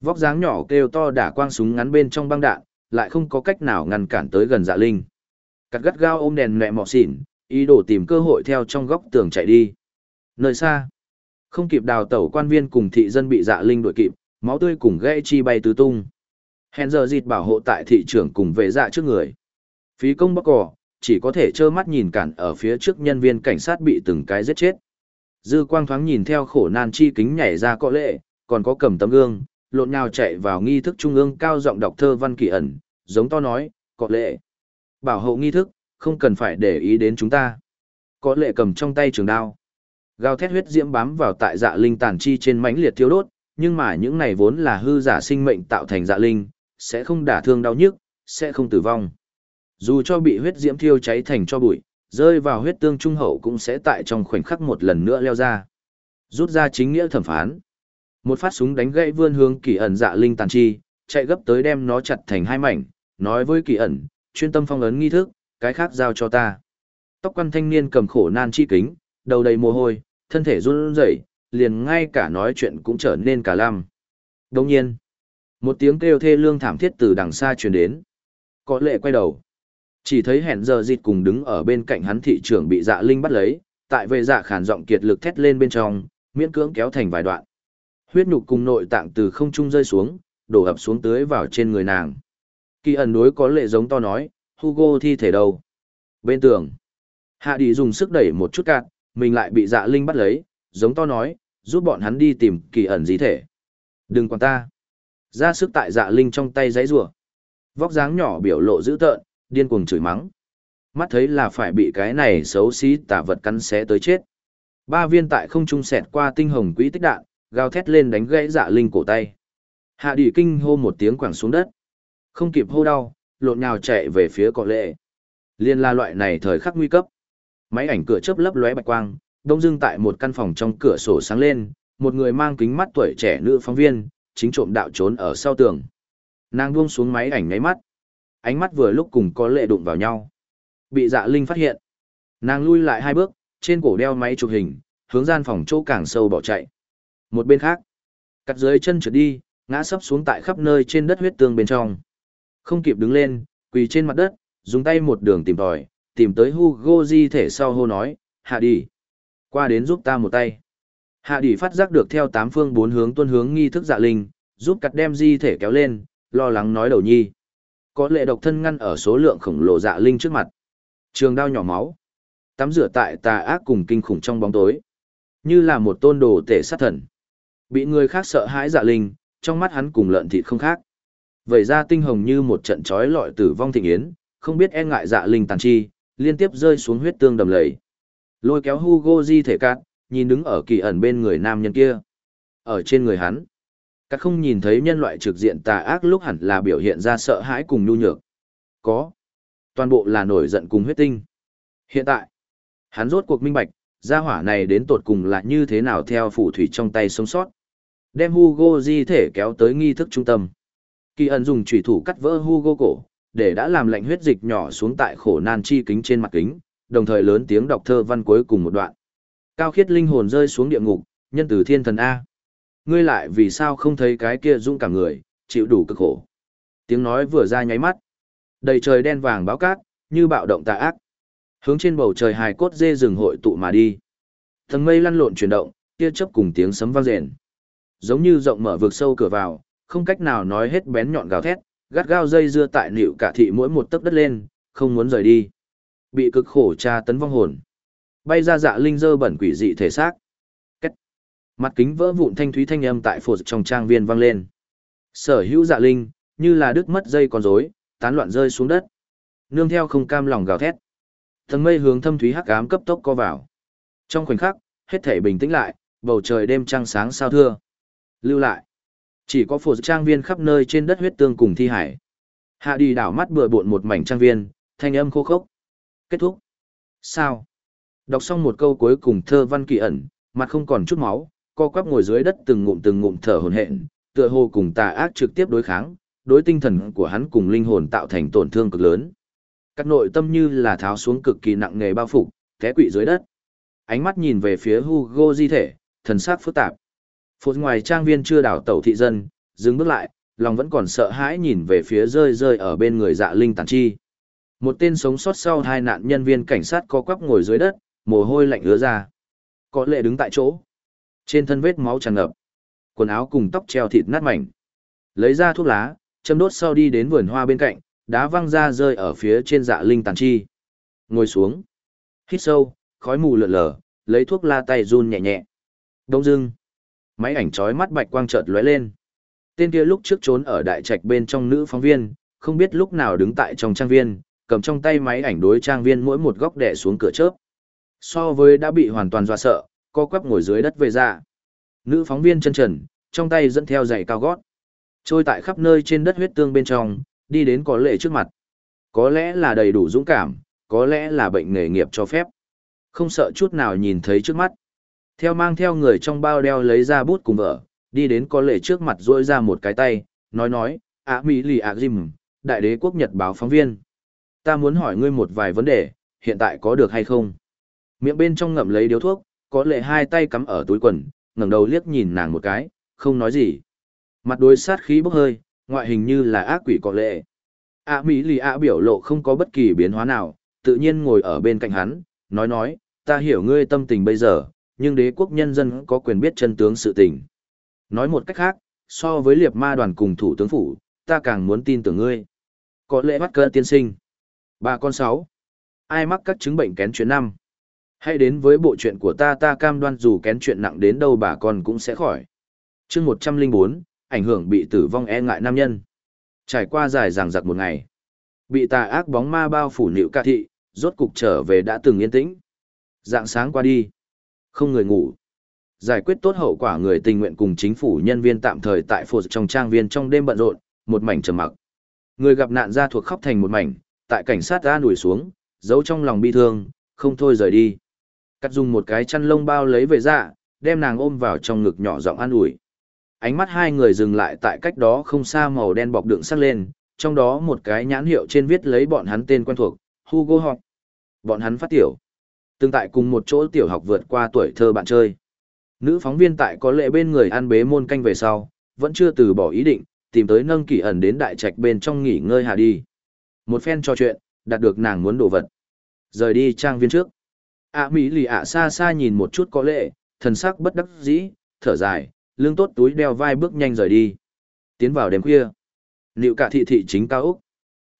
[SPEAKER 1] Vóc dáng nhỏ kêu to đả quang súng ngắn bên trong băng đạn, lại không có cách nào ngăn cản tới gần dạ linh. Cắt gắt gao ôm đèn mẹ mọ xỉn, ý đồ tìm cơ hội theo trong góc tường chạy đi. Nơi xa, không kịp đào tẩu quan viên cùng thị dân bị dạ linh đuổi kịp, máu tươi cùng gãy chi bay tứ tung. Hèn giờ dịt bảo hộ tại thị trường cùng vệ dạ trước người. Phí công bóc cỏ, chỉ có thể trơ mắt nhìn cản ở phía trước nhân viên cảnh sát bị từng cái giết chết. Dư quang thoáng nhìn theo khổ nan chi kính nhảy ra cọ lệ, còn có cầm tấm gương, lộn nhào chạy vào nghi thức trung ương cao giọng đọc thơ văn kỳ ẩn, giống to nói, cọ lệ. Bảo hộ nghi thức, không cần phải để ý đến chúng ta. Có lệ cầm trong tay trường đao. Gào thét huyết diễm bám vào tại dạ linh tàn chi trên mãnh liệt thiêu đốt, nhưng mà những này vốn là hư giả sinh mệnh tạo thành dạ linh, sẽ không đả thương đau nhức, sẽ không tử vong. Dù cho bị huyết diễm thiêu cháy thành cho bụi, rơi vào huyết tương trung hậu cũng sẽ tại trong khoảnh khắc một lần nữa leo ra. Rút ra chính nghĩa thẩm phán. Một phát súng đánh gãy vươn hướng kỳ ẩn dạ linh tàn chi, chạy gấp tới đem nó chặt thành hai mảnh, nói với kỳ ẩn, chuyên tâm phong ấn nghi thức, cái khác giao cho ta. Tóc quan thanh niên cầm khổ nan chi kính, đầu đầy mồ hôi, thân thể run rẩy, liền ngay cả nói chuyện cũng trở nên cả lam. Đồng nhiên, một tiếng kêu thê lương thảm thiết từ đằng xa truyền đến. Có lệ quay đầu. Chỉ thấy hẹn giờ dịt cùng đứng ở bên cạnh hắn thị trưởng bị dạ linh bắt lấy, tại về dạ khản giọng kiệt lực thét lên bên trong, miễn cưỡng kéo thành vài đoạn. Huyết nhục cùng nội tạng từ không trung rơi xuống, đổ ập xuống tưới vào trên người nàng. Kỳ ẩn đối có lệ giống to nói, Hugo thi thể đâu? Bên tường. Hạ đi dùng sức đẩy một chút cạn, mình lại bị dạ linh bắt lấy, giống to nói, giúp bọn hắn đi tìm kỳ ẩn gì thể. Đừng quản ta. Ra sức tại dạ linh trong tay giấy rùa. Vóc dáng nhỏ biểu lộ dữ tợn, điên cuồng chửi mắng. Mắt thấy là phải bị cái này xấu xí tả vật cắn xé tới chết. Ba viên tại không trung sẹt qua tinh hồng quỹ tích đạn, gào thét lên đánh gãy dạ linh cổ tay. Hạ đỉ kinh hô một tiếng quẳng xuống đất. Không kịp hô đau, lộn nhào chạy về phía cọ lệ. Liên la loại này thời khắc nguy cấp. Máy ảnh cửa chớp lấp lóe bạch quang, đông dưng tại một căn phòng trong cửa sổ sáng lên, một người mang kính mắt tuổi trẻ nữ phóng viên, chính trộm đạo trốn ở sau tường. Nàng buông xuống máy ảnh nháy mắt. Ánh mắt vừa lúc cùng có lệ đụng vào nhau. Bị dạ linh phát hiện. Nàng lui lại hai bước, trên cổ đeo máy chụp hình, hướng gian phòng chỗ càng sâu bỏ chạy. Một bên khác, cắt dưới chân trượt đi, ngã sấp xuống tại khắp nơi trên đất huyết tương bên trong. Không kịp đứng lên, quỳ trên mặt đất, dùng tay một đường tìm tòi, tìm tới Hugo di thể sau hô nói, hạ đi. Qua đến giúp ta một tay. Hạ Đỉ phát giác được theo tám phương bốn hướng tuân hướng nghi thức dạ linh, giúp cắt đem di thể kéo lên, lo lắng nói đầu nhi. Có lệ độc thân ngăn ở số lượng khổng lồ dạ linh trước mặt. Trường đao nhỏ máu. Tắm rửa tại tà ác cùng kinh khủng trong bóng tối. Như là một tôn đồ tể sát thần. Bị người khác sợ hãi dạ linh, trong mắt hắn cùng lợn thịt không khác. Vậy ra tinh hồng như một trận trói lọi tử vong thịnh yến, không biết e ngại dạ linh tàn chi, liên tiếp rơi xuống huyết tương đầm lầy. Lôi kéo Hugo di thể cát, nhìn đứng ở kỳ ẩn bên người nam nhân kia. Ở trên người hắn, các không nhìn thấy nhân loại trực diện tà ác lúc hẳn là biểu hiện ra sợ hãi cùng nhu nhược. Có. Toàn bộ là nổi giận cùng huyết tinh. Hiện tại, hắn rốt cuộc minh bạch, gia hỏa này đến tột cùng là như thế nào theo phù thủy trong tay sống sót. Đem Hugo di thể kéo tới nghi thức trung tâm. Kỳ ẩn dùng chủy thủ cắt vỡ Hugo cổ, để đã làm lạnh huyết dịch nhỏ xuống tại khổ nan chi kính trên mặt kính, đồng thời lớn tiếng đọc thơ văn cuối cùng một đoạn. Cao khiết linh hồn rơi xuống địa ngục, nhân từ thiên thần A. Ngươi lại vì sao không thấy cái kia dũng cả người, chịu đủ cực khổ. Tiếng nói vừa ra nháy mắt. Đầy trời đen vàng báo cát, như bạo động tà ác. Hướng trên bầu trời hài cốt dê rừng hội tụ mà đi. Thần mây lăn lộn chuyển động, tia chớp cùng tiếng sấm vang rền. Giống như rộng mở vực sâu cửa vào, không cách nào nói hết bén nhọn gào thét, gắt gao dây dưa tại nịu cả thị mỗi một tấc đất lên, không muốn rời đi. Bị cực khổ tra tấn vong hồn. Bay ra dạ linh dơ bẩn quỷ dị thể xác. Cách. Mặt kính vỡ vụn thanh thúy thanh âm tại phổ trong trang viên vang lên. Sở hữu dạ linh, như là đứt mất dây con rối, tán loạn rơi xuống đất. Nương theo không cam lòng gào thét. Tầng mây hướng thâm thúy hắc ám cấp tốc co vào. Trong khoảnh khắc, hết thể bình tĩnh lại, bầu trời đêm trăng sáng sao thưa. Lưu lại. Chỉ có phổ trang viên khắp nơi trên đất huyết tương cùng thi hải. Hạ đi đảo mắt bừa bộn một mảnh trang viên, thanh âm khô khốc. Kết thúc. Sao? Đọc xong một câu cuối cùng thơ văn kỳ ẩn, mặt không còn chút máu, co quắp ngồi dưới đất từng ngụm từng ngụm thở hổn hển, tựa hồ cùng tà ác trực tiếp đối kháng, đối tinh thần của hắn cùng linh hồn tạo thành tổn thương cực lớn. Các nội tâm như là tháo xuống cực kỳ nặng nề bao phục, té quỵ dưới đất. Ánh mắt nhìn về phía Hugo di thể, thần sắc phức tạp. Phột ngoài trang viên chưa đảo tẩu thị dân, dừng bước lại, lòng vẫn còn sợ hãi nhìn về phía rơi rơi ở bên người dạ linh tàn chi. Một tên sống sót sau hai nạn nhân viên cảnh sát co quắp ngồi dưới đất, mồ hôi lạnh ứa ra. Có lệ đứng tại chỗ. Trên thân vết máu tràn ngập. Quần áo cùng tóc treo thịt nát mảnh. Lấy ra thuốc lá, châm đốt sau đi đến vườn hoa bên cạnh, đá văng ra rơi ở phía trên dạ linh tàn chi. Ngồi xuống. Hít sâu, khói mù lượn lờ, lấy thuốc la tay run nhẹ nhẹ. Đông dưng. Máy ảnh chói mắt bạch quang chợt lóe lên. Tên kia lúc trước trốn ở đại trạch bên trong nữ phóng viên, không biết lúc nào đứng tại trong trang viên, cầm trong tay máy ảnh đối trang viên mỗi một góc đè xuống cửa chớp. So với đã bị hoàn toàn dọa sợ, co quắp ngồi dưới đất về ra. Nữ phóng viên chân trần, trong tay dẫn theo giày cao gót. Trôi tại khắp nơi trên đất huyết tương bên trong, đi đến có lệ trước mặt. Có lẽ là đầy đủ dũng cảm, có lẽ là bệnh nghề nghiệp cho phép. Không sợ chút nào nhìn thấy trước mắt. Theo mang theo người trong bao đeo lấy ra bút cùng vợ, đi đến có lệ trước mặt rỗi ra một cái tay, nói nói, ạ mỹ lì ạ dìm, đại đế quốc nhật báo phóng viên. Ta muốn hỏi ngươi một vài vấn đề, hiện tại có được hay không? Miệng bên trong ngậm lấy điếu thuốc, có lệ hai tay cắm ở túi quần, ngẩng đầu liếc nhìn nàng một cái, không nói gì. Mặt đối sát khí bốc hơi, ngoại hình như là ác quỷ có lệ. ạ mỹ lì ạ biểu lộ không có bất kỳ biến hóa nào, tự nhiên ngồi ở bên cạnh hắn, nói nói, ta hiểu ngươi tâm tình bây giờ, nhưng đế quốc nhân dân có quyền biết chân tướng sự tình. Nói một cách khác, so với liệt ma đoàn cùng thủ tướng phủ, ta càng muốn tin tưởng ngươi. Có lẽ bắt cơ tiên sinh. Ba con sáu. ai mắc các chứng bệnh kén chuyến năm. Hãy đến với bộ chuyện của ta ta cam đoan dù kén chuyện nặng đến đâu bà con cũng sẽ khỏi. chương 104, ảnh hưởng bị tử vong e ngại nam nhân. Trải qua dài ràng giặc một ngày. Bị tà ác bóng ma bao phủ nịu ca thị, rốt cục trở về đã từng yên tĩnh. Dạng sáng qua đi. Không người ngủ. Giải quyết tốt hậu quả người tình nguyện cùng chính phủ nhân viên tạm thời tại phổ trong trang viên trong đêm bận rộn, một mảnh trầm mặc. Người gặp nạn ra thuộc khóc thành một mảnh, tại cảnh sát ra đuổi xuống, giấu trong lòng bi thương, không thôi rời đi. Cắt dùng một cái chăn lông bao lấy về dạ, đem nàng ôm vào trong ngực nhỏ giọng an ủi. Ánh mắt hai người dừng lại tại cách đó không xa màu đen bọc đựng sắc lên, trong đó một cái nhãn hiệu trên viết lấy bọn hắn tên quen thuộc, Hugo Hawk. Bọn hắn phát tiểu. Từng tại cùng một chỗ tiểu học vượt qua tuổi thơ bạn chơi. Nữ phóng viên tại có lệ bên người ăn bế môn canh về sau, vẫn chưa từ bỏ ý định, tìm tới nâng kỳ ẩn đến đại trạch bên trong nghỉ ngơi hà đi. Một phen trò chuyện, đạt được nàng muốn đồ vật. Rời đi trang viên trước ạ à, mỹ lì ạ à, xa xa nhìn một chút có lệ, thần sắc bất đắc dĩ, thở dài, lương tốt túi đeo vai bước nhanh rời đi. Tiến vào đêm khuya. Liệu cả thị thị chính cao Úc.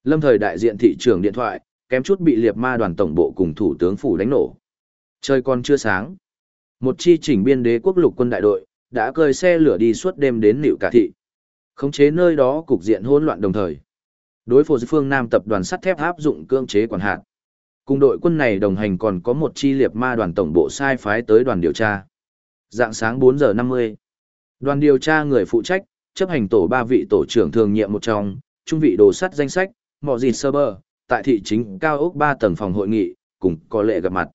[SPEAKER 1] Lâm thời đại diện thị trường điện thoại, kém chút bị liệt ma đoàn tổng bộ cùng thủ tướng phủ đánh nổ. Trời còn chưa sáng. Một chi chỉnh biên đế quốc lục quân đại đội, đã cơi xe lửa đi suốt đêm đến liệu cả thị. Khống chế nơi đó cục diện hỗn loạn đồng thời. Đối phó phương Nam tập đoàn sắt thép áp dụng cương chế quản hạt. Cùng đội quân này đồng hành còn có một chi liệt ma đoàn tổng bộ sai phái tới đoàn điều tra. Dạng sáng 4 giờ 50. Đoàn điều tra người phụ trách, chấp hành tổ ba vị tổ trưởng thường nhiệm một trong, trung vị đồ sắt danh sách, mọ gì sơ bờ tại thị chính cao ốc 3 tầng phòng hội nghị, cùng có lệ gặp mặt.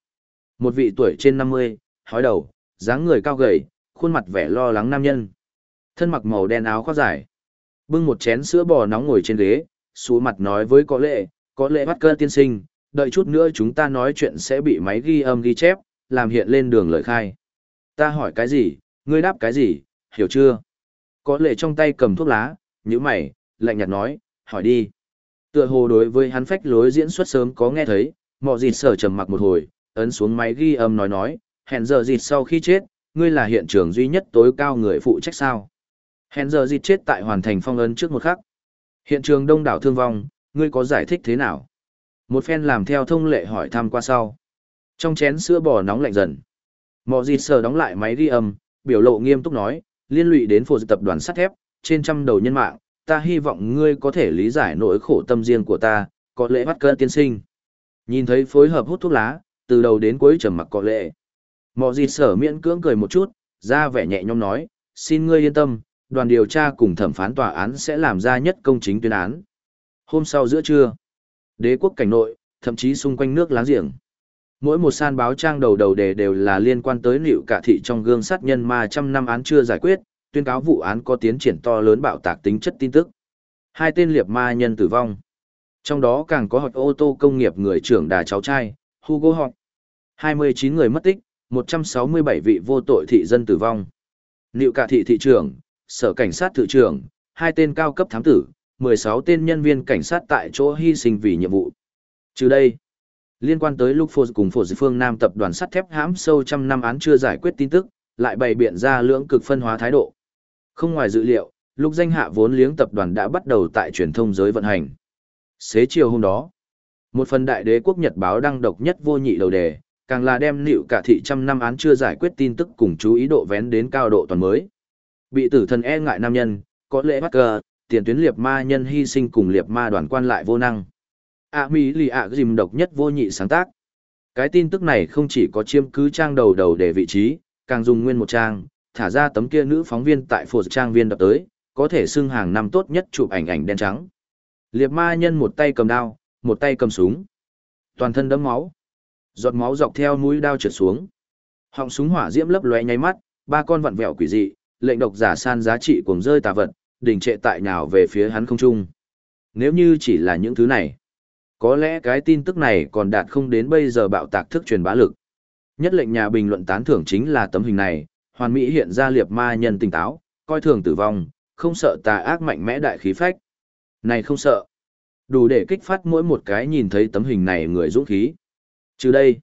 [SPEAKER 1] Một vị tuổi trên 50, hói đầu, dáng người cao gầy, khuôn mặt vẻ lo lắng nam nhân. Thân mặc màu đen áo khoác dài. Bưng một chén sữa bò nóng ngồi trên ghế, xuống mặt nói với có lệ, có lệ bắt cơ tiên sinh, đợi chút nữa chúng ta nói chuyện sẽ bị máy ghi âm ghi chép, làm hiện lên đường lời khai. Ta hỏi cái gì, ngươi đáp cái gì, hiểu chưa? Có lệ trong tay cầm thuốc lá, như mày, lạnh nhạt nói, hỏi đi. Tựa hồ đối với hắn phách lối diễn xuất sớm có nghe thấy, mọ dịt sở trầm mặc một hồi, ấn xuống máy ghi âm nói nói, hẹn giờ dịt sau khi chết, ngươi là hiện trường duy nhất tối cao người phụ trách sao. Hẹn giờ dịt chết tại hoàn thành phong ấn trước một khắc. Hiện trường đông đảo thương vong, ngươi có giải thích thế nào? Một phen làm theo thông lệ hỏi thăm qua sau. Trong chén sữa bò nóng lạnh dần. Mọ dịt sờ đóng lại máy ghi âm, biểu lộ nghiêm túc nói, liên lụy đến phổ tập đoàn sắt thép, trên trăm đầu nhân mạng, ta hy vọng ngươi có thể lý giải nỗi khổ tâm riêng của ta, có lẽ bắt cơn tiên sinh. Nhìn thấy phối hợp hút thuốc lá, từ đầu đến cuối trầm mặc có lệ. Mọ dịt sở miễn cưỡng cười một chút, ra vẻ nhẹ nhõm nói, xin ngươi yên tâm, đoàn điều tra cùng thẩm phán tòa án sẽ làm ra nhất công chính tuyên án. Hôm sau giữa trưa, đế quốc cảnh nội, thậm chí xung quanh nước láng giềng. Mỗi một san báo trang đầu đầu đề đều là liên quan tới liệu cả thị trong gương sát nhân ma trăm năm án chưa giải quyết, tuyên cáo vụ án có tiến triển to lớn bạo tạc tính chất tin tức. Hai tên liệt ma nhân tử vong. Trong đó càng có học ô tô công nghiệp người trưởng đà cháu trai, Hugo Hawk. 29 người mất tích, 167 vị vô tội thị dân tử vong. Liệu cả thị thị trưởng, sở cảnh sát thị trưởng, hai tên cao cấp thám tử, 16 tên nhân viên cảnh sát tại chỗ hy sinh vì nhiệm vụ. Trừ đây, liên quan tới lúc Ford cùng Phổ Phương Nam tập đoàn sắt thép hãm sâu trăm năm án chưa giải quyết tin tức, lại bày biện ra lưỡng cực phân hóa thái độ. Không ngoài dự liệu, lúc danh hạ vốn liếng tập đoàn đã bắt đầu tại truyền thông giới vận hành. Xế chiều hôm đó, một phần đại đế quốc Nhật báo đăng độc nhất vô nhị đầu đề, càng là đem nịu cả thị trăm năm án chưa giải quyết tin tức cùng chú ý độ vén đến cao độ toàn mới. Bị tử thần e ngại nam nhân, có lẽ bắt cờ, tiền tuyến liệt ma nhân hy sinh cùng liệt ma đoàn quan lại vô năng. A Mỹ lì ạ dìm độc nhất vô nhị sáng tác. Cái tin tức này không chỉ có chiêm cứ trang đầu đầu để vị trí, càng dùng nguyên một trang, thả ra tấm kia nữ phóng viên tại phổ trang viên đập tới, có thể xưng hàng năm tốt nhất chụp ảnh ảnh đen trắng. Liệt ma nhân một tay cầm đao, một tay cầm súng. Toàn thân đẫm máu. Giọt máu dọc theo mũi đao trượt xuống. Họng súng hỏa diễm lấp lóe nháy mắt, ba con vặn vẹo quỷ dị, lệnh độc giả san giá trị cuồng rơi tà vật, đình trệ tại nhào về phía hắn không trung. Nếu như chỉ là những thứ này, có lẽ cái tin tức này còn đạt không đến bây giờ bạo tạc thức truyền bá lực. Nhất lệnh nhà bình luận tán thưởng chính là tấm hình này, hoàn mỹ hiện ra liệt ma nhân tỉnh táo, coi thường tử vong, không sợ tà ác mạnh mẽ đại khí phách. Này không sợ. Đủ để kích phát mỗi một cái nhìn thấy tấm hình này người dũng khí. Trừ đây,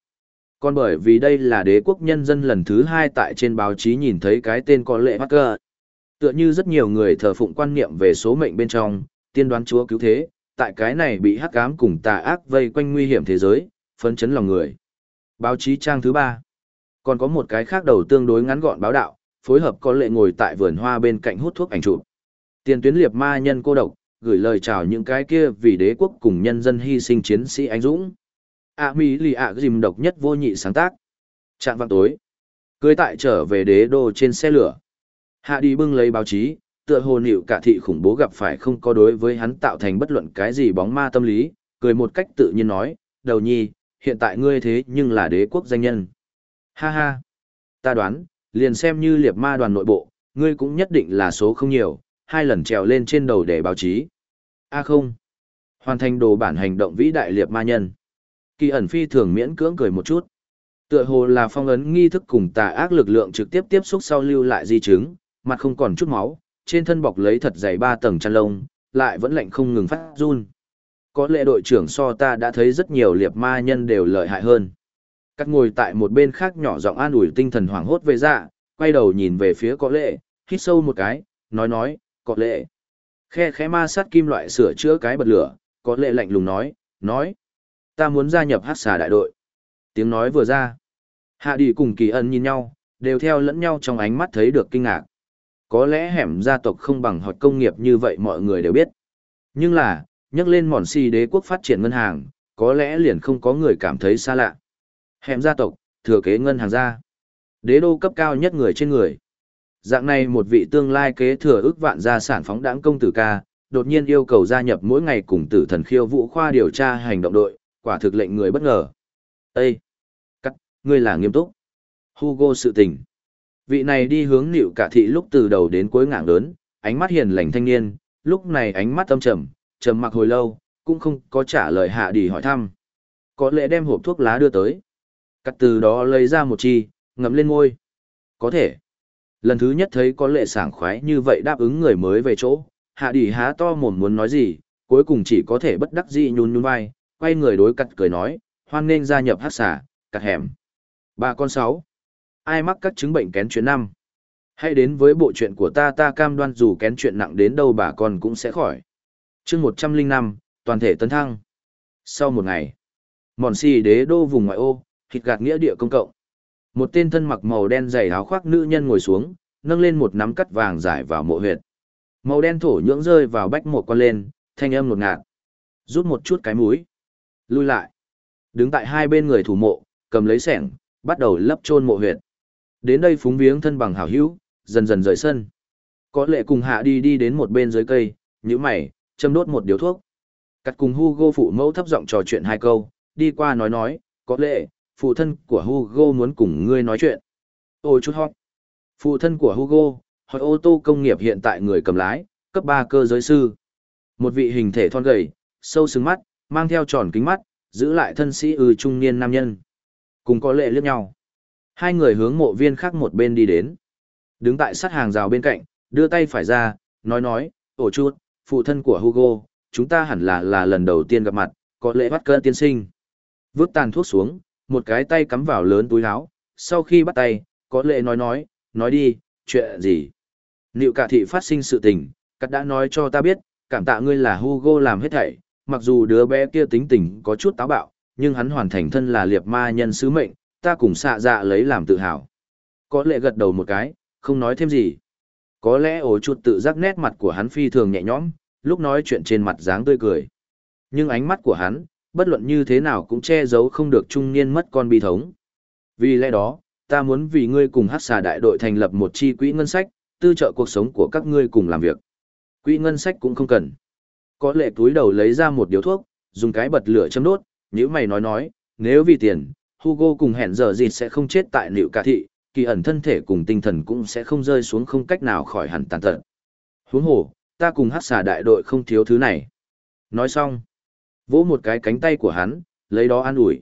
[SPEAKER 1] còn bởi vì đây là đế quốc nhân dân lần thứ hai tại trên báo chí nhìn thấy cái tên có lệ mắc. Tựa như rất nhiều người thờ phụng quan niệm về số mệnh bên trong, tiên đoán chúa cứu thế, tại cái này bị hắc ám cùng tà ác vây quanh nguy hiểm thế giới, phấn chấn lòng người. Báo chí trang thứ ba. Còn có một cái khác đầu tương đối ngắn gọn báo đạo, phối hợp có lệ ngồi tại vườn hoa bên cạnh hút thuốc ảnh chụp. Tiền tuyến liệt ma nhân cô độc, gửi lời chào những cái kia vì đế quốc cùng nhân dân hy sinh chiến sĩ anh dũng. A Mỹ lì ạ dìm độc nhất vô nhị sáng tác. Trạng vang tối. Cưới tại trở về đế đô trên xe lửa. Hạ đi bưng lấy báo chí, tựa hồ nịu cả thị khủng bố gặp phải không có đối với hắn tạo thành bất luận cái gì bóng ma tâm lý, cười một cách tự nhiên nói, đầu nhi, hiện tại ngươi thế nhưng là đế quốc danh nhân. Ha ha, ta đoán, liền xem như liệp ma đoàn nội bộ, ngươi cũng nhất định là số không nhiều, hai lần trèo lên trên đầu để báo chí. A không, hoàn thành đồ bản hành động vĩ đại liệp ma nhân. Kỳ ẩn phi thường miễn cưỡng cười một chút. Tựa hồ là phong ấn nghi thức cùng tà ác lực lượng trực tiếp tiếp xúc sau lưu lại di chứng, mặt không còn chút máu, trên thân bọc lấy thật dày ba tầng chăn lông, lại vẫn lạnh không ngừng phát run. Có lẽ đội trưởng so ta đã thấy rất nhiều liệt ma nhân đều lợi hại hơn. Cắt ngồi tại một bên khác nhỏ giọng an ủi tinh thần hoảng hốt về dạ, quay đầu nhìn về phía có lệ, hít sâu một cái, nói nói, có lệ. Khe khẽ ma sát kim loại sửa chữa cái bật lửa, có lệ lạnh lùng nói, nói. Ta muốn gia nhập hát xà đại đội. Tiếng nói vừa ra. Hạ đi cùng kỳ ân nhìn nhau, đều theo lẫn nhau trong ánh mắt thấy được kinh ngạc. Có lẽ hẻm gia tộc không bằng hoặc công nghiệp như vậy mọi người đều biết. Nhưng là, nhắc lên mòn si đế quốc phát triển ngân hàng, có lẽ liền không có người cảm thấy xa lạ. Hẻm gia tộc, thừa kế ngân hàng gia. Đế đô cấp cao nhất người trên người. Dạng này một vị tương lai kế thừa ước vạn gia sản phóng đãng công tử ca, đột nhiên yêu cầu gia nhập mỗi ngày cùng tử thần khiêu vũ khoa điều tra hành động đội, quả thực lệnh người bất ngờ. Ê! Cắt, ngươi là nghiêm túc. Hugo sự tình. Vị này đi hướng nịu cả thị lúc từ đầu đến cuối ngạng lớn, ánh mắt hiền lành thanh niên, lúc này ánh mắt âm trầm, trầm mặc hồi lâu, cũng không có trả lời hạ đi hỏi thăm. Có lẽ đem hộp thuốc lá đưa tới. Cắt từ đó lấy ra một chi, ngậm lên ngôi. Có thể. Lần thứ nhất thấy có lệ sảng khoái như vậy đáp ứng người mới về chỗ, hạ đi há to mồm muốn nói gì, cuối cùng chỉ có thể bất đắc dĩ nhún nhún vai, quay người đối cặt cười nói, hoan nên gia nhập hát xả, cặt hẻm. Ba con sáu. Ai mắc các chứng bệnh kén chuyện năm? Hãy đến với bộ chuyện của ta ta cam đoan dù kén chuyện nặng đến đâu bà con cũng sẽ khỏi. chương một trăm linh năm, toàn thể tấn thăng. Sau một ngày, mòn xì đế đô vùng ngoại ô, thịt gạt nghĩa địa công cộng. Một tên thân mặc màu đen dày áo khoác nữ nhân ngồi xuống, nâng lên một nắm cắt vàng giải vào mộ huyệt. Màu đen thổ nhưỡng rơi vào bách mộ con lên, thanh âm ngột ngạt. Rút một chút cái mũi. Lui lại. Đứng tại hai bên người thủ mộ, cầm lấy sẻng, bắt đầu lấp chôn mộ huyệt. Đến đây phúng viếng thân bằng hảo hữu, dần dần rời sân. Có lệ cùng hạ đi đi đến một bên dưới cây, nhíu mày, châm đốt một điếu thuốc. Cắt cùng Hugo phụ mẫu thấp giọng trò chuyện hai câu, đi qua nói nói, có lệ, phụ thân của Hugo muốn cùng ngươi nói chuyện. Ôi chút hót. Phụ thân của Hugo, hỏi ô tô công nghiệp hiện tại người cầm lái, cấp 3 cơ giới sư. Một vị hình thể thon gầy, sâu sừng mắt, mang theo tròn kính mắt, giữ lại thân sĩ ư trung niên nam nhân. Cùng có lệ liếc nhau. Hai người hướng mộ viên khác một bên đi đến. Đứng tại sát hàng rào bên cạnh, đưa tay phải ra, nói nói, ổ chút, phụ thân của Hugo, chúng ta hẳn là là lần đầu tiên gặp mặt, có lễ bắt cơn tiên sinh. Vước tàn thuốc xuống, một cái tay cắm vào lớn túi áo, sau khi bắt tay, có lễ nói nói, nói đi, chuyện gì. Liệu cả thị phát sinh sự tình, cắt đã nói cho ta biết, cảm tạ ngươi là Hugo làm hết thảy, mặc dù đứa bé kia tính tình có chút táo bạo, nhưng hắn hoàn thành thân là liệt ma nhân sứ mệnh, ta cùng xạ dạ lấy làm tự hào. Có lẽ gật đầu một cái, không nói thêm gì. Có lẽ ổ chuột tự giác nét mặt của hắn phi thường nhẹ nhõm, lúc nói chuyện trên mặt dáng tươi cười. Nhưng ánh mắt của hắn, bất luận như thế nào cũng che giấu không được trung niên mất con bi thống. Vì lẽ đó, ta muốn vì ngươi cùng hát xà đại đội thành lập một chi quỹ ngân sách, tư trợ cuộc sống của các ngươi cùng làm việc. Quỹ ngân sách cũng không cần. Có lệ túi đầu lấy ra một điếu thuốc, dùng cái bật lửa châm đốt, như mày nói nói, nếu vì tiền, Hugo cùng hẹn giờ gì sẽ không chết tại liệu cả thị, kỳ ẩn thân thể cùng tinh thần cũng sẽ không rơi xuống không cách nào khỏi hẳn tàn tật. Huống hồ, ta cùng hát xà đại đội không thiếu thứ này. Nói xong, vỗ một cái cánh tay của hắn, lấy đó an ủi.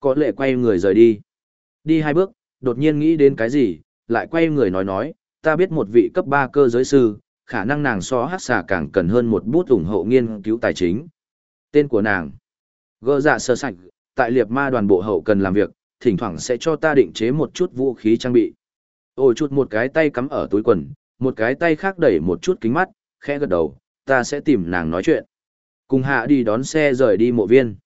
[SPEAKER 1] Có lệ quay người rời đi. Đi hai bước, đột nhiên nghĩ đến cái gì, lại quay người nói nói, ta biết một vị cấp 3 cơ giới sư, khả năng nàng so hát xà càng cần hơn một bút ủng hộ nghiên cứu tài chính. Tên của nàng, gỡ dạ sơ sạch, tại liệt ma đoàn bộ hậu cần làm việc, thỉnh thoảng sẽ cho ta định chế một chút vũ khí trang bị. Ôi chút một cái tay cắm ở túi quần, một cái tay khác đẩy một chút kính mắt, khẽ gật đầu, ta sẽ tìm nàng nói chuyện. Cùng hạ đi đón xe rời đi mộ viên.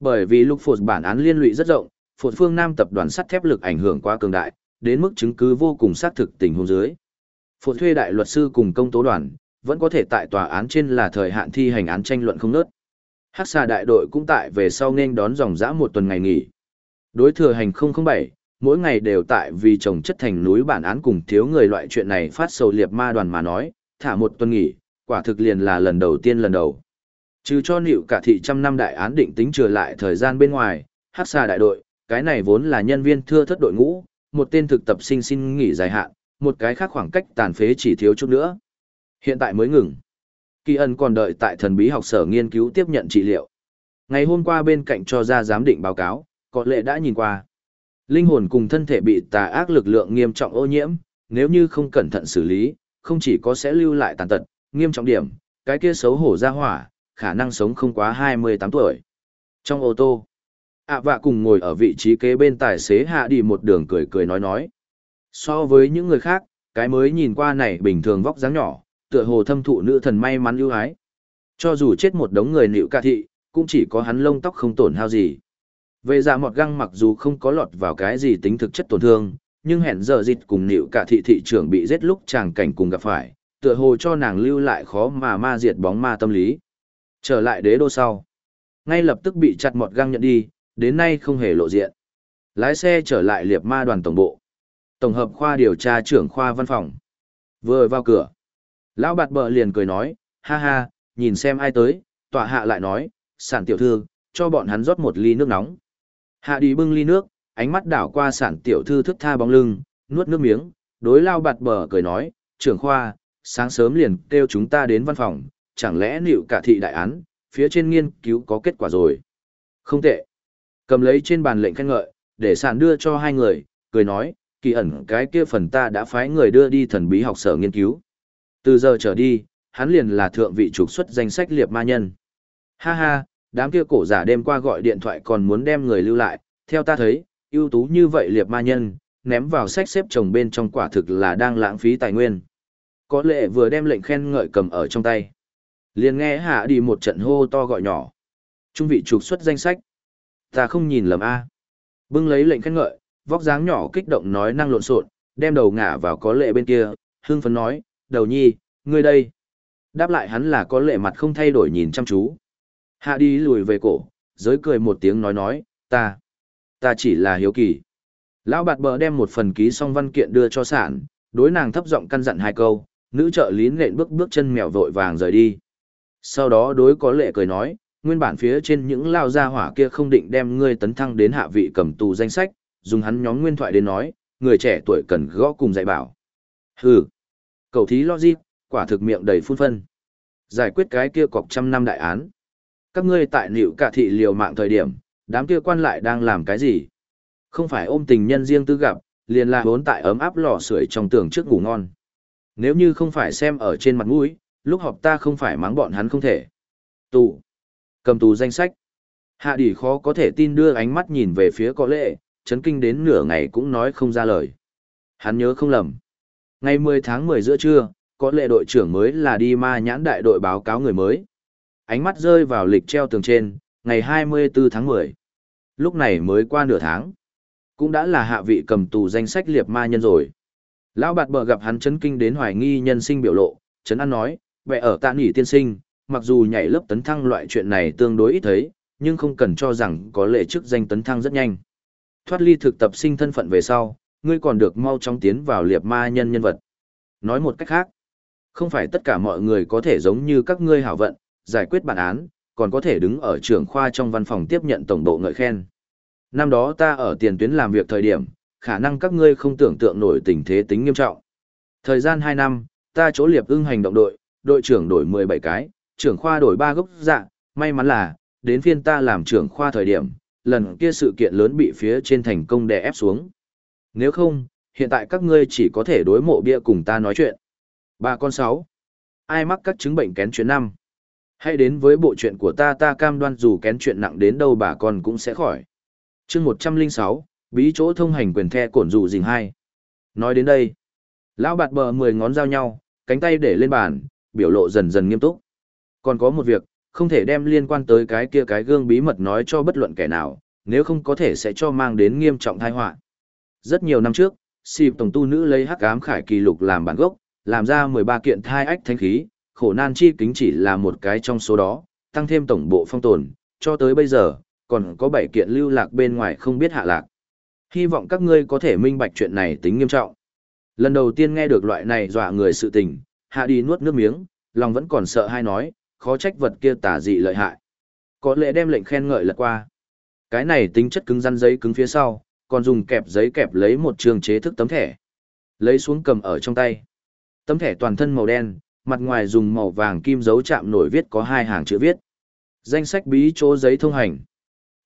[SPEAKER 1] Bởi vì lúc phột bản án liên lụy rất rộng, phột phương Nam tập đoàn sắt thép lực ảnh hưởng quá cường đại, đến mức chứng cứ vô cùng xác thực tình huống dưới. Phột thuê đại luật sư cùng công tố đoàn, vẫn có thể tại tòa án trên là thời hạn thi hành án tranh luận không nớt. Hắc xà đại đội cũng tại về sau nên đón dòng dã một tuần ngày nghỉ. Đối thừa hành 007, mỗi ngày đều tại vì trồng chất thành núi bản án cùng thiếu người loại chuyện này phát sầu liệp ma đoàn mà nói, thả một tuần nghỉ, quả thực liền là lần đầu tiên lần đầu. Trừ cho nịu cả thị trăm năm đại án định tính trừ lại thời gian bên ngoài, Hắc xà đại đội, cái này vốn là nhân viên thưa thất đội ngũ, một tên thực tập sinh xin nghỉ dài hạn, một cái khác khoảng cách tàn phế chỉ thiếu chút nữa. Hiện tại mới ngừng. Kỳ ân còn đợi tại thần bí học sở nghiên cứu tiếp nhận trị liệu. Ngày hôm qua bên cạnh cho ra giám định báo cáo, có lệ đã nhìn qua. Linh hồn cùng thân thể bị tà ác lực lượng nghiêm trọng ô nhiễm, nếu như không cẩn thận xử lý, không chỉ có sẽ lưu lại tàn tật, nghiêm trọng điểm, cái kia xấu hổ ra hỏa, khả năng sống không quá 28 tuổi. Trong ô tô, ạ vạ cùng ngồi ở vị trí kế bên tài xế hạ đi một đường cười cười nói nói. So với những người khác, cái mới nhìn qua này bình thường vóc dáng nhỏ, tựa hồ thâm thụ nữ thần may mắn ưu ái. Cho dù chết một đống người nịu ca thị, cũng chỉ có hắn lông tóc không tổn hao gì. Về dạ mọt găng mặc dù không có lọt vào cái gì tính thực chất tổn thương, nhưng hẹn giờ dịch cùng nịu cả thị thị trưởng bị giết lúc chàng cảnh cùng gặp phải, tựa hồ cho nàng lưu lại khó mà ma diệt bóng ma tâm lý. Trở lại đế đô sau. Ngay lập tức bị chặt mọt găng nhận đi, đến nay không hề lộ diện. Lái xe trở lại liệp ma đoàn tổng bộ. Tổng hợp khoa điều tra trưởng khoa văn phòng. Vừa vào cửa. Lão bạt bờ liền cười nói, ha ha, nhìn xem ai tới, tọa hạ lại nói, sản tiểu thư, cho bọn hắn rót một ly nước nóng. Hạ đi bưng ly nước, ánh mắt đảo qua sản tiểu thư thức tha bóng lưng, nuốt nước miếng, đối lao bạt bờ cười nói, trưởng khoa, sáng sớm liền kêu chúng ta đến văn phòng, chẳng lẽ nịu cả thị đại án, phía trên nghiên cứu có kết quả rồi. Không tệ. Cầm lấy trên bàn lệnh khen ngợi, để sản đưa cho hai người, cười nói, kỳ ẩn cái kia phần ta đã phái người đưa đi thần bí học sở nghiên cứu. Từ giờ trở đi, hắn liền là thượng vị trục xuất danh sách liệp ma nhân. Ha ha, đám kia cổ giả đêm qua gọi điện thoại còn muốn đem người lưu lại, theo ta thấy, ưu tú như vậy liệp ma nhân, ném vào sách xếp chồng bên trong quả thực là đang lãng phí tài nguyên. Có lệ vừa đem lệnh khen ngợi cầm ở trong tay. Liền nghe hạ đi một trận hô to gọi nhỏ. Trung vị trục xuất danh sách. Ta không nhìn lầm A. Bưng lấy lệnh khen ngợi, vóc dáng nhỏ kích động nói năng lộn xộn, đem đầu ngả vào có lệ bên kia, hương phấn nói, đầu nhi, ngươi đây. Đáp lại hắn là có lệ mặt không thay đổi nhìn chăm chú. Hạ đi lùi về cổ, giới cười một tiếng nói nói, ta, ta chỉ là hiếu kỳ. Lão bạt bờ đem một phần ký xong văn kiện đưa cho sản, đối nàng thấp giọng căn dặn hai câu, nữ trợ lý nện bước bước chân mèo vội vàng rời đi. Sau đó đối có lệ cười nói, nguyên bản phía trên những lao gia hỏa kia không định đem ngươi tấn thăng đến hạ vị cầm tù danh sách, dùng hắn nhóm nguyên thoại đến nói, người trẻ tuổi cần gõ cùng dạy bảo. Hừ, cầu thí logic, quả thực miệng đầy phun phân. Giải quyết cái kia cọc trăm năm đại án. Các ngươi tại nịu cả thị liều mạng thời điểm, đám kia quan lại đang làm cái gì? Không phải ôm tình nhân riêng tư gặp, liền là vốn tại ấm áp lò sưởi trong tường trước ngủ ngon. Nếu như không phải xem ở trên mặt mũi, lúc họp ta không phải mắng bọn hắn không thể. Tù. Cầm tù danh sách. Hạ đỉ khó có thể tin đưa ánh mắt nhìn về phía có lệ, chấn kinh đến nửa ngày cũng nói không ra lời. Hắn nhớ không lầm. Ngày 10 tháng 10 giữa trưa, có lệ đội trưởng mới là đi ma nhãn đại đội báo cáo người mới. Ánh mắt rơi vào lịch treo tường trên, ngày 24 tháng 10. Lúc này mới qua nửa tháng. Cũng đã là hạ vị cầm tù danh sách liệt ma nhân rồi. Lão bạt bờ gặp hắn chấn kinh đến hoài nghi nhân sinh biểu lộ, chấn ăn nói, vẻ ở tạ nghỉ tiên sinh, mặc dù nhảy lớp tấn thăng loại chuyện này tương đối ít thấy, nhưng không cần cho rằng có lệ chức danh tấn thăng rất nhanh. Thoát ly thực tập sinh thân phận về sau, ngươi còn được mau chóng tiến vào liệt ma nhân nhân vật. Nói một cách khác, không phải tất cả mọi người có thể giống như các ngươi hảo vận, giải quyết bản án, còn có thể đứng ở trường khoa trong văn phòng tiếp nhận tổng bộ ngợi khen. Năm đó ta ở tiền tuyến làm việc thời điểm, khả năng các ngươi không tưởng tượng nổi tình thế tính nghiêm trọng. Thời gian 2 năm, ta chỗ liệp ưng hành động đội, đội trưởng đổi 17 cái, trưởng khoa đổi 3 gốc dạ, may mắn là, đến phiên ta làm trưởng khoa thời điểm, lần kia sự kiện lớn bị phía trên thành công đè ép xuống. Nếu không, hiện tại các ngươi chỉ có thể đối mộ bia cùng ta nói chuyện. Bà con sáu. Ai mắc các chứng bệnh kén chuyện năm? Hãy đến với bộ chuyện của ta ta cam đoan dù kén chuyện nặng đến đâu bà con cũng sẽ khỏi. chương 106, bí chỗ thông hành quyền the cổn dù dình hai. Nói đến đây, lão bạt bờ 10 ngón giao nhau, cánh tay để lên bàn, biểu lộ dần dần nghiêm túc. Còn có một việc, không thể đem liên quan tới cái kia cái gương bí mật nói cho bất luận kẻ nào, nếu không có thể sẽ cho mang đến nghiêm trọng tai họa. Rất nhiều năm trước, xịp tổng tu nữ lấy hắc ám khải kỳ lục làm bản gốc, làm ra 13 kiện thai ách thánh khí, khổ nan chi kính chỉ là một cái trong số đó, tăng thêm tổng bộ phong tồn, cho tới bây giờ, còn có 7 kiện lưu lạc bên ngoài không biết hạ lạc. Hy vọng các ngươi có thể minh bạch chuyện này tính nghiêm trọng. Lần đầu tiên nghe được loại này dọa người sự tình, hạ đi nuốt nước miếng, lòng vẫn còn sợ hay nói, khó trách vật kia tả dị lợi hại. Có lẽ đem lệnh khen ngợi lật qua. Cái này tính chất cứng rắn giấy cứng phía sau, còn dùng kẹp giấy kẹp lấy một trường chế thức tấm thẻ. Lấy xuống cầm ở trong tay. Tấm thẻ toàn thân màu đen, mặt ngoài dùng màu vàng kim dấu chạm nổi viết có hai hàng chữ viết. Danh sách bí chỗ giấy thông hành.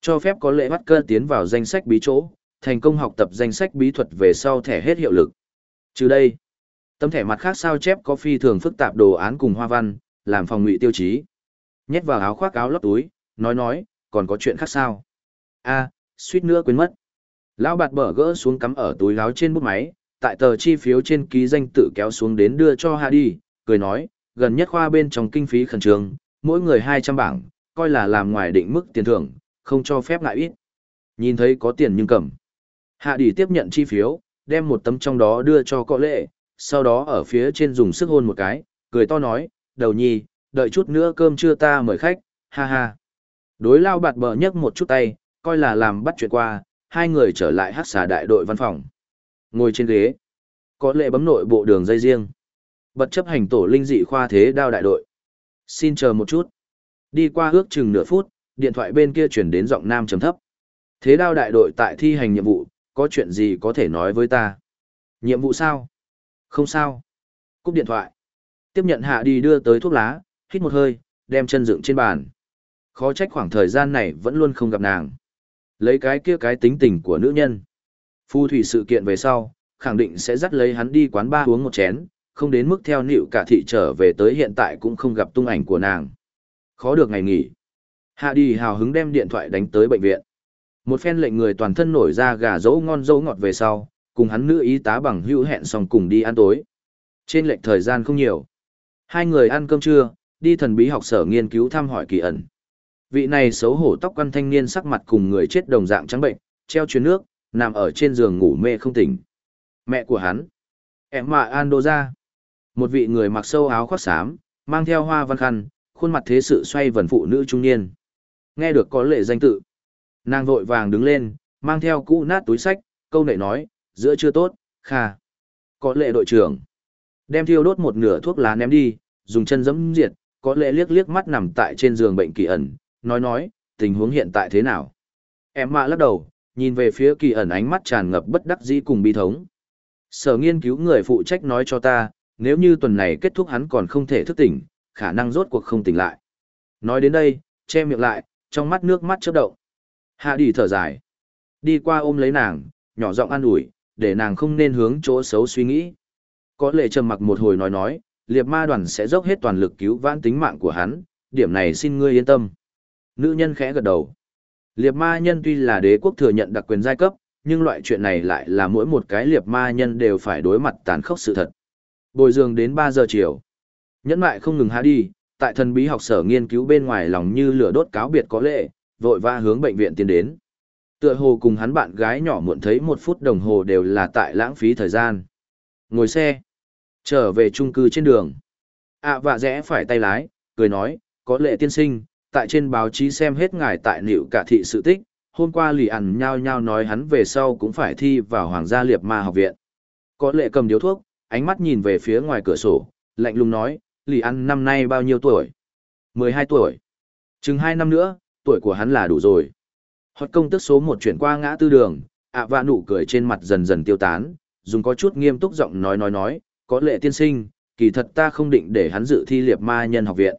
[SPEAKER 1] Cho phép có lệ bắt cơ tiến vào danh sách bí chỗ, thành công học tập danh sách bí thuật về sau thẻ hết hiệu lực. Trừ đây, tấm thẻ mặt khác sao chép có phi thường phức tạp đồ án cùng hoa văn, làm phòng ngụy tiêu chí. Nhét vào áo khoác áo lót túi, nói nói, còn có chuyện khác sao? A, suýt nữa quên mất. Lão bạt bở gỡ xuống cắm ở túi láo trên bút máy, tại tờ chi phiếu trên ký danh tự kéo xuống đến đưa cho Hà đi, cười nói, gần nhất khoa bên trong kinh phí khẩn trương, mỗi người 200 bảng, coi là làm ngoài định mức tiền thưởng, không cho phép ngại ít. Nhìn thấy có tiền nhưng cầm. Hạ đi tiếp nhận chi phiếu, đem một tấm trong đó đưa cho cọ lệ, sau đó ở phía trên dùng sức hôn một cái, cười to nói, đầu nhi, đợi chút nữa cơm trưa ta mời khách, ha ha. Đối lao bạt bờ nhấc một chút tay, coi là làm bắt chuyện qua, hai người trở lại hát xà đại đội văn phòng. Ngồi trên ghế, có lệ bấm nội bộ đường dây riêng. Bật chấp hành tổ linh dị khoa thế đao đại đội. Xin chờ một chút. Đi qua ước chừng nửa phút, điện thoại bên kia chuyển đến giọng nam trầm thấp. Thế đao đại đội tại thi hành nhiệm vụ, có chuyện gì có thể nói với ta? Nhiệm vụ sao? Không sao. Cúp điện thoại. Tiếp nhận hạ đi đưa tới thuốc lá, hít một hơi, đem chân dựng trên bàn. Khó trách khoảng thời gian này vẫn luôn không gặp nàng. Lấy cái kia cái tính tình của nữ nhân. Phu thủy sự kiện về sau, khẳng định sẽ dắt lấy hắn đi quán ba uống một chén, không đến mức theo nịu cả thị trở về tới hiện tại cũng không gặp tung ảnh của nàng. Khó được ngày nghỉ. Hạ đi hào hứng đem điện thoại đánh tới bệnh viện. Một phen lệnh người toàn thân nổi ra gà dấu ngon dấu ngọt về sau, cùng hắn nữ y tá bằng hữu hẹn xong cùng đi ăn tối. Trên lệnh thời gian không nhiều. Hai người ăn cơm trưa, đi thần bí học sở nghiên cứu thăm hỏi kỳ ẩn. Vị này xấu hổ tóc quăn thanh niên sắc mặt cùng người chết đồng dạng trắng bệnh, treo chuyến nước, nằm ở trên giường ngủ mê không tỉnh. Mẹ của hắn, em mạ Ando ra. Một vị người mặc sâu áo khoác xám, mang theo hoa văn khăn, khuôn mặt thế sự xoay vần phụ nữ trung niên. Nghe được có lệ danh tự. Nàng vội vàng đứng lên, mang theo cũ nát túi sách, câu nệ nói, giữa chưa tốt, kha. Có lệ đội trưởng. Đem thiêu đốt một nửa thuốc lá ném đi, dùng chân dẫm diệt, có lệ liếc liếc mắt nằm tại trên giường bệnh kỳ ẩn, nói nói, tình huống hiện tại thế nào. Em mạ lắc đầu, nhìn về phía kỳ ẩn ánh mắt tràn ngập bất đắc dĩ cùng bi thống. Sở nghiên cứu người phụ trách nói cho ta, nếu như tuần này kết thúc hắn còn không thể thức tỉnh, khả năng rốt cuộc không tỉnh lại. Nói đến đây, che miệng lại, trong mắt nước mắt chớp động. Hạ đi thở dài. Đi qua ôm lấy nàng, nhỏ giọng an ủi, để nàng không nên hướng chỗ xấu suy nghĩ. Có lệ trầm mặc một hồi nói nói, liệt ma đoàn sẽ dốc hết toàn lực cứu vãn tính mạng của hắn, điểm này xin ngươi yên tâm. Nữ nhân khẽ gật đầu. Liệt ma nhân tuy là đế quốc thừa nhận đặc quyền giai cấp, nhưng loại chuyện này lại là mỗi một cái liệt ma nhân đều phải đối mặt tàn khốc sự thật. Bồi dường đến 3 giờ chiều. Nhẫn mại không ngừng há đi, tại thần bí học sở nghiên cứu bên ngoài lòng như lửa đốt cáo biệt có lệ, vội va hướng bệnh viện tiến đến. Tựa hồ cùng hắn bạn gái nhỏ muộn thấy một phút đồng hồ đều là tại lãng phí thời gian. Ngồi xe, trở về trung cư trên đường. ạ à, và rẽ phải tay lái, cười nói, có lệ tiên sinh, tại trên báo chí xem hết ngài tại liệu cả thị sự tích, hôm qua lì ẩn nhao nhao nói hắn về sau cũng phải thi vào Hoàng gia Liệp Ma học viện. Có lệ cầm điếu thuốc, ánh mắt nhìn về phía ngoài cửa sổ, lạnh lùng nói, lì ẩn năm nay bao nhiêu tuổi? 12 tuổi. Chừng 2 năm nữa, tuổi của hắn là đủ rồi. Hót công tức số một chuyển qua ngã tư đường, ạ và nụ cười trên mặt dần dần tiêu tán, dùng có chút nghiêm túc giọng nói nói nói, có lệ tiên sinh, kỳ thật ta không định để hắn dự thi liệp ma nhân học viện.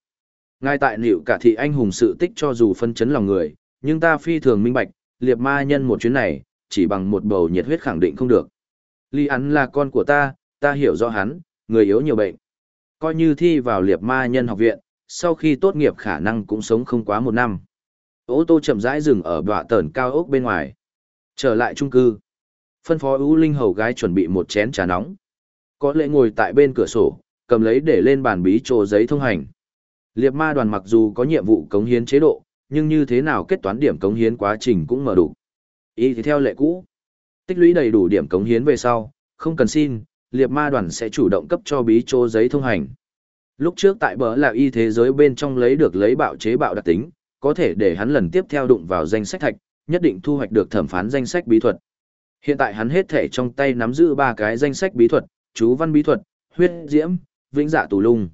[SPEAKER 1] Ngay tại liệu cả thị anh hùng sự tích cho dù phân chấn lòng người, nhưng ta phi thường minh bạch, liệp ma nhân một chuyến này, chỉ bằng một bầu nhiệt huyết khẳng định không được. Lý hắn là con của ta, ta hiểu rõ hắn, người yếu nhiều bệnh. Coi như thi vào liệp ma nhân học viện, sau khi tốt nghiệp khả năng cũng sống không quá một năm. Ô tô chậm rãi dừng ở bọa tờn cao ốc bên ngoài. Trở lại trung cư. Phân phó ưu linh hầu gái chuẩn bị một chén trà nóng. Có lẽ ngồi tại bên cửa sổ, cầm lấy để lên bàn bí trồ giấy thông hành. Liệp ma đoàn mặc dù có nhiệm vụ cống hiến chế độ, nhưng như thế nào kết toán điểm cống hiến quá trình cũng mở đủ. Ý thì theo lệ cũ, tích lũy đầy đủ điểm cống hiến về sau, không cần xin, liệp ma đoàn sẽ chủ động cấp cho bí chô giấy thông hành. Lúc trước tại bờ là y thế giới bên trong lấy được lấy bạo chế bạo đặc tính, có thể để hắn lần tiếp theo đụng vào danh sách thạch, nhất định thu hoạch được thẩm phán danh sách bí thuật. Hiện tại hắn hết thể trong tay nắm giữ ba cái danh sách bí thuật, chú văn bí thuật, huyết diễm, vĩnh dạ tù lung.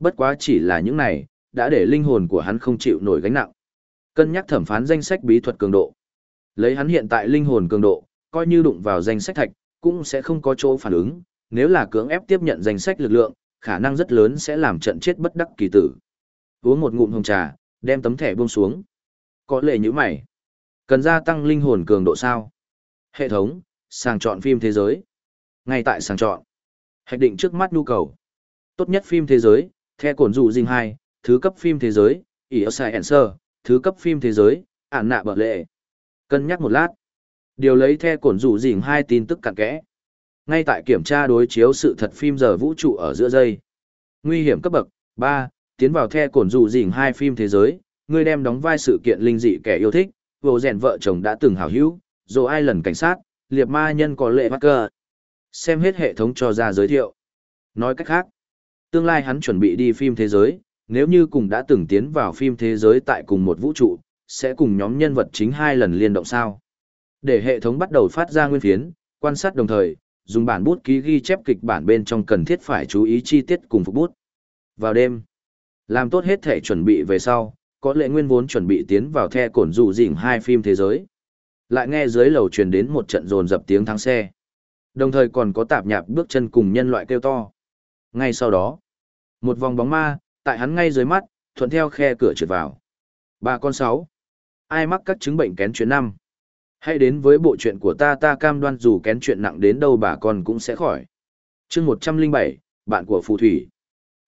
[SPEAKER 1] Bất quá chỉ là những này, đã để linh hồn của hắn không chịu nổi gánh nặng. Cân nhắc thẩm phán danh sách bí thuật cường độ. Lấy hắn hiện tại linh hồn cường độ, coi như đụng vào danh sách thạch, cũng sẽ không có chỗ phản ứng, nếu là cưỡng ép tiếp nhận danh sách lực lượng, khả năng rất lớn sẽ làm trận chết bất đắc kỳ tử. Uống một ngụm hồng trà, đem tấm thẻ buông xuống. Có lệ như mày. Cần gia tăng linh hồn cường độ sao? Hệ thống, sàng chọn phim thế giới. Ngay tại sàng chọn. Hạch định trước mắt nhu cầu. Tốt nhất phim thế giới, The Cổn Dụ Dinh 2, thứ cấp phim thế giới, ỉ Answer, thứ cấp phim thế giới, ản nạ bợ lệ. Cân nhắc một lát. Điều lấy The Cổn Dụ Dinh 2 tin tức cặn kẽ. Ngay tại kiểm tra đối chiếu sự thật phim giờ vũ trụ ở giữa dây. Nguy hiểm cấp bậc, 3, tiến vào The Cổn Dụ Dinh 2 phim thế giới, người đem đóng vai sự kiện linh dị kẻ yêu thích, vô rèn vợ chồng đã từng hảo hữu, dù ai lần cảnh sát, liệt ma nhân có lệ mắc cơ. Xem hết hệ thống cho ra giới thiệu. Nói cách khác, tương lai hắn chuẩn bị đi phim thế giới, nếu như cùng đã từng tiến vào phim thế giới tại cùng một vũ trụ, sẽ cùng nhóm nhân vật chính hai lần liên động sao. Để hệ thống bắt đầu phát ra nguyên phiến, quan sát đồng thời, dùng bản bút ký ghi chép kịch bản bên trong cần thiết phải chú ý chi tiết cùng phục bút. Vào đêm, làm tốt hết thể chuẩn bị về sau, có lệ nguyên vốn chuẩn bị tiến vào the cổn dụ dỉnh hai phim thế giới. Lại nghe dưới lầu truyền đến một trận rồn dập tiếng thắng xe. Đồng thời còn có tạp nhạp bước chân cùng nhân loại kêu to. Ngay sau đó, một vòng bóng ma, tại hắn ngay dưới mắt, thuận theo khe cửa trượt vào. Ba con sáu. Ai mắc các chứng bệnh kén chuyện năm? Hãy đến với bộ chuyện của ta ta cam đoan dù kén chuyện nặng đến đâu bà con cũng sẽ khỏi. chương một trăm linh bảy bạn của phù thủy.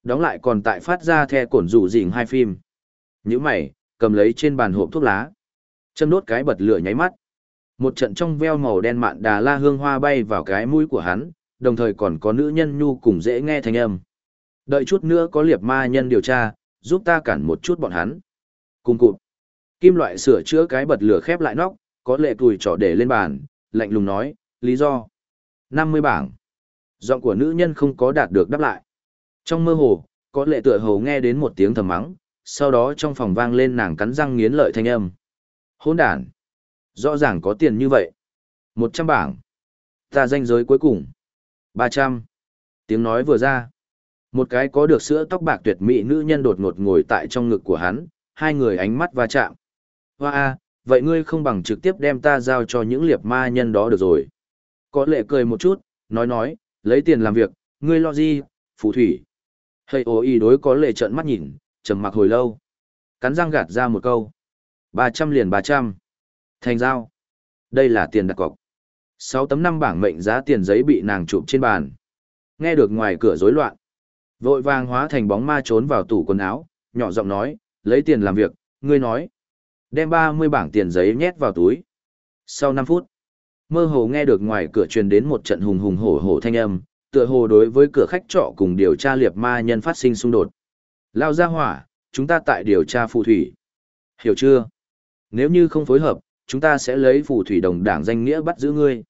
[SPEAKER 1] Đóng lại còn tại phát ra the cổn rủ dình hai phim. Những mày, cầm lấy trên bàn hộp thuốc lá. Châm đốt cái bật lửa nháy mắt. Một trận trong veo màu đen mạn đà la hương hoa bay vào cái mũi của hắn, đồng thời còn có nữ nhân nhu cùng dễ nghe thanh âm. Đợi chút nữa có liệp ma nhân điều tra, giúp ta cản một chút bọn hắn. Cùng cụt. Kim loại sửa chữa cái bật lửa khép lại nóc, có lệ cùi trỏ để lên bàn, lạnh lùng nói, lý do. 50 bảng. Giọng của nữ nhân không có đạt được đáp lại. Trong mơ hồ, có lệ tựa hồ nghe đến một tiếng thầm mắng, sau đó trong phòng vang lên nàng cắn răng nghiến lợi thanh âm. Hôn đản. Rõ ràng có tiền như vậy. 100 bảng. Ta danh giới cuối cùng. 300. Tiếng nói vừa ra. Một cái có được sữa tóc bạc tuyệt mỹ nữ nhân đột ngột ngồi tại trong ngực của hắn, hai người ánh mắt va chạm. Hoa a, vậy ngươi không bằng trực tiếp đem ta giao cho những liệp ma nhân đó được rồi. Có lệ cười một chút, nói nói, lấy tiền làm việc, ngươi lo gì, phù thủy. Hây ô y đối có lệ trợn mắt nhìn, trầm mặc hồi lâu. Cắn răng gạt ra một câu. 300 liền 300. Thành giao. Đây là tiền đặt cọc. Sáu tấm năm bảng mệnh giá tiền giấy bị nàng chụp trên bàn. Nghe được ngoài cửa rối loạn. Vội vàng hóa thành bóng ma trốn vào tủ quần áo, nhỏ giọng nói, lấy tiền làm việc, ngươi nói. Đem 30 bảng tiền giấy nhét vào túi. Sau 5 phút, mơ hồ nghe được ngoài cửa truyền đến một trận hùng hùng hổ hổ thanh âm, tựa hồ đối với cửa khách trọ cùng điều tra liệp ma nhân phát sinh xung đột. Lao ra hỏa, chúng ta tại điều tra phù thủy. Hiểu chưa? Nếu như không phối hợp, chúng ta sẽ lấy phù thủy đồng đảng danh nghĩa bắt giữ ngươi.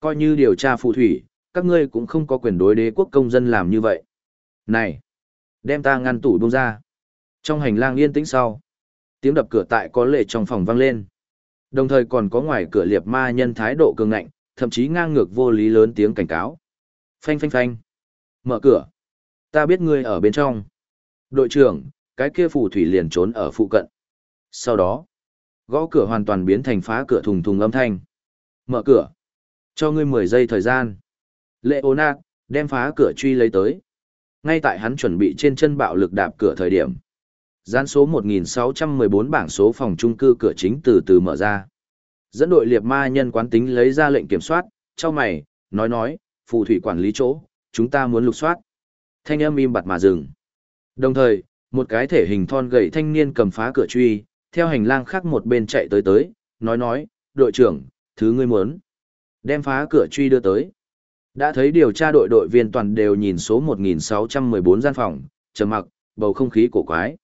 [SPEAKER 1] Coi như điều tra phù thủy, các ngươi cũng không có quyền đối đế quốc công dân làm như vậy. Này! Đem ta ngăn tủ buông ra. Trong hành lang yên tĩnh sau, tiếng đập cửa tại có lệ trong phòng vang lên. Đồng thời còn có ngoài cửa liệp ma nhân thái độ cường ngạnh, thậm chí ngang ngược vô lý lớn tiếng cảnh cáo. Phanh phanh phanh. Mở cửa. Ta biết ngươi ở bên trong. Đội trưởng, cái kia phù thủy liền trốn ở phụ cận. Sau đó, gõ cửa hoàn toàn biến thành phá cửa thùng thùng âm thanh. Mở cửa. Cho ngươi 10 giây thời gian. Lệ ô đem phá cửa truy lấy tới. Ngay tại hắn chuẩn bị trên chân bạo lực đạp cửa thời điểm. Gian số 1614 bảng số phòng trung cư cửa chính từ từ mở ra. Dẫn đội liệp ma nhân quán tính lấy ra lệnh kiểm soát, cho mày, nói nói, phù thủy quản lý chỗ, chúng ta muốn lục soát. Thanh âm im bặt mà dừng. Đồng thời, một cái thể hình thon gầy thanh niên cầm phá cửa truy, theo hành lang khác một bên chạy tới tới, nói nói, đội trưởng, thứ ngươi muốn. Đem phá cửa truy đưa tới. Đã thấy điều tra đội đội viên toàn đều nhìn số 1614 gian phòng, trầm mặc, bầu không khí cổ quái.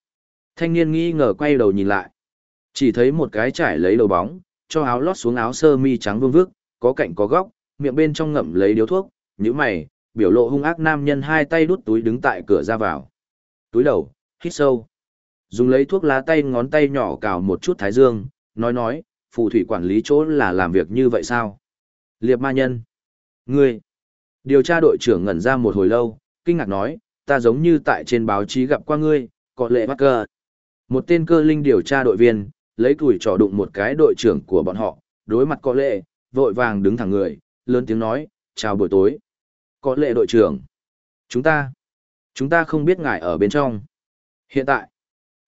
[SPEAKER 1] Thanh niên nghi ngờ quay đầu nhìn lại. Chỉ thấy một cái trải lấy đầu bóng, cho áo lót xuống áo sơ mi trắng vương vước, có cạnh có góc, miệng bên trong ngậm lấy điếu thuốc, nhíu mày, biểu lộ hung ác nam nhân hai tay đút túi đứng tại cửa ra vào. Túi đầu, hít sâu. Dùng lấy thuốc lá tay ngón tay nhỏ cào một chút thái dương, nói nói, phù thủy quản lý chỗ là làm việc như vậy sao? Liệp ma nhân. Ngươi. Điều tra đội trưởng ngẩn ra một hồi lâu, kinh ngạc nói, ta giống như tại trên báo chí gặp qua ngươi, có lệ bắt cơ. Một tên cơ linh điều tra đội viên, lấy tuổi trò đụng một cái đội trưởng của bọn họ, đối mặt có lệ, vội vàng đứng thẳng người, lớn tiếng nói, chào buổi tối. Có lệ đội trưởng. Chúng ta, chúng ta không biết ngài ở bên trong. Hiện tại,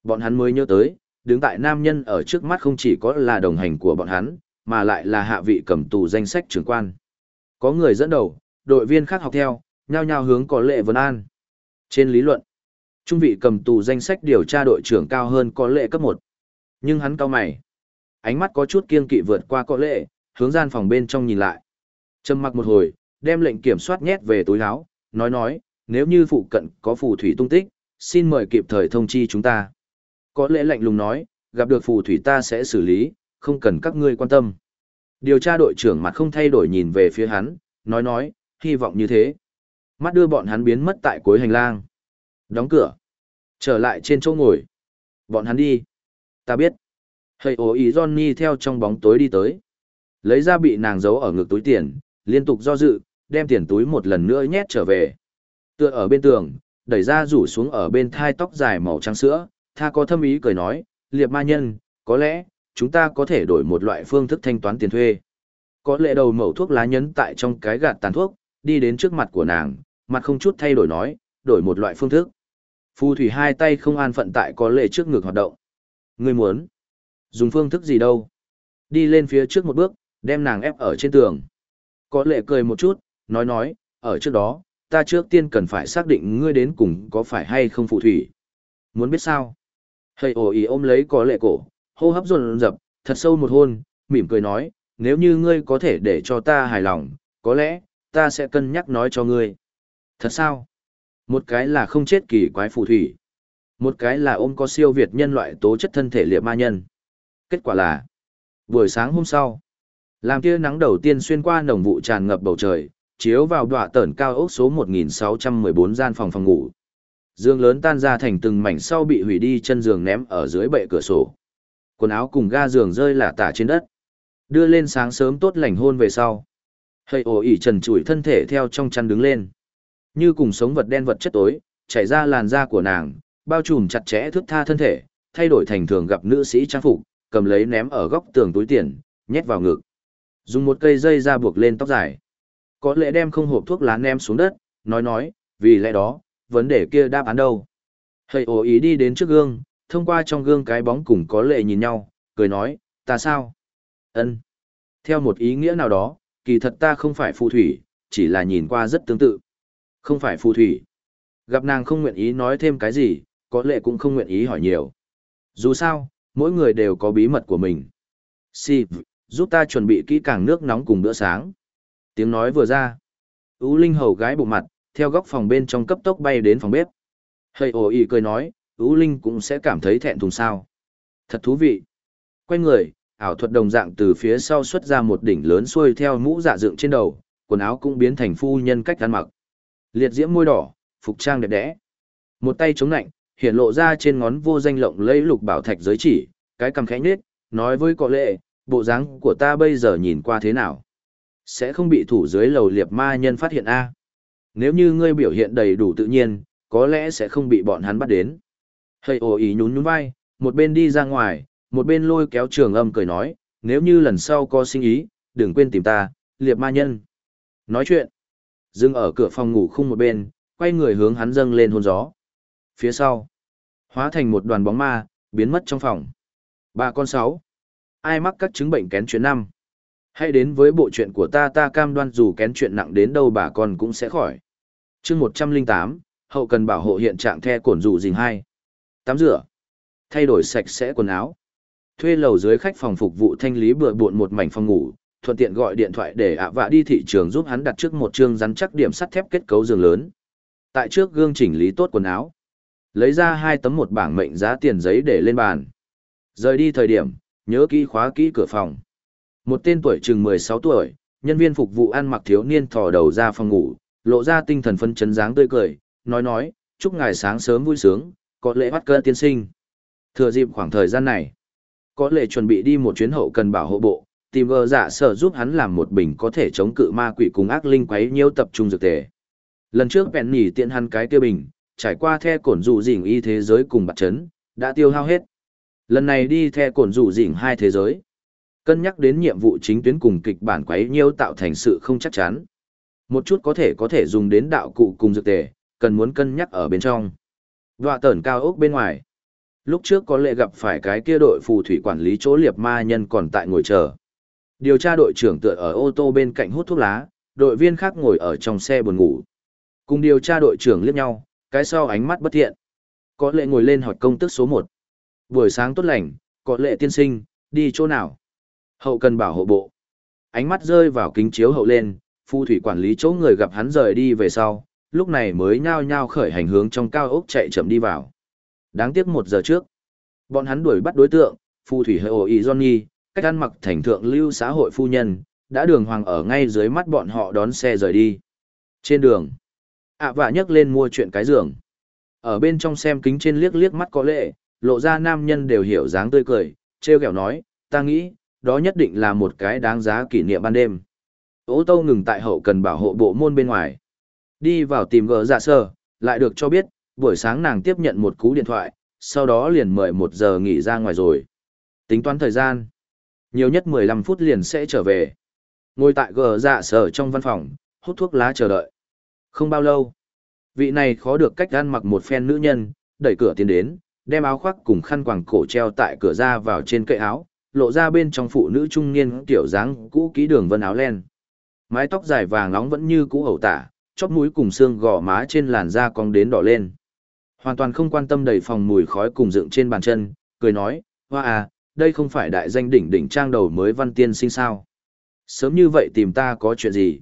[SPEAKER 1] bọn hắn mới nhớ tới, đứng tại nam nhân ở trước mắt không chỉ có là đồng hành của bọn hắn, mà lại là hạ vị cầm tù danh sách trưởng quan. Có người dẫn đầu, đội viên khác học theo, nhao nhao hướng có lệ vấn an. Trên lý luận, trung vị cầm tù danh sách điều tra đội trưởng cao hơn có lệ cấp 1. Nhưng hắn cao mày. Ánh mắt có chút kiên kỵ vượt qua có lệ, hướng gian phòng bên trong nhìn lại. Trầm mặc một hồi, đem lệnh kiểm soát nhét về túi áo, nói nói, nếu như phụ cận có phù thủy tung tích, xin mời kịp thời thông chi chúng ta. Có lẽ lạnh lùng nói, gặp được phù thủy ta sẽ xử lý, không cần các ngươi quan tâm. Điều tra đội trưởng mặt không thay đổi nhìn về phía hắn, nói nói, hy vọng như thế. Mắt đưa bọn hắn biến mất tại cuối hành lang. Đóng cửa. Trở lại trên chỗ ngồi. Bọn hắn đi. Ta biết. Hầy ố ý Johnny theo trong bóng tối đi tới. Lấy ra bị nàng giấu ở ngực túi tiền, liên tục do dự, đem tiền túi một lần nữa nhét trở về. Tựa ở bên tường, đẩy ra rủ xuống ở bên thai tóc dài màu trắng sữa, tha có thâm ý cười nói, liệp ma nhân, có lẽ, chúng ta có thể đổi một loại phương thức thanh toán tiền thuê. Có lẽ đầu mẩu thuốc lá nhấn tại trong cái gạt tàn thuốc, đi đến trước mặt của nàng, mặt không chút thay đổi nói, đổi một loại phương thức. Phù thủy hai tay không an phận tại có lệ trước ngực hoạt động. Ngươi muốn dùng phương thức gì đâu? Đi lên phía trước một bước, đem nàng ép ở trên tường. Có lệ cười một chút, nói nói, ở trước đó, ta trước tiên cần phải xác định ngươi đến cùng có phải hay không phù thủy. Muốn biết sao? Hầy ổ ý ôm lấy có lệ cổ, hô hấp dồn rập, thật sâu một hôn, mỉm cười nói, nếu như ngươi có thể để cho ta hài lòng, có lẽ, ta sẽ cân nhắc nói cho ngươi. Thật sao? Một cái là không chết kỳ quái phù thủy. Một cái là ôm có siêu việt nhân loại tố chất thân thể liệt ma nhân. Kết quả là, buổi sáng hôm sau, làm tia nắng đầu tiên xuyên qua nồng vụ tràn ngập bầu trời, chiếu vào đọa tẩn cao ốc số 1614 gian phòng phòng ngủ. Dương lớn tan ra thành từng mảnh sau bị hủy đi chân giường ném ở dưới bệ cửa sổ. Quần áo cùng ga giường rơi lả tả trên đất. Đưa lên sáng sớm tốt lành hôn về sau hơi ồ ỉ trần trụi thân thể theo trong chăn đứng lên. Như cùng sống vật đen vật chất tối, chảy ra làn da của nàng, bao trùm chặt chẽ thước tha thân thể, thay đổi thành thường gặp nữ sĩ trang phục, cầm lấy ném ở góc tường túi tiền, nhét vào ngực. Dùng một cây dây ra buộc lên tóc dài. Có lẽ đem không hộp thuốc lá ném xuống đất, nói nói, vì lẽ đó, vấn đề kia đáp án đâu. hơi ồ ý đi đến trước gương, thông qua trong gương cái bóng cùng có lệ nhìn nhau, cười nói, ta sao? ân Theo một ý nghĩa nào đó, kỳ thật ta không phải phù thủy, chỉ là nhìn qua rất tương tự. Không phải phù thủy. Gặp nàng không nguyện ý nói thêm cái gì, có lẽ cũng không nguyện ý hỏi nhiều. Dù sao, mỗi người đều có bí mật của mình. Si, giúp ta chuẩn bị kỹ càng nước nóng cùng bữa sáng. Tiếng nói vừa ra. Ú Linh hầu gái bụng mặt, theo góc phòng bên trong cấp tốc bay đến phòng bếp. Hơi ồ ý cười nói, Ú Linh cũng sẽ cảm thấy thẹn thùng sao. Thật thú vị. Quay người, ảo thuật đồng dạng từ phía sau xuất ra một đỉnh lớn xuôi theo mũ dạ dựng trên đầu, quần áo cũng biến thành phu nhân cách ăn mặc. Liệt diễm môi đỏ, phục trang đẹp đẽ. Một tay chống lạnh, hiện lộ ra trên ngón vô danh lộng lấy lục bảo thạch giới chỉ, cái cầm khẽ nhếch, nói với cọ lệ, bộ dáng của ta bây giờ nhìn qua thế nào? Sẽ không bị thủ dưới lầu liệp ma nhân phát hiện a Nếu như ngươi biểu hiện đầy đủ tự nhiên, có lẽ sẽ không bị bọn hắn bắt đến. Hây ồ ý nhún nhún vai, một bên đi ra ngoài, một bên lôi kéo trường âm cười nói, nếu như lần sau có sinh ý, đừng quên tìm ta, liệp ma nhân. Nói chuyện, dừng ở cửa phòng ngủ khung một bên, quay người hướng hắn dâng lên hôn gió. Phía sau, hóa thành một đoàn bóng ma, biến mất trong phòng. bà con sáu. Ai mắc các chứng bệnh kén chuyện năm? Hãy đến với bộ chuyện của ta ta cam đoan dù kén chuyện nặng đến đâu bà con cũng sẽ khỏi. chương 108, hậu cần bảo hộ hiện trạng the cổn dụ dình hai. Tắm rửa. Thay đổi sạch sẽ quần áo. Thuê lầu dưới khách phòng phục vụ thanh lý bừa bộn một mảnh phòng ngủ, thuận tiện gọi điện thoại để ạ vạ đi thị trường giúp hắn đặt trước một chương rắn chắc điểm sắt thép kết cấu giường lớn. Tại trước gương chỉnh lý tốt quần áo. Lấy ra hai tấm một bảng mệnh giá tiền giấy để lên bàn. Rời đi thời điểm, nhớ kỹ khóa kỹ cửa phòng. Một tên tuổi chừng 16 tuổi, nhân viên phục vụ ăn mặc thiếu niên thò đầu ra phòng ngủ, lộ ra tinh thần phân chấn dáng tươi cười, nói nói, chúc ngài sáng sớm vui sướng, có lễ bắt cơ tiên sinh. Thừa dịp khoảng thời gian này, có lệ chuẩn bị đi một chuyến hậu cần bảo hộ bộ, tìm gờ giả sở giúp hắn làm một bình có thể chống cự ma quỷ cùng ác linh quấy nhiễu tập trung dược tề. Lần trước bèn nhỉ tiện hắn cái kia bình, trải qua the cổn dụ dỉnh y thế giới cùng bạc chấn, đã tiêu hao hết. Lần này đi the cổn dụ dỉnh hai thế giới. Cân nhắc đến nhiệm vụ chính tuyến cùng kịch bản quấy nhiễu tạo thành sự không chắc chắn. Một chút có thể có thể dùng đến đạo cụ cùng dược tề, cần muốn cân nhắc ở bên trong. đoạ tẩn cao ốc bên ngoài. Lúc trước có lệ gặp phải cái kia đội phù thủy quản lý chỗ liệp ma nhân còn tại ngồi chờ. Điều tra đội trưởng tựa ở ô tô bên cạnh hút thuốc lá, đội viên khác ngồi ở trong xe buồn ngủ. Cùng điều tra đội trưởng liếc nhau, cái sau ánh mắt bất thiện. Có lệ ngồi lên hỏi công tức số 1. Buổi sáng tốt lành, có lệ tiên sinh, đi chỗ nào? Hậu cần bảo hộ bộ. Ánh mắt rơi vào kính chiếu hậu lên, phù thủy quản lý chỗ người gặp hắn rời đi về sau, lúc này mới nhao nhao khởi hành hướng trong cao ốc chạy chậm đi vào. Đáng tiếc một giờ trước, bọn hắn đuổi bắt đối tượng, phù thủy hệ ổ Johnny, cách ăn mặc thành thượng lưu xã hội phu nhân, đã đường hoàng ở ngay dưới mắt bọn họ đón xe rời đi. Trên đường, ạ à vạ nhấc lên mua chuyện cái giường. Ở bên trong xem kính trên liếc liếc mắt có lệ, lộ ra nam nhân đều hiểu dáng tươi cười, treo kẹo nói, ta nghĩ, đó nhất định là một cái đáng giá kỷ niệm ban đêm. Ô tô ngừng tại hậu cần bảo hộ bộ môn bên ngoài. Đi vào tìm gỡ dạ sơ, lại được cho biết, buổi sáng nàng tiếp nhận một cú điện thoại, sau đó liền mời một giờ nghỉ ra ngoài rồi. Tính toán thời gian. Nhiều nhất 15 phút liền sẽ trở về. Ngồi tại gờ dạ sở trong văn phòng, hút thuốc lá chờ đợi. Không bao lâu, vị này khó được cách ăn mặc một phen nữ nhân, đẩy cửa tiến đến, đem áo khoác cùng khăn quàng cổ treo tại cửa ra vào trên cậy áo, lộ ra bên trong phụ nữ trung niên tiểu dáng cũ kỹ đường vân áo len. Mái tóc dài vàng nóng vẫn như cũ ẩu tả, chóp mũi cùng xương gò má trên làn da cong đến đỏ lên. Hoàn toàn không quan tâm đầy phòng mùi khói cùng dựng trên bàn chân, cười nói, hoa à, đây không phải đại danh đỉnh đỉnh trang đầu mới văn tiên sinh sao. Sớm như vậy tìm ta có chuyện gì?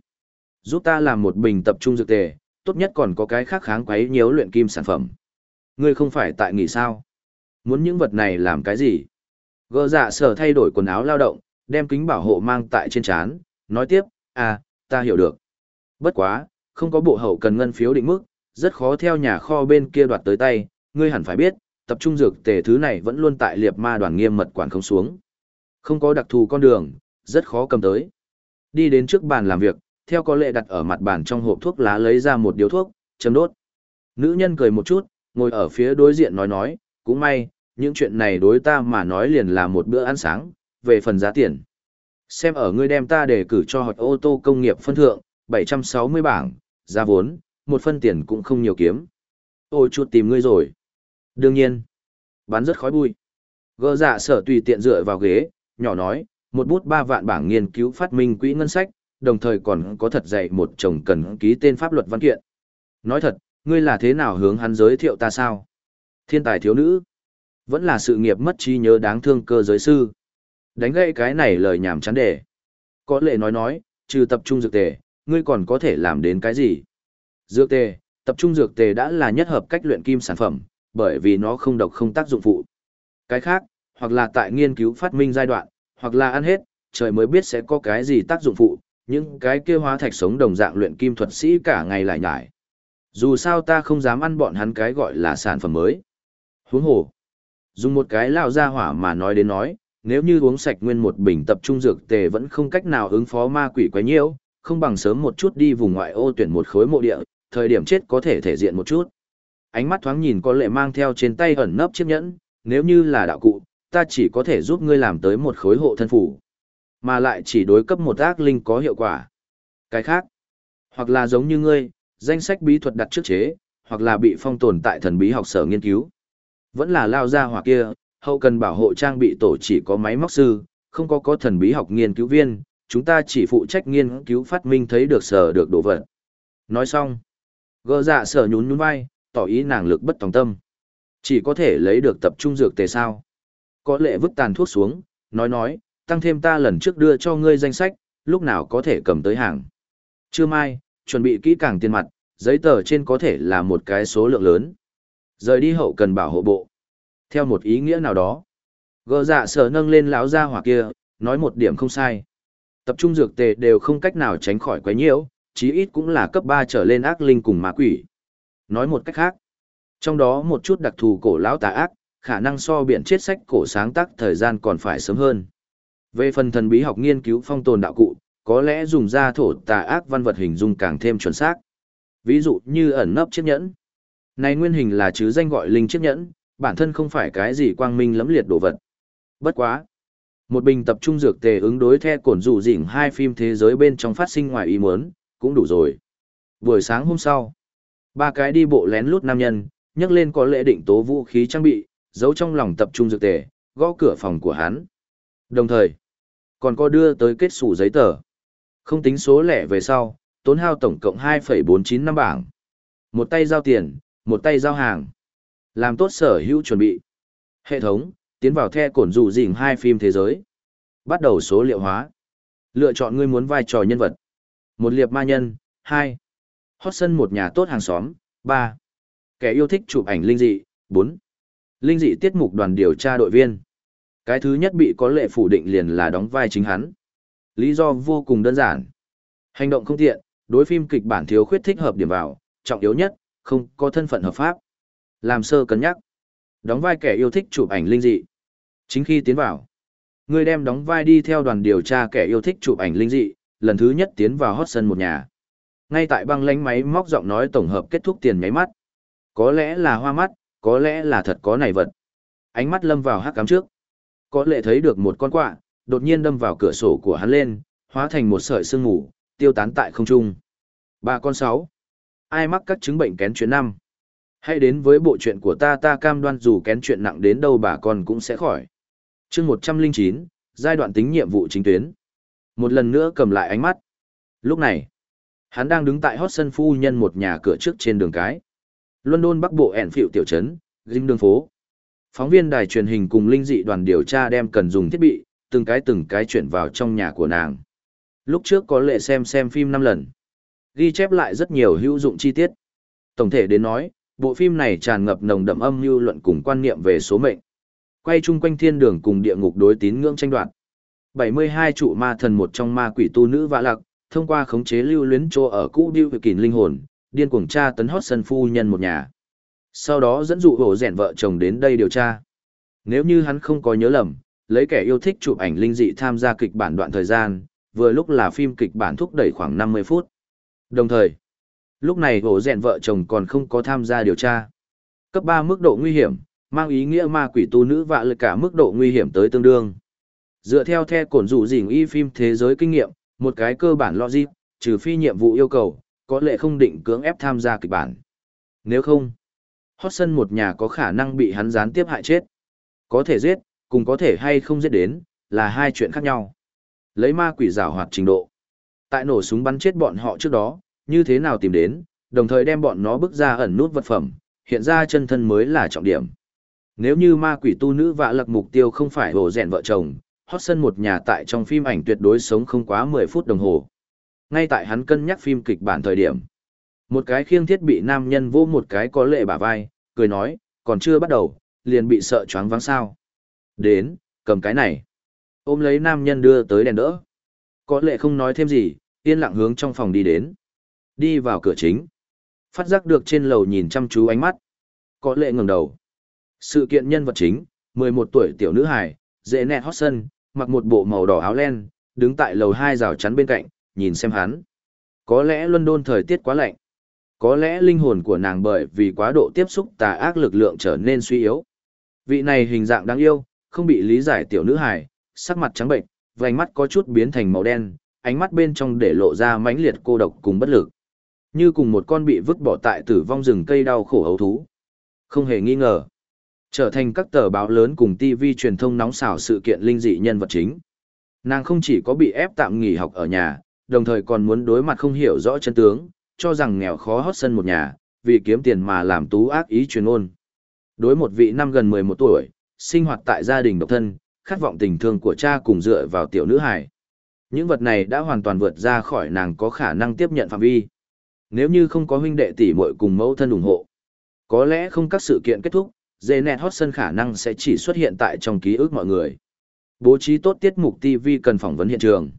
[SPEAKER 1] Giúp ta làm một bình tập trung dược tề, tốt nhất còn có cái khác kháng quấy nhiễu luyện kim sản phẩm. Ngươi không phải tại nghỉ sao? Muốn những vật này làm cái gì? Gơ dạ sở thay đổi quần áo lao động, đem kính bảo hộ mang tại trên trán, nói tiếp, à, ta hiểu được. Bất quá, không có bộ hậu cần ngân phiếu định mức, rất khó theo nhà kho bên kia đoạt tới tay, ngươi hẳn phải biết, tập trung dược tề thứ này vẫn luôn tại liệp ma đoàn nghiêm mật quản không xuống. Không có đặc thù con đường, rất khó cầm tới. Đi đến trước bàn làm việc, theo có lệ đặt ở mặt bàn trong hộp thuốc lá lấy ra một điếu thuốc, châm đốt. Nữ nhân cười một chút, ngồi ở phía đối diện nói nói, cũng may, những chuyện này đối ta mà nói liền là một bữa ăn sáng, về phần giá tiền. Xem ở ngươi đem ta để cử cho họt ô tô công nghiệp phân thượng, 760 bảng, giá vốn, một phân tiền cũng không nhiều kiếm. Ôi chuột tìm ngươi rồi. Đương nhiên, bán rất khói bụi. Gơ dạ sở tùy tiện dựa vào ghế, nhỏ nói, một bút ba vạn bảng nghiên cứu phát minh quỹ ngân sách, đồng thời còn có thật dạy một chồng cần ký tên pháp luật văn kiện. Nói thật, ngươi là thế nào hướng hắn giới thiệu ta sao? Thiên tài thiếu nữ. Vẫn là sự nghiệp mất trí nhớ đáng thương cơ giới sư. Đánh gãy cái này lời nhảm chán đề. Có lệ nói nói, trừ tập trung dược tề, ngươi còn có thể làm đến cái gì? Dược tề, tập trung dược tề đã là nhất hợp cách luyện kim sản phẩm, bởi vì nó không độc không tác dụng phụ. Cái khác, hoặc là tại nghiên cứu phát minh giai đoạn, hoặc là ăn hết, trời mới biết sẽ có cái gì tác dụng phụ, những cái kia hóa thạch sống đồng dạng luyện kim thuật sĩ cả ngày lại nhải. Dù sao ta không dám ăn bọn hắn cái gọi là sản phẩm mới. Huống hồ, dùng một cái lao ra hỏa mà nói đến nói, nếu như uống sạch nguyên một bình tập trung dược tề vẫn không cách nào ứng phó ma quỷ quá nhiều, không bằng sớm một chút đi vùng ngoại ô tuyển một khối mộ địa, thời điểm chết có thể thể diện một chút. Ánh mắt thoáng nhìn có lệ mang theo trên tay ẩn nấp chiếc nhẫn, nếu như là đạo cụ, ta chỉ có thể giúp ngươi làm tới một khối hộ thân phủ. Mà lại chỉ đối cấp một ác linh có hiệu quả. Cái khác, hoặc là giống như ngươi, danh sách bí thuật đặt trước chế, hoặc là bị phong tồn tại thần bí học sở nghiên cứu. Vẫn là lao ra hoặc kia, hậu cần bảo hộ trang bị tổ chỉ có máy móc sư, không có có thần bí học nghiên cứu viên, chúng ta chỉ phụ trách nghiên cứu phát minh thấy được sở được đồ vật. Nói xong, gỡ dạ sở nhún nhún vai, tỏ ý nàng lực bất tòng tâm. Chỉ có thể lấy được tập trung dược tề sao. Có lệ vứt tàn thuốc xuống, nói nói, tăng thêm ta lần trước đưa cho ngươi danh sách, lúc nào có thể cầm tới hàng. Trưa mai, chuẩn bị kỹ càng tiền mặt, giấy tờ trên có thể là một cái số lượng lớn. Rời đi hậu cần bảo hộ bộ. Theo một ý nghĩa nào đó, gỡ dạ sở nâng lên lão gia hỏa kia, nói một điểm không sai. Tập trung dược tề đều không cách nào tránh khỏi quấy nhiễu, chí ít cũng là cấp 3 trở lên ác linh cùng ma quỷ. Nói một cách khác, trong đó một chút đặc thù cổ lão tà ác, khả năng so biển chết sách cổ sáng tác thời gian còn phải sớm hơn. Về phần thần bí học nghiên cứu phong tồn đạo cụ, có lẽ dùng ra thổ tà ác văn vật hình dung càng thêm chuẩn xác. Ví dụ như ẩn nấp chiếc nhẫn. Này nguyên hình là chứ danh gọi linh chiếc nhẫn, bản thân không phải cái gì quang minh lẫm liệt đồ vật. Bất quá. Một bình tập trung dược tề ứng đối theo cổn rủ rỉnh hai phim thế giới bên trong phát sinh ngoài ý muốn, cũng đủ rồi. Buổi sáng hôm sau, ba cái đi bộ lén lút nam nhân, nhấc lên có lễ định tố vũ khí trang bị, giấu trong lòng tập trung dược tề, gõ cửa phòng của hắn. Đồng thời, còn có đưa tới kết sủ giấy tờ. Không tính số lẻ về sau, tốn hao tổng cộng 2,49 năm bảng. Một tay giao tiền, một tay giao hàng. Làm tốt sở hữu chuẩn bị. Hệ thống, tiến vào the cổn rủ dình hai phim thế giới. Bắt đầu số liệu hóa. Lựa chọn ngươi muốn vai trò nhân vật. Một liệp ma nhân, hai Hot sân một nhà tốt hàng xóm, ba Kẻ yêu thích chụp ảnh linh dị, bốn Linh dị tiết mục đoàn điều tra đội viên. Cái thứ nhất bị có lệ phủ định liền là đóng vai chính hắn. Lý do vô cùng đơn giản. Hành động không tiện, đối phim kịch bản thiếu khuyết thích hợp điểm vào, trọng yếu nhất, không có thân phận hợp pháp. Làm sơ cân nhắc. Đóng vai kẻ yêu thích chụp ảnh linh dị. Chính khi tiến vào, người đem đóng vai đi theo đoàn điều tra kẻ yêu thích chụp ảnh linh dị, lần thứ nhất tiến vào hot sân một nhà. Ngay tại băng lánh máy móc giọng nói tổng hợp kết thúc tiền nháy mắt. Có lẽ là hoa mắt, có lẽ là thật có này vật. Ánh mắt lâm vào hắc cám trước. Có lẽ thấy được một con quạ, đột nhiên đâm vào cửa sổ của hắn lên, hóa thành một sợi sương mù, tiêu tán tại không trung. Ba con sáu. Ai mắc các chứng bệnh kén chuyện năm? Hãy đến với bộ chuyện của ta ta cam đoan dù kén chuyện nặng đến đâu bà con cũng sẽ khỏi. chương 109, giai đoạn tính nhiệm vụ chính tuyến. Một lần nữa cầm lại ánh mắt. Lúc này, hắn đang đứng tại hót sân phu nhân một nhà cửa trước trên đường cái. London Bắc Bộ ẻn phịu tiểu trấn, dinh đường phố. Phóng viên đài truyền hình cùng linh dị đoàn điều tra đem cần dùng thiết bị, từng cái từng cái chuyển vào trong nhà của nàng. Lúc trước có lệ xem xem phim 5 lần. Ghi chép lại rất nhiều hữu dụng chi tiết. Tổng thể đến nói, bộ phim này tràn ngập nồng đậm âm mưu luận cùng quan niệm về số mệnh. Quay chung quanh thiên đường cùng địa ngục đối tín ngưỡng tranh đoạt. 72 trụ ma thần một trong ma quỷ tu nữ vạ lạc, thông qua khống chế lưu luyến chỗ ở cũ điêu kình linh hồn, điên cuồng tra tấn hót sân phu nhân một nhà. Sau đó dẫn dụ hổ rèn vợ chồng đến đây điều tra. Nếu như hắn không có nhớ lầm, lấy kẻ yêu thích chụp ảnh linh dị tham gia kịch bản đoạn thời gian, vừa lúc là phim kịch bản thúc đẩy khoảng 50 phút. Đồng thời, lúc này hổ rèn vợ chồng còn không có tham gia điều tra. Cấp 3 mức độ nguy hiểm, mang ý nghĩa ma quỷ tu nữ vạ lực cả mức độ nguy hiểm tới tương đương. Dựa theo the cổn dụ dình y phim thế giới kinh nghiệm, một cái cơ bản logic, trừ phi nhiệm vụ yêu cầu, có lẽ không định cưỡng ép tham gia kịch bản. Nếu không, hot sân một nhà có khả năng bị hắn gián tiếp hại chết. Có thể giết, cùng có thể hay không giết đến, là hai chuyện khác nhau. Lấy ma quỷ rào hoạt trình độ. Tại nổ súng bắn chết bọn họ trước đó, như thế nào tìm đến, đồng thời đem bọn nó bước ra ẩn nút vật phẩm, hiện ra chân thân mới là trọng điểm. Nếu như ma quỷ tu nữ vạ lặc mục tiêu không phải hồ rèn vợ chồng, hot sân một nhà tại trong phim ảnh tuyệt đối sống không quá 10 phút đồng hồ. Ngay tại hắn cân nhắc phim kịch bản thời điểm. Một cái khiêng thiết bị nam nhân vô một cái có lệ bả vai, cười nói, còn chưa bắt đầu, liền bị sợ choáng váng sao. Đến, cầm cái này. Ôm lấy nam nhân đưa tới đèn đỡ. Có lệ không nói thêm gì, yên lặng hướng trong phòng đi đến. Đi vào cửa chính. Phát giác được trên lầu nhìn chăm chú ánh mắt. Có lệ ngẩng đầu. Sự kiện nhân vật chính, 11 tuổi tiểu nữ hài, dễ nẹt hót sân, mặc một bộ màu đỏ áo len, đứng tại lầu hai rào chắn bên cạnh, nhìn xem hắn. Có lẽ London thời tiết quá lạnh. Có lẽ linh hồn của nàng bởi vì quá độ tiếp xúc tà ác lực lượng trở nên suy yếu. Vị này hình dạng đáng yêu, không bị lý giải tiểu nữ hài, sắc mặt trắng bệnh, vành mắt có chút biến thành màu đen, ánh mắt bên trong để lộ ra mãnh liệt cô độc cùng bất lực. Như cùng một con bị vứt bỏ tại tử vong rừng cây đau khổ ấu thú. Không hề nghi ngờ. Trở thành các tờ báo lớn cùng TV truyền thông nóng xào sự kiện linh dị nhân vật chính. Nàng không chỉ có bị ép tạm nghỉ học ở nhà, đồng thời còn muốn đối mặt không hiểu rõ chân tướng, cho rằng nghèo khó hót sân một nhà, vì kiếm tiền mà làm tú ác ý truyền ôn. Đối một vị năm gần 11 tuổi, sinh hoạt tại gia đình độc thân, khát vọng tình thương của cha cùng dựa vào tiểu nữ hài. Những vật này đã hoàn toàn vượt ra khỏi nàng có khả năng tiếp nhận phạm vi. Nếu như không có huynh đệ tỷ muội cùng mẫu thân ủng hộ, Có lẽ không các sự kiện kết thúc, Janet Hodgson khả năng sẽ chỉ xuất hiện tại trong ký ức mọi người. Bố trí tốt tiết mục TV cần phỏng vấn hiện trường.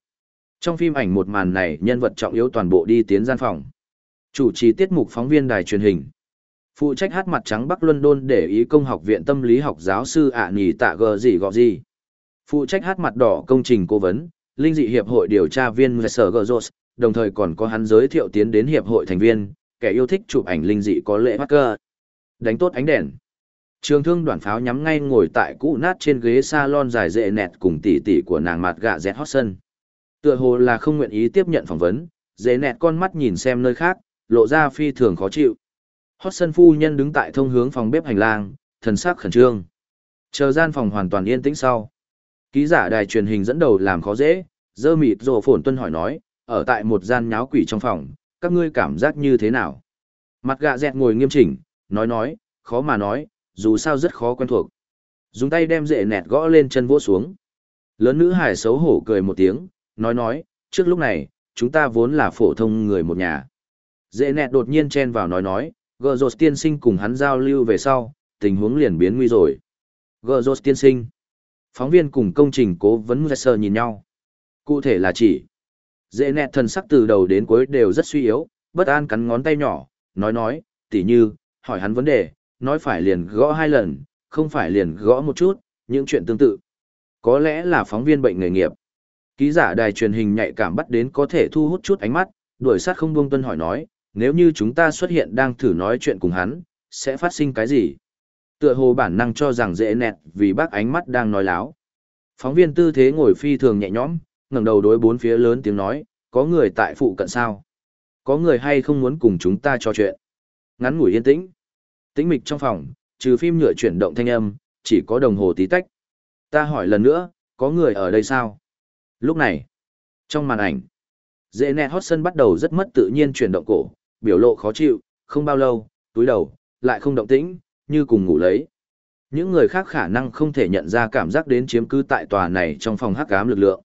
[SPEAKER 1] Trong phim ảnh một màn này, nhân vật trọng yếu toàn bộ đi tiến gian phòng. Chủ trì tiết mục phóng viên đài truyền hình. Phụ trách hát mặt trắng Bắc London để ý công học viện tâm lý học giáo sư ạ nỉ tạ gờ gì gọ gì. Phụ trách hát mặt đỏ công trình cố vấn, linh dị hiệp hội điều tra viên Mr. Gozos, đồng thời còn có hắn giới thiệu tiến đến hiệp hội thành viên, kẻ yêu thích chụp ảnh linh dị có lệ Parker. Đánh tốt ánh đèn. Trường thương đoàn pháo nhắm ngay ngồi tại cũ nát trên ghế salon dài dệ nẹt cùng tỷ tỷ của nàng mặt gạ dẹt hót sân. Tựa hồ là không nguyện ý tiếp nhận phỏng vấn, dễ nẹt con mắt nhìn xem nơi khác, lộ ra phi thường khó chịu. Hót sân phu nhân đứng tại thông hướng phòng bếp hành lang, thần sắc khẩn trương. Chờ gian phòng hoàn toàn yên tĩnh sau. Ký giả đài truyền hình dẫn đầu làm khó dễ, dơ mịt rồ phổn tuân hỏi nói, ở tại một gian nháo quỷ trong phòng, các ngươi cảm giác như thế nào? Mặt gạ dẹt ngồi nghiêm chỉnh, nói nói, khó mà nói, dù sao rất khó quen thuộc. Dùng tay đem dệ nẹt gõ lên chân vỗ xuống. Lớn nữ hải xấu hổ cười một tiếng, nói nói, trước lúc này, chúng ta vốn là phổ thông người một nhà. Dệ nẹt đột nhiên chen vào nói nói, gờ rột tiên sinh cùng hắn giao lưu về sau, tình huống liền biến nguy rồi. Gờ rột tiên sinh. Phóng viên cùng công trình cố vấn Messer nhìn nhau. Cụ thể là chỉ. Dệ nẹt thần sắc từ đầu đến cuối đều rất suy yếu, bất an cắn ngón tay nhỏ, nói nói, tỉ như, hỏi hắn vấn đề, nói phải liền gõ hai lần, không phải liền gõ một chút, những chuyện tương tự. Có lẽ là phóng viên bệnh nghề nghiệp. Ký giả đài truyền hình nhạy cảm bắt đến có thể thu hút chút ánh mắt, đuổi sát không buông tuân hỏi nói, nếu như chúng ta xuất hiện đang thử nói chuyện cùng hắn, sẽ phát sinh cái gì? Tựa hồ bản năng cho rằng dễ nẹt vì bác ánh mắt đang nói láo. Phóng viên tư thế ngồi phi thường nhẹ nhõm, ngẩng đầu đối bốn phía lớn tiếng nói, có người tại phụ cận sao? Có người hay không muốn cùng chúng ta trò chuyện? Ngắn ngủi yên tĩnh. Tĩnh mịch trong phòng, trừ phim nhựa chuyển động thanh âm, chỉ có đồng hồ tí tách. Ta hỏi lần nữa, có người ở đây sao? Lúc này, trong màn ảnh, dễ nẹt hót sân bắt đầu rất mất tự nhiên chuyển động cổ, biểu lộ khó chịu, không bao lâu, túi đầu, lại không động tĩnh, như cùng ngủ lấy. Những người khác khả năng không thể nhận ra cảm giác đến chiếm cứ tại tòa này trong phòng hắc ám lực lượng.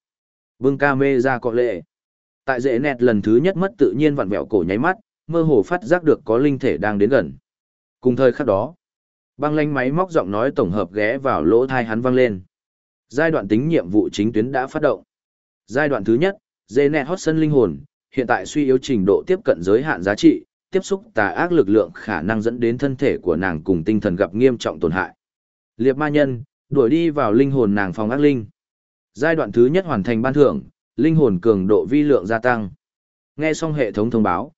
[SPEAKER 1] Bưng ca mê ra cọ lệ. Tại dễ nẹt lần thứ nhất mất tự nhiên vặn vẹo cổ nháy mắt, mơ hồ phát giác được có linh thể đang đến gần. Cùng thời khắc đó, băng lanh máy móc giọng nói tổng hợp ghé vào lỗ thai hắn vang lên. Giai đoạn tính nhiệm vụ chính tuyến đã phát động. Giai đoạn thứ nhất, Zenet Hotson linh hồn, hiện tại suy yếu trình độ tiếp cận giới hạn giá trị, tiếp xúc tà ác lực lượng khả năng dẫn đến thân thể của nàng cùng tinh thần gặp nghiêm trọng tổn hại. Liệp ma nhân, đuổi đi vào linh hồn nàng phòng ác linh. Giai đoạn thứ nhất hoàn thành ban thưởng, linh hồn cường độ vi lượng gia tăng. Nghe xong hệ thống thông báo.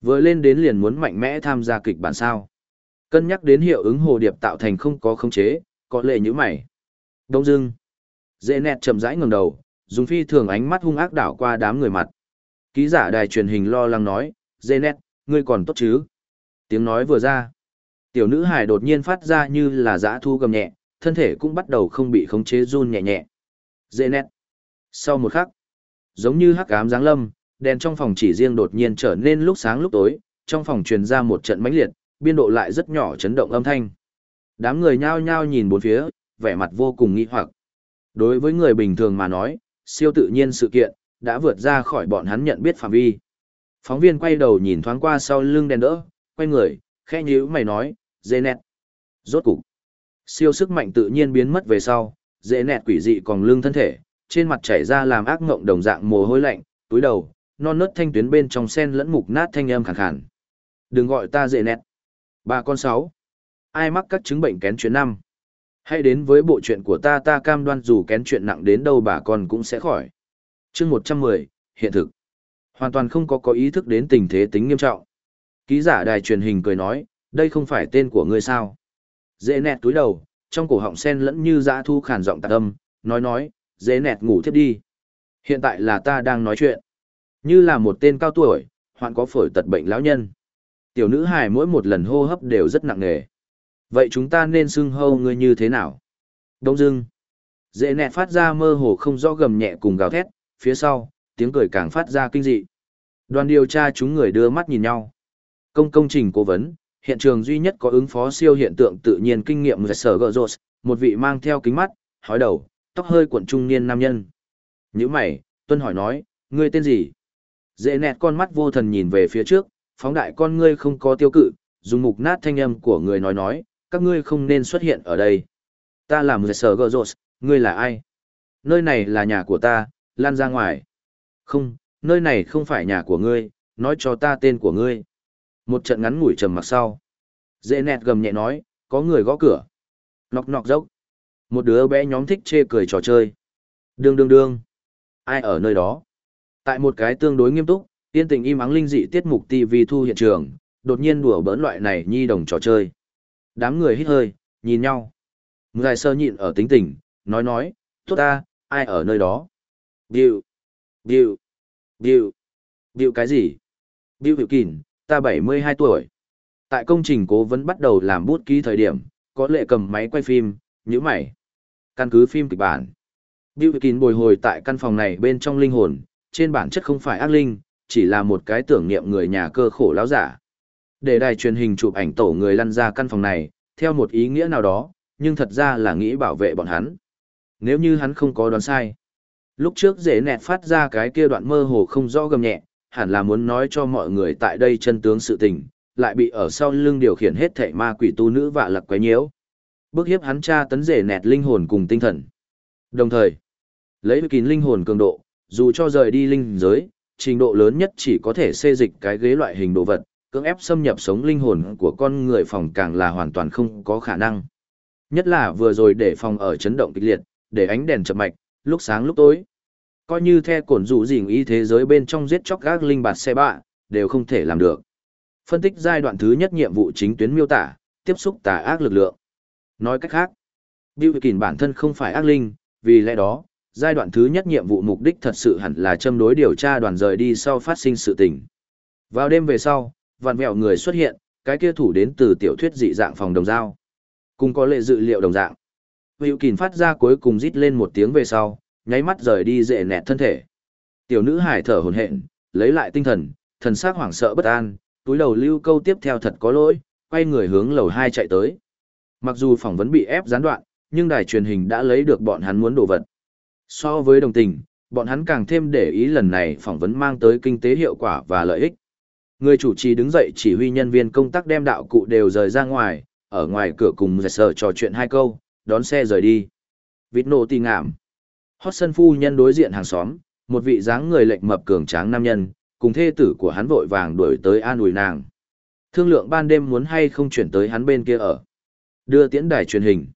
[SPEAKER 1] Vừa lên đến liền muốn mạnh mẽ tham gia kịch bản sao. Cân nhắc đến hiệu ứng hồ điệp tạo thành không có khống chế, có lệ như mày. Đông dưng. Dễ nẹt chậm rãi ngẩng đầu, dùng phi thường ánh mắt hung ác đảo qua đám người mặt. Ký giả đài truyền hình lo lắng nói, dễ nẹt, ngươi còn tốt chứ? Tiếng nói vừa ra. Tiểu nữ hải đột nhiên phát ra như là giã thu gầm nhẹ, thân thể cũng bắt đầu không bị khống chế run nhẹ nhẹ. Dễ nẹt. Sau một khắc, giống như hắc ám giáng lâm, đèn trong phòng chỉ riêng đột nhiên trở nên lúc sáng lúc tối, trong phòng truyền ra một trận mãnh liệt, biên độ lại rất nhỏ chấn động âm thanh. Đám người nhao nhao nhìn bốn phía, vẻ mặt vô cùng nghi hoặc. Đối với người bình thường mà nói, siêu tự nhiên sự kiện, đã vượt ra khỏi bọn hắn nhận biết phạm vi. Phóng viên quay đầu nhìn thoáng qua sau lưng đèn đỡ, quay người, khẽ nhíu mày nói, dê nẹt. Rốt cục, siêu sức mạnh tự nhiên biến mất về sau, dễ nẹt quỷ dị còn lưng thân thể, trên mặt chảy ra làm ác ngộng đồng dạng mồ hôi lạnh, túi đầu, non nớt thanh tuyến bên trong sen lẫn mục nát thanh âm khàn khàn. Đừng gọi ta dễ nẹt bà con sáu. Ai mắc các chứng bệnh kén chuyện năm? Hãy đến với bộ chuyện của ta ta cam đoan dù kén chuyện nặng đến đâu bà con cũng sẽ khỏi. chương một trăm mười hiện thực. Hoàn toàn không có có ý thức đến tình thế tính nghiêm trọng. Ký giả đài truyền hình cười nói, đây không phải tên của ngươi sao. Dễ nẹt túi đầu, trong cổ họng sen lẫn như dã thu khản giọng tạc âm, nói nói, dễ nẹt ngủ thiếp đi. Hiện tại là ta đang nói chuyện. Như là một tên cao tuổi, hoạn có phổi tật bệnh lão nhân. Tiểu nữ hài mỗi một lần hô hấp đều rất nặng nề. Vậy chúng ta nên xưng hô ngươi như thế nào? Đông dưng. Dễ nẹt phát ra mơ hồ không rõ gầm nhẹ cùng gào thét, phía sau, tiếng cười càng phát ra kinh dị. Đoàn điều tra chúng người đưa mắt nhìn nhau. Công công trình cố vấn, hiện trường duy nhất có ứng phó siêu hiện tượng tự nhiên kinh nghiệm người sở gợ rột, một vị mang theo kính mắt, hói đầu, tóc hơi cuộn trung niên nam nhân. Nhữ mày, tuân hỏi nói, ngươi tên gì? Dễ nẹt con mắt vô thần nhìn về phía trước, phóng đại con ngươi không có tiêu cự, dùng mục nát thanh âm của người nói nói, các ngươi không nên xuất hiện ở đây. Ta là người sở gơ rột, ngươi là ai? Nơi này là nhà của ta, lan ra ngoài. Không, nơi này không phải nhà của ngươi, nói cho ta tên của ngươi. Một trận ngắn ngủi trầm mặc sau. Dễ nẹt gầm nhẹ nói, có người gõ cửa. Nọc nọc dốc. Một đứa bé nhóm thích chê cười trò chơi. Đương đương đương. Ai ở nơi đó? Tại một cái tương đối nghiêm túc, tiên tình im ắng linh dị tiết mục TV thu hiện trường, đột nhiên đùa bỡn loại này nhi đồng trò chơi. Đám người hít hơi, nhìn nhau. Ngài sơ nhịn ở tính tình, nói nói, tốt ta, ai ở nơi đó? Điệu, điệu, điệu, điệu cái gì? Điệu hiệu kỳn, ta 72 tuổi. Tại công trình cố vấn bắt đầu làm bút ký thời điểm, có lệ cầm máy quay phim, nhữ mày. Căn cứ phim kịch bản. Điệu hiệu kỳn bồi hồi tại căn phòng này bên trong linh hồn, trên bản chất không phải ác linh, chỉ là một cái tưởng niệm người nhà cơ khổ láo giả. Để đài truyền hình chụp ảnh tổ người lăn ra căn phòng này, theo một ý nghĩa nào đó, nhưng thật ra là nghĩ bảo vệ bọn hắn. Nếu như hắn không có đoán sai. Lúc trước dễ nẹt phát ra cái kia đoạn mơ hồ không rõ gầm nhẹ, hẳn là muốn nói cho mọi người tại đây chân tướng sự tình, lại bị ở sau lưng điều khiển hết thảy ma quỷ tu nữ vạ lặc quấy nhiễu. Bước hiếp hắn tra tấn rể nẹt linh hồn cùng tinh thần. Đồng thời, lấy kín linh hồn cường độ, dù cho rời đi linh giới, trình độ lớn nhất chỉ có thể xê dịch cái ghế loại hình đồ vật, cưỡng ép xâm nhập sống linh hồn của con người phòng càng là hoàn toàn không có khả năng. Nhất là vừa rồi để phòng ở chấn động kịch liệt, để ánh đèn chập mạch, lúc sáng lúc tối. Coi như the cổn rủ rình y thế giới bên trong giết chóc gác linh bạt xe bạ, đều không thể làm được. Phân tích giai đoạn thứ nhất nhiệm vụ chính tuyến miêu tả, tiếp xúc tà ác lực lượng. Nói cách khác, Bill Kỳn bản thân không phải ác linh, vì lẽ đó, giai đoạn thứ nhất nhiệm vụ mục đích thật sự hẳn là châm đối điều tra đoàn rời đi sau phát sinh sự tình. Vào đêm về sau, vạn vẹo người xuất hiện, cái kia thủ đến từ tiểu thuyết dị dạng phòng đồng dao. Cùng có lệ dự liệu đồng dạng. Hữu Kình phát ra cuối cùng rít lên một tiếng về sau, nháy mắt rời đi dễ nẹt thân thể. Tiểu nữ hải thở hổn hển, lấy lại tinh thần, thần sắc hoảng sợ bất an, túi đầu lưu câu tiếp theo thật có lỗi, quay người hướng lầu 2 chạy tới. Mặc dù phỏng vấn bị ép gián đoạn, nhưng đài truyền hình đã lấy được bọn hắn muốn đồ vật. So với đồng tình, bọn hắn càng thêm để ý lần này phỏng vấn mang tới kinh tế hiệu quả và lợi ích. Người chủ trì đứng dậy chỉ huy nhân viên công tác đem đạo cụ đều rời ra ngoài, ở ngoài cửa cùng giải sở trò chuyện hai câu, đón xe rời đi. Vịt nổ tì ngảm. Hót sân phu nhân đối diện hàng xóm, một vị dáng người lệnh mập cường tráng nam nhân, cùng thê tử của hắn vội vàng đuổi tới an ủi nàng. Thương lượng ban đêm muốn hay không chuyển tới hắn bên kia ở. Đưa tiễn đài truyền hình.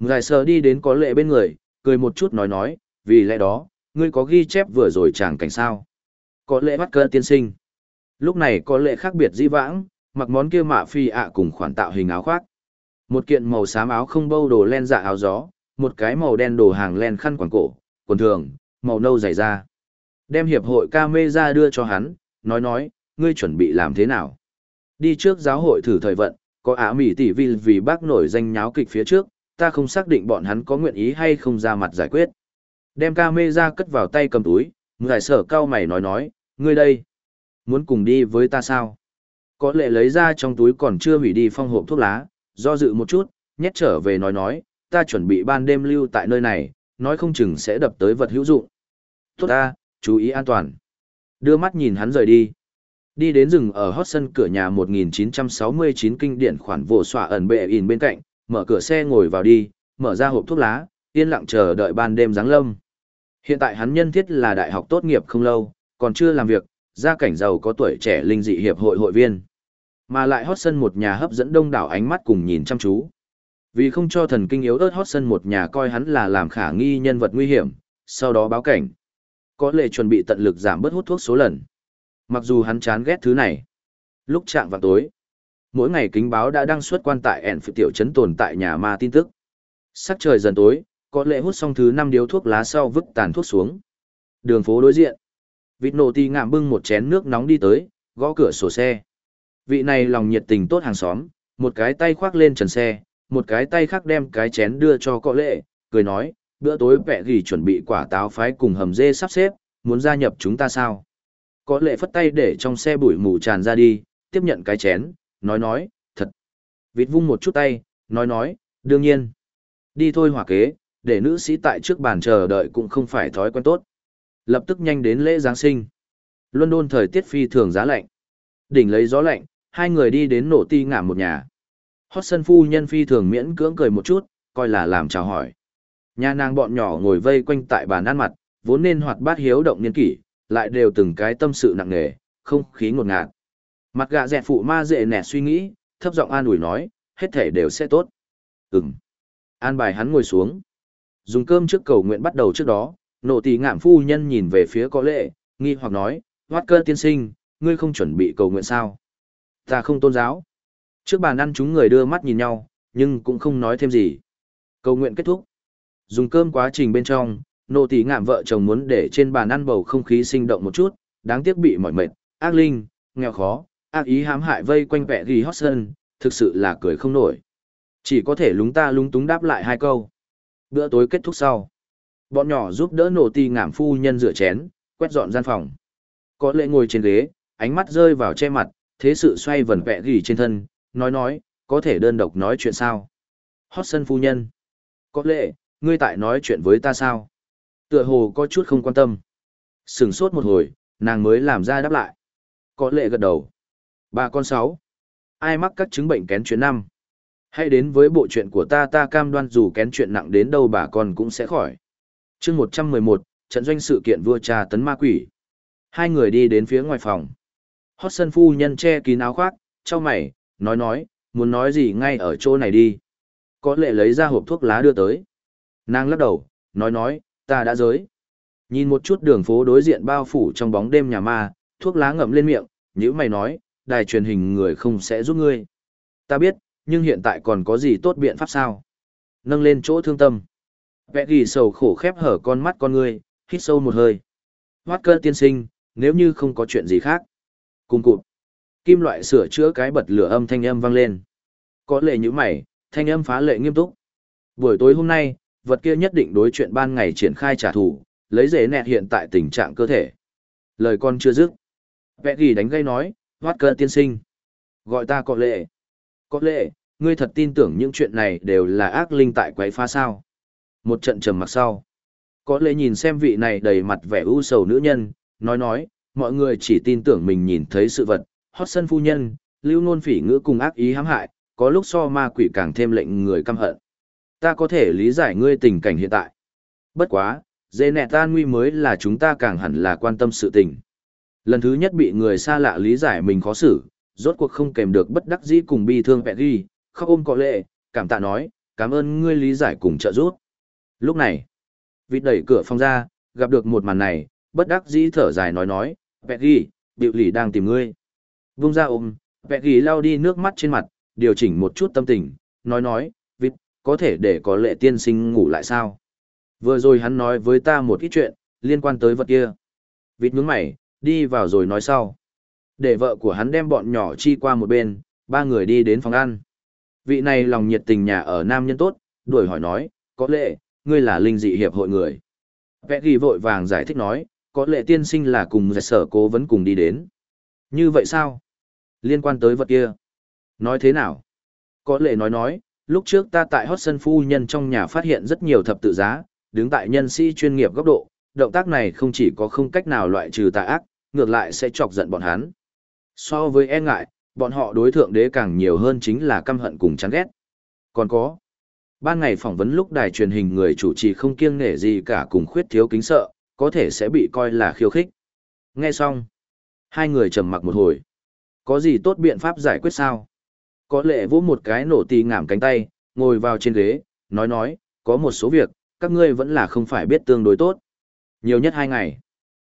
[SPEAKER 1] giải sờ đi đến có lệ bên người, cười một chút nói nói, vì lẽ đó, ngươi có ghi chép vừa rồi chàng cảnh sao. Có lệ bắt cơ tiên sinh. Lúc này có lệ khác biệt di vãng, mặc món kia mạ phi ạ cùng khoản tạo hình áo khoác. Một kiện màu xám áo không bâu đồ len dạ áo gió, một cái màu đen đồ hàng len khăn quàng cổ, quần thường, màu nâu dày da. Đem hiệp hội ca mê ra đưa cho hắn, nói nói, ngươi chuẩn bị làm thế nào? Đi trước giáo hội thử thời vận, có ả mỉ tỷ vì vì bác nổi danh nháo kịch phía trước, ta không xác định bọn hắn có nguyện ý hay không ra mặt giải quyết. Đem ca mê ra cất vào tay cầm túi, ngài sở cao mày nói nói, ngươi đây, muốn cùng đi với ta sao? Có lệ lấy ra trong túi còn chưa hủy đi phong hộp thuốc lá, do dự một chút, nhét trở về nói nói, ta chuẩn bị ban đêm lưu tại nơi này, nói không chừng sẽ đập tới vật hữu dụng. Tốt ta, chú ý an toàn. Đưa mắt nhìn hắn rời đi. Đi đến rừng ở hót sân cửa nhà 1969 kinh điển khoản vồ xỏa ẩn bệ in bên cạnh, mở cửa xe ngồi vào đi, mở ra hộp thuốc lá, yên lặng chờ đợi ban đêm giáng lâm. Hiện tại hắn nhân thiết là đại học tốt nghiệp không lâu, còn chưa làm việc, gia cảnh giàu có tuổi trẻ linh dị hiệp hội hội viên. Mà lại hot sân một nhà hấp dẫn đông đảo ánh mắt cùng nhìn chăm chú. Vì không cho thần kinh yếu ớt hot sân một nhà coi hắn là làm khả nghi nhân vật nguy hiểm, sau đó báo cảnh. Có lệ chuẩn bị tận lực giảm bớt hút thuốc số lần. Mặc dù hắn chán ghét thứ này. Lúc chạm vào tối, mỗi ngày kính báo đã đăng xuất quan tại ẻn phụ tiểu trấn tồn tại nhà ma tin tức. Sắc trời dần tối, có lệ hút xong thứ năm điếu thuốc lá sau vứt tàn thuốc xuống. Đường phố đối diện. Vịt nổ tì ngạm bưng một chén nước nóng đi tới, gõ cửa sổ xe. Vị này lòng nhiệt tình tốt hàng xóm, một cái tay khoác lên trần xe, một cái tay khác đem cái chén đưa cho có lệ, cười nói, bữa tối vẹ gì chuẩn bị quả táo phái cùng hầm dê sắp xếp, muốn gia nhập chúng ta sao? Có lệ phất tay để trong xe bụi mù tràn ra đi, tiếp nhận cái chén, nói nói, thật. Vịt vung một chút tay, nói nói, đương nhiên. Đi thôi hỏa kế, để nữ sĩ tại trước bàn chờ đợi cũng không phải thói quen tốt. Lập tức nhanh đến lễ Giáng sinh. London thời tiết phi thường giá lạnh. Đỉnh lấy gió lạnh, hai người đi đến nổ ti ngảm một nhà. Hót sân phu nhân phi thường miễn cưỡng cười một chút, coi là làm chào hỏi. Nhà nàng bọn nhỏ ngồi vây quanh tại bàn ăn mặt, vốn nên hoạt bát hiếu động niên kỷ, lại đều từng cái tâm sự nặng nề, không khí ngột ngạt. Mặt gạ dẹt phụ ma dệ nẻ suy nghĩ, thấp giọng an ủi nói, hết thể đều sẽ tốt. Ừm. An bài hắn ngồi xuống. Dùng cơm trước cầu nguyện bắt đầu trước đó, nộ tỳ ngạm phu nhân nhìn về phía có lệ, nghi hoặc nói, hoát cơ tiên sinh, ngươi không chuẩn bị cầu nguyện sao? Ta không tôn giáo. Trước bàn ăn chúng người đưa mắt nhìn nhau, nhưng cũng không nói thêm gì. Cầu nguyện kết thúc. Dùng cơm quá trình bên trong, nộ tỳ ngạm vợ chồng muốn để trên bàn ăn bầu không khí sinh động một chút, đáng tiếc bị mỏi mệt, ác linh, nghèo khó, ác ý hãm hại vây quanh vẹ ghi hót sơn, thực sự là cười không nổi. Chỉ có thể lúng ta lúng túng đáp lại hai câu. Bữa tối kết thúc sau. Bọn nhỏ giúp đỡ nổ ti ngảm phu nhân rửa chén, quét dọn gian phòng. Có lệ ngồi trên ghế, ánh mắt rơi vào che mặt, thế sự xoay vần vẹ gỉ trên thân, nói nói, có thể đơn độc nói chuyện sao. Hót sân phu nhân. Có lệ, ngươi tại nói chuyện với ta sao? Tựa hồ có chút không quan tâm. Sừng sốt một hồi, nàng mới làm ra đáp lại. Có lệ gật đầu. Ba con sáu. Ai mắc các chứng bệnh kén chuyến năm? Hãy đến với bộ chuyện của ta ta cam đoan dù kén chuyện nặng đến đâu bà con cũng sẽ khỏi. chương một trăm mười một trận doanh sự kiện vua trà tấn ma quỷ. Hai người đi đến phía ngoài phòng. Hót sân phu nhân che kín áo khoác, cho mày, nói nói, muốn nói gì ngay ở chỗ này đi. Có lệ lấy ra hộp thuốc lá đưa tới. Nàng lắc đầu, nói nói, ta đã giới. Nhìn một chút đường phố đối diện bao phủ trong bóng đêm nhà ma, thuốc lá ngậm lên miệng, nhữ mày nói, đài truyền hình người không sẽ giúp ngươi. Ta biết, nhưng hiện tại còn có gì tốt biện pháp sao? Nâng lên chỗ thương tâm. Vẽ ghi sầu khổ khép hở con mắt con ngươi, hít sâu một hơi. Hoát cơ tiên sinh, nếu như không có chuyện gì khác. Cùng cụt. Kim loại sửa chữa cái bật lửa âm thanh âm vang lên. Có lệ như mày, thanh âm phá lệ nghiêm túc. Buổi tối hôm nay, vật kia nhất định đối chuyện ban ngày triển khai trả thù, lấy dễ nẹt hiện tại tình trạng cơ thể. Lời con chưa dứt. Vẽ ghi đánh gây nói, hoát cơ tiên sinh. Gọi ta có lệ. Có lẽ ngươi thật tin tưởng những chuyện này đều là ác linh tại quấy phá sao. Một trận trầm mặc sau. Có lẽ nhìn xem vị này đầy mặt vẻ u sầu nữ nhân, nói nói, mọi người chỉ tin tưởng mình nhìn thấy sự vật, hót sân phu nhân, lưu nôn phỉ ngữ cùng ác ý hãm hại, có lúc so ma quỷ càng thêm lệnh người căm hận. Ta có thể lý giải ngươi tình cảnh hiện tại. Bất quá, dễ nẹ tan nguy mới là chúng ta càng hẳn là quan tâm sự tình. Lần thứ nhất bị người xa lạ lý giải mình khó xử, rốt cuộc không kèm được bất đắc dĩ cùng bi thương vẹn ghi, khóc ôm có lệ, cảm tạ nói, cảm ơn ngươi lý giải cùng trợ giúp. Lúc này, vịt đẩy cửa phòng ra, gặp được một màn này, bất đắc dĩ thở dài nói nói, vẹn ghi, biểu lì đang tìm ngươi. Vung ra ôm, vẹn ghi lau đi nước mắt trên mặt, điều chỉnh một chút tâm tình, nói nói, vịt, có thể để có lệ tiên sinh ngủ lại sao? Vừa rồi hắn nói với ta một ít chuyện, liên quan tới vật kia. Vịt nhướng mày, đi vào rồi nói sau. Để vợ của hắn đem bọn nhỏ chi qua một bên, ba người đi đến phòng ăn. Vị này lòng nhiệt tình nhà ở nam nhân tốt, đuổi hỏi nói, có lẽ, ngươi là linh dị hiệp hội người. Vẽ ghi vội vàng giải thích nói, có lẽ tiên sinh là cùng giải sở cố vấn cùng đi đến. Như vậy sao? Liên quan tới vật kia. Nói thế nào? Có lẽ nói nói, lúc trước ta tại hot sân phu nhân trong nhà phát hiện rất nhiều thập tự giá, đứng tại nhân sĩ chuyên nghiệp góc độ, động tác này không chỉ có không cách nào loại trừ tà ác, ngược lại sẽ chọc giận bọn hắn. So với e ngại, bọn họ đối thượng đế càng nhiều hơn chính là căm hận cùng chán ghét. Còn có, ban ngày phỏng vấn lúc đài truyền hình người chủ trì không kiêng nể gì cả cùng khuyết thiếu kính sợ, có thể sẽ bị coi là khiêu khích. Nghe xong, hai người trầm mặc một hồi. Có gì tốt biện pháp giải quyết sao? Có lệ vỗ một cái nổ tì ngảm cánh tay, ngồi vào trên ghế, nói nói, có một số việc, các ngươi vẫn là không phải biết tương đối tốt. Nhiều nhất hai ngày.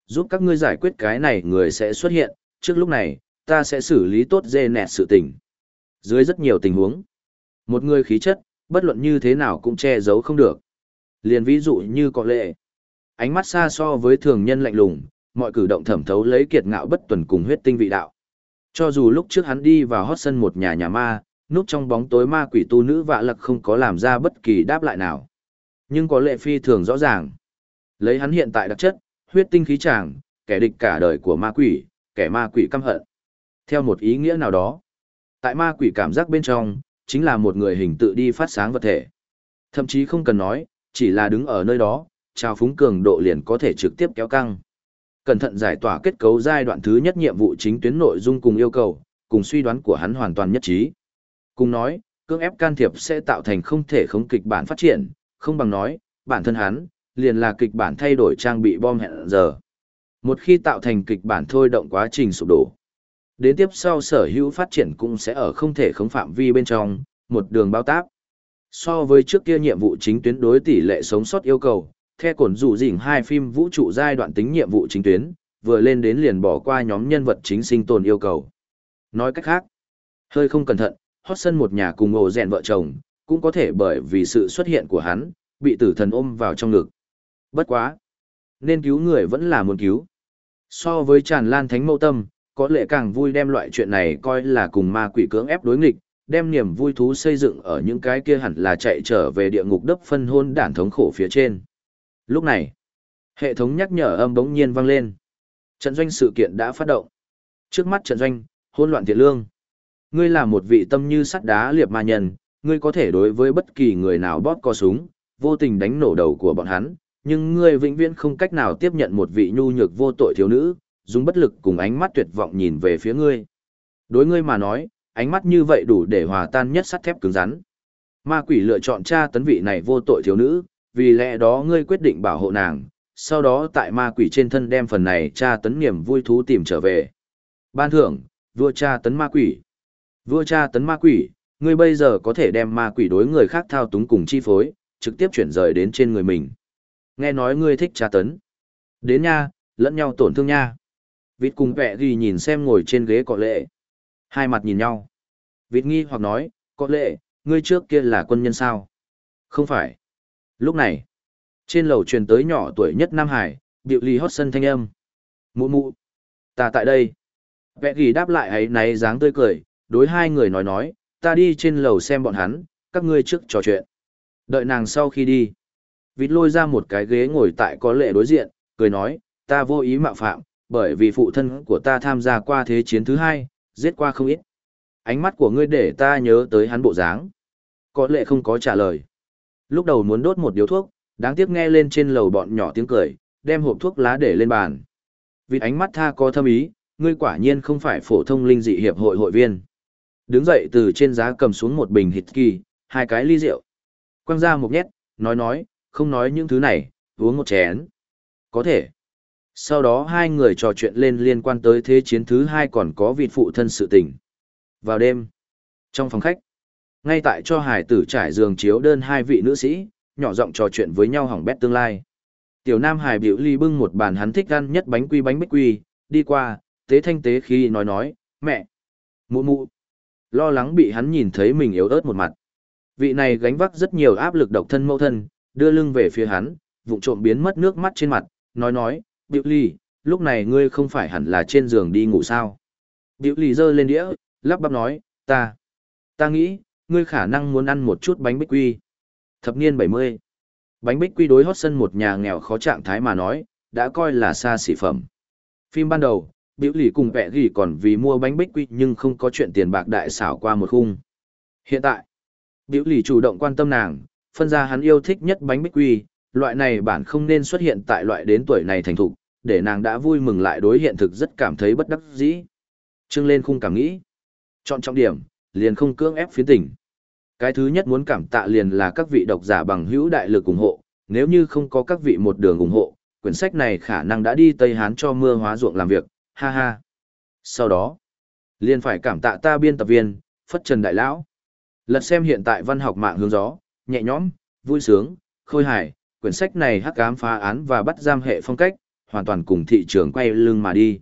[SPEAKER 1] Giúp các ngươi giải quyết cái này người sẽ xuất hiện, trước lúc này, ta sẽ xử lý tốt dê nẹt sự tình. Dưới rất nhiều tình huống, một người khí chất, bất luận như thế nào cũng che giấu không được. Liền ví dụ như có lệ. Ánh mắt xa so với thường nhân lạnh lùng, mọi cử động thẩm thấu lấy kiệt ngạo bất tuần cùng huyết tinh vị đạo. Cho dù lúc trước hắn đi vào hót sân một nhà nhà ma, núp trong bóng tối ma quỷ tu nữ vạ lặc không có làm ra bất kỳ đáp lại nào. Nhưng có lệ phi thường rõ ràng. Lấy hắn hiện tại đặc chất, huyết tinh khí tràng, kẻ địch cả đời của ma quỷ, kẻ ma quỷ căm hận. Theo một ý nghĩa nào đó, tại ma quỷ cảm giác bên trong, chính là một người hình tự đi phát sáng vật thể. Thậm chí không cần nói, chỉ là đứng ở nơi đó, trao phúng cường độ liền có thể trực tiếp kéo căng. Cẩn thận giải tỏa kết cấu giai đoạn thứ nhất nhiệm vụ chính tuyến nội dung cùng yêu cầu, cùng suy đoán của hắn hoàn toàn nhất trí. Cùng nói, cưỡng ép can thiệp sẽ tạo thành không thể khống kịch bản phát triển, không bằng nói, bản thân hắn, liền là kịch bản thay đổi trang bị bom hẹn giờ. Một khi tạo thành kịch bản thôi động quá trình sụp đổ. Đến tiếp sau sở hữu phát triển cũng sẽ ở không thể khống phạm vi bên trong, một đường bao táp. So với trước kia nhiệm vụ chính tuyến đối tỷ lệ sống sót yêu cầu, theo cổn rủ rỉnh hai phim vũ trụ giai đoạn tính nhiệm vụ chính tuyến, vừa lên đến liền bỏ qua nhóm nhân vật chính sinh tồn yêu cầu. Nói cách khác, hơi không cẩn thận, hót sân một nhà cùng ổ rèn vợ chồng, cũng có thể bởi vì sự xuất hiện của hắn, bị tử thần ôm vào trong ngực. Bất quá. Nên cứu người vẫn là muốn cứu. So với tràn lan thánh mâu tâm, có lẽ càng vui đem loại chuyện này coi là cùng ma quỷ cưỡng ép đối nghịch, đem niềm vui thú xây dựng ở những cái kia hẳn là chạy trở về địa ngục đấp phân hôn đản thống khổ phía trên. Lúc này, hệ thống nhắc nhở âm bỗng nhiên vang lên. Trận doanh sự kiện đã phát động. Trước mắt trận doanh, hôn loạn thiện lương. Ngươi là một vị tâm như sắt đá liệp ma nhân, ngươi có thể đối với bất kỳ người nào bóp co súng, vô tình đánh nổ đầu của bọn hắn, nhưng ngươi vĩnh viễn không cách nào tiếp nhận một vị nhu nhược vô tội thiếu nữ, dùng bất lực cùng ánh mắt tuyệt vọng nhìn về phía ngươi. Đối ngươi mà nói, ánh mắt như vậy đủ để hòa tan nhất sắt thép cứng rắn. Ma quỷ lựa chọn tra tấn vị này vô tội thiếu nữ, vì lẽ đó ngươi quyết định bảo hộ nàng, sau đó tại ma quỷ trên thân đem phần này tra tấn niềm vui thú tìm trở về. Ban thưởng, vua tra tấn ma quỷ. Vua tra tấn ma quỷ, ngươi bây giờ có thể đem ma quỷ đối người khác thao túng cùng chi phối, trực tiếp chuyển rời đến trên người mình. Nghe nói ngươi thích tra tấn. Đến nha, lẫn nhau tổn thương nha. Vịt cùng vẹ ghi nhìn xem ngồi trên ghế cọ lệ. Hai mặt nhìn nhau. Vịt nghi hoặc nói, cọ lệ, ngươi trước kia là quân nhân sao? Không phải. Lúc này, trên lầu truyền tới nhỏ tuổi nhất Nam Hải, điệu Ly hót sân thanh âm. Mụ mụ. Ta tại đây. Vẹ ghi đáp lại ấy náy dáng tươi cười, đối hai người nói nói, ta đi trên lầu xem bọn hắn, các ngươi trước trò chuyện. Đợi nàng sau khi đi. Vịt lôi ra một cái ghế ngồi tại có lệ đối diện, cười nói, ta vô ý mạo phạm, bởi vì phụ thân của ta tham gia qua thế chiến thứ hai, giết qua không ít. Ánh mắt của ngươi để ta nhớ tới hắn bộ dáng. Có lệ không có trả lời. Lúc đầu muốn đốt một điếu thuốc, đáng tiếc nghe lên trên lầu bọn nhỏ tiếng cười, đem hộp thuốc lá để lên bàn. Vì ánh mắt tha có thâm ý, ngươi quả nhiên không phải phổ thông linh dị hiệp hội hội viên. Đứng dậy từ trên giá cầm xuống một bình hít kỳ, hai cái ly rượu. Quăng ra một nhét, nói nói, không nói những thứ này, uống một chén. Có thể. Sau đó hai người trò chuyện lên liên quan tới thế chiến thứ hai còn có vị phụ thân sự tình. Vào đêm, trong phòng khách, ngay tại cho hải tử trải giường chiếu đơn hai vị nữ sĩ, nhỏ giọng trò chuyện với nhau hỏng bét tương lai. Tiểu Nam Hải biểu ly bưng một bàn hắn thích ăn nhất bánh quy bánh bích quy, đi qua, tế thanh tế khi nói nói, mẹ, mụ mụ, lo lắng bị hắn nhìn thấy mình yếu ớt một mặt. Vị này gánh vác rất nhiều áp lực độc thân mẫu thân, đưa lưng về phía hắn, vụng trộm biến mất nước mắt trên mặt, nói nói, Biểu Ly, lúc này ngươi không phải hẳn là trên giường đi ngủ sao. Biểu Ly giơ lên đĩa, lắp bắp nói, ta, ta nghĩ, ngươi khả năng muốn ăn một chút bánh bích quy. Thập niên 70. Bánh bích quy đối hót sân một nhà nghèo khó trạng thái mà nói, đã coi là xa xỉ phẩm. Phim ban đầu, biểu lì cùng vẹ gỉ còn vì mua bánh bích quy nhưng không có chuyện tiền bạc đại xảo qua một khung. Hiện tại, biểu lì chủ động quan tâm nàng, phân ra hắn yêu thích nhất bánh bích quy, loại này bản không nên xuất hiện tại loại đến tuổi này thành thục, để nàng đã vui mừng lại đối hiện thực rất cảm thấy bất đắc dĩ. trương lên khung cảm nghĩ. Chọn trọng điểm, liền không cưỡng ép phiến tỉnh. Cái thứ nhất muốn cảm tạ liền là các vị độc giả bằng hữu đại lực ủng hộ, nếu như không có các vị một đường ủng hộ, quyển sách này khả năng đã đi Tây Hán cho mưa hóa ruộng làm việc, ha ha. Sau đó, liền phải cảm tạ ta biên tập viên, Phất Trần Đại Lão. Lật xem hiện tại văn học mạng hướng gió, nhẹ nhõm, vui sướng, khôi hài, quyển sách này hắc ám phá án và bắt giam hệ phong cách, hoàn toàn cùng thị trường quay lưng mà đi.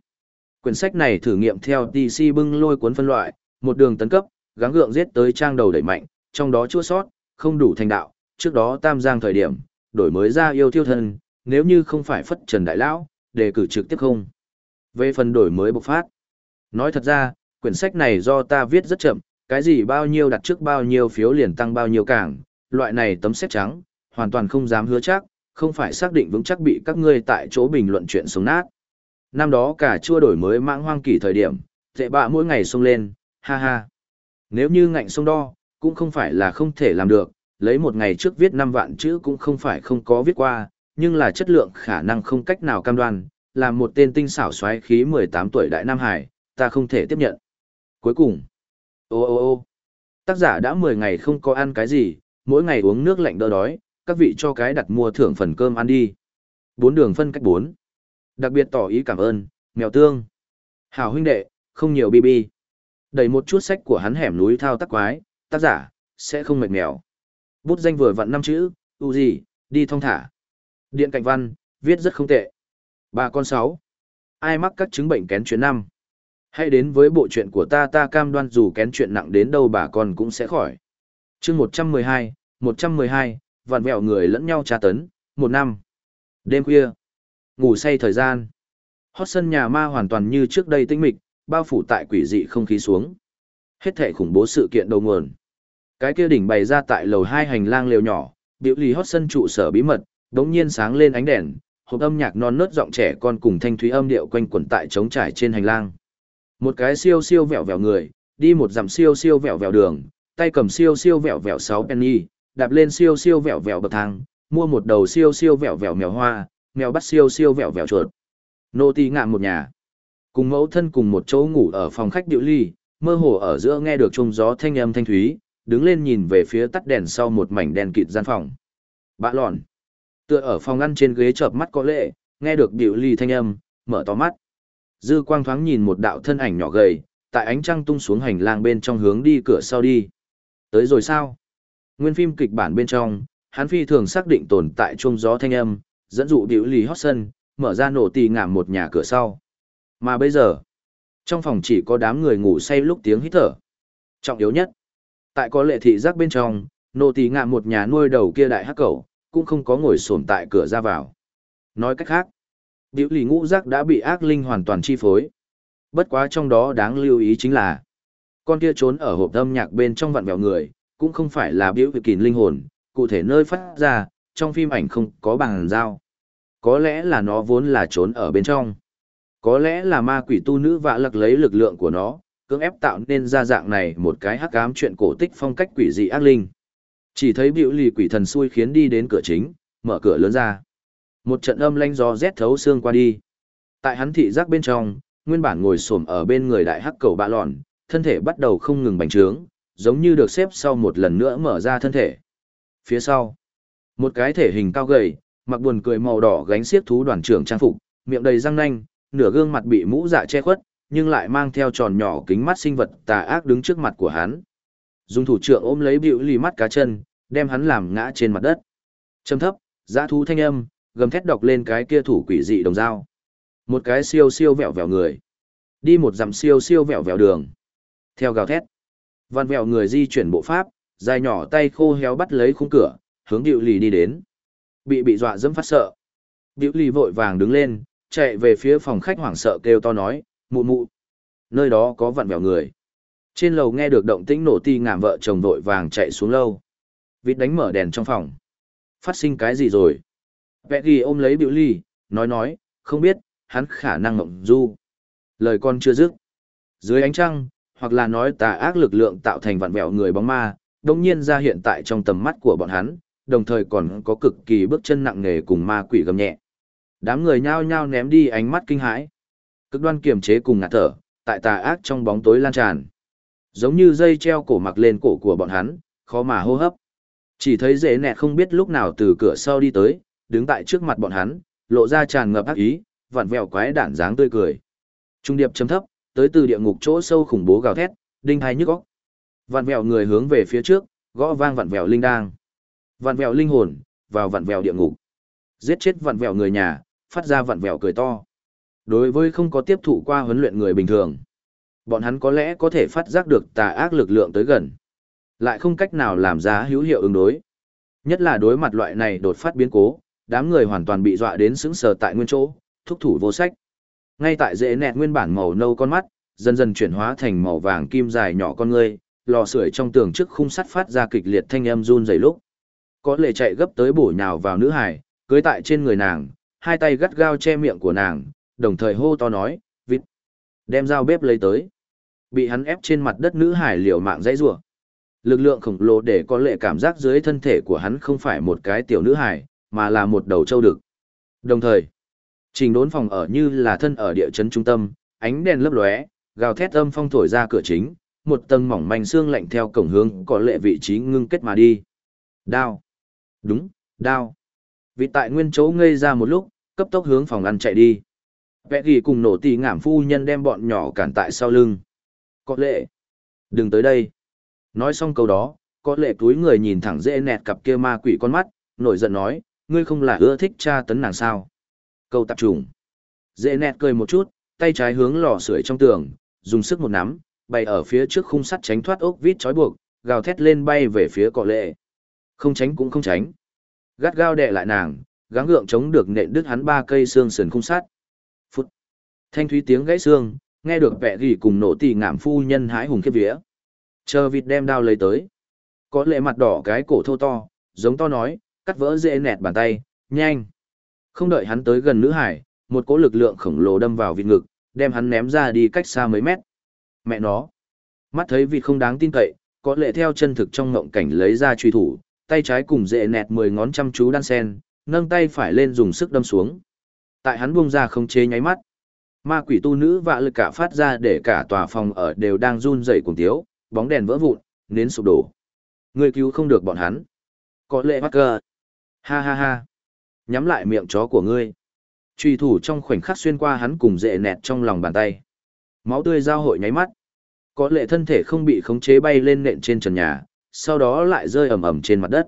[SPEAKER 1] Quyển sách này thử nghiệm theo DC bưng lôi cuốn phân loại, một đường tấn cấp, gắng gượng giết tới trang đầu đẩy mạnh, trong đó chua sót, không đủ thành đạo, trước đó tam giang thời điểm, đổi mới ra yêu thiêu thân, nếu như không phải phất trần đại lão, đề cử trực tiếp không. Về phần đổi mới bộc phát, nói thật ra, quyển sách này do ta viết rất chậm, cái gì bao nhiêu đặt trước bao nhiêu phiếu liền tăng bao nhiêu càng, loại này tấm xét trắng, hoàn toàn không dám hứa chắc, không phải xác định vững chắc bị các ngươi tại chỗ bình luận chuyện sống nát. Năm đó cả chua đổi mới mạng hoang kỳ thời điểm, tệ bạ mỗi ngày xông lên, ha ha. Nếu như ngạnh sông đo, cũng không phải là không thể làm được, lấy một ngày trước viết 5 vạn chữ cũng không phải không có viết qua, nhưng là chất lượng khả năng không cách nào cam đoan, làm một tên tinh xảo xoáy khí 18 tuổi đại Nam Hải, ta không thể tiếp nhận. Cuối cùng, ô ô ô, tác giả đã 10 ngày không có ăn cái gì, mỗi ngày uống nước lạnh đỡ đói, các vị cho cái đặt mua thưởng phần cơm ăn đi. Bốn đường phân cách bốn. Đặc biệt tỏ ý cảm ơn, mèo tương. Hảo huynh đệ, không nhiều BB. Đẩy một chút sách của hắn hẻm núi thao tác quái, tác giả, sẽ không mệt mèo. Bút danh vừa vặn năm chữ, u gì, đi thong thả. Điện cạnh văn, viết rất không tệ. Ba con sáu. Ai mắc các chứng bệnh kén chuyện năm? Hãy đến với bộ chuyện của ta ta cam đoan dù kén chuyện nặng đến đâu bà con cũng sẽ khỏi. chương 112, 112, vặn vẹo người lẫn nhau tra tấn, một năm. Đêm khuya, ngủ say thời gian. Hót sân nhà ma hoàn toàn như trước đây tinh mịch, bao phủ tại quỷ dị không khí xuống. Hết thể khủng bố sự kiện đầu nguồn. Cái kia đỉnh bày ra tại lầu hai hành lang lều nhỏ, biểu lì hót sân trụ sở bí mật, đống nhiên sáng lên ánh đèn, hộp âm nhạc non nớt giọng trẻ con cùng thanh thúy âm điệu quanh quẩn tại trống trải trên hành lang. Một cái siêu siêu vẹo vẹo người, đi một dặm siêu siêu vẹo vẹo đường, tay cầm siêu siêu vẹo vẹo sáu penny, đạp lên siêu siêu vẹo vẹo bậc thang, mua một đầu siêu siêu vẹo vẹo mèo hoa, mèo bắt siêu siêu vẹo vẹo chuột. Nô tỳ ngạm một nhà. Cùng mẫu thân cùng một chỗ ngủ ở phòng khách điệu ly, mơ hồ ở giữa nghe được trung gió thanh âm thanh thúy, đứng lên nhìn về phía tắt đèn sau một mảnh đèn kịt gian phòng. Bạ lòn. Tựa ở phòng ngăn trên ghế chợp mắt có lệ, nghe được điệu ly thanh âm, mở to mắt. Dư quang thoáng nhìn một đạo thân ảnh nhỏ gầy, tại ánh trăng tung xuống hành lang bên trong hướng đi cửa sau đi. Tới rồi sao? Nguyên phim kịch bản bên trong, hắn phi thường xác định tồn tại chuông gió thanh âm, dẫn dụ biểu lì hót sân, mở ra nổ tì ngảm một nhà cửa sau. Mà bây giờ, trong phòng chỉ có đám người ngủ say lúc tiếng hít thở. Trọng yếu nhất, tại có lệ thị giác bên trong, nổ tì ngảm một nhà nuôi đầu kia đại hắc cẩu, cũng không có ngồi sồn tại cửa ra vào. Nói cách khác, biểu lì ngũ giác đã bị ác linh hoàn toàn chi phối. Bất quá trong đó đáng lưu ý chính là, con kia trốn ở hộp âm nhạc bên trong vặn vẹo người, cũng không phải là biểu vị kín linh hồn, cụ thể nơi phát ra, trong phim ảnh không có bằng dao. Có lẽ là nó vốn là trốn ở bên trong. Có lẽ là ma quỷ tu nữ vạ lặc lấy lực lượng của nó, cưỡng ép tạo nên ra dạng này một cái hắc ám chuyện cổ tích phong cách quỷ dị ác linh. Chỉ thấy biểu lì quỷ thần xui khiến đi đến cửa chính, mở cửa lớn ra. Một trận âm lanh gió rét thấu xương qua đi. Tại hắn thị giác bên trong, nguyên bản ngồi xổm ở bên người đại hắc cầu bạ lòn, thân thể bắt đầu không ngừng bành trướng, giống như được xếp sau một lần nữa mở ra thân thể. Phía sau, một cái thể hình cao gầy, mặc buồn cười màu đỏ gánh xiếc thú đoàn trưởng trang phục, miệng đầy răng nanh, nửa gương mặt bị mũ dạ che khuất, nhưng lại mang theo tròn nhỏ kính mắt sinh vật tà ác đứng trước mặt của hắn. Dùng thủ trưởng ôm lấy bịu lì mắt cá chân, đem hắn làm ngã trên mặt đất. Trầm thấp, dã thú thanh âm, gầm thét đọc lên cái kia thủ quỷ dị đồng dao. Một cái siêu siêu vẹo vẹo người. Đi một dặm siêu siêu vẹo vẹo đường. Theo gào thét. Văn vẹo người di chuyển bộ pháp, dài nhỏ tay khô héo bắt lấy khung cửa, hướng điệu lì đi đến. Bị bị dọa dẫm phát sợ. Điệu lì vội vàng đứng lên, chạy về phía phòng khách hoảng sợ kêu to nói, mụ mụ. Nơi đó có vặn vẹo người. Trên lầu nghe được động tĩnh nổ ti ngảm vợ chồng vội vàng chạy xuống lâu. Vịt đánh mở đèn trong phòng. Phát sinh cái gì rồi? Vẹ ghi ôm lấy biểu ly, nói nói, không biết, hắn khả năng mộng du. Lời con chưa dứt. Dưới ánh trăng, hoặc là nói tà ác lực lượng tạo thành vạn vẹo người bóng ma, đồng nhiên ra hiện tại trong tầm mắt của bọn hắn, đồng thời còn có cực kỳ bước chân nặng nề cùng ma quỷ gầm nhẹ. Đám người nhao nhao ném đi ánh mắt kinh hãi. Cực đoan kiềm chế cùng ngạt thở, tại tà ác trong bóng tối lan tràn. Giống như dây treo cổ mặc lên cổ của bọn hắn, khó mà hô hấp. Chỉ thấy dễ nẹt không biết lúc nào từ cửa sau đi tới, đứng tại trước mặt bọn hắn, lộ ra tràn ngập ác ý, vặn vẹo quái đản dáng tươi cười. Trung điệp chấm thấp, tới từ địa ngục chỗ sâu khủng bố gào thét, đinh hai nhức óc. Vặn vẹo người hướng về phía trước, gõ vang vặn vẹo linh đang. Vặn vẹo linh hồn, vào vặn vẹo địa ngục. Giết chết vặn vẹo người nhà, phát ra vặn vẹo cười to. Đối với không có tiếp thụ qua huấn luyện người bình thường, bọn hắn có lẽ có thể phát giác được tà ác lực lượng tới gần, lại không cách nào làm ra hữu hiệu ứng đối. Nhất là đối mặt loại này đột phát biến cố, đám người hoàn toàn bị dọa đến sững sờ tại nguyên chỗ, thúc thủ vô sách. Ngay tại dễ nẹt nguyên bản màu nâu con mắt, dần dần chuyển hóa thành màu vàng kim dài nhỏ con ngươi, lò sưởi trong tường trước khung sắt phát ra kịch liệt thanh âm run rẩy lúc. Có lệ chạy gấp tới bổ nhào vào nữ hải, cưới tại trên người nàng, hai tay gắt gao che miệng của nàng, đồng thời hô to nói, vịt, đem dao bếp lấy tới. Bị hắn ép trên mặt đất nữ hải liều mạng dãy rủa lực lượng khổng lồ để có lệ cảm giác dưới thân thể của hắn không phải một cái tiểu nữ hải, mà là một đầu trâu đực. Đồng thời, trình đốn phòng ở như là thân ở địa chấn trung tâm, ánh đèn lấp lóe, gào thét âm phong thổi ra cửa chính, một tầng mỏng manh xương lạnh theo cổng hướng có lệ vị trí ngưng kết mà đi. Đao. Đúng, đao. Vị tại nguyên chỗ ngây ra một lúc, cấp tốc hướng phòng ăn chạy đi. Vẽ ghi cùng nổ tì ngảm phu nhân đem bọn nhỏ cản tại sau lưng. Có lệ. Đừng tới đây. Nói xong câu đó, có lệ túi người nhìn thẳng dễ nẹt cặp kia ma quỷ con mắt, nổi giận nói, ngươi không là ưa thích cha tấn nàng sao. Câu tạp trùng. Dễ nẹt cười một chút, tay trái hướng lò sưởi trong tường, dùng sức một nắm, bay ở phía trước khung sắt tránh thoát ốc vít trói buộc, gào thét lên bay về phía cọ lệ. Không tránh cũng không tránh. Gắt gao đè lại nàng, gắng gượng chống được nện đứt hắn ba cây xương sườn khung sắt. Phút. Thanh thúy tiếng gãy xương, nghe được vẻ gỉ cùng nổ tỉ ngảm phu nhân hái hùng kiếp vía. Chờ vịt đem đao lấy tới. Có lệ mặt đỏ cái cổ thô to, giống to nói, cắt vỡ dễ nẹt bàn tay, nhanh. Không đợi hắn tới gần nữ hải, một cỗ lực lượng khổng lồ đâm vào vịt ngực, đem hắn ném ra đi cách xa mấy mét. Mẹ nó. Mắt thấy vịt không đáng tin cậy, có lệ theo chân thực trong ngộng cảnh lấy ra truy thủ, tay trái cùng dễ nẹt mười ngón chăm chú đan sen, nâng tay phải lên dùng sức đâm xuống. Tại hắn buông ra không chế nháy mắt. Ma quỷ tu nữ vạ lực cả phát ra để cả tòa phòng ở đều đang run rẩy cùng tiếu, bóng đèn vỡ vụn, nến sụp đổ. Người cứu không được bọn hắn. Có lệ mắc cơ. Ha ha ha. Nhắm lại miệng chó của ngươi. Trùy thủ trong khoảnh khắc xuyên qua hắn cùng dễ nẹt trong lòng bàn tay. Máu tươi giao hội nháy mắt. Có lệ thân thể không bị khống chế bay lên nện trên trần nhà, sau đó lại rơi ầm ầm trên mặt đất.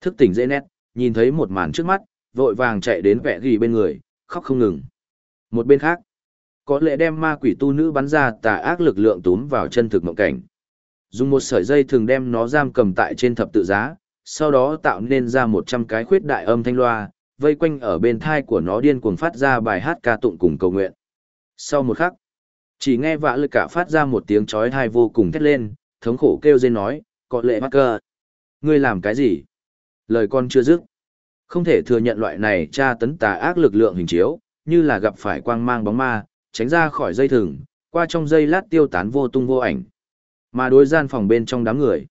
[SPEAKER 1] Thức tỉnh dễ nét, nhìn thấy một màn trước mắt, vội vàng chạy đến vẽ ghi bên người, khóc không ngừng. Một bên khác, có lệ đem ma quỷ tu nữ bắn ra tà ác lực lượng túm vào chân thực mộng cảnh. Dùng một sợi dây thường đem nó giam cầm tại trên thập tự giá, sau đó tạo nên ra một trăm cái khuyết đại âm thanh loa, vây quanh ở bên thai của nó điên cuồng phát ra bài hát ca tụng cùng cầu nguyện. Sau một khắc, chỉ nghe vạ lực cả phát ra một tiếng chói thai vô cùng thét lên, thống khổ kêu dên nói, có lệ mắc cơ. Ngươi làm cái gì? Lời con chưa dứt. Không thể thừa nhận loại này tra tấn tà ác lực lượng hình chiếu, như là gặp phải quang mang bóng ma, tránh ra khỏi dây thừng, qua trong dây lát tiêu tán vô tung vô ảnh. Mà đối gian phòng bên trong đám người.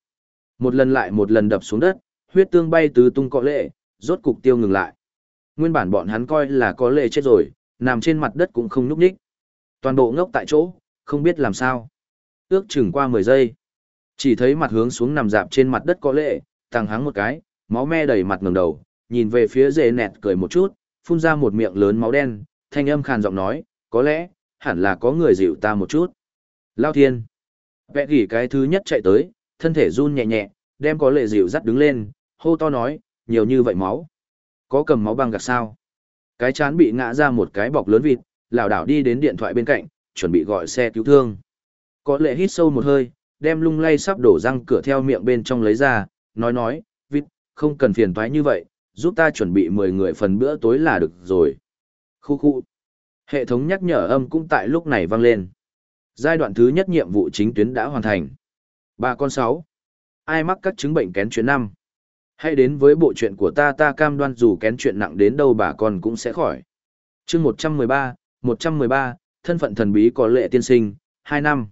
[SPEAKER 1] Một lần lại một lần đập xuống đất, huyết tương bay tứ tung cọ lệ, rốt cục tiêu ngừng lại. Nguyên bản bọn hắn coi là có lệ chết rồi, nằm trên mặt đất cũng không nhúc nhích. Toàn bộ ngốc tại chỗ, không biết làm sao. Ước chừng qua 10 giây. Chỉ thấy mặt hướng xuống nằm dạp trên mặt đất có lệ, tăng hắng một cái, máu me đầy mặt ngẩng đầu, nhìn về phía dề nẹt cười một chút, phun ra một miệng lớn máu đen, thanh âm khàn giọng nói, có lẽ, hẳn là có người dịu ta một chút. Lao thiên. Vẽ gỉ cái thứ nhất chạy tới, thân thể run nhẹ nhẹ, đem có lệ dịu dắt đứng lên, hô to nói, nhiều như vậy máu. Có cầm máu băng gạc sao? Cái chán bị ngã ra một cái bọc lớn vịt, lảo đảo đi đến điện thoại bên cạnh, chuẩn bị gọi xe cứu thương. Có lệ hít sâu một hơi, đem lung lay sắp đổ răng cửa theo miệng bên trong lấy ra, nói nói, vịt, không cần phiền toái như vậy, giúp ta chuẩn bị 10 người phần bữa tối là được rồi. Khu khu. Hệ thống nhắc nhở âm cũng tại lúc này vang lên. Giai đoạn thứ nhất nhiệm vụ chính tuyến đã hoàn thành. Ba con sáu. Ai mắc các chứng bệnh kén chuyến năm? Hãy đến với bộ chuyện của ta ta cam đoan dù kén chuyện nặng đến đâu bà con cũng sẽ khỏi. chương 113, 113, thân phận thần bí có lệ tiên sinh, 2 năm.